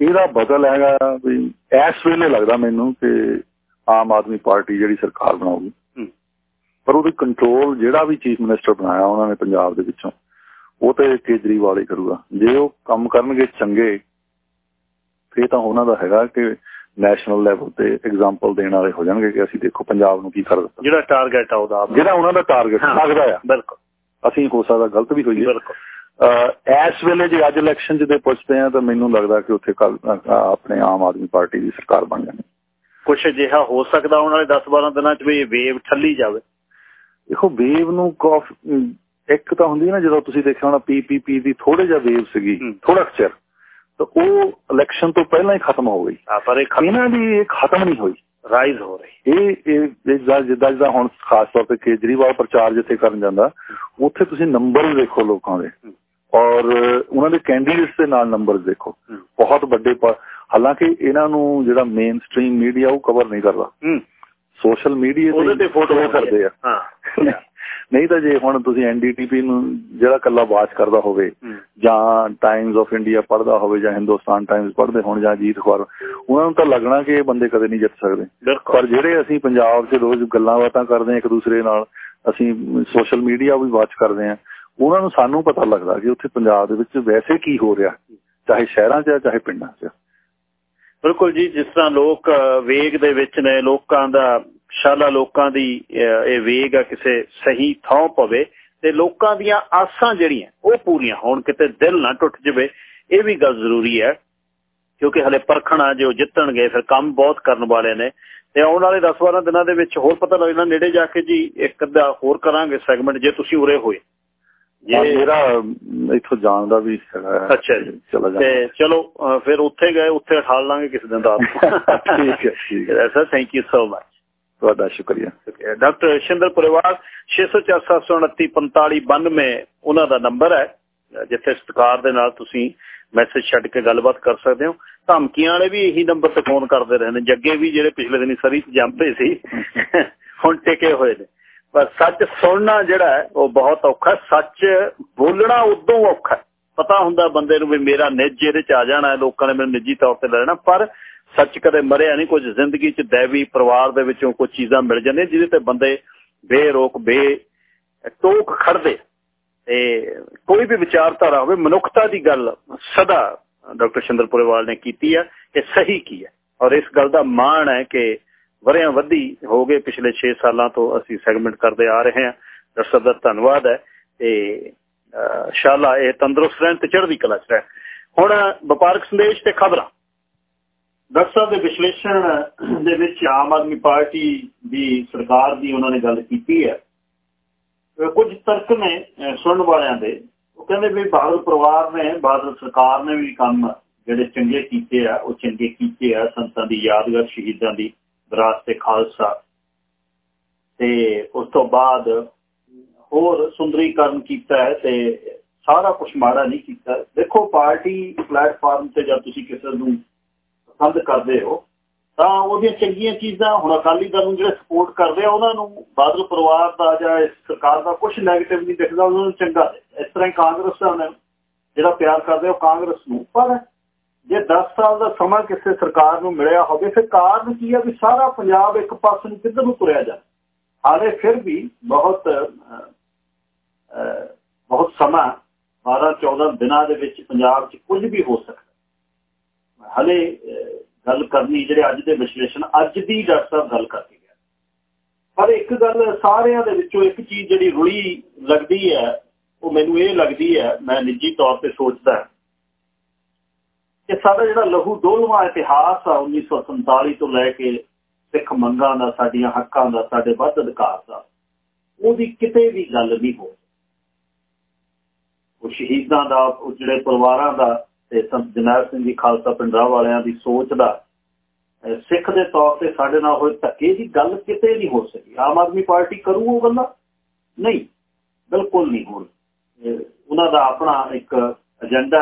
ਇਹਦਾ ਬਦਲ ਹੈਗਾ ਵੀ ਇਸ ਵੇਲੇ ਲੱਗਦਾ ਮੈਨੂੰ ਕਿ ਆਮ ਆਦਮੀ ਪਾਰਟੀ ਜਿਹੜੀ ਸਰਕਾਰ ਬਣਾਉਗੀ ਪਰ ਉਹਦੀ ਕੰਟਰੋਲ ਜਿਹੜਾ ਵੀ ਚੀਫ ਮਿਨਿਸਟਰ ਬਣਾਇਆ ਉਹਨਾਂ ਨੇ ਪੰਜਾਬ ਦੇ ਵਿੱਚੋਂ ਉਹ ਤੇ ਕੇਜਰੀਵਾਲ ਹੀ ਕਰੂਗਾ। ਜੇ ਉਹ ਕੰਮ ਕਰਨਗੇ ਚੰਗੇ ਫੇ ਤਾਂ ਉਹਨਾਂ ਦਾ ਹੈਗਾ ਕਿ ਨੈਸ਼ਨਲ ਲੈਵਲ ਤੇ ਐਗਜ਼ਾਮਪਲ ਦੇਣ ਵਾਲੇ ਹੋ ਜਾਣਗੇ ਕਿ ਅਸੀਂ ਦੇਖੋ ਪੰਜਾਬ ਨੂੰ ਕੀ ਕਰ ਦਿੱਤਾ। ਜਿਹੜਾ ਟਾਰਗੇਟ ਆ ਉਹਦਾ ਜਿਹੜਾ ਉਹਨਾਂ ਦਾ ਟਾਰਗੇਟ ਲੱਗਦਾ ਆ। ਬਿਲਕੁਲ। ਅਸੀਂ ਹੋ ਸਕਦਾ ਗਲਤ ਵੀ ਹੋਈਏ। ਬਿਲਕੁਲ। ਇਸ ਵੇਲੇ ਜੇ ਅੱਜ ਇਲੈਕਸ਼ਨ ਚ ਦੇ ਪੁੱਛਦੇ ਆ ਤਾਂ ਮੈਨੂੰ ਲੱਗਦਾ ਕਿ ਉੱਥੇ ਕੱਲ ਆਪਣੇ ਆਮ ਆਦਮੀ ਪਾਰਟੀ ਦੀ ਸਰਕਾਰ ਬਣ ਜਾਣੀ। ਕੁਝ ਅਜਿਹਾ ਹੋ ਸਕਦਾ ਆਉਣ ਵਾਲੇ 10-12 ਦਿਨਾਂ ਚ ਵੀ ਇਹ ਵੇਵ ਠੱਲੀ ਜਾਵੇ। ਦੇਖੋ ਵੇਵ ਨੂੰ ਇੱਕ ਤਾਂ ਹੁੰਦੀ ਨਾ ਜਦੋਂ ਤੁਸੀਂ ਦੇਖਿਆ ਹੋਣਾ ਪੀਪੀਪੀ ਦੀ ਥੋੜੇ ਜਿਹਾ ਵੇਵ ਸੀਗੀ ਥੋੜਾ ਚਿਰ। ਤਾਂ ਉਹ ਇਲੈਕਸ਼ਨ ਤੋਂ ਪਹਿਲਾਂ ਹੀ ਖਤਮ ਹੋ ਗਈ। ਪਰ ਇਹਨਾਂ ਦੀ ਇਹ ਖਤਮ ਨਹੀਂ ਹੋਈ। ਰਾਈਜ਼ ਹੋ ਰਹੀ। ਇਹ ਇਹ ਜਿੱਦਾਂ ਜਿੱਦਾਂ ਹੁਣ ਖਾਸ ਤੌਰ ਤੇ ਕੇਜਰੀਵਾਲ ਪ੍ਰਚਾਰ ਜਿੱਥੇ ਕਰਨ ਜਾਂਦਾ ਉੱਥੇ ਤੁਸੀਂ ਨੰਬਰ ਦੇਖੋ ਲੋਕਾਂ ਦੇ। ਔਰ ਉਹਨਾਂ ਦੇ ਕੈਂਡੀਡੇਟਸ ਦੇ ਨਾਲ ਨੰਬਰ ਦੇਖੋ। ਬਹੁਤ ਵੱਡੇ ਹਾਲਾਂਕਿ ਇਹਨਾਂ ਨੂੰ ਜਿਹੜਾ ਮੇਨ ਸਟ੍ਰੀਮ ਮੀਡੀਆ ਉਹ ਕਵਰ ਨਹੀਂ ਕਰਦਾ। ਸੋਸ਼ਲ ਮੀਡੀਆ ਤੇ ਫੋਟੋ ਕਰਦੇ ਆ। ਹਾਂ। <laughs> ਨਹੀਂ ਤਾਂ ਜੇ ਹੁਣ ਤੁਸੀਂ ਐਨਡੀਟੀਪੀ ਨੂੰ ਜਿਹੜਾ ਕੱਲਾ ਵਾਚ ਕਰਦਾ ਹੋਵੇ ਜਾਂ ਟਾਈਮਸ ਆਫ ਇੰਡੀਆ ਪੜ੍ਹਦਾ ਹੋਵੇ ਜਾਂ ਹਿੰਦੁਸਤਾਨ ਟਾਈਮਸ ਪੜ੍ਹਦੇ ਹੋਣ ਜਾਂ ਜੀਤ ਅਖਬਾਰ ਉਹਨਾਂ ਨੂੰ ਤਾਂ ਲੱਗਣਾ ਕਿ ਇਹ ਬੰਦੇ ਕਦੇ ਨਹੀਂ ਜਿੱਤ ਸਕਦੇ। ਪਰ ਜਿਹੜੇ ਅਸੀਂ ਪੰਜਾਬ 'ਚ ਰੋਜ਼ ਗੱਲਾਂ ਬਾਤਾਂ ਕਰਦੇ ਆ ਇੱਕ ਦੂਸਰੇ ਨਾਲ ਅਸੀਂ ਸੋਸ਼ਲ ਮੀਡੀਆ ਵੀ ਵਾਚ ਕਰਦੇ ਆ ਉਹਨਾਂ ਨੂੰ ਸਾਨੂੰ ਪਤਾ ਲੱਗਦਾ ਕਿ ਉੱਥੇ ਪੰਜਾਬ ਦੇ ਵਿੱਚ ਵੈਸੇ ਕੀ ਹੋ ਰਿਹਾ ਚਾਹੇ ਸ਼ਹਿਰਾਂ 'ਚ ਚਾਹੇ ਪਿੰਡਾਂ 'ਚ ਬਿਲਕੁਲ ਜੀ ਜਿਸ ਤਰ੍ਹਾਂ ਲੋਕ ਵੇਗ ਦੇ ਵਿੱਚ ਨੇ ਲੋਕਾਂ ਦਾ ਸ਼ਾਲਾ ਲੋਕਾਂ ਦੀ ਇਹ ਵੇਗ ਆ ਕਿਸੇ ਸਹੀ ਥਾਂ ਪਵੇ ਤੇ ਲੋਕਾਂ ਦੀਆਂ ਆਸਾਂ ਜਿਹੜੀਆਂ ਉਹ ਪੂਰੀਆਂ ਹੋਣ ਕਿਤੇ ਦਿਲ ਨਾ ਟੁੱਟ ਜਵੇ ਇਹ ਵੀ ਗੱਲ ਜ਼ਰੂਰੀ ਹੈ। ਕਿਉਂਕਿ ਹਲੇ ਪਰਖਣਾ ਜੋ ਜਿੱਤਣਗੇ ਫਿਰ ਕੰਮ ਬਹੁਤ ਕਰਨ ਵਾਲੇ ਨੇ। ਤੇ ਆਉਣ ਵਾਲੇ 10-12 ਦਿਨਾਂ ਦੇ ਵਿੱਚ ਹੋਰ ਪਤਾ ਲੱਗਣਾ ਨੇੜੇ ਜਾ ਕੇ ਜੀ ਇੱਕ ਅੱਧਾ ਹੋਰ ਕਰਾਂਗੇ ਸੈਗਮੈਂਟ ਜੇ ਤੁਸੀਂ ਉਰੇ ਹੋਏ। ਜੇ ਮੇਰਾ ਇੱਥੋਂ ਜਾਣ ਦਾ ਵੀ ਅੱਛਾ ਜੀ। ਤੇ ਚਲੋ ਫਿਰ ਉੱਥੇ ਗਏ ਉੱਥੇ ਠਾਲ ਲਾਂਗੇ ਕਿਸੇ ਦਿਨ ਦਾ <laughs> ਠੀਕ ਹੈ ਠੀਕ ਹੈ। Sir thank you so much ਤੁਹਾਡਾ ਸ਼ੁਕਰੀਆ। ਡਾਕਟਰ ਸ਼ਿੰਦਰ ਪਰਿਵਾਰ 6047294592 ਉਹਨਾਂ ਦਾ ਨੰਬਰ ਹੈ। ਜਿੱਥੇ ਸਤਕਾਰ ਦੇ ਨਾਲ ਤੁਸੀਂ ਮੈਸੇਜ ਛੱਡ ਕੇ ਗੱਲਬਾਤ ਕਰ ਸਕਦੇ ਹੋ। ਧਮਕੀਆਂ ਵਾਲੇ ਵੀ ਇਹੀ ਨੰਬਰ ਤੇ ਫੋਨ ਕਰਦੇ ਰਹੇ ਨੇ। ਜੱਗੇ ਵੀ ਜਿਹੜੇ ਪਿਛਲੇ ਦਿਨੀ ਸਰੀ ਜੰਪੇ ਸੀ, ਹੁਣ ਟਿਕੇ ਹੋਏ ਨੇ। ਪਰ ਸੱਚ ਸੁਣਨਾ ਜਿਹੜਾ ਹੈ, ਉਹ ਬਹੁਤ ਔਖਾ ਸੱਚ ਬੋਲਣਾ ਉਦੋਂ ਔਖਾ ਪਤਾ ਹੁੰਦਾ ਬੰਦੇ ਨੂੰ ਵੀ ਮੇਰਾ ਨਿੱਜ ਇਹਦੇ ਚ ਆ ਜਾਣਾ ਲੋਕਾਂ ਨੇ ਮੈਨੂੰ ਨਿੱਜੀ ਤੌਰ ਤੇ ਲੈਣਾ ਪਰ ਸੱਚ ਕਦੇ ਮਰਿਆ ਨਹੀਂ, ਕੁਝ ਜ਼ਿੰਦਗੀ ਚ ਦੇਵੀ ਪਰਿਵਾਰ ਦੇ ਵਿੱਚੋਂ ਕੁਝ ਚੀਜ਼ਾਂ ਮਿਲ ਜਾਂਦੀਆਂ, ਜਿਹਦੇ ਤੇ ਬੰਦੇ ਬੇਰੋਕ, ਬੇ ਟੋਕ ਖੜਦੇ। ਤੇ ਕੋਈ ਵੀ ਵਿਚਾਰਧਾਰਾ ਹੋਵੇ, ਮਨੁੱਖਤਾ ਦੀ ਗੱਲ ਸਦਾ ਡਾਕਟਰ ਚੰਦਰਪੁਰੇਵਾਲ ਨੇ ਕੀਤੀ ਹੈ ਇਹ ਸਹੀ ਕੀ ਹੈ ਔਰ ਇਸ ਗੱਲ ਦਾ ਮਾਣ ਹੈ ਕਿ ਵਰਿਆਂ ਵੱਧੀ ਹੋ ਗਏ, ਪਿਛਲੇ 6 ਸਾਲਾਂ ਤੋਂ ਅਸੀਂ ਸੈਗਮੈਂਟ ਕਰਦੇ ਆ ਰਹੇ ਹਾਂ। ਡਾਕਟਰ ਦਾ ਧੰਨਵਾਦ ਹੈ। ਤੇ ਇਨਸ਼ਾਅੱਲਾ ਇਹ ਤੰਦਰੁਸਤ ਰਹਿਣ ਤੇ ਚੜ੍ਹਦੀ ਕਲਾ ਚ ਰਹਿ ਹੁਣ ਵਪਾਰਕ ਸੰਦੇਸ਼ ਤੇ ਖਬਰਾਂ। ਡਾਕਟਰ ਸਾਹਿਬ ਦੇ ਵਿਸ਼ਲੇਸ਼ਣ ਦੇ ਵਿੱਚ ਆਮ ਆਦਮੀ ਪਾਰਟੀ ਦੀ ਸਰਕਾਰ ਦੀ ਉਹਨਾਂ ਨੇ ਗੱਲ ਕੀਤੀ ਹੈ। ਕੁਝ ਤਰਕ ਨੇ ਸੁਣਨ ਵਾਲਿਆਂ ਦੇ। ਉਹ ਕਹਿੰਦੇ ਵੀ ਬਾਦਲ ਪਰਿਵਾਰ ਨੇ ਬਾਦਲ ਸਰਕਾਰ ਨੇ ਵੀ ਕੰਮ ਜਿਹੜੇ ਚੰਗੇ ਕੀਤੇ ਆ, ਉਹ ਚੰਗੇ ਕੀਤੇ ਆ, ਸੰਤਾਂ ਦੀ ਯਾਦਗਾਰ, ਸ਼ਹੀਦਾਂ ਦੀ ਵਿਰਾਸਤ ਖਾਲਸਾ। ਤੇ ਉਸ ਤੋਂ ਬਾਅਦ ਹੋਰ ਸੁੰਦਰੀਕਰਨ ਕੀਤਾ ਹੈ ਤੇ ਸਾਰਾ ਕੁਝ ਮਾੜਾ ਨਹੀਂ ਕੀਤਾ। ਦੇਖੋ ਪਾਰਟੀ ਪਲੇਟਫਾਰਮ ਤੇ ਜਦ ਤੁਸੀਂ ਕਿਸੇ ਨੂੰ ਪਸੰਦ ਕਰਦੇ ਹੋ, ਤਾਂ ਉਹਦੀਆਂ ਚੰਗੀਆਂ ਚੀਜ਼ਾਂ ਹੁਣ ਅਕਾਲੀ ਦਲ ਨੂੰ ਜਿਹੜੇ ਸਪੋਰਟ ਕਰਦੇ ਆ, ਉਹਨਾਂ ਨੂੰ ਬਾਦਲ ਪਰਿਵਾਰ ਦਾ ਜਾਂ ਇਸ ਸਰਕਾਰ ਦਾ ਕੁਝ ਨੈਗੇਟਿਵ ਨਹੀਂ ਦਿਖਦਾ, ਉਹਨਾਂ ਨੂੰ ਚੰਗਾ ਇਸ ਤਰ੍ਹਾਂ ਕਾਂਗਰਸ ਦਾ ਜਿਹੜਾ ਪਿਆਰ ਕਰਦੇ ਉਹ ਕਾਂਗਰਸ ਨੂੰ। ਪਰ ਜੇ 10 ਸਾਲ ਦਾ ਸਮਾਂ ਕਿਸੇ ਸਰਕਾਰ ਨੂੰ ਮਿਲਿਆ ਹੋਵੇ, ਫਿਰ ਕਾਰਨ ਕੀ ਹੈ ਵੀ ਸਾਰਾ ਪੰਜਾਬ ਇੱਕ ਪਾਸੇ ਨੂੰ ਕਿੱਧਰ ਨੂੰ ਤੁਰਿਆ ਜਾ ਹਾਲੇ ਫਿਰ ਵੀ ਬਹੁਤ ਬਹੁਤ ਸਮਾਂ 12 14 ਦਿਨਾਂ ਦੇ ਵਿੱਚ ਪੰਜਾਬ 'ਚ ਕੁਝ ਵੀ ਹੋ ਸਕਦਾ। ਹਲੇ ਗੱਲ ਕਰਨੀ, ਜਿਹੜੇ ਅੱਜ ਦੇ ਵਿਸ਼ਲੇਸ਼ਣ, ਅੱਜ ਦੀ ਡਾਕਟਰ ਸਾਹਿਬ ਗੱਲ ਕਰਕੇ ਗਿਆ। ਪਰ ਇੱਕ ਗੱਲ ਸਾਰਿਆਂ ਦੇ ਵਿੱਚੋਂ ਇੱਕ ਚੀਜ਼ ਜਿਹੜੀ ਰੁਲੀ ਲੱਗਦੀ ਹੈ, ਉਹ ਮੈਨੂੰ ਇਹ ਲੱਗਦੀ ਹੈ, ਮੈਂ ਨਿੱਜੀ ਤੌਰ ਤੇ ਸੋਚਦਾ ਕਿ ਸਾਡਾ ਜਿਹੜਾ ਲਹੂ ਦੋਲਵਾ ਇਤਿਹਾਸ ਆ 1947 ਤੋਂ ਲੈ ਕੇ ਸਿੱਖ ਮੰਗਾਂ ਦਾ, ਸਾਡੀਆਂ ਹੱਕਾਂ ਦਾ, ਸਾਡੇ ਵੱਧ ਅਧਿਕਾਰ ਦਾ, ਉਹਦੀ ਕਿਤੇ ਵੀ ਗੱਲ ਨਹੀਂ ਹੋ ਉਹ ਸ਼ਹੀਦਾਂ ਦਾ, ਉਹ ਜਿਹੜੇ ਪਰਿਵਾਰਾਂ ਦਾ ਤੇ ਸੰਤ ਜਨਰਲ ਸਿੰਘ ਜੀ ਖਾਲਸਾ ਪਿੰਡਰਾ ਵਾਲਿਆਂ ਦੀ ਸੋਚ ਦਾ ਸਿੱਖ ਦੇ ਤੌਰ ਤੇ ਸਾਡੇ ਨਾਲ ਹੋਏ ਧੱਕੇ ਦੀ ਗੱਲ ਕਿਤੇ ਨਹੀਂ ਹੋ ਸਕੀ। ਆਮ ਆਦਮੀ ਪਾਰਟੀ ਕਰੂ ਉਹ ਗੱਲਾਂ ਨਹੀਂ, ਬਿਲਕੁਲ ਨਹੀਂ ਹੋਣ। ਉਹਨਾਂ ਦਾ ਆਪਣਾ ਇੱਕ ਏਜੰਡਾ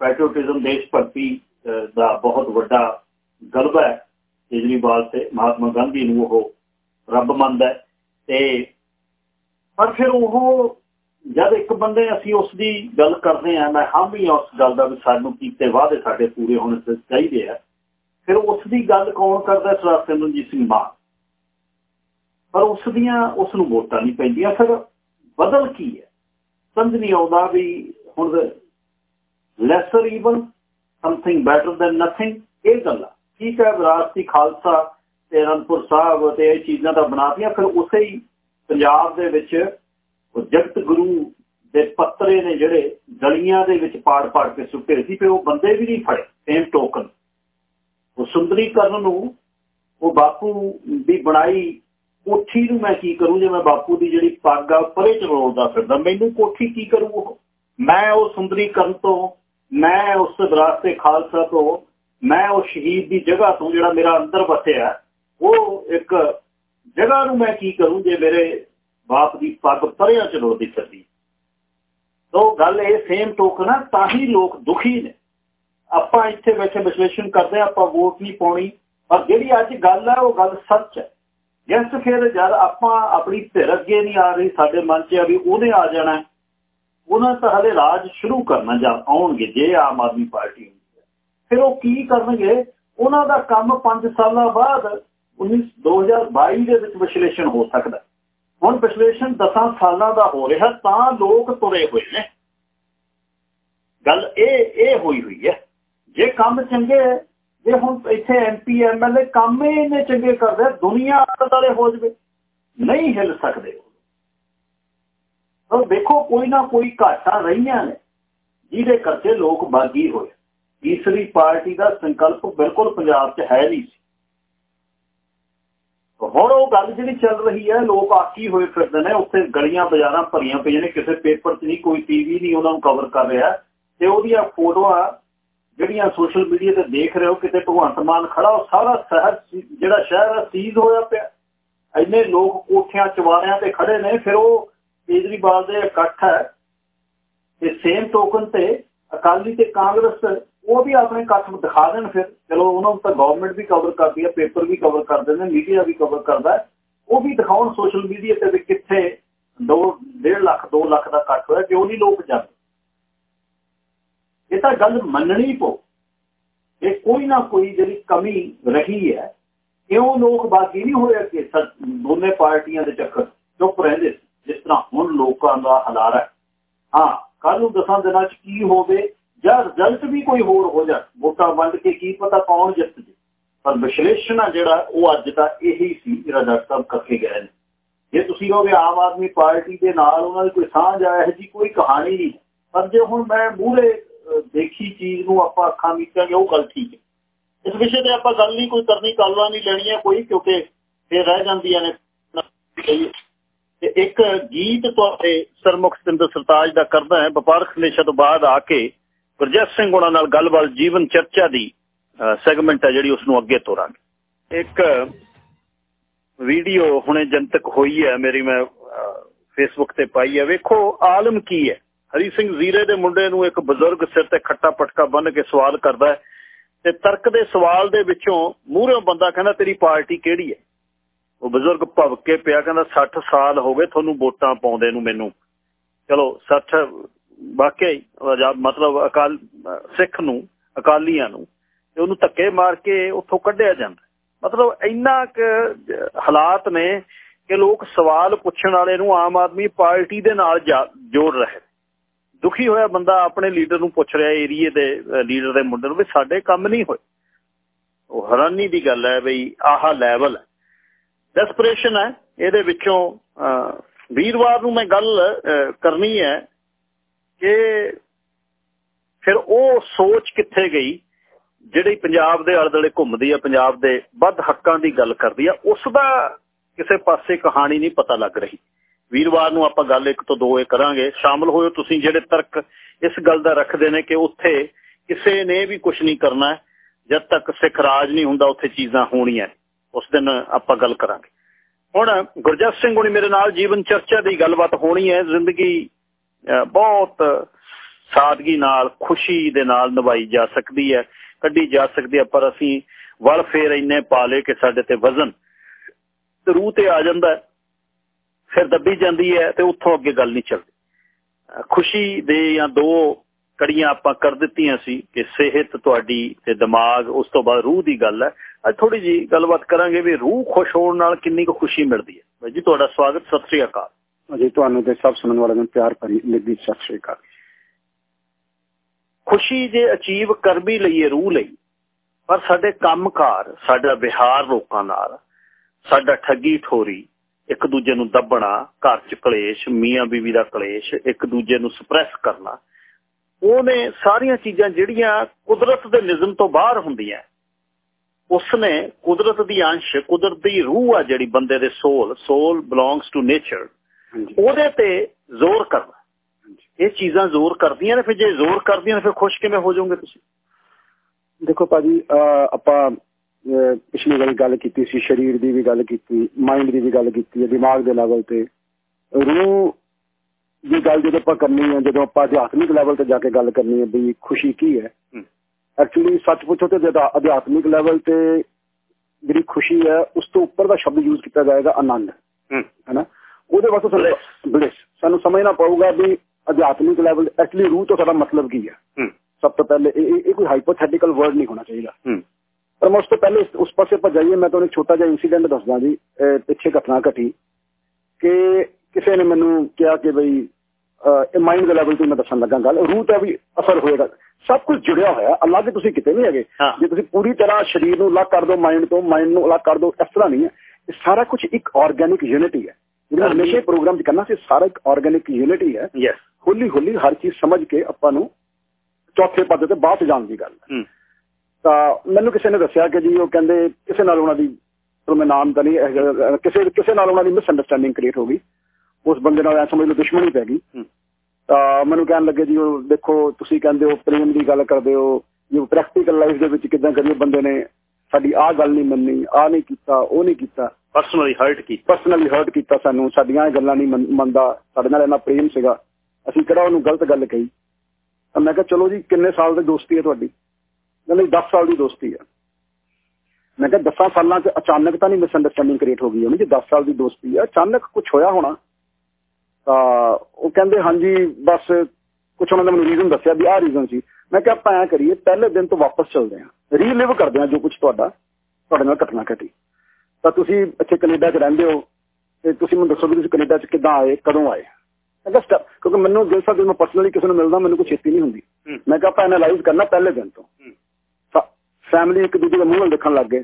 ਪੈਟਰੋਟਿਜ਼ਮ ਦੇਸ਼ ਭਗਤੀ ਦਾ ਬਹੁਤ ਵੱਡਾ ਗਲਬਾ ਹੈ। ਕੇਜਰੀਵਾਲ ਤੇ ਮਹਾਤਮਾ ਗਾਂਧੀ ਨੂੰ ਉਹ ਰੱਬ ਮੰਨਦਾ ਤੇ, ਪਰ ਫਿਰ ਉਹ ਜਦ ਇੱਕ ਬੰਦੇ ਅਸੀਂ ਉਸ ਦੀ ਗੱਲ ਕਰਦੇ ਆ ਮੈਂ ਹਾਂ ਉਸ ਗੱਲ ਦਾ ਵੀ ਸਾਨੂੰ ਕੀਤੇ ਵਾਅਦੇ ਸਾਡੇ ਪੂਰੇ ਹੋਣੇ ਚਾਹੀਦੇ ਆ, ਫਿਰ ਉਸ ਦੀ ਗੱਲ ਕੌਣ ਕਰਦਾ ਸਰਦਾਰ ਸਿਮਰਨਜੀਤ ਸਿੰਘ ਮਾਨ। ਪਰ ਉਸ ਦੀਆਂ ਉਸ ਨੂੰ ਵੋਟਾਂ ਨਹੀਂ ਪੈਂਦੀਆਂ। ਫਿਰ ਬਦਲ ਕੀ ਹੈ? ਸਮਝ ਨਹੀਂ ਆਉਂਦਾ ਵੀ ਹੁਣ lesser even something better than nothing ਇਹ ਗੱਲ ਠੀਕ ਹੈ, ਵਿਰਾਸਤੀ ਖਾਲਸਾ ਤੇ ਅਨੰਦਪੁਰ ਸਾਹਿਬ ਤੇ ਇਹ ਚੀਜ਼ਾਂ ਤਾਂ ਬਣਾਤੀਆਂ ਫਿਰ ਉਸੇ ਹੀ ਪੰਜਾਬ ਦੇ ਵਿੱਚ ਉਹ ਜਗਤ ਗੁਰੂ ਦੇ ਪੱਤਰੇ ਨੇ ਜਿਹੜੇ ਗਲੀਆਂ ਦੇ ਵਿੱਚ ਪਾੜ-ਪਾੜ ਕੇ ਸੁੱਟੇ ਸੀ ਤੇ ਉਹ ਬੰਦੇ ਵੀ ਨਹੀਂ ਫੜੇ ਸੇਮ ਟੋਕਨ ਉਹ ਸੁੰਦਰੀਕਰਨ ਨੂੰ ਉਹ ਬਾਪੂ ਦੀ ਬਣਾਈ ਕੋਠੀ ਨੂੰ ਮੈਂ ਕੀ ਕਰੂੰ, ਜੇ ਮੈਂ ਬਾਪੂ ਦੀ ਜਿਹੜੀ ਪੱਗ ਆ ਪਰੇ ਚ ਰੋਲਦਾ ਫਿਰਦਾ, ਮੈਨੂੰ ਕੋਠੀ ਕੀ ਕਰੂ ਉਹ? ਮੈਂ ਉਹ ਸੁੰਦਰੀਕਰਨ ਤੋਂ, ਮੈਂ ਉਸ ਵਿਰਾਸਤੇ ਖਾਲਸਾ ਤੋਂ, ਮੈਂ ਉਹ ਸ਼ਹੀਦ ਦੀ ਜਗ੍ਹਾ ਤੋਂ ਜਿਹੜਾ ਮੇਰਾ ਅੰਦਰ ਵਸਿਆ, ਉਹ ਇੱਕ ਜਗ੍ਹਾ ਨੂੰ ਮੈਂ ਕੀ ਕਰੂੰ, ਜੇ ਮੇਰੇ ਬਾਪ ਦੀ ਪੱਗ ਪਰਿਆਂ ਚ ਰੋਲਦੀ ਫਿਰਦੀ। ਤੋ ਗੱਲ ਇਹ ਸੇਮ ਟੋਕਨ ਆ, ਤਾਂ ਹੀ ਲੋਕ ਦੁਖੀ ਨੇ। ਆਪਾਂ ਇੱਥੇ ਬੈਠੇ ਵਿਸ਼ਲੇਸ਼ਣ ਕਰਦੇ ਆਪਾਂ ਵੋਟ ਨਹੀਂ ਪਾਉਣੀ। ਪਰ ਜਿਹੜੀ ਅੱਜ ਗੱਲ ਹੈ ਉਹ ਗੱਲ ਸੱਚ ਹੈ। ਜਿਸ ਫਿਰ ਜਦ ਆਪਾਂ ਆਪਣੀ ਧਿਰ ਅੱਗੇ ਨਹੀਂ ਆ ਰਹੀ, ਸਾਡੇ ਮਨ 'ਚ ਆ ਵੀ ਉਹਨੇ ਆ ਜਾਣਾ ਉਹਨਾਂ ਤਾਂ ਹਲੇ ਰਾਜ ਸ਼ੁਰੂ ਕਰਨਾ ਜਾਂ ਆਉਣਗੇ, ਜੇ ਆਮ ਆਦਮੀ ਪਾਰਟੀ ਹੁੰਦੀ ਹੈ। ਫਿਰ ਉਹ ਕੀ ਕਰਨਗੇ? ਉਹਨਾਂ ਦਾ ਕੰਮ 5 ਸਾਲਾਂ ਬਾਅਦ 19 2022 ਦੇ ਵਿੱਚ ਵਿਸ਼ਲੇਸ਼ਣ ਹੋ ਸਕਦਾ ਹੁਣ ਵਿਸ਼ਲੇਸ਼ਣ 10 ਸਾਲਾਂ ਦਾ ਹੋ ਰਿਹਾ, ਤਾਂ ਲੋਕ ਤੁਰੇ ਹੋਏ ਨੇ। ਗੱਲ ਇਹ ਇਹ ਹੋਈ ਹੋਈ ਹੈ। ਜੇ ਕੰਮ ਚੰਗੇ ਜੇ ਹੁਣ ਇੱਥੇ ਐਮਪੀ ਐਮਐਲਏ ਕੰਮ ਹੀ ਇੰਨੇ ਚੰਗੇ ਕਰਦੇ ਦੁਨੀਆ ਵਾਲੇ ਹੋ ਜਵੇ, ਨਹੀਂ ਹਿੱਲ ਸਕਦੇ ਉਹ। ਦੇਖੋ ਕੋਈ ਨਾ ਕੋਈ ਘਾਟਾਂ ਰਹੀਆਂ ਨੇ, ਜਿਹਦੇ ਕਰਕੇ ਲੋਕ ਬਾਗੀ ਹੋਏ। ਤੀਸਰੀ ਪਾਰਟੀ ਦਾ ਸੰਕਲਪ ਬਿਲਕੁਲ ਪੰਜਾਬ 'ਚ ਹੈ ਨਹੀਂ ਸੀ। ਹੁਣ ਉਹ ਗੱਲ ਜਿਹੜੀ ਚੱਲ ਰਹੀ ਹੈ, ਲੋਕ ਆਕੀ ਹੋਏ ਫਿਰਦੇ ਨੇ, ਉੱਥੇ ਗਲੀਆਂ ਬਾਜ਼ਾਰਾਂ ਭਰੀਆਂ ਪਈਆਂ ਨੇ, ਕਿਸੇ ਪੇਪਰ 'ਚ ਨਹੀਂ, ਕੋਈ ਟੀਵੀ ਨਹੀਂ, ਉਹਨਾਂ ਨੂੰ ਕਵਰ ਕਰ ਰਿਹਾ। ਤੇ ਉਹਦੀਆਂ ਫੋਟੋਆਂ ਜਿਹੜੀਆਂ ਸੋਸ਼ਲ ਮੀਡੀਆ ਤੇ ਦੇਖ ਰਹੇ ਹੋ, ਕਿਤੇ ਭਗਵੰਤ ਮਾਨ ਖੜਾ, ਉਹ ਸਾਰਾ ਸ਼ਹਿਰ ਜਿਹੜਾ ਸ਼ਹਿਰ ਹੈ, ਸੀਜ਼ ਹੋਇਆ ਪਿਆ। ਇੰਨੇ ਲੋਕ ਕੋਠਿਆਂ ਚਵਾਰਿਆਂ ਤੇ ਖੜੇ ਨੇ, ਫਿਰ ਉਹ ਕੇਜਰੀਵਾਲ ਦੇ ਇਕੱਠ ਹੈ। ਤੇ ਸੇਮ ਟੋਕਨ ਤੇ ਅਕਾਲੀ ਤੇ ਕਾਂਗਰਸ ਉਹ ਵੀ ਆਪਣੇ ਇਕੱਠ ਦਿਖਾ ਦੇਣ ਫਿਰ। ਚਲੋ, ਉਹਨਾਂ ਨੂੰ ਤਾਂ ਗਵਰਨਮੈਂਟ ਵੀ ਕਵਰ ਕਰਦੀ ਹੈ ਪੇਪਰ ਵੀ ਕਵਰ ਕਰਦੇ ਨੇ ਮੀਡੀਆ ਵੀ ਕਵਰ ਕਰਦਾ ਉਹ ਵੀ ਦਿਖਾਉਣ ਸੋਸ਼ਲ ਮੀਡੀਆ ਤੇ ਵੀ ਕਿੱਥੇ 2 1.5 ਲੱਖ 2 ਲੱਖ ਦਾ ਇਕੱਠ ਹੋਇਆ, ਕਿਉਂ ਨਹੀਂ ਲੋਕ ਜਾਂਦੇ? ਇਹ ਤਾਂ ਗੱਲ ਮੰਨਣੀ ਪੋ ਇਹ ਕੋਈ ਨਾ ਕੋਈ ਜਿਹੜੀ ਕਮੀ ਰਹੀ ਹੈ, ਕਿਉਂ ਲੋਕ ਬਾਕੀ ਨਹੀਂ ਹੋਇਆ ਕਿ ਦੋਨੇ ਪਾਰਟੀਆਂ ਦੇ ਚੱਕਰ ਚੁੱਪ ਰਹਿੰਦੇ ਜਿਸ ਤਰ੍ਹਾਂ ਹੁਣ ਲੋਕਾਂ ਦਾ ਹਲਾਰਾ ਹਾਂ। ਕੱਲ ਨੂੰ ਦਸਾਂ ਦਿਨਾਂ 'ਚ ਕੀ ਹੋਵੇ ਜਾਂ ਰਿਜ਼ਲਟ ਵੀ ਕੋਈ ਹੋਰ ਹੋ ਜਾ ਵੋਟਾਂ ਵੰਡ ਕੇ ਕੀ ਪਤਾ ਕੌਣ ਜਿੱਤ ਜੇ। ਪਰ ਵਿਸ਼ਲੇਸ਼ਣ ਆ ਜਿਹੜਾ, ਉਹ ਅੱਜ ਦਾ ਇਹੀ ਸੀ, ਜਿਹੜਾ ਡਾਕਟਰ ਸਾਹਿਬ ਕਰਕੇ ਗਏ ਨੇ। ਜੇ ਤੁਸੀਂ ਕਹੋਗੇ ਆਮ ਆਦਮੀ ਪਾਰਟੀ ਦੇ ਨਾਲ ਉਹਨਾਂ ਦੀ ਕੋਈ ਸਾਂਝ ਆ, ਇਹ ਜੀ ਕੋਈ ਕਹਾਣੀ ਨਹੀਂ। ਪਰ ਜੇ ਹੁਣ ਮੈਂ ਮੂਹਰੇ ਦੇਖੀ ਚੀਜ਼ ਨੂੰ ਆਪਾਂ ਅੱਖਾਂ ਮੀਚਾਂਗੇ ਉਹ ਗੱਲ ਠੀਕ ਹੈ। ਇਸ ਵਿਸ਼ੇ ਤੇ ਆਪਾਂ ਗੱਲ ਨਹੀਂ, ਕੋਈ ਕਰਨੀ ਕਾਲਵਾ ਨਹੀਂ ਲੈਣੀ ਹੈ ਕੋਈ, ਕਿਉਂਕਿ ਫੇਰ ਰਹਿ ਜਾਂਦੀਆਂ ਨੇ। ਤੇ ਇੱਕ ਗੀਤ ਤੁਹਾਡੇ ਸਰਮੁਖ ਸਿੰਦਰ ਸਰਤਾਜ ਦਾ ਕਰਦਾ ਹੈ, ਵਪਾਰਕ ਸੰਦੇਸ਼ਾਂ ਤੋਂ ਬਾਅਦ ਆ ਕੇ ਗੁਰਜੀਤ ਸਿੰਘ ਉਹਨਾਂ ਨਾਲ ਗੱਲਬਾਤ, ਜੀਵਨ ਚਰਚਾ ਦੀ ਸੈਗਮੈਂਟ ਹੈ ਜਿਹੜੀ ਉਸ ਨੂੰ ਅੱਗੇ ਤੋਰਾਂਗੇ। ਇੱਕ ਵੀਡੀਓ ਹੁਣੇ ਜਨਤਕ ਹੋਈ ਹੈ, ਮੇਰੀ ਮੈਂ ਫੇਸਬੁੱਕ ਤੇ ਪਾਈ ਹੈ। ਵੇਖੋ, ਆਲਮ ਕੀ ਹੈ? ਹਰੀ ਸਿੰਘ ਜ਼ੀਰੇ ਦੇ ਮੁੰਡੇ ਨੂੰ ਇੱਕ ਬਜ਼ੁਰਗ ਸਿਰ ਤੇ ਖੱਟਾ ਪਟਕਾ ਬੰਨ ਕੇ ਸਵਾਲ ਕਰਦਾ ਹੈ ਤੇ ਤਰਕ ਦੇ ਸਵਾਲ ਦੇ ਵਿੱਚੋਂ ਮੂਹਰੋਂ ਬੰਦਾ ਕਹਿੰਦਾ, ਤੇਰੀ ਪਾਰਟੀ ਕਿਹੜੀ ਹੈ? ਉਹ ਬਜ਼ੁਰਗ ਭਵਕੇ ਪਿਆ, ਕਹਿੰਦਾ 60 ਸਾਲ ਹੋ ਗਏ, ਤੁਹਾਨੂੰ ਵੋਟਾਂ ਪਾਉਂਦੇ ਨੂੰ ਮੈਨੂੰ। ਚਲੋ 60 ਵਾਕਿਆ ਮਤਲਬ ਅਕਾਲ, ਸਿੱਖ ਨੂੰ, ਅਕਾਲੀਆਂ ਨੂੰ, ਤੇ ਉਹਨੂੰ ਧੱਕੇ ਮਾਰ ਕੇ ਉੱਥੋਂ ਕੱਢਿਆ ਜਾਂਦਾ। ਮਤਲਬ ਇੰਨਾ ਕਿ ਹਾਲਾਤ ਨੇ ਕਿ ਲੋਕ ਸਵਾਲ ਪੁੱਛਣ ਵਾਲੇ ਨੂੰ ਆਮ ਆਦਮੀ ਪਾਰਟੀ ਦੇ ਨਾਲ ਜੋੜ ਰਹੇ ਦੁਖੀ ਹੋਇਆ ਬੰਦਾ ਆਪਣੇ ਲੀਡਰ ਨੂੰ ਪੁੱਛ ਰਿਹਾ, ਏਰੀਏ ਦੇ ਲੀਡਰ ਦੇ ਮੁੰਡੇ ਨੂੰ ਵੀ ਸਾਡੇ ਕੰਮ ਨਹੀਂ ਹੋਏ। ਉਹ ਹੈਰਾਨੀ ਦੀ ਗੱਲ ਹੈ ਬਈ, ਆਹ ਲੈਵਲ ਹੈ। ਡੈਸਪਰੇਸ਼ਨ ਹੈ, ਇਹਦੇ ਵਿੱਚੋਂ ਵੀਰਵਾਰ ਨੂੰ ਮੈਂ ਗੱਲ ਕਰਨੀ ਹੈ। ਕਿ ਫਿਰ ਉਹ ਸੋਚ ਕਿੱਥੇ ਗਈ? ਜਿਹੜੀ ਪੰਜਾਬ ਦੇ ਆਲੇ ਦੁਆਲੇ ਘੁੰਮਦੀ ਆ, ਪੰਜਾਬ ਦੇ ਵੱਧ ਹੱਕਾਂ ਦੀ ਗੱਲ ਕਰਦੀ ਆ, ਉਸ ਦਾ ਕਿਸੇ ਪਾਸੇ ਕਹਾਣੀ ਨਹੀਂ ਪਤਾ ਲੱਗ ਰਹੀ। ਵੀਰਵਾਰ ਨੂੰ ਆਪਾਂ ਗੱਲ ਇੱਕ ਤੋਂ ਦੋ ਇਹ ਕਰਾਂਗੇ। ਸ਼ਾਮਲ ਹੋਇਓ ਤੁਸੀਂ ਜਿਹੜੇ ਤਰਕ ਇਸ ਗੱਲ ਦਾ ਰੱਖਦੇ ਨੇ ਕਿ ਉੱਥੇ ਕਿਸੇ ਨੇ ਵੀ ਕੁਝ ਨਹੀਂ ਕਰਨਾ ਜਦ ਤੱਕ ਸਿੱਖ ਰਾਜ ਨਹੀਂ ਹੁੰਦਾ, ਉੱਥੇ ਚੀਜ਼ਾਂ ਹੋਣੀਆਂ ਉਸ ਦਿਨ ਆਪਾਂ ਗੱਲ ਕਰਾਂਗੇ। ਹੁਣ ਗੁਰਜਸ ਸਿੰਘ ਹੁਣੀ ਮੇਰੇ ਨਾਲ ਜੀਵਨ ਚਰਚਾ ਦੀ ਗੱਲਬਾਤ ਹੋਣੀ ਹੈ। ਜ਼ਿੰਦਗੀ ਬਹੁਤ ਸਾਦਗੀ ਨਾਲ, ਖੁਸ਼ੀ ਦੇ ਨਾਲ ਨਿਭਾਈ ਜਾ ਸਕਦੀ ਹੈ, ਕੱਢੀ ਜਾ ਸਕਦੀ ਹੈ, ਪਰ ਅਸੀਂ ਵਲ ਫੇਰ ਇੰਨੇ ਪਾ ਲੇ ਕਿ ਸਾਡੇ ਤੇ ਵਜ਼ਨ ਰੂਹ ਤੇ ਆ ਜਾਂਦਾ ਫਿਰ ਦੱਬੀ ਜਾਂਦੀ ਹੈ ਤੇ ਉੱਥੋਂ ਅੱਗੇ ਗੱਲ ਨਹੀਂ ਚੱਲਦੀ। ਖੁਸ਼ੀ ਦੇ ਜਾਂ ਦੋ ਕੜੀਆਂ ਆਪਾਂ ਕਰ ਦਿੱਤੀਆਂ ਸੀ ਕਿ ਸਿਹਤ ਤੁਹਾਡੀ ਤੇ ਦਿਮਾਗ, ਉਸ ਤੋਂ ਬਾਅਦ ਰੂਹ ਦੀ ਗੱਲ ਹੈ। ਅੱਜ ਥੋੜੀ ਜੀ ਗੱਲਬਾਤ ਕਰਾਂਗੇ ਵੀ ਰੂਹ ਖੁਸ਼ ਹੋਣ ਨਾਲ ਕਿੰਨੀ ਕੁ ਖੁਸ਼ੀ ਮਿਲਦੀ ਹੈ। ਬਾਈ ਜੀ, ਤੁਹਾਡਾ ਸਵਾਗਤ, ਸਤਿ ਸ੍ਰੀ ਅਕਾਲ। ਜੀ ਤੁਹਾਨੂੰ ਤੇ ਸਭ ਸੁਣਨ ਵਾਲਿਆਂ ਨੂੰ ਪਿਆਰ ਭਰੀ ਨਿੱਘੀ ਸਤਿ ਸ੍ਰੀ ਅਕਾਲ। ਖੁਸ਼ੀ ਜੇ ਅਚੀਵ ਕਰ ਵੀ ਲਈਏ ਰੂਹ ਲਈ, ਪਰ ਸਾਡੇ ਕੰਮਕਾਰ, ਸਾਡਾ ਵਿਹਾਰ ਲੋਕਾਂ ਨਾਲ, ਸਾਡਾ ਠੱਗੀ ਠੋਰੀ, ਇੱਕ ਦੂਜੇ ਨੂੰ ਦੱਬਣਾ, ਘਰ ਚ ਕਲੇਸ਼, ਮੀਆਂ ਬੀਵੀ ਦਾ ਕਲੇਸ਼, ਇੱਕ ਦੂਜੇ ਨੂੰ ਸਪਰੈਸ ਕਰਨਾ, ਉਹਨੇ ਸਾਰੀਆਂ ਚੀਜ਼ਾਂ ਜਿਹੜੀਆਂ ਕੁਦਰਤ ਦੇ ਨਿਜ਼ਮ ਤੋਂ ਬਾਹਰ ਹੁੰਦੀਆਂ, ਉਸਨੇ ਕੁਦਰਤ ਦੀ ਅੰਸ਼, ਕੁਦਰਤ ਦੀ ਰੂਹ ਆ ਜਿਹੜੀ ਬੰਦੇ ਦੇ soul soul belongs to nature ਉਹਦੇ ਤੇ ਜ਼ੋਰ ਕਰਨਾ। ਇਹ ਚੀਜ਼ਾਂ ਜ਼ੋਰ ਕਰਦੀਆਂ ਨੇ ਫਿਰ ਜੇ ਜ਼ੋਰ ਕਰਦੀਆਂ ਨੇ ਫਿਰ ਖੁਸ਼ ਕਿਵੇਂ ਹੋ ਜਾਓਗੇ ਤੁਸੀਂ? ਦੇਖੋ ਭਾਜੀ ਆਪਾਂ ਪਿਛਲੀ ਵਾਰੀ ਗੱਲ ਕੀਤੀ ਸੀ ਸਰੀਰ ਦੀ ਵੀ ਗੱਲ ਕੀਤੀ ਮਾਈਂਡ ਦੀ ਵੀ ਗੱਲ ਕੀਤੀ ਹੈ ਦਿਮਾਗ ਦੇ ਲੈਵਲ ਤੇ। ਰੂਹ ਦੀ ਗੱਲ ਜਦੋਂ ਆਪਾਂ ਕਰਨੀ ਹੈ ਜਦੋਂ ਆਪਾਂ ਅਧਿਆਤਮਿਕ ਲੈਵਲ ਤੇ ਜਾ ਕੇ ਗੱਲ ਕਰਨੀ ਹੈ ਵੀ ਖੁਸ਼ੀ ਕੀ ਹੈ? ਐਕਚੁਅਲੀ ਸੱਚ ਪੁੱਛੋ ਤੇ ਜਦੋਂ ਅਧਿਆਤਮਿਕ ਲੈਵਲ ਤੇ ਜਿਹੜੀ ਖੁਸ਼ੀ ਹੈ ਉਸ ਤੋਂ ਉੱਪਰ ਦਾ ਸ਼ਬਦ ਯੂਜ਼ ਕੀਤਾ ਜਾਏਗਾ ਆਨੰਦ। ਹੈਨਾ? ਉਹਦੇ ਵਾਸਤੇ ਸਾਨੂੰ ਬਲਿਸ ਸਾਨੂੰ ਸਮਝਣਾ ਪਊਗਾ ਵੀ ਅਧਿਆਤਮਿਕ ਲੈਵਲ ਐਕਚੁਅਲੀ ਰੂਹ ਤੋਂ ਸਾਡਾ ਮਤਲਬ ਕੀ ਹੈ। ਸਭ ਤੋਂ ਪਹਿਲੇ ਇਹ ਕੋਈ ਹਾਈਪੋਥੈਟੀਕਲ ਵਰਡ ਨਹੀਂ ਹੋਣਾ ਚਾਹੀਦਾ। ਪਰ ਮੈਂ ਉਸ ਤੋਂ ਪਹਿਲੇ ਉਸ ਪਾਸੇ ਪਰ ਜਾਈਏ ਮੈਂ ਤੁਹਾਨੂੰ ਛੋਟਾ ਜਿਹਾ ਇਨਸੀਡੈਂਟ ਦੱਸਦਾ ਜੀ। ਪਿੱਛੇ ਘਟਨਾ ਘਟੀ। ਕਿ ਕਿਸੇ ਨੇ ਮੈਨੂੰ ਕਿਹਾ ਕਿ ਬਈ ਇਹ ਮਾਈਂਡ ਦੇ ਲੈਵਲ ਤੇ ਮੈਂ ਦੱਸਣ ਲੱਗਾ ਗੱਲ। ਰੂਹ ਤੇ ਵੀ ਅਸਰ ਹੋਏਗਾ। ਸਭ ਕੁਝ ਜੁੜਿਆ ਹੋਇਆ। ਅਲੱਗ ਤੁਸੀਂ ਕਿਤੇ ਨਹੀਂ ਹੈਗੇ। ਜੇ ਤੁਸੀਂ ਪੂਰੀ ਤਰ੍ਹਾਂ ਸਰੀਰ ਨੂੰ ਅਲੱਗ ਕਰ ਦਿਓ ਮਾਈਂਡ ਤੋਂ ਮਾਈਂਡ ਨੂੰ ਅਲੱਗ ਕਰ ਦਿਓ ਇਸ ਤਰ੍ਹਾਂ ਨਹੀਂ ਹੈ। ਇਹ ਸਾਰਾ ਕੁਝ ਇੱਕ ਆਰਗੈਨਿਕ ਯੂਨਿਟੀ ਹੈ। ਜਿਹੜਾ ਹਮੇਸ਼ਾ ਪ੍ਰੋਗਰਾਮ ਚ ਕਰਨਾ ਸੀ ਸਾਰਾ ਇੱਕ ਆਰਗੈਨਿਕ ਯੂਨਿਟੀ ਹੈ। ਯੈਸ ਹੌਲੀ ਹੌਲੀ ਹਰ ਚੀਜ਼ ਸਮਝ ਕੇ ਆਪਾਂ ਨੂੰ ਚੌਥੇ ਪੱਦ ਤੇ ਬਾਅਦ ਜਾਣ ਦੀ ਗੱਲ ਤਾਂ ਮੈਨੂੰ ਕਿਸੇ ਨੇ ਦੱਸਿਆ ਕਿ ਜੀ ਉਹ ਕਹਿੰਦੇ ਕਿਸੇ ਨਾਲ ਉਹਨਾਂ ਦੀ ਮੈਂ ਨਾਮ ਤਾਂ ਨਹੀਂ ਕਿਸੇ ਕਿਸੇ ਨਾਲ ਉਹਨਾਂ ਦੀ ਮਿਸ ਅੰਡਰਸਟੈਂਡਿੰਗ ਕ੍ਰੀਏਟ ਹੋ ਗਈ। ਉਸ ਬੰਦੇ ਨਾਲ ਐ ਸਮਝ ਲਓ ਦੁਸ਼ਮਣੀ ਪੈ ਗਈ। ਤਾਂ ਮੈਨੂੰ ਕਹਿਣ ਲੱਗੇ ਜੀ ਉਹ ਦੇਖੋ ਤੁਸੀਂ ਕਹਿੰਦੇ ਹੋ ਪ੍ਰੇਮ ਦੀ ਗੱਲ ਕਰਦੇ ਹੋ ਜੇ ਪ੍ਰੈਕਟੀਕਲ ਲਾਈਫ ਦੇ ਵਿੱਚ ਕਿਦਾਂ ਕਰੀਏ ਬੰਦੇ ਨੇ ਸਾਡੀ ਆਹ ਗੱਲ ਨਹੀਂ ਮੰਨੀ ਆਹ ਨਹੀਂ ਕੀਤਾ ਉਹ ਨਹੀਂ ਕੀਤਾ। ਪਰਸਨਲੀ ਹਰਟ ਕੀਤਾ ਪਰਸਨਲੀ ਹਰਟ ਕੀਤਾ ਸਾਨੂੰ, ਸਾਡੀਆਂ ਗੱਲਾਂ ਨਹੀਂ ਮੰਨਦਾ, ਸਾਡੇ ਨਾਲ ਇਹਨਾਂ ਪ੍ਰੇਮ ਸੀਗਾ। ਅਸੀਂ ਕਿਹੜਾ ਉਹਨੂੰ ਗਲਤ ਗੱਲ ਕਹੀ? ਤਾਂ ਮੈਂ ਕਿਹਾ, ਚਲੋ ਜੀ, ਕਿੰਨੇ ਸਾਲ ਦੀ ਦੋਸਤੀ ਹੈ ਤੁਹਾਡੀ? ਕਹਿੰਦੇ 10 ਸਾਲ ਦੀ ਦੋਸਤੀ ਹੈ ਮੈਂ ਕਿਹਾ 10 ਸਾਲਾਂ 'ਚ ਅਚਾਨਕ ਤਾਂ ਨਹੀਂ ਮਿਸਅੰਡਰਸਟੈਂਡਿੰਗ ਕ੍ਰੀਏਟ ਹੋ ਗਈ ਹੋਣੀ ਜੀ 10 ਸਾਲ ਦੀ ਦੋਸਤੀ ਹੈ ਅਚਾਨਕ ਕੁਝ ਹੋਇਆ ਹੋਣਾ। ਤਾਂ ਉਹ ਕਹਿੰਦੇ, ਹਾਂਜੀ, ਬਸ ਕੁਝ ਉਹਨਾਂ ਨੇ ਮੈਨੂੰ ਰੀਜ਼ਨ ਦੱਸਿਆ ਵੀ ਆਹ ਰੀਜ਼ਨ ਸੀ। ਮੈਂ ਕਿਹਾ, ਆਪਾਂ ਐ ਕਰੀਏ, ਪਹਿਲੇ ਦਿਨ ਤੋਂ ਵਾਪਸ ਚੱਲਦੇ ਆਂ ਰੀਲਿਵ ਕਰਦੇ ਆਂ ਜੋ ਕੁਝ ਤੁਹਾਡਾ, ਤੁਹਾਡੇ ਨਾਲ ਘਟਨਾ ਘਟੀ। ਤਾਂ ਤੁਸੀਂ ਇੱਥੇ ਕੈਨੇਡਾ 'ਚ ਰਹਿੰਦੇ ਹੋ ਤੇ ਤੁਸੀਂ ਮੈਨੂੰ ਦੱਸੋ ਵੀ ਤੁਸੀਂ ਕੈਨੇਡਾ 'ਚ ਕਿੱਦਾਂ ਆਏ ਕਦੋਂ ਆਏ? ਕਿਹਾ ਸਟੈਪ ਕਿਉਂਕਿ ਮੈਨੂੰ ਦਿਲ ਸਾਹਿਬ ਮੈਂ ਪਰਸਨਲੀ ਕਿਸੇ ਨੂੰ ਮਿਲਦਾ ਮੈਨੂੰ ਕੋਈ ਛੇਤੀ ਨਹੀਂ ਹੁੰਦੀ। ਮੈਂ ਕਿਹਾ ਆਪਾਂ ਐਨਾਲਾਈਜ਼ ਕਰਨਾ ਪਹਿਲੇ ਦਿਨ ਤੋਂ। ਫੈਮਿਲੀ ਇੱਕ ਦੂਜੇ ਦੇ ਮੂੰਹ ਦੇਖਣ ਲੱਗ ਗਏ।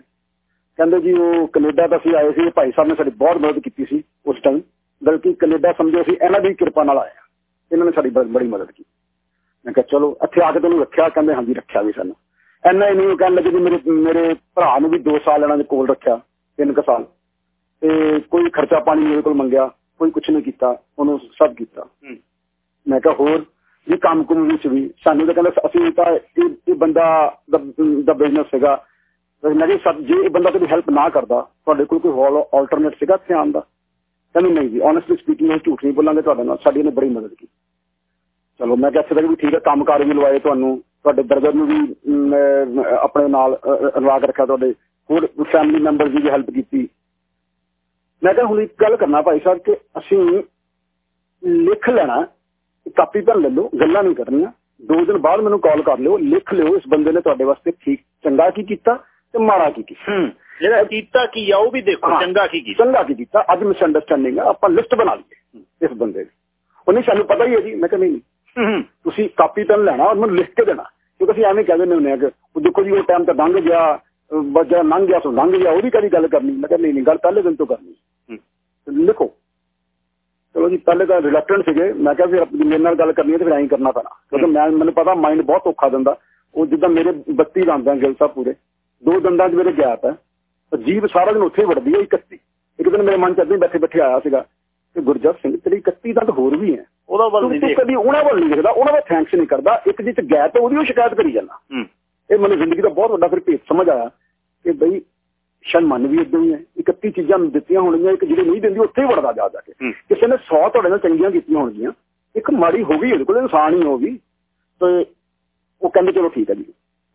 ਕਹਿੰਦੇ ਜੀ ਉਹ ਕੈਨੇਡਾ ਦਾ ਸੀ ਆਏ ਸੀ ਭਾਈ ਸਾਹਿਬ ਨੇ ਸਾਡੀ ਬਹੁਤ ਮਦਦ ਕੀਤੀ ਸੀ ਉਸ ਟਾਈਮ ਬਲਕਿ ਕੈਨੇਡਾ ਸਮਝੋ ਸੀ ਇਹਨਾਂ ਦੀ ਕਿਰਪਾ ਨਾਲ ਆਇਆ ਇਹਨਾਂ ਨੇ ਸਾਡੀ ਬੜੀ ਮਦਦ ਕੀਤੀ। ਮੈਂ ਕਿਹਾ ਚਲੋ ਇੱਥੇ ਆ ਕੇ ਤੁਹਾਨੂੰ ਰੱਖਿਆ ਕਹਿੰਦੇ ਹਾਂਜੀ ਰੱਖਿਆ ਵੀ ਸਾਨੂੰ। ਐਨਾ ਹੀ ਨਹੀਂ ਕਹਿੰਦੇ ਜੀ ਮੇਰੇ ਮੇਰੇ ਭਰਾ ਨੂੰ ਵੀ 2 ਸਾਲ ਇਹਨਾਂ ਦੇ ਕੋਲ ਰੱਖਿਆ। 3 ਕ ਸਾਲ। ਤੇ ਕੋਈ ਖਰਚਾ ਪਾਣੀ ਮੇਰੇ ਕੋਲ ਮੰਗਿਆ ਕੋਈ ਕੁਝ ਨਹੀਂ ਕੀਤਾ ਉਹਨੂੰ ਸਭ ਕੀਤਾ। ਮੈਂ ਕਿਹਾ ਹੋਰ ਵੀ ਕੰਮ ਕੁਮ ਵਿੱਚ ਵੀ ਸਾਨੂੰ ਤਾਂ ਕਹਿੰਦਾ ਅਸੀਂ ਤਾਂ ਇਹ ਬੰਦਾ ਦਾ ਬਿਜ਼ਨਸ ਸੀਗਾ। ਨਹੀਂ ਸਭ ਜੇ ਇਹ ਬੰਦਾ ਕੋਈ ਹੈਲਪ ਨਾ ਕਰਦਾ ਤੁਹਾਡੇ ਕੋਲ ਕੋਈ ਹੋਰ ਆਲਟਰਨੇਟ ਸੀਗਾ ਇੱਥੇ ਆਉਣ ਦਾ? ਕਹਿੰਦੇ ਨਹੀਂ ਜੀ ਓਨੈਸਟਲੀ ਸਪੀਕਿੰਗ ਮੈਂ ਝੂਠ ਨਹੀਂ ਬੋਲਾਂਗੇ ਤੁਹਾਡੇ ਨਾਲ ਸਾਡੀ ਨੇ ਬੜੀ ਮਦਦ ਕੀਤੀ। ਚਲੋ ਮੈਂ ਕਿਹਾ ਤੱਕ ਵੀ ਠੀਕ ਹੈ ਕੰਮ ਕਾਰ ਵੀ ਲਵਾਏ ਤੁਹਾਨੂੰ ਤੁਹਾਡੇ ਬਰਦਰ ਨੂੰ ਵੀ ਆਪਣੇ ਨਾਲ ਅਨਵਾਗ ਰੱਖਿਆ ਤੁਹਾਡੇ। ਹੋਰ ਫੈਮਿਲੀ ਮੈਂਬਰ ਦੀ ਵੀ ਹੈਲਪ ਕੀਤੀ। ਮੈਂ ਕਿਹਾ ਹੁਣ ਇੱਕ ਗੱਲ ਕਰਨਾ ਭਾਈ ਸਾਹਿਬ ਕਿ ਅਸੀਂ ਲਿਖ ਲੈਣਾ ਕਾਪੀ ਪੈਨ ਲੈ ਲਓ ਗੱਲਾਂ ਨਹੀਂ ਕਰਨੀਆਂ। ਦੋ ਦਿਨ ਬਾਅਦ ਮੈਨੂੰ ਕਾਲ ਕਰ ਲਿਓ ਲਿਖ ਲਿਓ ਇਸ ਬੰਦੇ ਨੇ ਤੁਹਾਡੇ ਵਾਸਤੇ ਠੀਕ ਚੰਗਾ ਕੀ ਕੀਤਾ ਤੇ ਮਾੜਾ ਕੀ ਕੀਤਾ। ਜਿਹੜਾ ਕੀਤਾ ਕੀ ਆ ਉਹ ਵੀ ਦੇਖੋ ਚੰਗਾ ਕੀ ਕੀਤਾ। ਚੰਗਾ ਕੀ ਕੀਤਾ। ਅੱਜ ਮਿਸ ਅੰਡਰਸਟੈਂਡਿੰਗ ਆ ਆਪਾਂ ਲਿਸਟ ਬਣਾ ਲਈਏ ਇਸ ਬੰਦੇ ਦੀ। ਉਹਨੇ ਸਾਨੂੰ ਪਤਾ ਹੀ ਹੈ ਜੀ ਮੈਂ ਕਹਿੰਦਾ ਨਹੀਂ ਤੁਸੀਂ ਕਾਪੀ ਪੈਨ ਲੈਣਾ ਔਰ ਮੈਨੂੰ ਲਿਖ ਕੇ ਦੇਣਾ। ਕਿਉਂਕਿ ਅਸੀਂ ਐਵੇਂ ਕਹਿੰਦੇ ਹੁੰਦੇ ਆ ਕਿ ਉਹ ਦੇਖੋ ਜੀ ਉਹ ਟਾਈਮ ਤਾਂ ਲੰਘ ਗਿਆ ਬੱਜਾ ਲੰਘ ਗਿਆ ਸੋ ਲੰਘ ਗਿਆ ਉਹਦੀ ਕਦੀ ਗੱਲ ਕਰਨੀ। ਮੈਂ ਕਹਿੰਦਾ ਨਹੀਂ ਨਹੀਂ ਗੱਲ ਪਹਿਲੇ ਦਿਨ ਤੋਂ ਕਰਨੀ। ਲਿਖੋ। ਚਲੋ ਜੀ ਪਹਿਲੇ ਤਾਂ ਰਿਲੈਕਟੈਂਟ ਸੀਗੇ। ਮੈਂ ਕਿਹਾ ਫਿਰ ਮੇਰੇ ਨਾਲ ਗੱਲ ਕਰਨੀ ਹੈ ਤੇ ਫਿਰ ਐਂ ਕਰਨਾ ਪੈਣਾ। ਕਿਉਂਕਿ ਮੈਂ ਮੈਨੂੰ ਪਤਾ ਮਾਈਂਡ ਬਹੁਤ ਔਖਾ ਦਿੰਦਾ। ਉਹ ਜਿੱਦਾਂ ਮੇਰੇ 32 ਦੰਦ ਗਿਲ ਸਾਹਿਬ ਪੂਰੇ। ਦੋ ਦੰਦਾਂ 'ਚ ਮੇਰੇ ਗੈਪ ਹੈ। ਜੀਵ ਸਾਰਾ ਦਿਨ ਉੱਥੇ ਵੜਦੀ ਹੈ 31 ਇੱਕ ਦਿਨ ਮੇਰੇ ਮਨ 'ਚ ਅੱਧੇ ਬੈਠੇ ਬੈਠੇ ਆਇਆ ਸੀਗਾ ਕਿ ਗੁਰਜਤ ਸਿੰਘ ਤੇਰੀ 31 ਦੰਦ ਹੋਰ ਵੀ ਹੈ। ਉਹਦਾ ਵੱਲ ਨਹੀਂ ਦੇਖਦਾ। ਕਦੀ ਉਹਨਾਂ ਵੱਲ ਨਹੀਂ ਦੇਖਦਾ। ਉਹਨਾਂ ਦਾ ਥੈਂਕਸ ਨਹੀਂ ਕਰਦਾ। ਇੱਕ ਜਿੱਤ ਗੈਪ ਉਹਦੀ ਉਹ ਸ਼ਿਕਾਇਤ ਕਰੀ ਜਾਂਦਾ। ਇਹ ਮੈਨੂੰ ਜ਼ਿੰਦਗੀ ਦਾ ਬਹੁਤ ਵੱਡਾ ਫਿਰ ਭੇਤ ਸਮਝ ਆਇਆ। ਕਿ ਬਈ ਸ਼ਨ ਮਨ ਵੀ ਇਦਾਂ ਹੀ ਹੈ। 31 ਚੀਜ਼ਾਂ ਦਿੱਤੀਆਂ ਹੋਣਗੀਆਂ ਇੱਕ ਜਿਹੜੀ ਨਹੀਂ ਦਿੰਦੀ ਉੱਥੇ ਹੀ ਵੜਦਾ ਜਾ ਜਾ ਕੇ। ਕਿਸੇ ਨੇ 100 ਤੁਹਾਡੇ ਨਾਲ ਚੰਗੀਆਂ ਕੀਤੀਆਂ ਹੋਣਗੀਆਂ ਇੱਕ ਮਾੜੀ ਹੋ ਗਈ ਉਹਦੇ ਕੋਲ ਇਨਸਾਨ ਹੀ ਹੋ ਗਈ ਤੇ ਉਹ ਕਹਿੰਦੇ ਚਲੋ ਠੀਕ ਹੈ ਜੀ।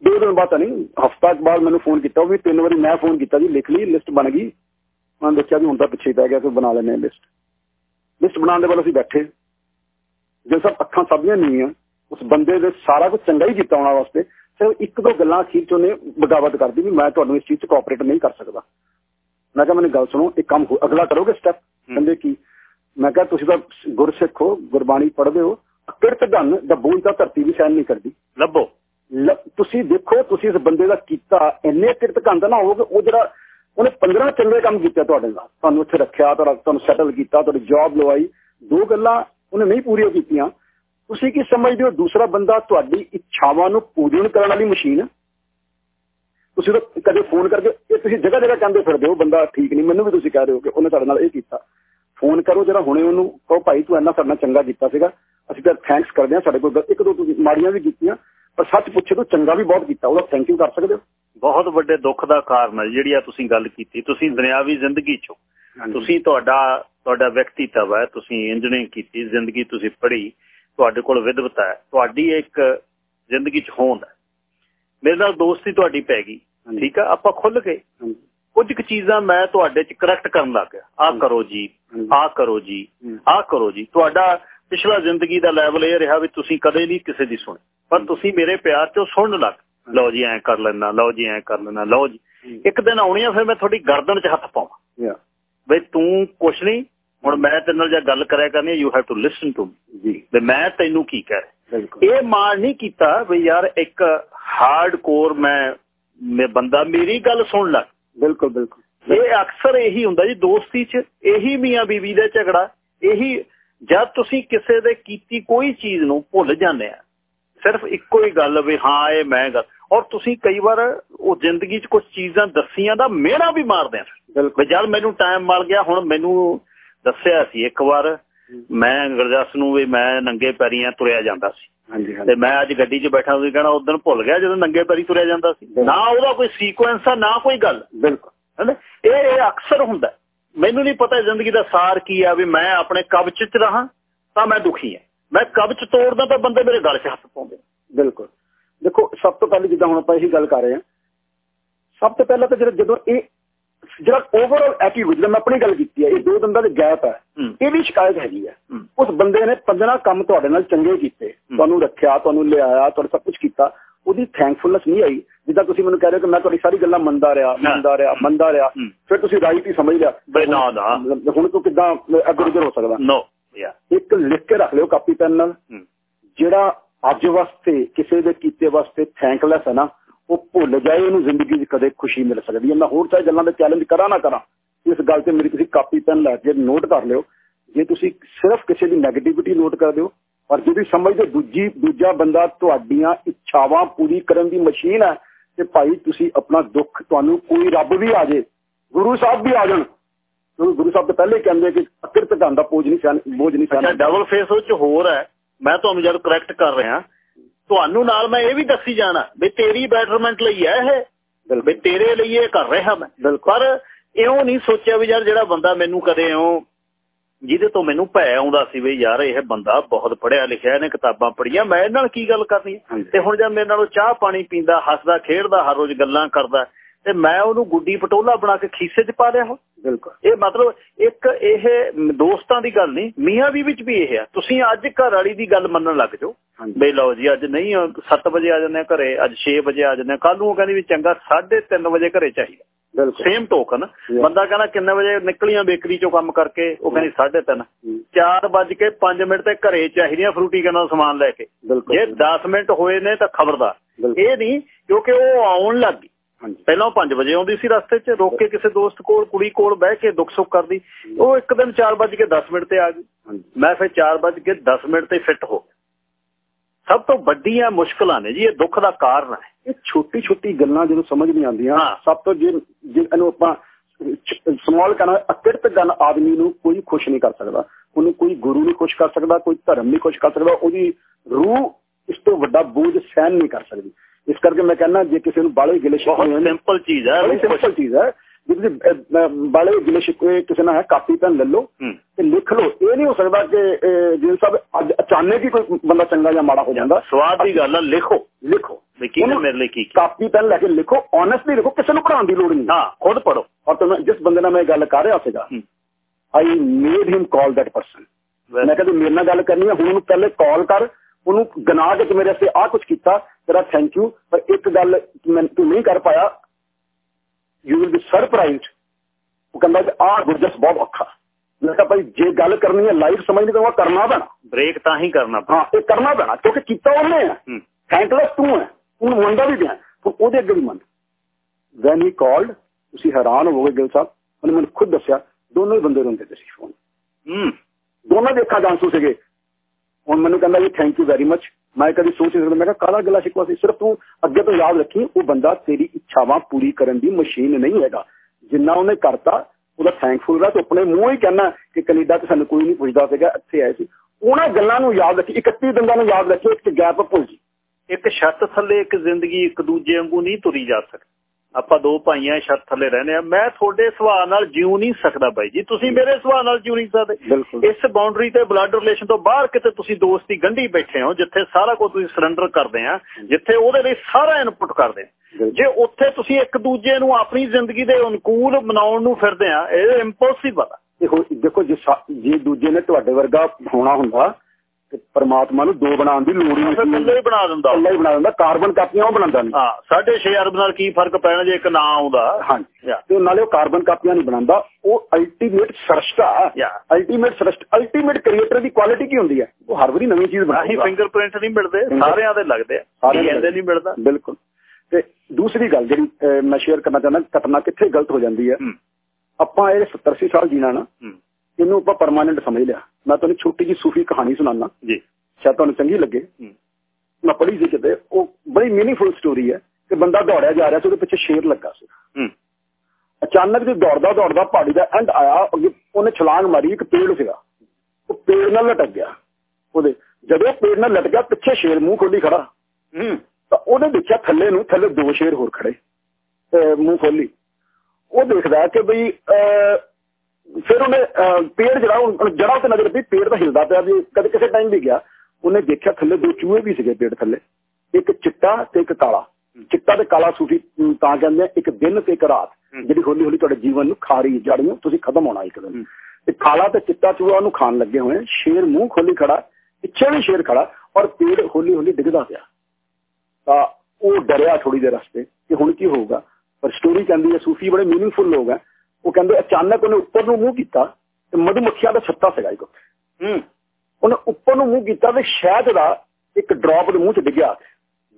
ਦੋ ਦਿਨ ਬਾਅਦ ਨਹੀਂ ਹਫਤਾ ਬਾਅਦ ਮੈਨੂੰ ਫੋਨ ਕੀਤਾ ਉਹ ਵੀ ਤਿੰਨ ਵਾਰੀ ਮੈਂ ਫੋਨ ਕੀਤਾ ਜੀ ਲਿਖ ਲਈ ਲਿਸਟ ਬਣ ਗਈ। ਮੈਂ ਦੇਖਿਆ ਵੀ ਹੁਣ ਤਾਂ ਪਿੱਛੇ ਪੈ ਗਿਆ ਫਿਰ ਬਣਾ ਲੈਣੇ ਲਿਸਟ ਲਿਸਟ ਬਣਾਉਣ ਦੇ ਬਾਅਦ ਅਸੀਂ ਬੈਠੇ। ਜੇ ਸਭ ਅੱਖਾਂ ਸਭ ਦੀਆਂ ਨਹੀਂ ਆ ਉਸ ਬੰਦੇ ਦੇ ਸਾਰਾ ਕੁਝ ਚੰਗਾ ਹੀ ਕੀਤਾ ਉਹਨਾਂ ਵਾਸਤੇ। ਸਿਰਫ ਇੱਕ ਦੋ ਗੱਲਾਂ ਅਖੀਰ ਚ ਉਹਨੇ ਬਗਾਵਤ ਕਰਦੀ ਵੀ ਮੈਂ ਤੁਹਾਨੂੰ ਇਸ ਚੀਜ਼ 'ਚ ਕੋਆਪਰੇਟ ਨਹੀਂ ਕਰ ਸਕਦਾ। ਮੈਂ ਕਿਹਾ ਮੈਨੂੰ ਗੱਲ ਸੁਣੋ ਇੱਕ ਕੰਮ ਅਗਲਾ ਕਰੋਗੇ ਸਟੈਪ ਕਹਿੰਦੇ ਕੀ? ਮੈਂ ਕਿਹਾ ਤੁਸੀਂ ਤਾਂ ਗੁਰਸਿੱਖ ਹੋ ਗੁਰਬਾਣੀ ਪੜ੍ਹਦੇ ਹੋ ਕਿਰਤ ਧਨ ਦਾ ਤਾਂ ਧਰਤੀ ਵੀ ਸਹਿਣ ਨਹੀਂ ਕਰਦੀ। ਲੱਭੋ। ਤੁਸੀਂ ਦੇਖੋ ਤੁਸੀਂ ਇਸ ਬੰਦੇ ਦਾ ਕੀਤਾ ਇੰਨੇ ਕਿਰਤ ਕੰਦ ਨਾ ਹੋਵੇ ਉਹ ਜਿਹੜਾ ਉਹਨੇ 15 ਚੰਗੇ ਕੰਮ ਕੀਤੇ ਤੁਹਾਡੇ ਨਾਲ। ਤੁਹਾਨੂੰ ਇੱਥੇ ਰੱਖਿਆ ਤੁਹਾਨੂੰ ਸੈਟਲ ਕੀਤਾ ਤੁਹਾਡੀ ਜੌਬ ਲਵਾਈ ਦੋ ਗੱਲਾਂ ਉਹਨੇ ਨਹੀਂ ਪੂਰੀਆਂ ਕੀਤੀਆਂ। ਤੁਸੀਂ ਕੀ ਸਮਝਦੇ ਹੋ ਦੂਸਰਾ ਬੰਦਾ ਤੁਹਾਡੀ ਇੱਛਾਵਾਂ ਨੂੰ ਪੂਰਨ ਕਰਨ ਵਾਲੀ ਮਸ਼ੀਨ? ਤੁਸੀਂ ਤਾਂ ਕਦੇ ਫੋਨ ਕਰਕੇ ਇਹ ਤੁਸੀਂ ਜਗ੍ਹਾ ਜਗ੍ਹਾ ਕਹਿੰਦੇ ਫਿਰਦੇ ਹੋ ਬੰਦਾ ਠੀਕ ਨਹੀਂ ਮੈਨੂੰ ਵੀ ਤੁਸੀਂ ਕਹਿ ਰਹੇ ਹੋ ਕਿ ਉਹਨੇ ਤੁਹਾਡੇ ਨਾਲ ਇਹ ਕੀਤਾ। ਫੋਨ ਕਰੋ ਜਰਾ ਹੁਣੇ ਉਹਨੂੰ ਕਹੋ ਭਾਈ ਤੂੰ ਇੰਨਾ ਸਾਡੇ ਨਾਲ ਚੰਗਾ ਕੀਤਾ ਸੀਗਾ। ਅਸੀਂ ਤਾਂ ਥੈਂਕਸ ਕਰਦੇ ਹਾਂ ਸਾਡੇ ਕੋਲ ਇੱਕ ਦੋ ਤੁਸੀਂ ਮਾੜੀਆਂ ਵੀ ਕੀਤੀਆਂ ਪਰ ਸੱਚ ਪੁੱਛੇ ਤੂੰ ਚੰਗਾ ਵੀ ਬਹੁਤ ਕੀਤਾ ਉਹਦਾ ਥੈਂਕ ਯੂ ਕਰ ਸਕਦੇ ਹੋ? ਬਹੁਤ ਵੱਡੇ ਦੁੱਖ ਦਾ ਕਾਰਨ ਹੈ ਜਿਹੜੀ ਆ ਤੁਸੀਂ ਗੱਲ ਕੀਤੀ। ਤੁਸੀਂ ਦੁਨਿਆਵੀ ਜ਼ਿੰਦਗੀ ਚੋਂ ਤੁਸੀਂ ਤੁਹਾਡਾ ਤੁਹਾਡਾ ਵਿਅਕਤੀਤਵ ਹੈ ਤੁਸੀਂ ਇੰਜੀਨੀਅਰਿੰਗ ਕੀਤੀ ਜ਼ਿੰਦਗੀ ਤੁਸੀਂ ਪੜ੍ਹੀ। ਤੁਹਾਡੇ ਕੋਲ ਵਿਦਵਤਾ ਹੈ। ਤੁਹਾਡੀ ਇੱਕ ਜ਼ਿੰਦਗੀ 'ਚ ਹੋਂਦ ਹੈ। ਮੇਰੇ ਨਾਲ ਦੋਸਤੀ ਤੁਹਾਡੀ ਪੈ ਗਈ ਠੀਕ ਆ? ਆਪਾਂ ਖੁੱਲ ਗਏ। ਕੁਝ ਕੁ ਚੀਜ਼ਾਂ ਮੈਂ ਤੁਹਾਡੇ 'ਚ ਕਰੈਕਟ ਕਰਨ ਲੱਗ ਗਿਆ। ਆਹ ਕਰੋ ਜੀ ਆਹ ਕਰੋ ਜੀ ਆਹ ਕਰੋ ਜੀ। ਤੁਹਾਡਾ ਪਿਛਲਾ ਜ਼ਿੰਦਗੀ ਦਾ ਲੈਵਲ ਇਹ ਰਿਹਾ ਵੀ ਤੁਸੀਂ ਕਦੇ ਨਹੀਂ ਕਿਸੇ ਦੀ ਸੁਣੀ। ਪਰ ਤੁਸੀਂ ਮੇਰੇ ਪਿਆਰ 'ਚੋਂ ਸੁਣਨ ਲੱਗ ਲਓ ਜੀ ਐਂ ਕਰ ਲੈਣਾ ਲਓ ਜੀ ਐਂ ਕਰ ਲੈਣਾ ਲਓ ਜੀ। ਇੱਕ ਦਿਨ ਆਉਣੀ ਆ ਫਿਰ ਮੈਂ ਤੁਹਾਡੀ ਗਰਦਨ 'ਚ ਹੱਥ ਪਾਵਾਂ। ਬਈ ਤੂੰ ਕੁਛ ਨਹੀਂ ਹੁਣ ਮੈਂ ਤੇਰੇ ਨਾਲ ਜੇ ਗੱਲ ਕਰਿਆ ਕਰਨੀ you have to listen to ਜੀ। ਵੀ ਮੈਂ ਤੈਨੂੰ ਕੀ ਕਹਿ ਇਹ ਮਾਣ ਨਹੀਂ ਕੀਤਾ ਵੀ ਯਾਰ ਇੱਕ ਹਾਰਡ ਕੋਰ ਮੈਂ ਮੈਂ ਬੰਦਾ ਮੇਰੀ ਗੱਲ ਸੁਣ ਲੈ। ਬਿਲਕੁਲ ਬਿਲਕੁਲ। ਇਹ ਅਕਸਰ ਇਹੀ ਹੁੰਦਾ ਜੀ ਦੋਸਤੀ 'ਚ ਇਹੀ ਮੀਆਂ ਬੀਵੀ ਦਾ ਝਗੜਾ। ਇਹੀ ਜਦ ਤੁਸੀਂ ਕਿਸੇ ਦੇ ਕੀਤੀ ਕੋਈ ਚੀਜ਼ ਨੂੰ ਭੁੱਲ ਜਾਂਦੇ ਆ ਸਿਰਫ ਇੱਕੋ ਹੀ ਗੱਲ ਵੀ ਹਾਂ ਇਹ ਮੈਂ ਗੱਲ। ਔਰ ਤੁਸੀਂ ਕਈ ਵਾਰ ਉਹ ਜ਼ਿੰਦਗੀ 'ਚ ਕੁਝ ਚੀਜ਼ਾਂ ਦੱਸੀਆਂ ਦਾ ਮਿਹਣਾ ਵੀ ਮਾਰਦੇ ਆ। ਜਦ ਮੈਨੂੰ ਟਾਈਮ ਮਿਲ ਗਿਆ ਹੁਣ ਮੈਨੂੰ ਦੱਸਿਆ ਸੀ ਇੱਕ ਵਾਰ ਮੈਂ ਗੁਰਜਸ ਨੂੰ ਵੀ ਮੈਂ ਨੰਗੇ ਪੈਰੀਆਂ ਤੁਰਿਆ ਜਾਂਦਾ ਸੀ। ਹਾਂਜੀ ਤੇ ਮੈਂ ਅੱਜ ਗੱਡੀ 'ਚ ਬੈਠਾ ਸੀ ਕਹਿਣਾ ਉਦੋਂ ਭੁੱਲ ਗਿਆ ਜਦੋਂ ਨੰਗੇ ਪੈਰੀ ਤੁਰਿਆ ਜਾਂਦਾ ਸੀ। ਨਾ ਉਹਦਾ ਕੋਈ ਸੀਕੁਐਂਸ ਆ ਨਾ ਕੋਈ ਗੱਲ। ਬਿਲਕੁਲ। ਹੈਨਾ? ਇਹ ਇਹ ਅਕਸਰ ਹੁੰਦਾ। ਮੈਨੂੰ ਨਹੀਂ ਪਤਾ ਜ਼ਿੰਦਗੀ ਦਾ ਸਾਰ ਕੀ ਆ ਵੀ ਮੈਂ ਆਪਣੇ ਕਬਜ਼ 'ਚ ਰਹਾ ਤਾਂ ਮੈਂ ਦੁਖੀ ਆ। ਮੈਂ ਕਬਜ਼ ਤੋੜਦਾ ਤਾਂ ਬੰਦੇ ਮੇਰੇ ਗਲ 'ਚ ਹੱਥ ਪਾਉਂਦੇ ਬਿਲਕੁਲ। ਦੇਖੋ ਸਭ ਤੋਂ ਪਹਿਲੇ ਜਿੱਦਾਂ ਹੁਣ ਆਪਾਂ ਇਹੀ ਗੱਲ ਕਰ ਰਹੇ ਹਾਂ ਸਭ ਤੋਂ ਪਹਿਲਾਂ ਤਾਂ ਜਦੋਂ ਇਹ ਜਿਹੜਾ ਓਵਰਆਲ ਐਟੀਟਿਊਡ ਮੈਂ ਆਪਣੀ ਗੱਲ ਕੀਤੀ ਹੈ ਇਹ ਦੋ ਦੰਦਾਂ ਦੇ ਗੈਪ ਹੈ। ਇਹ ਵੀ ਸ਼ਿਕਾਇਤ ਹੈਗੀ ਹੈ। ਉਸ ਬੰਦੇ ਨੇ 15 ਕੰਮ ਤੁਹਾਡੇ ਨਾਲ ਚੰਗੇ ਕੀਤੇ। ਤੁਹਾਨੂੰ ਰੱਖਿਆ ਤੁਹਾਨੂੰ ਲਿਆਇਆ ਤੁਹਾਡਾ ਸਭ ਕੁਝ ਕੀਤਾ। ਉਹਦੀ ਥੈਂਕਫੁਲਨੈਸ ਨਹੀਂ ਆਈ। ਜਿੱਦਾਂ ਤੁਸੀਂ ਮੈਨੂੰ ਕਹਿ ਰਹੇ ਹੋ ਕਿ ਮੈਂ ਤੁਹਾਡੀ ਸਾਰੀ ਗੱਲਾਂ ਮੰਨਦਾ ਰਿਹਾ ਮੰਨਦਾ ਰਿਹਾ ਮੰਨਦਾ ਰਿਹਾ। ਫਿਰ ਤੁਸੀਂ ਰਾਈਟ ਹੀ ਸਮਝ ਲਿਆ। ਹੁਣ ਤੂੰ ਕਿੱਦਾਂ ਅੱਗੇ ਉੱਧਰ ਹੋ ਸਕਦਾ? ਨੋ ਇੱਕ ਲਿਖ ਕੇ ਰੱਖ ਲਿਓ ਕਾਪੀ ਪੈਨ ਨਾਲ। ਜਿਹੜਾ ਅੱਜ ਵਾਸਤੇ ਕਿਸੇ ਦੇ ਕੀਤੇ ਵਾਸਤੇ ਥੈਂਕਲੈਸ ਹੈ ਨਾ ਉਹ ਭੁੱਲ ਜਾਏ ਉਹਨੂੰ ਜ਼ਿੰਦਗੀ 'ਚ ਕਦੇ ਖੁਸ਼ੀ ਮਿਲ ਸਕਦੀ ਹੈ। ਮੈਂ ਹੋਰ ਚਾਹੇ ਗੱਲਾਂ ਦੇ ਚੈਲੰਜ ਕਰਾਂ ਨਾ ਕਰਾਂ। ਇਸ ਗੱਲ ਤੇ ਮੇਰੀ ਤੁਸੀਂ ਕਾਪੀ, ਪੈਨ ਲੈ ਕੇ ਨੋਟ ਕਰ ਲਿਓ। ਜੇ ਤੁਸੀਂ ਸਿਰਫ ਕਿਸੇ ਦੀ 네ਗੇਟਿਵਿਟੀ ਨੋਟ ਕਰ ਦਿਓ ਔਰ ਜੇ ਤੁਸੀਂ ਸਮਝਦੇ ਦੂਜੀ, ਦੂਜਾ ਬੰਦਾ ਤੁਹਾਡੀਆਂ ਇੱਛਾਵਾਂ ਪੂਰੀ ਕਰਨ ਦੀ ਮਸ਼ੀਨ ਹੈ ਤੇ ਭਾਈ ਤੁਸੀਂ ਆਪਣਾ ਦੁੱਖ ਤੁਹਾਨੂੰ ਕੋਈ ਰੱਬ ਵੀ ਆ ਜੇ, ਗੁਰੂ ਸਾਹਿਬ ਵੀ ਆ ਜਾਣ। ਕਿਉਂਕਿ ਗੁਰੂ ਸਾਹਿਬ ਤਾਂ ਪਹਿਲੇ ਕਹਿੰਦੇ ਕਿ ਅਕਿਰਤ ਦਾ ਬੋਝ ਨਹੀਂ ਸਹਿਣ ਬੋਝ ਨਹੀਂ ਸਹਿਣ। ਡਬਲ ਫੇਸ ਉਹ ਹੋਰ ਹੈ। ਮੈਂ ਤੁਹਾਨੂੰ ਜਦ ਕਰੈਕਟ ਕਰ ਰਿਹਾ ਤੁਹਾਨੂੰ ਨਾਲ ਮੈਂ ਇਹ ਵੀ ਦੱਸੀ ਜਾਣਾ ਵੀ ਤੇਰੀ ਬੈਟਰਮੈਂਟ ਲਈ ਹੈ ਇਹ ਵੀ ਤੇਰੇ ਲਈ ਇਹ ਕਰ ਰਿਹਾ ਮੈਂ ਬਿਲਕੁਲ। ਪਰ ਇਉਂ ਨਹੀਂ ਸੋਚਿਆ ਵੀ ਯਾਰ ਜਿਹੜਾ ਬੰਦਾ ਮੈਨੂੰ ਕਦੇ ਇਉਂ ਜਿਹਦੇ ਤੋਂ ਮੈਨੂੰ ਭੈ ਆਉਂਦਾ ਸੀ ਵੀ ਯਾਰ ਇਹ ਬੰਦਾ ਬਹੁਤ ਪੜ੍ਹਿਆ ਲਿਖਿਆ ਇਹਨੇ ਕਿਤਾਬਾਂ ਪੜ੍ਹੀਆਂ ਮੈਂ ਨਾਲ ਕੀ ਗੱਲ ਕਰਨੀ। ਤੇ ਹੁਣ ਜਦ ਮੇਰੇ ਨਾਲ ਚਾਹ ਪਾਣੀ ਪੀਂਦਾ ਹੱਸਦਾ ਖੇਡਦਾ ਹਰ ਰੋਜ਼ ਗੱਲਾਂ ਕਰਦਾ ਤੇ ਮੈਂ ਉਹਨੂੰ ਗੁੱਡੀ ਪਟੋਲਾ ਬਣਾ ਕੇ ਖੀਸੇ 'ਚ ਪਾ ਲਿਆ ਹੋ। ਬਿਲਕੁਲ। ਇਹ ਮਤਲਬ ਇੱਕ ਇਹ ਦੋਸਤਾਂ ਦੀ ਗੱਲ ਨਹੀਂ ਮੀਆਂ ਵੀ ਵਿੱਚ ਵੀ ਇਹ ਆ। ਤੁਸੀਂ ਅੱਜ ਘਰ ਵਾਲੀ ਦੀ ਗੱਲ ਮੰਨਣ ਲੱਗ ਜਾਓ। ਬਈ ਲਓ ਜੀ ਅੱਜ ਨਹੀਂ 7 ਵਜੇ ਆ ਜਾਂਦੇ ਘਰੇ ਅੱਜ 6 ਵਜੇ ਆ ਜਾਂਦੇ ਆ। ਕੱਲ ਨੂੰ ਕਹਿੰਦੀ ਵੀ ਚੰਗਾ 3:30 ਵਜੇ ਘਰੇ ਚਾਹੀਦਾ। Same token. ਬੰਦਾ ਕਹਿੰਦਾ ਕਿੰਨੇ ਵਜੇ ਨਿਕਲੀਆਂ ਬੇਕਰੀ ਚੋਂ ਕੰਮ ਕਰਕੇ ਉਹ ਕਹਿੰਦੀ 3:30 ਹੂੰ। 4 ਵੱਜ ਕੇ 5 ਮਿੰਟ ਤੇ ਘਰੇ ਚਾਹੀਦੀਆਂ ਫਰੂਟੀ ਕਹਿੰਦਾ ਸਮਾਨ ਲੈ ਕੇ। ਜੇ 10 ਮਿੰਟ ਹੋਏ ਨੇ ਤਾਂ ਖਬਰਦਾਰ। ਇਹ ਨਹੀਂ ਕਿਉਂਕਿ ਉਹ ਆਉਣ ਲੱਗ ਗਈ। ਪਹਿਲਾਂ 5 ਵਜੇ ਆਉਂਦੀ ਸੀ ਰਸਤੇ 'ਚ ਰੋਕ ਕੇ ਕਿਸੇ ਦੋਸਤ ਕੋਲ ਕੁੜੀ ਕੋਲ ਬਹਿ ਕੇ ਦੁੱਖ ਸੁੱਖ ਕਰਦੀ। ਉਹ ਇੱਕ ਦਿਨ 4 ਵਜੇ ਕੇ 10 ਮਿੰਟ ਤੇ ਆ ਗਈ। ਮੈਂ ਫਿਰ 4 ਵਜੇ ਕੇ 10 ਮਿੰਟ ਤੇ ਫਿੱਟ ਹੋ ਗਿਆ। ਸਭ ਤੋਂ ਵੱਡੀਆਂ ਮੁਸ਼ਕਲਾਂ ਨੇ ਜੀ ਇਹ ਦੁੱਖ ਦਾ ਕਾਰਨ ਹੈ। ਇਹ ਛੋਟੀ ਛੋਟੀ ਗੱਲਾਂ ਜਦੋਂ ਸਮਝ ਨਹੀਂ ਆਉਂਦੀਆਂ। ਸਭ ਤੋਂ ਜੇ ਜੇ ਇਹਨੂੰ ਆਪਾਂ ਸਮਾਲ ਕਰਨਾ ਅਕਿਰਤ ਗੱਲ ਆਦਮੀ ਨੂੰ ਕੋਈ ਖੁਸ਼ ਨਹੀਂ ਕਰ ਸਕਦਾ। ਉਹਨੂੰ ਕੋਈ ਗੁਰੂ ਨਹੀਂ ਖੁਸ਼ ਕਰ ਸਕਦਾ ਕੋਈ ਧਰਮ ਨਹੀਂ ਖੁਸ਼ ਕਰ ਸਕਦਾ ਉਹਦੀ ਰੂਹ ਇਸ ਤੋਂ ਵੱਡਾ ਬੋਝ ਸਹਿਣ ਨਹੀਂ ਕਰ ਸਕਦੀ। ਇਸ ਕਰਕੇ ਮੈਂ ਕਹਿੰਦਾ ਜੇ ਕਿਸੇ ਨੂੰ ਬਾਲੇ ਗਿਲੇ ਬਹੁਤ ਸ਼ਿਕਵੇ ਨੇ ਸਿੰਪਲ ਚੀਜ਼ ਹੈ ਬੜੀ ਸਿੰਪਲ ਚੀਜ਼ ਹੈ ਜੇ ਤੁਸੀਂ ਬਾਲੇ ਗਿਲੇ ਸ਼ਿਕਵੇ ਕਿਸੇ ਨਾਲ ਹੈ ਕਾਪੀ ਪੈਨ ਲੈ ਲਓ ਹੂੰ। ਤੇ ਲਿਖ ਲਓ। ਇਹ ਨਹੀਂ ਹੋ ਸਕਦਾ ਕਿ ਸਭ ਅੱਜ ਅਚਾਨਕ ਹੀ ਕੋਈ ਬੰਦਾ ਚੰਗਾ ਜਾਂ ਮਾੜਾ ਹੋ ਜਾਂਦਾ। ਸਵਾਦ ਦੀ ਗੱਲ ਆ ਲਿਖੋ। ਲਿਖੋ। ਉਹਨੂੰ ਮੇਰੇ ਲਈ ਕੀ ਕਾਪੀ ਪੈਨ ਲੈ ਕੇ ਲਿਖੋ ਓਨੈਸਟਲੀ ਲਿਖੋ ਕਿਸੇ ਨੂੰ ਪੜਾਉਣ ਦੀ ਲੋੜ ਨਹੀਂ। ਹਾਂ ਖੁਦ ਪੜੋ ਔਰ ਤੁਹਾਨੂੰ ਜਿਸ ਬੰਦੇ ਨਾਲ ਮੈਂ ਗੱਲ ਕਰ ਰਿਹਾ ਸੀਗਾ ਹੂੰ। I made him call that person ਮੈਂ ਕਹਿੰਦਾ ਮੇਰੇ ਨਾਲ ਗੱਲ ਕਰਨੀ ਹੈ ਹੁਣ ਉਹਨੂੰ ਪਹਿਲੇ ਕਾਲ ਕਰ ਉਹਨੂੰ ਗਨਾ ਕੇ ਤੂੰ ਮੇਰੇ ਵਾਸਤੇ ਆਹ ਕੁਝ ਕੀਤਾ ਤੇਰਾ ਥੈਂਕ ਯੂ ਪਰ ਇੱਕ ਗੱਲ ਮੈਂ ਤੂੰ ਨਹੀਂ ਕਰ ਪਾਇਆ ਯੂ ਵਿਲ ਬੀ ਸਰਪ੍ਰਾਈਜ਼ਡ ਉਹ ਕਹਿੰਦਾ ਕਿ ਆਹ ਗੁਰਜਸ ਬਹੁਤ ਔਖਾ। ਮੈਂ ਕਿਹਾ ਭਾਈ ਜੇ ਗੱਲ ਕਰਨੀ ਹੈ ਲਾਈਵ ਸਮਝਣੀ ਤਾਂ ਉਹ ਕਰਨਾ ਪੈਣਾ। ਬ੍ਰੇਕ ਤਾਂ ਹੀ ਕਰਨਾ ਹਾਂ ਇਹ ਕਰਨਾ ਪੈਣਾ ਕਿਉਂਕਿ ਕੀਤਾ ਉਹਨੇ। ਹੈ। ਥੈਂਕਲੈਸ ਤੂੰ ਹੈ ਉਹਨੂੰ ਮੰਨਦਾ ਵੀ ਪਿਆ ਤੂੰ ਉਹਦੇ ਅੱਗੇ ਵੀ ਮੰਨ। ਵੈਨ ਹੀ ਕਾਲਡ ਤੁਸੀਂ ਹੈਰਾਨ ਹੋਵੋਗੇ ਗਿਲ ਸਾਹਿਬ ਉਹਨੇ ਮੈਨੂੰ ਖੁਦ ਦੱਸਿਆ ਦੋਨੋਂ ਹੀ ਬੰਦੇ ਰੋਂਦੇ ਪਏ ਸੀ ਫੋਨ ਹੂੰ। ਦੋਨੋਂ ਦੇ ਅੱਖਾਂ ਜਾਂਸੂ ਸੀਗੇ। ਹੁਣ ਮੈਨੂੰ ਕਹਿੰਦਾ ਜੀ ਥੈਂਕ ਯੂ ਵੈਰੀ ਮਚ ਮੈਂ ਕਦੀ ਸੋਚ ਨਹੀਂ ਸਕਦਾ। ਮੈਂ ਕਿਹਾ ਕਾਲਾ ਗਲਾ ਸ਼ਿਕਵਾ ਸੀ? ਸਿਰਫ ਤੂੰ ਅੱਗੇ ਤੋਂ ਯਾਦ ਰੱਖੀ, ਉਹ ਬੰਦਾ ਤੇਰੀ ਇੱਛਾਵਾਂ ਪੂਰੀ ਕਰਨ ਦੀ ਮਸ਼ੀਨ ਨਹੀਂ ਹੈਗਾ। ਜਿੰਨਾ ਉਹਨੇ ਕਰਤਾ, ਉਹਦਾ ਥੈਂਕਫੁਲ ਰਹਾ। ਤੂੰ ਆਪਣੇ ਮੂੰਹ ਹੀ ਕਹਿਣਾ ਕਿ ਕੈਨੇਡਾ ਤੇ ਸਾਨੂੰ ਕੋਈ ਨਹੀਂ ਪੁੱਛਦਾ ਸੀਗਾ, ਇੱਥੇ ਆਏ ਸੀ। ਉਹਨਾਂ ਗੱਲਾਂ ਨੂੰ ਯਾਦ ਰੱਖੀ 31 ਦੰਦਾਂ ਨੂੰ ਯਾਦ ਰੱਖੀ, ਇੱਕ ਗੈਪ ਭੁੱਲ ਜੀ ਇੱਕ ਛੱਤ ਥੱਲੇ ਇੱਕ ਜ਼ਿੰਦਗੀ ਇੱਕ ਦੂਜੇ ਵਾਂਗੂ ਨਹੀਂ ਤੁਰੀ ਜਾ ਸਕਦੀ। ਆਪਾਂ ਦੋ ਭਾਈਆਂ ਛੱਤ ਥੱਲੇ ਰਹਿੰਦੇ ਆ ਮੈਂ ਤੁਹਾਡੇ ਸੁਭਾਅ ਨਾਲ ਜਿਉ ਨਹੀਂ ਸਕਦਾ ਬਾਈ ਜੀ। ਤੁਸੀਂ ਮੇਰੇ ਸੁਭਾਅ ਨਾਲ ਜਿਉ ਨਹੀਂ ਸਕਦੇ। ਇਸ ਬਾਉਂਡਰੀ ਤੇ ਬਲੱਡ ਰਿਲੇਸ਼ਨ ਤੋਂ ਬਾਹਰ ਕਿਤੇ ਤੁਸੀਂ ਦੋਸਤੀ ਗੰਢੀ ਬੈਠੇ ਹੋ ਜਿੱਥੇ ਸਾਰਾ ਕੁਝ ਤੁਸੀਂ ਸਰੈਂਡਰ ਕਰਦੇ ਆ ਜਿੱਥੇ ਉਹਦੇ ਲਈ ਸਾਰਾ ਇਨਪੁਟ ਕਰਦੇ ਜੇ ਉੱਥੇ ਤੁਸੀਂ ਇੱਕ ਦੂਜੇ ਨੂੰ ਆਪਣੀ ਜ਼ਿੰਦਗੀ ਦੇ ਅਨੁਕੂਲ ਬਣਾਉਣ ਨੂੰ ਫਿਰਦੇ ਆ ਇਹ ਇੰਪੋਸੀਬਲ ਆ। ਦੇਖੋ ਦੇਖੋ ਜੇ ਦੂਜੇ ਨੇ ਤੁਹਾਡੇ ਵਰਗਾ ਹੋਣਾ ਹੁੰਦਾ ਤੇ ਪਰਮਾਤਮਾ ਨੂੰ ਦੋ ਬਣਾਉਣ ਦੀ ਲੋੜ ਨਹੀਂ ਇਕੱਲੇ ਹੀ ਬਣਾ ਦਿੰਦਾ। ਇਕੱਲਾ ਹੀ ਬਣਾ ਦਿੰਦਾ ਕਾਰਬਨ ਕਾਪੀਆਂ ਉਹ ਬਣਾਉਂਦਾ ਨਹੀਂ। ਹਾਂ 6.5 ਅਰਬ ਨਾਲ ਕੀ ਫ਼ਰਕ ਪੈਣਾ ਜੇ ਇੱਕ ਨਾਂ ਆਉਂਦਾ? ਹਾਂਜੀ। ਤੇ ਨਾਲੇ ਉਹ ਕਾਰਬਨ ਕਾਪੀਆਂ ਨਹੀਂ ਬਣਾਉਂਦਾ ਉਹ ਅਲਟੀਮੇਟ ਸਰਸ਼ਟਾ. ਅਲਟੀਮੇਟ ਸਰਸ਼ਟ ਅਲਟੀਮੇਟ ਕ੍ਰੀਏਟਰ ਦੀ ਕੁਆਲਿਟੀ ਕੀ ਹੁੰਦੀ ਹੈ? ਉਹ ਹਰ ਵਾਰੀ ਨਵੀਂ ਚੀਜ਼ ਬਣਾਉਂਦਾ। ਫਿੰਗਰਪ੍ਰਿੰਟ ਨਹੀਂ ਮਿਲਦੇ ਸਾਰਿਆਂ ਦੇ ਲੱਗਦੇ ਆ। ਸਾਰਿਆਂ ਦੇ ਨਹੀਂ ਮਿਲਦਾ? ਬਿਲਕੁਲ। ਤੇ ਦੂਸਰੀ ਗੱਲ ਜਿਹੜੀ ਮੈਂ ਸ਼ੇਅਰ ਕਰਨਾ ਚਾਹੁੰਦਾ ਘਟਨਾ ਕਿੱਥੇ ਗਲਤ ਹੋ ਜਾਂਦੀ ਹੈ? ਹੂੰ, ਆਪਾਂ ਇਹ 70 80 ਸਾਲ ਜੀਣਾ ਨਾ ਹੂੰ, ਇਹਨੂੰ ਆਪਾਂ ਪਰਮਾਨੈਂਟ ਸਮਝ ਲਿਆ। ਮੈਂ ਤੁਹਾਨੂੰ ਛੋਟੀ ਜੀ ਸੂਫੀ ਕਹਾਣੀ ਸੁਣਾਉਣਾ ਜੀ। ਸ਼ਾਇਦ ਤੁਹਾਨੂੰ ਚੰਗੀ ਲੱਗੇ। ਮੈਂ ਪੜ੍ਹੀ ਸੀ ਕਿਤੇ। ਉਹ ਬੜੀ ਮੀਨਿੰਗਫੁਲ ਸਟੋਰੀ ਹੈ ਕਿ ਬੰਦਾ ਦੌੜਿਆ ਜਾ ਰਿਹਾ ਸੀ ਉਹਦੇ ਪਿੱਛੇ ਸ਼ੇਰ ਲੱਗਾ ਸੀ। ਅਚਾਨਕ ਜੇ ਦੌੜਦਾ ਦੌੜਦਾ ਪਹਾੜੀ ਦਾ ਐਂਡ ਆਇਆ ਉਹਨੇ ਛਲਾਂਗ ਮਾਰੀ ਇੱਕ ਪੇੜ ਸੀਗਾ। ਉਹ ਪੇੜ ਨਾਲ ਲਟਕ ਗਿਆ। ਉਹਦੇ ਜਦੋਂ ਪੇੜ ਨਾਲ ਲਟਕ ਗਿਆ ਪਿੱਛੇ ਸ਼ੇਰ ਮੂੰਹ ਖੋਲੀ ਖੜਾ। ਤਾਂ ਉਹਨੇ ਦੇਖਿਆ ਥੱਲੇ ਨੂੰ ਥੱਲੇ ਦੋ ਸ਼ੇਰ ਹੋਰ ਖੜੇ। ਮੂੰਹ ਖੋਲੀ ਉਹ ਦੇਖਦਾ ਕਿ ਬਈ ਫਿਰ ਉਹਨੇ ਪੇੜ ਜਿਹੜਾ ਜੜਾ ਉੱਤੇ ਨਜ਼ਰ ਪਈ ਪੇੜ ਤਾਂ ਹਿਲਦਾ ਪਿਆ ਵੀ ਕਦੇ ਕਿਸੇ ਟਾਈਮ ਵੀ ਗਿਆ। ਉਹਨੇ ਦੇਖਿਆ ਥੱਲੇ ਦੋ ਚੂਹੇ ਵੀ ਸੀਗੇ ਪੇੜ ਥੱਲੇ। ਇੱਕ ਚਿੱਟਾ ਤੇ ਇੱਕ ਕਾਲਾ। ਚਿੱਟਾ ਤੇ ਕਾਲਾ ਸੂਫੀ ਤਾਂ ਕਹਿੰਦੇ ਆ ਇੱਕ ਦਿਨ ਤੇ ਇੱਕ ਰਾਤ। ਜਿਹੜੀ ਹੌਲੀ ਹੌਲੀ ਤੁਹਾਡੇ ਜੀਵਨ ਨੂੰ ਖਾ ਰਹੀ ਜੜ ਨੂੰ ਤੁਸੀਂ ਖਤਮ ਹੋਣਾ ਇੱਕ ਦਿਨ। ਤੇ ਕਾਲਾ ਤੇ ਚਿੱਟਾ ਚੂਹਾ ਉਹਨੂੰ ਖਾਣ ਲੱਗੇ ਹੋਏ। ਸ਼ੇਰ ਮੂੰਹ ਖੋਲੀ ਖੜਾ ਪਿੱਛੇ ਵੀ ਸ਼ੇਰ ਖੜਾ ਔਰ ਪੇੜ ਹੌਲੀ ਹੌਲੀ ਡਿੱਗਦਾ ਪਿਆ। ਤਾਂ ਉਹ ਡਰਿਆ ਥੋੜੀ ਦੇਰ ਰਸਤੇ ਕਿ ਹੁਣ ਕੀ ਹੋਊਗਾ? ਪਰ ਸਟੋਰੀ ਕਹਿੰਦੀ ਹੈ ਸੂਫੀ ਬੜੇ ਮੀਨਿੰਗਫੁਲ ਲੋਕ ਹੈ ਉਹ ਕਹਿੰਦੇ ਅਚਾਨਕ ਉਹਨੇ ਉੱਪਰ ਨੂੰ ਮੂੰਹ ਕੀਤਾ ਤੇ ਮਧੂਮੱਖੀਆਂ ਦਾ ਛੱਤਾ ਸੀਗਾ ਇੱਕ। ਹੂੰ। ਉਹਨੇ ਉੱਪਰ ਨੂੰ ਮੂੰਹ ਕੀਤਾ ਤੇ ਸ਼ਹਿਦ ਦਾ ਇੱਕ ਡ੍ਰੌਪ ਦੇ ਮੂੰਹ 'ਚ ਡਿੱਗਿਆ।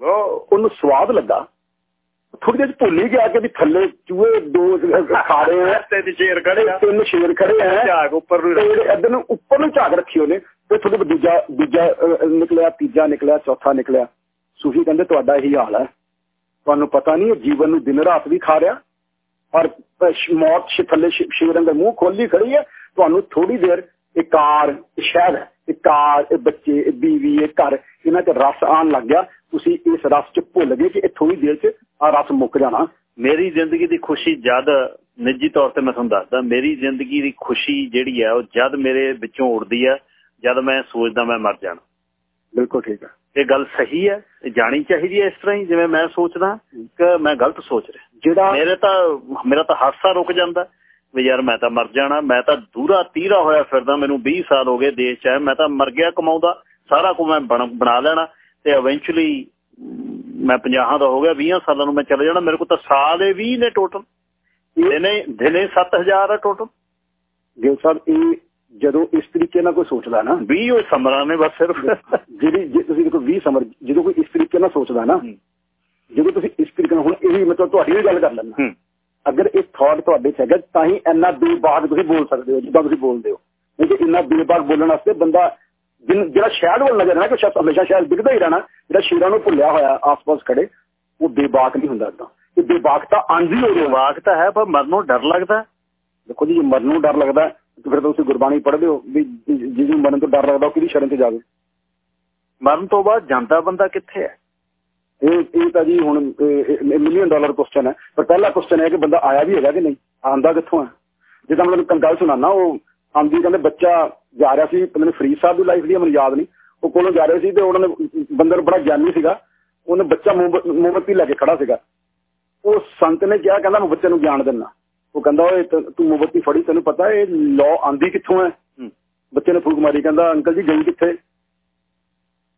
ਉਹ ਉਹਨੂੰ ਸਵਾਦ ਲੱਗਾ। ਥੋੜੀ 'ਚ ਭੁੱਲ ਹੀ ਗਿਆ ਕਿ ਵੀ ਥੱਲੇ ਚੂਹੇ ਦੋ ਖਾ ਰਹੇ ਆ। <laughs> ਤੇ ਸ਼ੇਰ ਖੜੇ ਆ। ਤਿੰਨ ਸ਼ੇਰ ਖੜੇ ਆ। ਝਾਗ ਉੱਪਰ ਨੂੰ ਤੇ ਅੱਧ ਨੂੰ ਉੱਪਰ ਨੂੰ ਝਾਕ ਰੱਖੀ ਉਹਨੇ। ਤੇ ਥੋੜੇ ਦੂਜਾ ਦੂਜਾ ਨਿਕਲਿਆ ਤੀਜਾ ਨਿਕਲਿਆ ਚੌਥਾ ਨਿਕਲਿਆ। ਸੂਫੀ ਕਹਿੰਦੇ ਤੁਹਾਡਾ ਇਹੀ ਹਾਲ ਹੈ। ਤੁਹਾਨੂੰ ਪਤਾ ਨਹੀਂ ਜੀਵਨ ਨੂੰ ਦਿਨ ਰਾਤ ਵੀ ਖਾ ਰਿਹਾ ਔਰ ਮੌਤ ਸ਼ ਥੱਲੇ ਸ਼- ਸ਼ੇਰਾਂ ਦਾ ਮੂੰਹ ਖੋਲੀ ਖੜੀ ਹੈ। ਤੁਹਾਨੂੰ ਥੋੜੀ ਦੇਰ ਇਹ ਕਾਰ ਸ਼ਹਿਦ ਹੈ ਇਹ ਕਾਰ ਇਹ ਬੱਚੇ ਇਹ ਬੀਵੀ ਇਹ ਘਰ ਇਹਨਾਂ 'ਚ ਰਸ ਆਉਣ ਲੱਗ ਗਿਆ। ਤੁਸੀਂ ਇਸ ਰਸ 'ਚ ਭੁੱਲ ਗਏ ਕਿ ਇਹ ਥੋੜੀ ਦੇਰ 'ਚ ਆ ਰਸ ਮੁੱਕ ਜਾਣਾ। ਮੇਰੀ ਜ਼ਿੰਦਗੀ ਦੀ ਖੁਸ਼ੀ ਜਦ ਨਿੱਜੀ ਤੌਰ ਤੇ ਮੈਂ ਤੁਹਾਨੂੰ ਦੱਸਦਾ ਮੇਰੀ ਜ਼ਿੰਦਗੀ ਦੀ ਖੁਸ਼ੀ ਜਿਹੜੀ ਹੈ ਉਹ ਜਦ ਮੇਰੇ ਵਿੱਚੋਂ ਉੜਦੀ ਹੈ ਜਦ ਮੈਂ ਸੋਚਦਾ ਮੈਂ ਮਰ ਜਾਣਾ। ਬਿਲਕੁਲ ਠੀਕ ਹੈ। ਇਹ ਗੱਲ ਸਹੀ ਹੈ ਜਾਣੀ ਚਾਹੀਦੀ ਹੈ ਇਸ ਤਰ੍ਹਾਂ ਹੀ ਜਿਵੇਂ ਮੈਂ ਸੋਚਦਾ ਕਿ ਮੈਂ ਗਲਤ ਸੋਚ ਰਿਹਾ। ਜਿਹੜਾ ਮੇਰੇ ਤਾਂ ਮੇਰਾ ਤਾਂ ਹਾਸਾ ਰੁਕ ਜਾਂਦਾ। ਵੀ ਯਾਰ ਮੈਂ ਤਾਂ ਮਰ ਜਾਣਾ ਮੈਂ ਤਾਂ ਦੂਰਾ ਤੀਰਾ ਹੋਇਆ ਫਿਰਦਾ ਮੈਨੂੰ 20 ਸਾਲ ਹੋ ਗਏ ਦੇਸ਼ 'ਚ ਮੈਂ ਤਾਂ ਮਰ ਗਿਆ ਕਮਾਉਂਦਾ ਸਾਰਾ ਕੁਝ ਮੈਂ ਬਣ- ਲੈਣਾ ਤੇ ਇਵੈਂਚੁਅਲੀ ਮੈਂ 50 ਦਾ ਹੋ ਗਿਆ 20 ਸਾਲਾਂ ਨੂੰ ਮੈਂ ਚਲੇ ਜਾਣਾ ਮੇਰੇ ਕੋਲ ਤਾਂ ਸਾਲ ਇਹ 20 ਨੇ ਟੋਟਲ ਦਿਨੇ ਦਿਨੇ 7000 ਹੈ ਟੋਟਲ ਗਿਲ ਸਾਹਿਬ ਇਹ ਜਦੋਂ ਇਸ ਤਰੀਕੇ ਨਾਲ ਕੋਈ ਸੋਚਦਾ ਨਾ। 20 ਉਹ ਸਮਰਾਂ ਨੇ ਬਸ ਸਿਰਫ। ਜਿਹੜੀ ਜੇ ਤੁਸੀਂ ਦੇਖੋ 20 ਸਮਰ ਜਦੋਂ ਕੋਈ ਇਸ ਤਰੀਕੇ ਨਾਲ ਸੋਚਦਾ ਨਾ। ਜਦੋਂ ਤੁਸੀਂ ਇਸ ਤਰੀਕੇ ਨਾਲ ਹੁਣ ਇਹ ਵੀ ਮਤਲਬ ਤੁਹਾਡੀ ਵੀ ਗੱਲ ਕਰ ਲੈਣਾ ਅਗਰ ਇਹ ਥਾਟ ਤੁਹਾਡੇ 'ਚ ਹੈਗਾ ਤਾਂ ਹੀ ਇੰਨਾ ਬੇਬਾਕ ਤੁਸੀਂ ਬੋਲ ਸਕਦੇ ਹੋ ਜਿੱਦਾਂ ਤੁਸੀਂ ਬੋਲਦੇ ਹੋ। ਨਹੀਂ ਕਿ ਇੰਨਾ ਬੇਬਾਕ ਬੋਲਣ ਵਾਸਤੇ ਬੰਦਾ ਜਿਹੜਾ ਸ਼ਹਿਦ ਵੱਲ ਨਜ਼ਰ ਨਾ ਕਿ ਸ਼ਾਇਦ ਹਮੇਸ਼ਾ ਸ਼ਾਇਦ ਦਿਖਦਾ ਹੀ ਰਹਿਣਾ ਜਿਹੜਾ ਸ਼ੇਰਾਂ ਨੂੰ ਭੁੱਲਿਆ ਹੋਇਆ ਆਸ-ਪਾਸ ਖੜੇ ਉਹ ਬੇਬਾਕ ਨਹੀਂ ਹੁੰਦਾ ਇਦਾਂ। ਇਹ ਬੇਬਾਕਤਾ ਆਂਦੀ ਹੋ ਵਾਕ ਤਾਂ ਹੈ ਪਰ ਮਰਨੋਂ ਡਰ ਲੱਗਦਾ ਦੇਖੋ ਜੀ ਮਰਨ ਨੂੰ ਡਰ ਲੱਗਦਾ ਤਾਂ ਫਿਰ ਤਾਂ ਤੁਸੀਂ ਗੁਰਬਾਣੀ ਪੜ੍ਹਦੇ ਹੋ ਵੀ ਜਿਹਨੂੰ ਮਰਨ ਤੋਂ ਡਰ ਲੱਗਦਾ ਉਹ ਕਿਹਦੀ ਸ਼ਰਨ ਤੇ ਜਾਵੇ? ਮਰਨ ਤੋਂ ਬਾਅਦ ਜਾਂਦਾ ਬੰਦਾ ਕਿੱਥੇ ਹੈ? ਇਹ ਇਹ ਤਾਂ ਜੀ ਹੁਣ ਮਿਲੀਅਨ ਡਾਲਰ ਕੁਐਸਚਨ ਹੈ। ਪਰ ਪਹਿਲਾ ਕੁਐਸਚਨ ਹੈ ਕਿ ਬੰਦਾ ਆਇਆ ਵੀ ਹੈਗਾ ਕਿ ਨਹੀਂ? ਆਂਦਾ ਕਿੱਥੋਂ ਹੈ? ਜਿੱਦਾਂ ਮੈਂ ਤੁਹਾਨੂੰ ਗੱਲ ਸੁਣਾਣਾ ਉਹ ਆਂਦੀ ਕਹਿੰਦੇ ਬੱਚਾ ਜਾ ਰਿਹਾ ਸੀ ਮੈਨੂੰ ਫਰੀਦ ਸਾਹਿਬ ਦੀ ਲਾਈਫ ਦੀ ਮੈਨੂੰ ਯਾਦ ਨਹੀਂ। ਉਹ ਕੋਲੋਂ ਜਾ ਰਹੇ ਸੀ ਤੇ ਉਹਨਾਂ ਨੇ ਬੰਦਰ ਬੜਾ ਗਿਆਨੀ ਸੀਗਾ। ਉਹਨੇ ਬੱਚਾ ਮੋਮਬ- ਮੋਮਬੱਤੀ ਲੈ ਕੇ ਖੜਾ ਸੀਗਾ। ਉਹ ਸੰਤ ਨੇ ਕਿਹਾ ਕਹਿੰਦਾ ਮੈਂ ਬੱਚੇ ਨੂੰ ਗਿਆਨ ਦਿੰਦਾ। ਉਹ ਕਹਿੰਦਾ ਓਏ ਤ- ਮੋਮਬੱਤੀ ਫੜੀ ਤੈਨੂੰ ਪਤਾ ਇਹ ਲਾਅ ਆਂਦੀ ਕਿੱਥੋਂ ਹੈ। ਬੱਚੇ ਨੇ ਫੂਕ ਮਾਰੀ ਕਹਿੰਦਾ ਅੰਕਲ ਜੀ ਗਈ ਕਿੱਥੇ?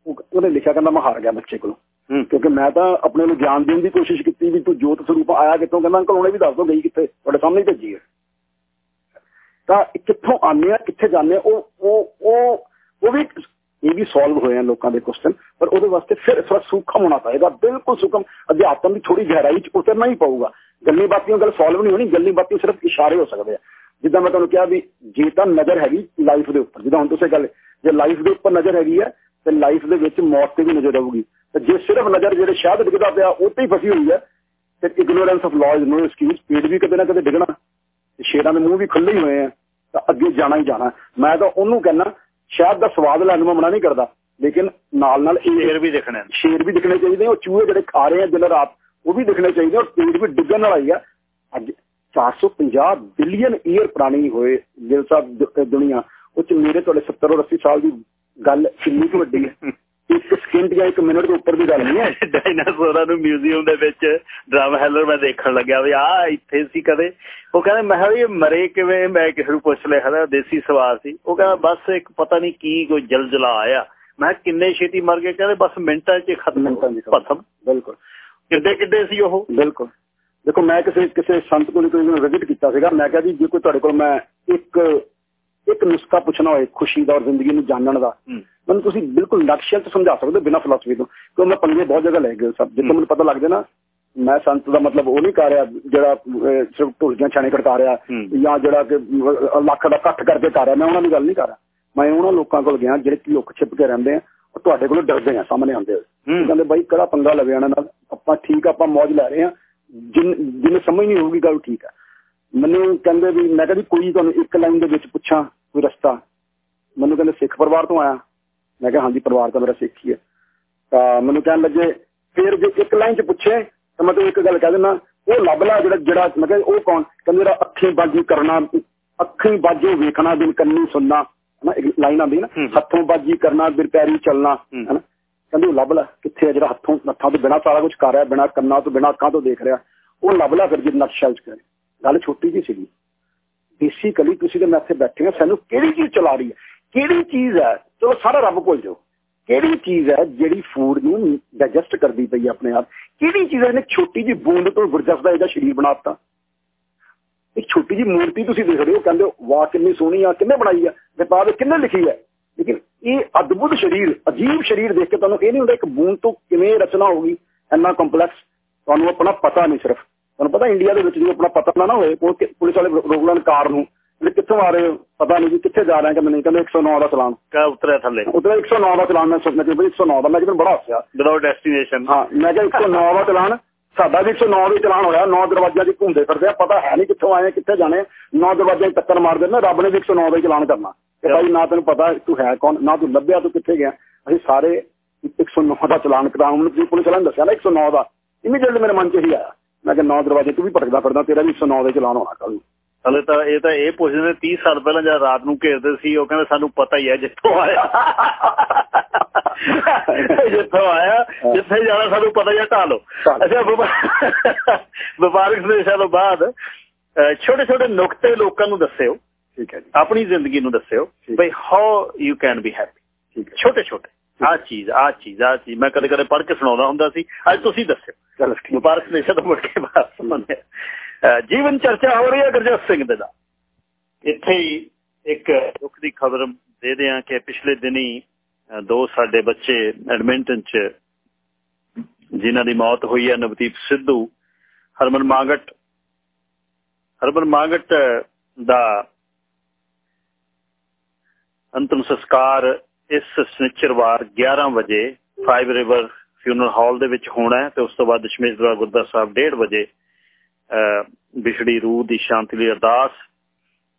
ਉਹ- ਉਹਨੇ ਲਿਖਿਆ ਕਹਿੰਦਾ ਮੈਂ ਹਾਰ ਗਿਆ ਬੱਚੇ ਕੋਲੋਂ। ਕਿਉਂਕਿ ਮੈਂ ਤਾਂ ਆਪਣੇ ਨੂੰ ਗਿਆਨ ਦੇਣ ਦੀ ਕੋਸ਼ਿਸ਼ ਕੀਤੀ ਵੀ ਤੂੰ ਜੋਤ ਸਰੂਪ ਆਇਆ ਕਿੱਥੋਂ? ਕਹਿੰਦਾ, ਅੰਕਲ ਉਹਨੇ ਵੀ ਦੱਸ ਦੋ ਗਈ ਕਿੱਥੇ? ਤੁਹਾਡੇ ਸਾਹਮਣੇ ਭੇਜੀ ਹੈ। ਤਾਂ ਕਿੱਥੋਂ ਆਉਂਦੇ ਆ, ਕਿੱਥੇ ਜਾਂਦੇ ਉਹ ਉਹ ਉਹ ਉਹ ਵੀ ਇਹ ਵੀ ਸੋਲਵ ਹੋਏ ਆ ਲੋਕਾਂ ਦੇ ਕੁਐਸਚਨ ਪਰ ਉਹਦੇ ਵਾਸਤੇ ਫਿਰ ਥੋੜਾ ਸੂਖਮ ਹੋਣਾ ਪਏਗਾ, ਬਿਲਕੁਲ ਸੂਖਮ। ਅਧਿਆਤਮ ਦੀ ਥੋੜੀ ਗਹਿਰਾਈ ਚ ਉਤਰਨਾ ਹੀ ਪਊਗਾ। ਗੱਲੀ ਬਾਤੀਆਂ ਗੱਲ ਸੋਲਵ ਨਹੀਂ ਹੋਣੀ, ਗੱਲੀ ਬਾਤੀਆਂ ਸਿਰਫ ਇਸ਼ਾਰੇ ਹੋ ਸਕਦੇ ਆ। ਜਿੱਦਾਂ ਮੈਂ ਤੁਹਾਨੂੰ ਕਿਹਾ ਵੀ ਜੇ ਤਾਂ ਨਜ਼ਰ ਹੈਗੀ ਲਾਈਫ ਦੇ ਉੱਪਰ, ਜਿੱਦਾਂ ਹੁਣ ਤੁਸੀਂ ਗੱਲ, ਜੇ ਲਾਈਫ ਦੇ ਉੱਪਰ ਨਜ਼ਰ ਹੈਗੀ ਹੈ ਤੇ ਲਾਈਫ ਦੇ ਵਿੱਚ ਮੌਤ ਤੇ ਵੀ ਨਜ਼ਰ ਰਹੂਗੀ ਤੇ ਜੇ ਸਿਰਫ ਨਜ਼ਰ ਜਿਹੜੇ ਸ਼ਾਇਦ ਡਿੱਗਦਾ ਪਿਆ ਉਹ ਤੇ ਹੀ ਫਸੀ ਹੋਈ ਹੈ ਤੇ ignorance of laws no excuse speed ਵੀ ਕਦੇ ਨਾ ਕਦੇ ਡਿੱਗਣਾ ਤੇ ਸ਼ੇਰਾਂ ਦੇ ਮੂੰਹ ਵੀ ਖੁੱਲੇ ਹੀ ਹੋਏ ਆ ਤਾਂ ਅੱਗੇ ਜਾਣਾ ਹੀ ਜਾਣਾ। ਮੈਂ ਤਾਂ ਉਹਨੂੰ ਕਹਿੰਦਾ ਸ਼ਾਇਦ ਦਾ ਸਵਾਦ ਲੈਣ ਨੂੰ ਮਨਾ ਨਹੀਂ ਕਰਦਾ ਲੇਕਿਨ ਨਾਲ ਨਾਲ ਸ਼ੇਰ ਵੀ ਦਿਖਣੇ ਨੇ। ਸ਼ੇਰ ਵੀ ਦਿਖਣੇ ਚਾਹੀਦੇ ਉਹ ਚੂਹੇ ਜਿਹੜੇ ਖਾ ਰਹੇ ਆ ਦਿਨ ਰਾਤ ਉਹ ਵੀ ਦਿਖਣੇ ਚਾਹੀਦੇ ਔਰ ਪੇੜ ਵੀ ਡਿੱਗਣ ਵਾਲਾ ਹੀ ਆ। ਅੱਜ 450 ਬਿਲੀਅਨ ਈਅਰ ਪੁਰਾਣੀ ਹੋਏ ਸਾਹਿਬ ਦ- ਦੁਨੀਆ ਉਹ ਚ ਮੇਰੇ ਤੁਹਾਡੇ 70 ਔਰ 80 ਸਾਲ ਦੀ ਗੱਲ ਕਿੰਨੀ ਵੱਡੀ ਹੈ। ਇੱਕ ਸਕਿੰਟ ਜਾਂ ਇੱਕ ਮਿੰਟ ਦੇ ਉੱਪਰ ਦੀ ਗੱਲ ਨਹੀਂ ਹੈ। ਡਾਇਨਾਸੌਰਾਂ ਨੂੰ ਮਿਊਜ਼ੀਅਮ ਦੇ ਵਿੱਚ ਡਰਮ ਹੈਲਰ ਮੈਂ ਦੇਖਣ ਲੱਗਿਆ ਵੀ ਆ ਇੱਥੇ ਸੀ ਕਦੇ। ਉਹ ਕਹਿੰਦੇ ਮੈਂ ਕਿਹਾ ਵੀ ਇਹ ਮਰੇ ਕਿਵੇਂ? ਮੈਂ ਕਿਸੇ ਨੂੰ ਪੁੱਛ ਲਿਆ ਹਨਾ ਦੇਸੀ ਸਵਾਲ ਸੀ। ਉਹ ਕਹਿੰਦਾ ਬਸ ਇੱਕ ਪਤਾ ਨਹੀਂ ਕੀ ਕੋਈ ਜਲਜਲਾ ਆਇਆ। ਮੈਂ ਕਿੰਨੇ ਛੇਤੀ ਮਰ ਗਏ? ਕਹਿੰਦੇ ਬਸ ਮਿੰਟਾਂ 'ਚ ਖਤਮ ਖਤਮ। ਬਿਲਕੁਲ। ਕਿੱਡੇ ਕਿੱਡੇ ਸੀ ਉਹ? ਬਿਲਕੁਲ। ਦੇਖੋ ਮੈਂ ਕਿਸੇ ਕਿਸੇ ਸੰਤ ਕੋਲ ਕੋਈ ਵਿਜ਼ਿਟ ਕੀਤਾ ਸੀਗਾ। ਮੈਂ ਕਿਹਾ ਜੀ ਜੇ ਕੋਈ ਤੁਹਾਡੇ ਕੋਲ ਮੈਂ ਇੱਕ ਇੱਕ ਨੁਸਖਾ ਪੁੱਛਣਾ ਹੋਏ ਖੁਸ਼ੀ ਦਾ ਔਰ ਜ਼ਿੰਦਗੀ ਨੂੰ ਜਾਣਨ ਦਾ। ਮੈਨੂੰ ਤੁਸੀਂ ਬਿਲਕੁਲ ਨਕਸ਼ੇ ਚ ਸਮਝਾ ਸਕਦੇ ਹੋ ਬਿਨਾਂ ਫਿਲਾਸਫੀ ਤੋਂ ਕਿਉਂ ਮੈਂ ਪੰਗੇ ਬਹੁਤ ਜਗ੍ਹਾ ਲੈ ਗਿਆ ਸਭ ਜਿੱਥੇ ਮੈਨੂੰ ਪਤਾ ਲੱਗ ਜਾਏ ਨਾ ਮੈਂ ਸੰਤ ਦਾ ਮਤਲਬ ਉਹ ਨਹੀਂ ਕਰ ਰਿਹਾ ਜਿਹੜਾ ਸਿਰਫ ਢੋਲੀਆਂ ਛਾਣੇ ਖੜਕਾ ਰਿਹਾ। ਜਾਂ ਜਿਹੜਾ ਕਿ ਲੱਖ ਦਾ ਇਕੱਠ ਕਰਕੇ ਕਰ ਰਿਹਾ ਮੈਂ ਉਹਨਾਂ ਦੀ ਗੱਲ ਨਹੀਂ ਕਰ ਰਿਹਾ। ਮੈਂ ਉਹਨਾਂ ਲੋਕਾਂ ਕੋਲ ਗਿਆ ਜਿਹੜੇ ਕਿ ਲੁੱਕ ਛਿਪ ਕੇ ਰਹਿੰਦੇ ਆ ਉਹ ਤੁਹਾਡੇ ਕੋਲੋਂ ਡਰਦੇ ਆ ਸਾਹਮਣੇ ਆਉਂਦੇ ਹੋਏ। ਕਹਿੰਦੇ ਬਾਈ ਕਿਹੜਾ ਪੰਗਾ ਲਵੇ ਇਹਨਾਂ ਨਾਲ ਆਪਾਂ ਠੀਕ ਆ, ਆਪਾਂ ਮौज ਲੈ ਰਹੇ ਆ ਜਿਨ ਜਿਹਨੂੰ ਸਮਝ ਨਹੀਂ ਹੋਊਗੀ ਗੱਲ ਠੀਕ ਆ। ਮੈਨੂੰ ਕਹਿੰਦੇ ਵੀ ਮੈਂ ਕਹਿੰਦੀ ਕੋਈ ਤੁਹਾਨੂੰ ਇੱਕ ਲਾਈਨ ਦੇ ਵਿੱਚ ਪੁੱਛਾਂ ਕੋਈ ਰਸਤਾ। ਮੈਨੂੰ ਕਹਿੰਦੇ ਸਿੱਖ ਪਰਿਵਾਰ ਤੋਂ ਆਇਆ। ਮੈਂ ਕਿਹਾ ਹਾਂਜੀ ਪਰਿਵਾਰ ਤਾਂ ਮੇਰਾ ਸਿੱਖ ਹੀ ਹੈ। ਤਾਂ ਮੈਨੂੰ ਕਹਿਣ ਲੱਗੇ ਫਿਰ ਜੇ ਇੱਕ ਲਾਈਨ ਚ ਪੁੱਛੇ ਤਾਂ ਮੈਂ ਤੈਨੂੰ ਇੱਕ ਗੱਲ ਕਹਿ ਦਿੰਦਾ ਉਹ ਲੱਭ ਲਾ ਜਿਹੜਾ ਜਿਹੜਾ ਮੈਂ ਕਿਹਾ ਉਹ ਕੌਣ? ਕਹਿੰਦੇ ਜਿਹੜਾ ਅੱਖੀਂ ਬਾਜੀ ਕਰਨਾ ਅੱਖੀਂ ਬਾਜੀ ਵੇਖਣਾ ਦਿਨ ਕੰਨੀ ਸੁਣਨਾ ਹਨਾ ਇੱਕ ਲਾਈਨ ਆਉਂਦੀ ਨਾ। ਹੱਥੋਂ ਬਾਜੀ ਕਰਨਾ ਬਿਰ ਪੈਰੀ ਚੱਲਣਾ ਹੂੰ। ਹਨਾ। ਕਹਿੰਦੇ ਉਹ ਲੱਭ ਲੈ ਕਿੱਥੇ ਹੈ ਜਿਹੜਾ ਹੱਥੋਂ ਹੱਥਾਂ ਤੋਂ ਬਿਨਾ ਸਾਰਾ ਕੁਝ ਕਰ ਰਿਹਾ ਬਿਨਾ ਕੰਨਾਂ ਤੋਂ ਬਿਨਾ ਅੱਖਾਂ ਤੋਂ ਦੇਖ ਰਿਹਾ। ਉਹ ਲੱਭ ਲੈ ਫਿਰ ਜੇ ਨਕਸ਼ਾ ਚ ਕਰੇ ਗੱਲ ਛੋਟੀ ਜੀ ਸੀਗੀ। ਬੇਸਿਕਲੀ ਤੁਸੀਂ ਤੇ ਮੈਂ ਇੱਥੇ ਬੈਠੇ ਆ ਸਾਨੂੰ ਕਿਹੜੀ ਚੀਜ਼ ਚਲਾ ਰਹੀ ਹੈ? ਕਿਹੜੀ ਚੀਜ਼ ਹੈ? ਚਲੋ ਸਾਰਾ ਰੱਬ ਭੁੱਲ ਜਾਓ। ਕਿਹੜੀ ਚੀਜ਼ ਹੈ ਜਿਹੜੀ ਫੂਡ ਨੂੰ ਡਾਈਜੈਸਟ ਕਰਦੀ ਪਈ ਆਪਣੇ ਆਪ? ਕਿਹੜੀ ਚੀਜ਼ ਹੈ ਇਹਨੇ ਛੋਟੀ ਜੀ ਬੂੰਦ ਤੋਂ ਗੁਰਜਸ ਦਾ ਇਹਦਾ ਸਰੀਰ ਬਣਾਤਾ ਇੱਕ ਛੋਟੀ ਜੀ ਮੂਰਤੀ ਤੁਸੀਂ ਦੇਖ ਰਹੇ ਹੋ ਕਹਿੰਦੇ ਹੋ, ਵਾਹ ਕਿੰਨੀ ਸੋਹਣੀ ਆ ਕਿੰਨੇ ਬਣਾਈ ਆ ਕਿਤਾਬ ਵਿੱਚ ਕਿੰਨੇ ਲਿਖੀ ਹੈ? ਲੇਕਿਨ ਇਹ ਅਦਭੁਤ ਸਰੀਰ ਅਜੀਬ ਸਰੀਰ ਦੇਖ ਕੇ ਤੁਹਾਨੂੰ ਇਹ ਨਹੀਂ ਹੁੰਦਾ ਇੱਕ ਬੂੰਦ ਤੋਂ ਕਿਵੇਂ ਰਚਨਾ ਹੋਗੀ ਇੰਨਾ ਕੰਪਲੈਕਸ ਤੁਹਾਨੂੰ ਆਪਣਾ ਪਤਾ ਨਹੀਂ ਸਿਰਫ। ਤੁਹਾਨੂੰ ਪਤਾ ਇੰਡੀਆ ਦੇ ਵਿੱਚ ਜੇ ਆਪਣਾ ਪਤਾ ਨਾ ਕਿ- ਪੁਲਿਸ ਵਾਲੇ ਰੋਕ ਲੈਣ ਕਾਰ ਨੂੰ ਵੀ ਕਿੱਥੋਂ ਆ ਰਹੇ ਹੋ? ਪਤਾ ਨਹੀਂ ਜੀ ਕਿੱਥੇ ਜਾ ਰਹੇ ਕਿ ਮੈਨੂੰ ਕਹਿੰਦੇ 109 ਦਾ ਚਲਾਨ। ਕਾ ਉਤਰਿਆ ਥੱਲੇ। ਉਧਰ 109 ਦਾ ਚਲਾਨ ਮੈਂ ਸੁਣਿਆ ਕਿ ਬਈ 109 ਦਾ। ਮੈਂ ਕਿਹਾ ਬੜਾ ਹੱਸਿਆ। ਵਿਦਆਊਟ ਡੈਸਟੀਨੇਸ਼ਨ ਹਾਂ ਮੈਂ ਕਿਹਾ 109 ਦਾ ਚਲਾਨ। ਸਾਡਾ ਵੀ 109 ਦਾ ਹੀ ਚਲਾਨ ਹੋਇਆ। ਨੌ ਦਰਵਾਜ਼ਿਆਂ 'ਚ ਘੁੰਮਦੇ ਫਿਰਦੇ ਆ। ਪਤਾ ਹੈ ਨਹੀਂ ਕਿੱਥੋਂ ਆਏ ਕਿੱਥੇ ਜਾਣੇ ਨੌ ਦਰਵਾਜ਼ਿਆਂ 'ਚ ਟੱਕਰ ਮਾਰਦੇ ਨੇ। ਰੱਬ ਨੇ ਵੀ 109 ਦਾ ਚਲਾਨ ਕਰਨਾ। ਤੇ ਭਾਈ ਨਾ ਤੈਨੂੰ ਪਤਾ ਤੂੰ ਹੈ ਕੌਣ ਨਾ ਤੂੰ ਲੱਭਿਆ ਤੂੰ ਕਿੱਥੇ ਗਿਆ। ਅਸੀਂ ਸਾਰੇ 109 ਦਾ ਚਲਾਨ ਕਰਾਉਣ ਨੂੰ ਪੁਲਿਸ ਵਾਲਿਆਂ ਨੇ ਦੱਸਿਆ ਨਾ 109 ਦਾ। ਇਮੀਡੀਏਟਲੀ ਮੇਰੇ ਮਨ 'ਚ ਹੀ ਆਇਆ। ਮੈਂ ਕਿਹਾ ਨੌ ਦਰਵਾਜ਼ੇ ਤੂੰ ਵੀ ਭਟਕਦਾ ਫਿਰਦਾ ਤੇਰਾ ਵੀ 109 ਦਾ ਚਲਾਨ ਹੋਣਾ ਕੱਲ ਹਲੇ ਤਾਂ ਇਹ ਤਾਂ ਇਹ ਪੁੱਛਦੇ ਨੇ 30 ਸਾਲ ਪਹਿਲਾਂ ਜਦ ਰਾਤ ਨੂੰ ਘੇਰਦੇ ਸੀ ਉਹ ਕਹਿੰਦੇ ਸਾਨੂੰ ਪਤਾ ਹੀ ਹੈ ਜਿੱਥੋਂ ਆਇਆ। ਜਿੱਥੋਂ ਆਇਆ ਜਿੱਥੇ ਜਾਣਾ ਸਾਨੂੰ ਪਤਾ ਹੀ ਹੈ ਢਾਲੋ ਅੱਛਾ ਵਪਾ- ਵਪਾਰਕ ਸੰਦੇਸ਼ਾਂ ਤੋਂ ਬਾਅਦ ਛੋਟੇ ਛੋਟੇ ਨੁਕਤੇ ਲੋਕਾਂ ਨੂੰ ਦੱਸਿਓ। ਠੀਕ ਹੈ ਜੀ। ਆਪਣੀ ਜ਼ਿੰਦਗੀ ਨੂੰ ਦੱਸਿਓ। ਬਈ how you can be happy ਠੀਕ ਹੈ। ਛੋਟੇ ਛੋਟੇ ਆਹ ਚੀਜ਼ ਆਹ ਚੀਜ਼ ਆਹ ਚੀਜ਼। ਮੈਂ ਕਦੇ ਕਦੇ ਪੜ੍ਹ ਕੇ ਸੁਣਾਉਂਦਾ ਹੁੰਦਾ ਸੀ। ਅੱਜ ਤੁਸੀਂ ਦੱਸਿਓ। ਚਲੋ ਵਪਾਰਕ ਸੰਦੇਸ਼ਾਂ ਤੋਂ ਮੁੜ ਕੇ ਹਾਂ। ਅਹ ਜੀਵਨ ਚਰਚਾ ਹੋ ਰਹੀ ਹੈ ਗੁਰਜਸ ਸਿੰਘ ਦੇ ਦਾ ਇੱਥੇ ਹੀ ਇੱਕ ਦੁੱਖ ਦੀ ਖਬਰ ਦੇ ਦਿਆਂ ਕਿ ਪਿਛਲੇ ਦਿਨੀ ਦੋ ਸਾਡੇ ਬੱਚੇ ਐਡਮਿੰਟਨ ਚ ਜਿਨ੍ਹਾਂ ਦੀ ਮੌਤ ਹੋਈ ਹੈ ਨਵਦੀਪ ਸਿੱਧੂ ਹਰਮਨ ਮਾਗਟ। ਹਰਮਨ ਮਾਗਟ ਦਾ ਅੰਤਮ ਸੰਸਕਾਰ ਇਸ ਸ਼ਨੀਚਰਵਾਰ 11 ਵਜੇ ਫਾਈਵ ਰਿਵਰ ਫਿਊਨਰਲ ਹਾਲ ਦੇ ਵਿੱਚ ਹੋਣਾ ਹੈ ਤੇ ਉਸ ਤੋਂ ਬਾਅਦ ਦਸ਼ਮੇਸ਼ ਦਰਬਾਰ ਗੁਰਦੁਆਰਾ ਸਾਹਿਬ 1:30 ਵਜੇ ਅਹ, ਵਿਛੜੀ ਰੂਹ ਦੀ ਸ਼ਾਂਤੀ ਲਈ ਅਰਦਾਸ।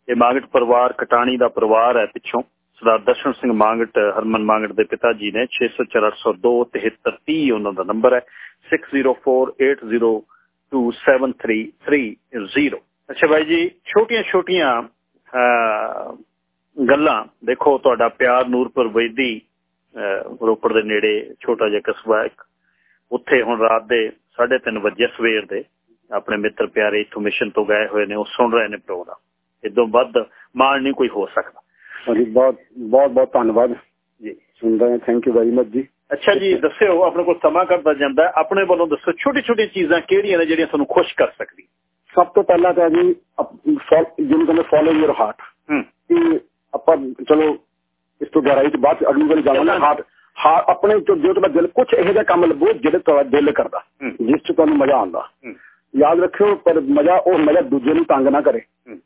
ਇਹ ਮਾਂਗਟ ਪਰਿਵਾਰ ਕਟਾਣੀ ਦਾ ਪਰਿਵਾਰ ਹੈ ਪਿੱਛੋਂ। ਸਰਦਾਰ ਦਰਸ਼ਨ ਸਿੰਘ ਮਾਂਗਟ ਹਰਮਨ ਮਾਂਗਟ ਦੇ ਪਿਤਾ ਜੀ ਨੇ 604802 7330 ਉਹਨਾਂ ਦਾ ਨੰਬਰ ਹੈ। 6048027330 ਅੱਛਾ ਬਾਈ ਜੀ ਛੋਟੀਆਂ ਛੋਟੀਆਂ ਗੱਲਾਂ। ਦੇਖੋ ਤੁਹਾਡਾ ਪਿਆਰ ਨੂਰਪੁਰ ਵੈਦੀ ਰੋਪੜ ਦੇ ਨੇੜੇ ਛੋਟਾ ਜਿਹਾ ਕਸਬਾ ਇੱਕ। ਉੱਥੇ ਹੁਣ ਰਾਤ ਦੇ 3:30 ਵਜੇ ਸਵੇਰ ਦੇ। ਆਪਣੇ ਮਿੱਤਰ ਪਿਆਰੇ ਇਥੋਂ ਮਿਸ਼ਨ ਤੋਂ ਗਏ ਹੋਏ ਨੇ ਉਹ ਸੁਣ ਰਹੇ ਨੇ ਪ੍ਰੋਗਰਾਮ। ਇਦੋਂ ਵੱਧ ਮਾਣ ਨਹੀਂ ਕੋਈ ਹੋ ਸਕਦਾ। ਹਾਂਜੀ ਬਹੁਤ ਬਹੁਤ ਬਹੁਤ ਧੰਨਵਾਦ। ਜੀ। ਸੁਣਦਾ ਹਾਂ। ਥੈਂਕ ਯੂ ਵੈਰੀ ਮਚ ਜੀ। ਅੱਛਾ ਜੀ ਦੱਸਿਓ ਆਪਣੇ ਕੋਲ ਸਮਾਂ ਕਰਦਾ ਜਾਂਦਾ। ਆਪਣੇ ਵੱਲੋਂ ਦੱਸੋ ਛੋਟੀ ਛੋਟੀ ਚੀਜ਼ਾਂ ਕਿਹੜੀਆਂ ਨੇ ਜਿਹੜੀਆਂ ਤੁਹਾਨੂੰ ਖੁਸ਼ ਕਰ ਸਕਦੀ ਸਭ ਤੋਂ ਪਹਿਲਾਂ ਤਾਂ ਜੀ ਜਿਹਨੂੰ ਕਹਿੰਦੇ ਫੋਲੋ ਯੂਰ ਹਾਰਟ ਹੂੰ। ਕਿ ਆਪਾਂ ਚਲੋ ਇਸ ਤੋਂ ਗਹਿਰਾਈ ਚ ਬਾਅਦ ਚ ਅਗਲੀ ਵਾਰੀ ਜਾਵਾਂਗੇ ਹਾਰਟ ਹਾਂ ਆਪਣੇ ਜੋ ਜੋ ਤੁਹਾਡਾ ਦਿਲ ਕੁਝ ਇਹੋ ਜਿਹਾ ਕੰਮ ਲੱਭੋ ਜਿਹੜੇ ਤੁਹਾਡਾ ਦਿਲ ਕਰਦਾ। ਜਿਸ ਚ ਤੁਹਾਨੂੰ ਮਜ਼ਾ ਆਉਂਦਾ। ਯਾਦ ਰੱਖਿਓ ਪਰ ਮਜ਼ਾ ਉਹ ਮਜ਼ਾ ਦੂਜੇ ਨੂੰ ਤੰਗ ਨਾ ਕਰੇ।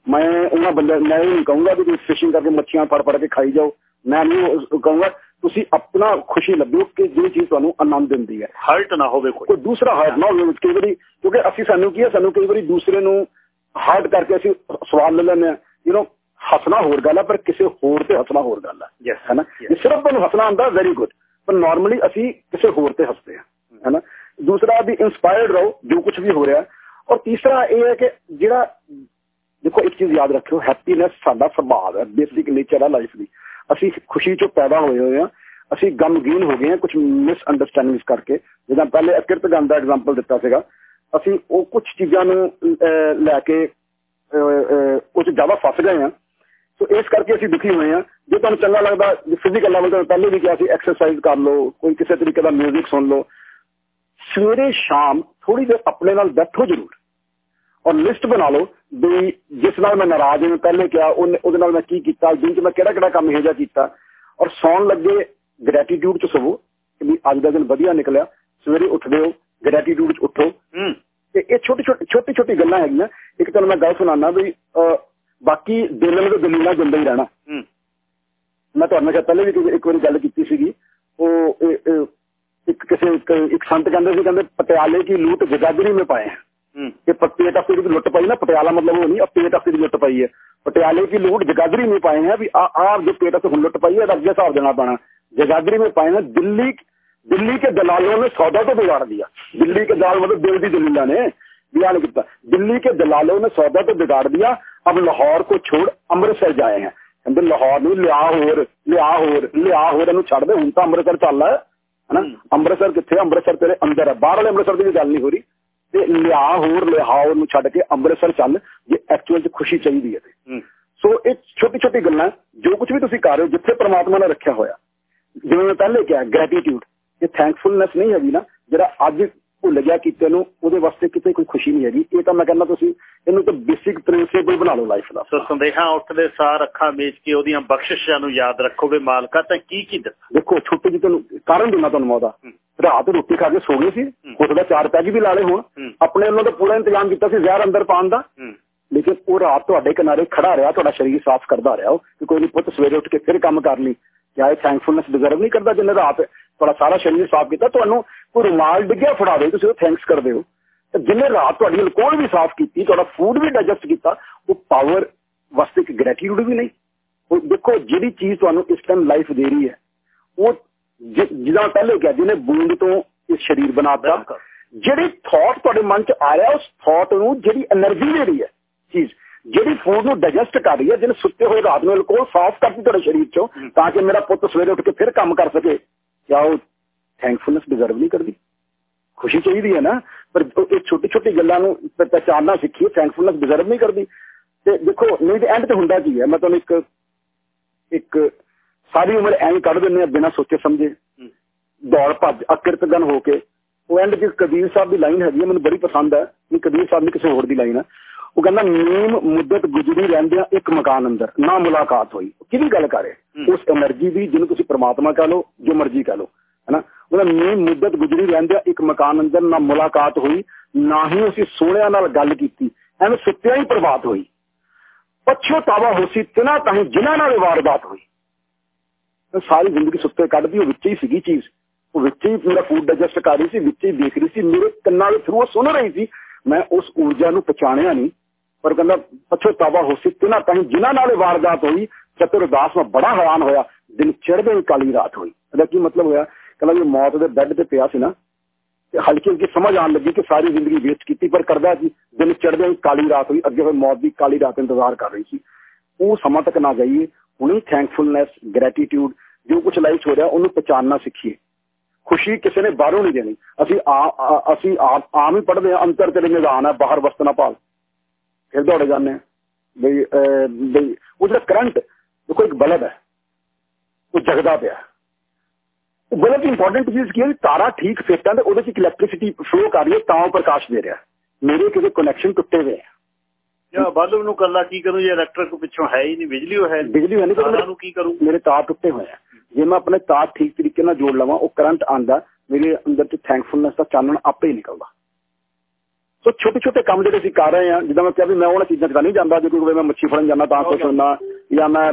ਮੈਂ ਉਹਨਾਂ ਬੰਦੇ ਮੈਂ ਇਹ ਨਹੀਂ ਕਹੂੰਗਾ ਕਿ ਤੁਸੀਂ ਫਿਸ਼ਿੰਗ ਕਰਕੇ ਮੱਛੀਆਂ ਫੜ ਫੜ ਕੇ ਖਾਈ ਜਾਓ। ਮੈਂ ਨਹੀਂ ਕਹੂੰਗਾ ਤੁਸੀਂ ਆਪਣਾ ਖੁਸ਼ੀ ਲੱਭੋ ਕਿ ਜਿਹੜੀ ਚੀਜ਼ ਤੁਹਾਨੂੰ ਆਨੰਦ ਦਿੰਦੀ ਹੈ। ਹਰਟ ਨਾ ਹੋਵੇ ਕੋਈ। ਕੋਈ ਦੂਸਰਾ ਹਰਟ ਨਾ ਹੋਵੇ ਕਈ ਵਾਰੀ ਕਿਉਂਕਿ ਅਸੀਂ ਸਾਨੂੰ ਕੀ ਹੈ ਸਾਨੂੰ ਕਈ ਵਾਰੀ ਦੂਸਰੇ ਨੂੰ ਹਰਟ ਕਰਕੇ ਅਸੀਂ ਸਵਾਲ ਲੈ ਲੈਂਦੇ ਆ ਯੂ نو ਹੱਸਣਾ ਹੋਰ ਗੱਲ ਹੈ ਪਰ ਕਿਸੇ ਹੋਰ ਤੇ ਹੱਸਣਾ ਹੋਰ ਗੱਲ ਹੈ ਹੈਨਾ? yes. ਜੇ ਸਿਰਫ ਤੁਹਾਨੂੰ ਹੱਸਣਾ ਆਉਂਦਾ ਵੈਰੀ ਗੁੱਡ ਪਰ ਨਾਰਮਲੀ ਅਸੀਂ ਕਿਸੇ ਹੋਰ ਤੇ ਹੱਸਦੇ ਹਾਂ। ਹੈਨਾ? ਦੂਸਰਾ ਵੀ ਇਨਸਪਾਇਰਡ ਰਹੋ ਜੋ ਕੁਝ ਵੀ ਹੋ ਰਿਹਾ। ਔਰ ਤੀਸਰਾ ਇਹ ਹੈ ਕਿ ਜਿਹੜਾ ਦੇਖੋ ਇੱਕ ਚੀਜ਼ ਯਾਦ ਰੱਖਿਓ ਹੈਪੀਨੈਸ ਸਾਡਾ ਸੁਭਾਅ ਹੈ ਬੇਸਿਕ ਨੇਚਰ ਹੈ ਲਾਈਫ ਦੀ। ਅਸੀਂ ਖੁਸ਼ੀ ਚੋਂ ਪੈਦਾ ਹੋਏ ਹੋਏ ਹਾਂ ਅਸੀਂ ਗਮਗੀਨ ਹੋ ਗਏ ਹਾਂ ਕੁਝ ਮਿਸ ਅੰਡਰਸਟੈਂਡਿੰਗਸ ਕਰਕੇ। ਜਿੱਦਾਂ ਪਹਿਲੇ ਅਕਿਰਤ ਗੰਦ ਦਾ ਐਗਜ਼ਾਮਪਲ ਦਿੱਤਾ ਸੀਗਾ। ਅਸੀਂ ਉਹ ਕੁਝ ਚੀਜ਼ਾਂ ਨੂੰ ਲੈ ਕੇ 'ਚ ਜ਼ਿਆਦਾ ਫਸ ਗਏ ਹਾਂ ਸੋ ਇਸ ਕਰਕੇ ਅਸੀਂ ਦੁਖੀ ਹੋਏ ਆ ਜੇ ਤੁਹਾਨੂੰ ਚੰਗਾ ਲੱਗਦਾ ਫਿਜ਼ੀਕਲ ਲੈਵਲ ਤੇ ਪਹਿਲੇ ਵੀ ਕਿਹਾ ਸੀ ਐਕਸਰਸਾਈਜ਼ ਕਰ ਲਓ ਕੋਈ ਕਿਸੇ ਤਰੀਕੇ ਦਾ 뮤직 ਸੁਣ ਲਓ। ਸਵੇਰੇ ਸ਼ਾਮ ਥੋੜੀ ਦੇਰ ਆਪਣੇ ਨਾਲ ਬੈਠੋ ਜ਼ਰੂਰ ਔਰ ਲਿਸਟ ਬਣਾ ਲਓ ਵੀ ਜਿਸ ਨਾਲ ਮੈਂ ਨਾਰਾਜ਼ ਹਾਂ ਪਹਿਲੇ ਕਿਹਾ ਉਹਦੇ ਨਾਲ ਮੈਂ ਕੀ ਕੀਤਾ ਦਿਨ 'ਚ ਮੈਂ ਕਿਹੜਾ ਕਿਹੜਾ ਕੰਮ ਇਹੋ ਜਿਹਾ ਕੀਤਾ। ਔਰ ਸੌਣ ਲੱਗੇ ਗ੍ਰੈਟੀਟਿਊਡ 'ਚ ਸਵੋ ਕਿ ਵੀ ਅੱਜ ਦਾ ਦਿਨ ਵਧੀਆ ਨਿਕਲਿਆ। ਸਵੇਰੇ ਉੱਠਦੇ ਹੋ ਗ੍ਰੈਟੀਟਿਊਡ 'ਚ ਉੱਠੋ। ਤੇ ਇਹ ਛੋਟੀ ਛੋਟੀ ਛੋਟੀ ਛੋਟੀ ਗੱਲਾਂ ਹੈਗੀਆਂ। ਇੱਕ ਤੁਹਾਨੂੰ ਮੈਂ ਗੱਲ ਸੁਣਾਉਣਾ ਵੀ ਬਾਕੀ ਦਿਲ ਨੂੰ ਦਲੀਲਾਂ ਜਿੰਦਾ ਹੀ ਰਹਿਣਾ ਮੈਂ ਤੁਹਾਨੂੰ ਕਿਹਾ ਪਹਿਲੇ ਵੀ ਇੱਕ ਵਾਰੀ ਗੱਲ ਕੀਤੀ ਸੀਗੀ ਉਹ ਇੱਕ ਕਿਸੇ ਇੱਕ ਸੰਤ ਕਹਿੰਦੇ ਸੀ ਕਹਿੰਦੇ ਪਟਿਆਲੇ ਦੀ ਲੂਟ ਜਗਾਦਰੀ ਮੇ ਪਾਏ ਕਿ ਪੇਟ ਆਪਣੀ ਦੀ ਲੁੱਟ ਪਾਈ ਨਾ ਪਟਿਆਲਾ ਮਤਲਬ ਉਹ ਨਹੀਂ ਪੇਟ ਆਪਣੀ ਦੀ ਲੁੱਟ ਪਾਈ ਹੈ ਪਟਿਆਲੇ ਦੀ ਲੂਟ ਜਗਾਦਰੀ ਮੇ ਪਾਏ ਹੈ ਵੀ ਆ ਜੋ ਪੇਟ ਤੇ ਹੁਣ ਲੁੱਟ ਪਾਈ ਹੈ ਅੱਗੇ ਹਿਸਾਬ ਦੇਣਾ ਪੈਣਾ जगाधरी में पाए ना दिल्ली दिल्ली के दलालों ने सौदा तो बिगाड़ दिया दिल्ली के दलाल मतलब दिल की दलीला ने दिया नहीं किया दिल्ली के दलालों ने सौदा तो बिगाड़ दिया ਅਬ ਲਾਹੌਰ ਕੋ ਛੋੜ ਅੰਮ੍ਰਿਤਸਰ ਜਾਏ ਹਾਂ ਕਹਿੰਦੇ ਲਾਹੌਰ ਨੂੰ ਲਿਆ ਹੋਰ ਲਿਆ ਹੋਰ ਲਿਆ ਹੋਰ ਇਹਨੂੰ ਛੱਡ ਦੇ ਹੁਣ ਤਾਂ ਅੰਮ੍ਰਿਤਸਰ ਚੱਲਦਾ ਹਨਾ ਅੰਮ੍ਰਿਤਸਰ ਕਿੱਥੇ ਅੰਮ੍ਰਿਤਸਰ ਤੇਰੇ ਅੰਦਰ ਹੈ ਬਾਹਰਲੇ ਅੰਮ੍ਰਿਤਸਰ ਦੀ ਗੱਲ ਨਹੀਂ ਹੋ ਰਹੀ ਤੇ ਲਿਆ ਹੋਰ ਲਿਹਾਉਰ ਨੂੰ ਛੱਡ ਕੇ ਅੰਮ੍ਰਿਤਸਰ ਚੱਲ ਜੇ ਐਕਚੁਅਲ 'ਚ ਖੁਸ਼ੀ ਚਾਹੀਦੀ ਹੈ ਤੇ ਸੋ ਇਹ ਛੋਟੀ ਛੋਟੀ ਗੱਲਾਂ ਜੋ ਕੁਝ ਵੀ ਤੁਸੀਂ ਕਰ ਰਹੇ ਹੋ ਜਿੱਥੇ ਪ੍ਰਮਾਤਮਾ ਨੇ ਰੱਖਿਆ ਹੋਇਆ ਜਿਵੇਂ ਮੈਂ ਪਹਿਲੇ ਕਿਹਾ ਗ੍ਰੈਟੀਟਿਊਡ ਇਹ ਥੈਂਕਫੁਲਨੈਸ ਨਹੀਂ ਹੈਗੀ ਨਾ ਜਿਹੜਾ ਅੱਜ ਭੁੱਲ ਗਿਆ ਕੀਤੇ ਨੂੰ ਉਹਦੇ ਵਾਸਤੇ ਕਿਤੇ ਕੋਈ ਖੁਸ਼ੀ ਨਹੀਂ ਹੈਗੀ। ਇਹ ਤਾਂ ਮੈਂ ਕਹਿੰਦਾ ਤੁਸੀਂ ਇਹਨੂੰ ਤਾਂ ਬੇਸਿਕ ਪ੍ਰਿੰਸੀਪਲ ਬਣਾ ਲਓ ਲਾਈਫ ਦਾ। ਸੋ ਸੰਦੇਹਾਂ ਉੱਠਦੇ ਸਾਰ ਅੱਖਾਂ ਮੇਚ ਕੇ ਉਹਦੀਆਂ ਬਖਸ਼ਿਸ਼ਾਂ ਨੂੰ ਯਾਦ ਰੱਖੋਗੇ ਮਾਲਕਾ ਤਾਂ ਕੀ ਕੀ ਦੱਸਾਂ ਦੇਖੋ ਛੋਟੇ ਜਿਹੇ ਤੁਹਾਨੂੰ ਕਾਰਨ ਦਿਨਾ ਤੁਹਾਨੂੰ ਮੌਦਾ ਰਾਤ ਰੋਟੀ ਖਾ ਕੇ ਸੋ ਗਏ ਸੀ। ਉਹਦਾ ਚਾਰ ਪੈਗ ਵੀ ਲਾ ਲਏ ਹੁਣ। ਆਪਣੇ ਵੱਲੋਂ ਤਾਂ ਪੂਰਾ ਇੰਤਜ਼ਾਮ ਕੀਤਾ ਸੀ ਜ਼ਹਿਰ ਅੰਦਰ ਪਾਉਣ ਦਾ। ਲੇਕਿਨ ਉਹ ਰਾਤ ਤੁਹਾਡੇ ਕਿਨਾਰੇ ਖੜਾ ਰਿਹਾ ਤੁਹਾਡਾ ਸਰੀਰ ਸਾਫ਼ ਕਰਦਾ ਰਿਹਾ ਉਹ ਕਿ ਕੋਈ ਨਹੀਂ ਪੁੱਤ ਸਵੇਰੇ ਉੱਠ ਕੇ ਫਿਰ ਕੰਮ ਕਰ ਲਈ। ਕਿਆ ਇਹ ਥੈਂਕਫੁਲਨੈਸ ਡਿਜ਼ਰਵ ਨਹੀਂ ਕਰਦਾ ਜਿੰਨੇ ਰਾਤ ਤੁਹਾਡਾ ਸਾਰਾ ਸਰੀਰ ਸਾਫ਼ ਕੀਤਾ ਤੁਹਾਨੂੰ ਕੋਈ ਰੁਮਾਲ ਡਿੱਗਿਆ ਫੜਾ ਦੇ ਤੁਸੀਂ ਉਹ ਥੈਂਕਸ ਕਰਦੇ ਹੋ। ਤੇ ਜਿੰਨੇ ਰਾਤ ਤੁਹਾਡੀ ਅਲਕੋਹਲ ਵੀ ਸਾਫ਼ ਕੀਤੀ ਤੁਹਾਡਾ ਫੂਡ ਵੀ ਡਾਈਜੈਸਟ ਕੀਤਾ ਉਹ ਪਾਵਰ ਵਾਸਤੇ ਇੱਕ ਗ੍ਰੈਟੀਟਿਊਡ ਵੀ ਨਹੀਂ। ਉਹ ਦੇਖੋ ਜਿਹੜੀ ਚੀਜ਼ ਤੁਹਾਨੂੰ ਇਸ ਟਾਈਮ ਲਾਈਫ ਦੇ ਰਹੀ ਹੈ ਉਹ ਜਿੱਦਾਂ ਪਹਿਲੇ ਕਿਹਾ ਜਿਹਨੇ ਬੂੰਦ ਤੋਂ ਇਸ ਸਰੀਰ ਬਣਾਤਾ ਜਿਹੜੇ ਥਾਟ ਤੁਹਾਡੇ ਮਨ ਚ ਆ ਰਿਹਾ ਉਸ ਥਾਟ ਨੂੰ ਜਿਹੜੀ એનર્ਜੀ ਦੇ ਰਹੀ ਹੈ ਚੀਜ਼ ਜਿਹੜੀ ਫੂਡ ਨੂੰ ਡਾਈਜੈਸਟ ਕਰ ਰਹੀ ਹੈ ਜਿਹਨੇ ਸੁੱਤੇ ਹੋਏ ਰਾਤ ਨੂੰ ਅਲਕੋਹਲ ਸਾਫ਼ ਕਰਦੀ ਤੁਹਾਡੇ ਸਰੀਰ ਚੋਂ ਤਾਂ ਕਿ ਮੇਰਾ ਪੁੱਤ ਸਵੇਰੇ ਉੱਠ ਕੇ ਫਿਰ ਕੰਮ ਕਰ ਸਕੇ। ਜਾਂ ਉਹ ਥੈਂਕਫੁਲਨੈਸ ਡਿਜ਼ਰਵ ਨਹੀਂ ਕਰਦੀ। ਖੁਸ਼ੀ ਚਾਹੀਦੀ ਹੈ ਨਾ ਪਰ ਇਹ ਛੋਟੀ ਛੋਟੀ ਗੱਲਾਂ ਨੂੰ ਪਛਾਣਨਾ ਸਿੱਖੀਏ ਥੈਂਕਫੁਲਨੈਸ ਡਿਜ਼ਰਵ ਨਹੀਂ ਕਰਦੀ। ਤੇ ਦੇਖੋ ਨਹੀਂ ਤੇ ਐਂਡ ਤੇ ਹੁੰਦਾ ਕੀ ਹੈ? ਮੈਂ ਤੁਹਾਨੂੰ ਇੱਕ ਇੱਕ ਸਾਰੀ ਉਮਰ ਐਂ ਕੱਢ ਦਿੰਦੇ ਆ ਬਿਨਾਂ ਸੋਚੇ ਸਮਝੇ। ਦੌੜ ਭੱਜ ਅਕਿਰਤਗਨ ਹੋ ਕੇ। ਉਹ ਐਂਡ ਜਿਸ ਕਬੀਰ ਸਾਹਿਬ ਦੀ ਲਾਈਨ ਹੈਗੀ ਮੈਨੂੰ ਬੜੀ ਪਸੰਦ ਹੈ। ਇਹ ਕਬੀਰ ਸਾਹਿਬ ਦੀ ਕਿਸੇ ਹੋਰ ਦੀ ਲਾਈਨ ਹੈ। ਉਹ ਕਹਿੰਦਾ ਨੀਮ ਮੁੱਦਤ ਗੁਜ਼ਰੀ ਰਹਿੰਦਿਆਂ ਇੱਕ ਮਕਾਨ ਅੰਦਰ ਨਾ ਮੁਲਾਕਾਤ ਹੋਈ। ਕਿਹਦੀ ਗੱਲ ਕਰੇ ਉਸ એનર્ਜੀ ਦੀ ਜਿਹਨੂੰ ਤੁਸੀਂ ਪ੍ਰਮਾਤਮਾ ਕਹ ਲਓ ਜੋ ਮਰਜ਼ੀ ਕਹ ਲੋ ਹੈਨਾ? ਉਹਦਾ ਨੀਮ ਮੁੱਦਤ ਗੁਜ਼ਰੀ ਰਹਿੰਦਿਆਂ ਇੱਕ ਮਕਾਨ ਅੰਦਰ ਨਾ ਮੁਲਾਕਾਤ ਹੋਈ, ਨਾ ਹੀ ਅਸੀਂ ਸੋਹਣਿਆਂ ਨਾਲ ਗੱਲ ਕੀਤੀ, ਐਵੇਂ ਸੁੱਤਿਆਂ ਹੀ ਪ੍ਰਭਾਤ ਹੋਈ। ਪਛਤਾਵਾ ਹੋਸੀ ਤਿਨਾ ਤਾਂ ਜਿਨ੍ਹਾਂ ਨਾਲ ਵਾਰਦਾਤ ਹੋਈ। ਸਾਰੀ ਜ਼ਿੰਦਗੀ ਸੁੱਤੇ ਕੱਢਦੀ, ਉਹ ਵਿੱਚ ਹੀ ਸੀਗੀ ਚੀਜ਼। ਉਹ ਵਿੱਚ ਹੀ ਪੂਰਾ ਫੂਡ ਡਾਈਜੈਸਟ ਕਰ ਰਹੀ ਸੀ, ਵਿੱਚ ਹੀ ਦੇਖ ਰਹੀ ਸੀ, ਮੇਰੇ ਕੰਨਾਂ ਦੇ ਥਰੂ ਉਹ ਸੁਣ ਰਹੀ ਸੀ। ਮੈਂ ਉਸ ਊਰਜਾ ਨੂੰ ਪਛਾਣਿਆ ਨਹੀਂ, ਪਰ ਕਹਿੰਦਾ ਪਛਤਾਵਾ ਹੋ ਸੀ, ਤਿਨਾ ਤਾਂ ਜਿਨ੍ਹਾਂ ਨਾਲ ਵਾਰਦਾਤ ਹੋਈ ਚਤੁਰਦਾਸ ਮੈਂ ਬੜਾ ਹੈਰਾਨ ਹੋਇਆ, ਦਿਨ ਚੜ੍ਹਦੇ ਕਾਲੀ ਰਾਤ ਹੋਈ। ਇਹਦਾ ਕੀ ਮਤਲਬ ਹੋਇਆ? ਕਹਿੰਦਾ ਵੀ ਮੌਤ ਦੇ ਬੈੱਡ ਤੇ ਪਿਆ ਸੀ ਨਾ, ਤੇ ਹਲਕੀ ਹਲਕੀ ਸਮਝ ਆਉਣ ਲੱਗੀ ਕਿ ਸਾਰੀ ਜ਼ਿੰਦਗੀ ਵੇਸਟ ਕੀਤੀ, ਪਰ ਕਰਦਾ ਸੀ ਦਿਨ ਚੜ੍ਹਦੇ ਹੀ ਕਾਲੀ ਰਾਤ ਹੋਈ, ਅੱਗੇ ਫਿਰ ਮੌਤ ਦੀ ਕਾਲੀ ਰਾਤ ਇੰਤਜ਼ਾਰ ਕਰ ਰਹੀ ਸੀ। ਉਹ ਸਮਾਂ ਤੱਕ ਨਾ ਜਾਈਏ, ਹੁਣੇ ਥੈਂਕਫੁਲਨੈਸ ਗ੍ਰੈਟੀਟਿਊਡ ਜੋ ਕੁਝ ਲਾਈਫ ਹੋ ਰਿਹਾ, ਉਹਨੂੰ ਪਛਾਣਨਾ ਸਿੱਖੀਏ। ਖੁਸ਼ੀ ਕਿਸੇ ਨੇ ਬਾਹਰੋਂ ਨਹੀਂ ਦੇਣੀ। ਅਸੀਂ ਅਸੀਂ ਆਮ ਹੀ ਪੜਦੇ ਆ ਅੰਤਰ ਤੇ ਨਿਦਾਨ ਹੈ, ਬਾਹਰ ਵਸਤਨਾ ਭਾਲ। ਫਿਰ ਦੌੜੇ ਜਾਂਦੇ ਆ ਬਈ ਬਈ, ਉਹ ਜਿਹੜਾ ਕਰੰਟ ਦੇਖੋ ਇੱਕ ਬਲਬ ਹੈ, ਉਹ ਜਗਦਾ ਪਿਆ। ਦੀ ਇੰਪੋਰਟੈਂਟ ਚੀਜ਼ ਕੀ ਹੈ ਤਾਰਾ ਠੀਕ ਫਿੱਟ ਹੈ ਤੇ ਉਹਦੇ ਚ ਇਲੈਕਟ੍ਰਿਸਿਟੀ ਫਲੋ ਕਰ ਰਹੀ ਹੈ ਤਾਂ ਉਹ ਪ੍ਰਕਾਸ਼ ਦੇ ਰਿਹਾ ਮੇਰੇ ਕਿਸੇ ਕਨੈਕਸ਼ਨ ਟੁੱਟੇ ਹੋਏ ਆ ਜਾਂ ਬਲਬ ਨੂੰ ਕੱਲਾ ਕੀ ਕਰੂ ਜੇ ਇਲੈਕਟ੍ਰਿਕ ਪਿੱਛੋਂ ਹੈ ਹੀ ਨਹੀਂ ਬਿਜਲੀ ਉਹ ਹੈ ਬਿਜਲੀ ਹੈ ਨਹੀਂ ਤਾਂ ਨੂੰ ਕੀ ਕਰੂ ਮੇਰੇ ਤਾਰ ਟੁੱਟੇ ਹੋਏ ਆ ਜੇ ਮੈਂ ਆਪਣੇ ਤਾਰ ਠੀਕ ਤਰੀਕੇ ਨਾਲ ਜੋੜ ਲਵਾਂ ਉਹ ਕਰੰਟ ਆਂਦਾ ਮੇਰੇ ਅੰਦਰ ਤੇ ਥੈਂਕਫੁਲਨੈਸ ਦਾ ਚਾਨਣ ਆਪੇ ਹੀ ਨਿਕਲਦਾ ਸੋ ਛੋਟੇ ਛੋਟੇ ਕੰਮ ਜਿਹੜੇ ਅਸੀਂ ਕਰ ਰਹੇ ਹਾਂ ਜਿੱਦਾਂ ਮੈਂ ਕਿਹਾ ਵੀ ਮੈਂ ਉਹਨਾਂ ਚੀਜ਼ਾਂ 'ਚ ਨਹੀਂ ਜਾਂਦਾ ਜੇ ਕੋਈ ਮੈਂ ਮੱਛੀ ਫੜਨ ਜਾਂਦਾ ਤਾਂ ਖੁਸ਼ ਹੁੰਦਾ ਜਾਂ ਮੈਂ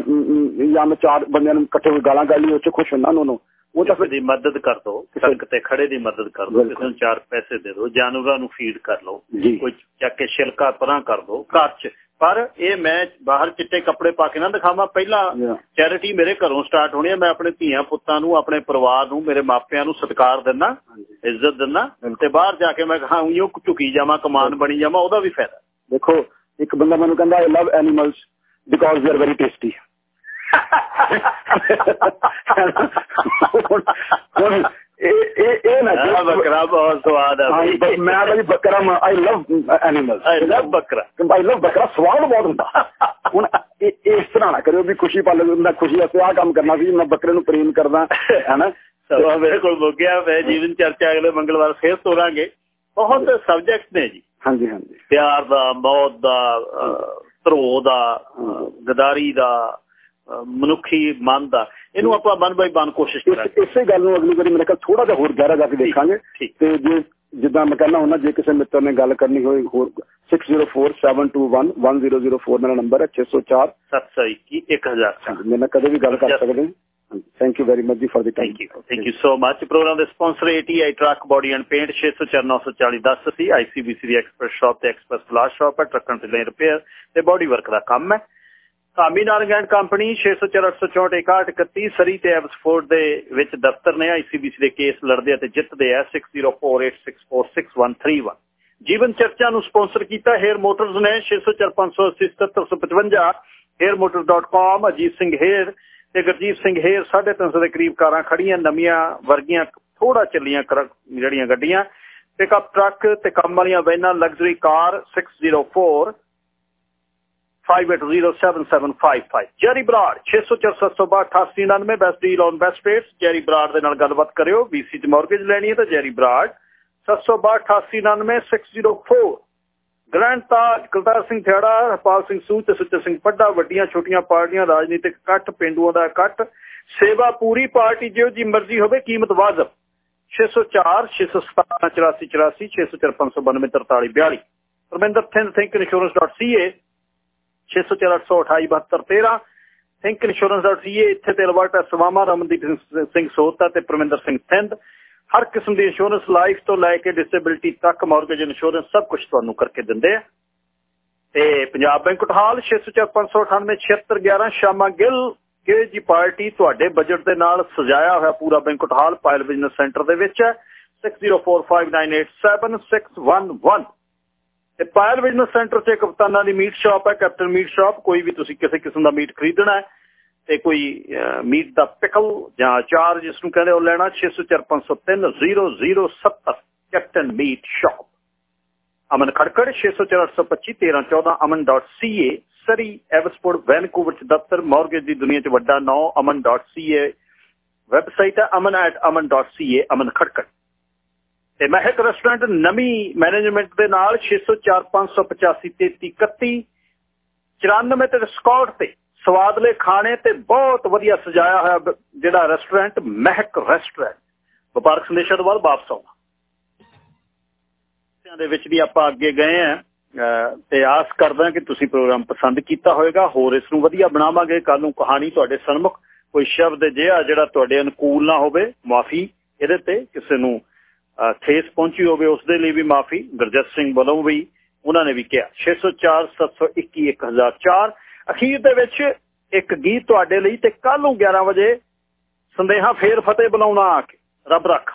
ਜਾਂ ਮੈਂ ਚਾਰ ਬੰਦਿਆਂ ਨੂੰ ਇਕੱਠੇ ਹੋ ਗਾਲਾਂ ਗਾਲੀ ਉੱਚ ਖੁਸ਼ ਹੁੰਦਾ ਨੋ ਨੋ ਉਹ ਤਾਂ ਦੀ ਮਦਦ ਕਰ ਦੋ ਸੜਕ ਤੇ ਖੜੇ ਦੀ ਮਦਦ ਕਰ ਦੋ ਕਿਸੇ ਨੂੰ ਚਾਰ ਪੈਸੇ ਦੇ ਦਿਓ ਜਾਨਵਰਾਂ ਨੂੰ ਫੀਡ ਕਰ ਲਓ ਕੋਈ ਚੱਕ ਕੇ ਛਿਲਕਾ ਪਰਾਂ ਕਰ ਦੋ ਘਰ 'ਚ। ਪਰ ਇਹ ਮੈਂ ਬਾਹਰ ਚਿੱਟੇ ਕੱਪੜੇ ਪਾ ਕੇ ਨਾ ਦਿਖਾਵਾਂ ਪਹਿਲਾਂ ਚੈਰਿਟੀ ਮੇਰੇ ਘਰੋਂ ਸਟਾਰਟ ਹੋਣੀ ਹੈ ਮੈਂ ਆਪਣੇ ਧੀਆਂ ਪੁੱਤਾਂ ਨੂੰ ਆਪਣੇ ਪਰਿਵਾਰ ਨੂੰ ਮੇਰੇ ਮਾਪਿਆਂ ਨੂੰ ਸਤਿਕਾਰ ਦਿੰਦਾ ਇੱਜ਼ਤ ਦਿੰਦਾ ਤੇ ਬਾਹਰ ਜਾ ਕੇ ਮੈਂ ਕਹਾਂ ਉਹ ਝੁਕੀ ਜਾਵਾਂ ਕਮਾਨ ਬਣੀ ਜਾਵਾਂ ਉਹਦਾ ਵੀ ਫਾਇਦਾ। ਦੇਖੋ ਇੱਕ ਬੰਦਾ ਮੈਨੂੰ ਕਹਿੰਦਾ I love animals because they are very tasty ਮੈਂ ਤਾਂ ਬੱਕਰਾ I love animal I love ਬੱਕਰਾ ਆਈ ਲਵ ਬੱਕਰਾ ਸਵਾਦ ਬਹੁਤ ਹੁੰਦਾ ਹੁਣ ਇਸ ਤਰ੍ਹਾਂ ਨਾ ਕਰਿਓ ਵੀ ਖੁਸ਼ੀ ਪਲ ਹੁੰਦਾ ਖੁਸ਼ੀ ਵਾਸਤੇ ਆ ਕੰਮ ਕਰਨਾ ਸੀ ਮੈਂ ਬੱਕਰੇ ਨੂੰ ਪ੍ਰੇਮ ਕਰਦਾ ਹੈਨਾ ਸਵਾ ਮੇਰੇ ਕੋਲ ਮੁੱਕਿਆ ਮੈਂ ਜੀਵਨ ਚਰਚਾ ਅਗਲੇ ਮੰਗਲਵਾਰ ਫੇਰ ਤੋਰਾਂਗੇ ਬਹੁਤ ਸਬਜੈਕਟ ਨੇ ਜੀ। ਹਾਂਜੀ ਹਾਂਜੀ ਪਿਆਰ ਦਾ, ਮੌਤ ਦਾ ਧਰੋ ਦਾ ਗਦਾਰੀ ਦਾ ਮਨੁੱਖੀ ਮਨ ਦਾ। ਇਹਨੂੰ ਆਪਾਂ ਮਨ ਬਾਈ ਬਨ ਕੋਸ਼ਿਸ਼ ਕਰਾਂਗੇ। ਇਸੇ ਗੱਲ ਨੂੰ ਅਗਲੀ ਵਾਰੀ ਮੇਰੇ ਕੋਲ ਥੋੜਾ ਜਿਹਾ ਹੋਰ ਗਹਿਰਾ ਜਾ ਕੇ ਦੇਖਾਂਗੇ। ਤੇ ਜੇ ਜਿੱਦਾਂ ਮੈਂ ਕਹਿੰਦਾ ਹੁੰਦਾ ਜੇ ਕਿਸੇ ਮਿੱਤਰ ਨੇ ਗੱਲ ਕਰਨੀ ਹੋਵੇ ਹੋਰ 6047211004 ਮੇਰਾ ਨੰਬਰ ਹੈ 604 721 1000 ਮੇਰੇ ਨਾਲ ਕਦੇ ਵੀ ਗੱਲ ਕਰ ਸਕਦੇ ਥੈਂਕ ਯੂ ਵੈਰੀ ਮਚ ਜੀ for the time thank you thank you so much programme ਦੇ sponsor ATI truck body and paint 60494010 ਸੀ ICBC ਦੀ ਐਕਸਪ੍ਰੈਸ ਸ਼ਾਪ ਤੇ ਐਕਸਪ੍ਰੈਸ ਫਲਾਸ਼ ਸ਼ਾਪ ਹੈ ਟਰੱਕਾਂ ਤੇ ਲਈ ਰਿਪੇਅਰ ਤੇ ਬੋਡੀ ਵਰਕ ਦਾ ਕੰਮ ਹੈ। ਧਾਮੀ ਨਾਰੰਗ ਕੰਪਨੀ 604864 ਸਰੀ ਤੇ ਐਬਸਫੋਰਡ ਦੇ ਵਿੱਚ ਦਫ਼ਤਰ ਨੇ ICBC ਦੇ ਕੇਸ ਲੜਦੇ ਅਤੇ ਜਿੱਤਦੇ ਆ 6048646131 ਜੀਵਨ ਚਰਚਾ ਨੂੰ ਸਪਾਂਸਰ ਕੀਤਾ ਹੇਅਰ ਮੋਟਰਸ ਨੇ 6045877755 hairmotors.com ਅਜੀਤ ਸਿੰਘ ਹੇਅਰ ਤੇ ਗੁਰਜੀਤ ਸਿੰਘ ਹੇਅਰ 350 ਦੇ ਕਰੀਬ ਕਾਰਾਂ ਖੜੀਆਂ ਨਵੀਆਂ ਵਰਗੀਆਂ ਥੋੜਾ ਚੱਲੀਆਂ ਜਿਹੜੀਆਂ ਗੱਡੀਆਂ, ਪਿਕਅਪ ਟਰੱਕ ਤੇ ਕੰਮ ਵਾਲੀਆਂ ਵੈਨਾਂ, luxury car 604 58077755 Jerry Brad 6047628899 best deal on best rates Jerry Brad ਦੇ ਨਾਲ ਗੱਲਬਾਤ ਕਰਿਓ BC ਚ ਮਾਰਗੇਜ ਲੈਣੀ ਹੈ ਤਾਂ Jerry Brad 7062889604 Grand Taj Kultar Singh Thiara Harpal Singh Sooch ਤੇ ਸੁੱਚਾ ਸਿੰਘ ਪੱਡਾ ਵੱਡੀਆਂ, ਛੋਟੀਆਂ ਪਾਰਟੀਆਂ, ਰਾਜਨੀਤਿਕ ਇਕੱਠ ਪਿੰਡੂਆਂ ਦਾ ਇਕੱਠ ਸੇਵਾ ਪੂਰੀ, ਪਾਰਟੀ ਜਿਉ ਜੀ ਮਰਜ਼ੀ ਹੋਵੇ, ਕੀਮਤ ਵਾਜਬ। 604 617 84 84 604 ਪਰਮਿੰਦਰ ਥਿੰਦ ਥਿੰਕ ਇੰਸ਼ੋਰੈਂਸ.ca 6048287213 ਥਿੰਕ ਇੰਸ਼ੋਰੈਂਸ.ca ਇੱਥੇ ਤੇ ਅਲਬਰਟਾ ਸਵਾਮਾ ਰਮਨਦੀਪ ਸਿੰਘ ਸੋਤਾ ਤੇ ਪਰਮਿੰਦਰ ਸਿੰਘ ਥਿੰਦ। ਹਰ ਕਿਸਮ ਦੀ ਇੰਸ਼ੋਰੈਂਸ ਲਾਈਫ ਤੋਂ ਲੈ ਕੇ ਡਿਸੇਬਿਲਟੀ ਤੱਕ ਮਾਰਗੇਜ ਇੰਸ਼ੋਰੈਂਸ ਸਭ ਕੁਝ ਤੁਹਾਨੂੰ ਕਰਕੇ ਦਿੰਦੇ ਆ। ਤੇ ਪੰਜਾਬ ਬੈਂਕਟ ਹਾਲ 604598 ਸ਼ਾਮਾ ਗਿੱਲ। ਕੇ ਜੀ ਪਾਰਟੀ ਤੁਹਾਡੇ ਬਜਟ ਦੇ ਨਾਲ ਸਜਾਇਆ ਹੋਇਆ ਪੂਰਾ banquet hall Payal business centre ਦੇ ਵਿੱਚ ਹੈ। 6045987611 ਤੇ ਪਾਇਲ ਬਿਜ਼ਨਸ ਸੈਂਟਰ 'ਚ ਕਪਤਾਨਾਂ ਦੀ ਮੀਟ ਸ਼ਾਪ ਹੈ, ਕੈਪਟਨ ਮੀਟ ਸ਼ਾਪ, ਕੋਈ ਵੀ ਤੁਸੀਂ ਕਿਸੇ ਕਿਸਮ ਦਾ ਮੀਟ ਖਰੀਦਣਾ ਹੈ ਤੇ ਕੋਈ ਮੀਟ ਦਾ ਪਿਕਲ ਜਾਂ ਅਚਾਰ ਜਿਸ ਨੂੰ ਕਹਿੰਦੇ ਉਹ ਲੈਣਾ 6045030070 captain meat shop. Aman Kharkar 6048251314 aman.ca Surrey ਐਵਸਪੋਰਟ, Vancouver ਚ ਦਫ਼ਤਰ, ਮਾਰਗੇਜ ਦੀ ਦੁਨੀਆ ਚ ਵੱਡਾ ਨਾਮ aman.ca ਵੈਬਸਾਈਟ ਹੈ aman@aman.ca ਅਮਨ ਖੜਕੜ। ਤੇ ਮਹਿਕ ਰੈਸਟੋਰੈਂਟ ਨਵੀਂ ਮੈਨੇਜਮੈਂਟ ਦੇ ਨਾਲ 6045853331 94 ਤੇ ਸਕਾਟ ਤੇ ਸਵਾਦਲੇ ਖਾਣੇ ਤੇ ਬਹੁਤ ਵਧੀਆ ਸਜਾਇਆ ਹੋਇਆ ਜਿਹੜਾ ਰੈਸਟੋਰੈਂਟ ਮਹਿਕ ਰੈਸਟੋਰੈਂਟ ਵਪਾਰਕ ਸੰਦੇਸ਼ਾਂ ਤੋਂ ਬਾਅਦ ਵਾਪਸ ਆਉਣਾ। ਦੇ ਵਿੱਚ ਵੀ ਆਪਾਂ ਅੱਗੇ ਗਏ ਆ ਤੇ ਆਸ ਕਰਦਾ ਕਿ ਤੁਸੀਂ ਪ੍ਰੋਗਰਾਮ ਪਸੰਦ ਕੀਤਾ ਹੋਵੇਗਾ। ਹੋਰ ਇਸ ਨੂੰ ਵਧੀਆ ਬਣਾਵਾਂਗੇ। ਕੱਲ ਨੂੰ ਕਹਾਣੀ ਤੁਹਾਡੇ ਸਨਮੁਖ ਕੋਈ ਸ਼ਬਦ ਜਿਹਾ ਜਿਹੜਾ ਤੁਹਾਡੇ ਅਨੁਕੂਲ ਨਾ ਹੋਵੇ, ਮਾਫੀ ਇਹਦੇ ਤੇ ਕਿਸੇ ਨੂੰ ਠੇਸ ਪਹੁੰਚੀ ਹੋਵੇ ਉਸ ਦੇ ਲਈ ਵੀ ਮਾਫੀ। ਗੁਰਜਤ ਸਿੰਘ ਵੱਲੋਂ ਵੀ ਉਹਨਾਂ ਨੇ ਵੀ ਕਿਹਾ। 604 721 1004 ਅਖੀਰ ਦੇ ਵਿੱਚ ਇੱਕ ਗੀਤ ਤੁਹਾਡੇ ਲਈ ਤੇ ਕੱਲ ਨੂੰ 11 ਵਜੇ ਸੰਦੇਹਾ ਫੇਰ ਫਤਿਹ ਬੁਲਾਉਣਾ ਆ ਕੇ। ਰੱਬ ਰੱਖ।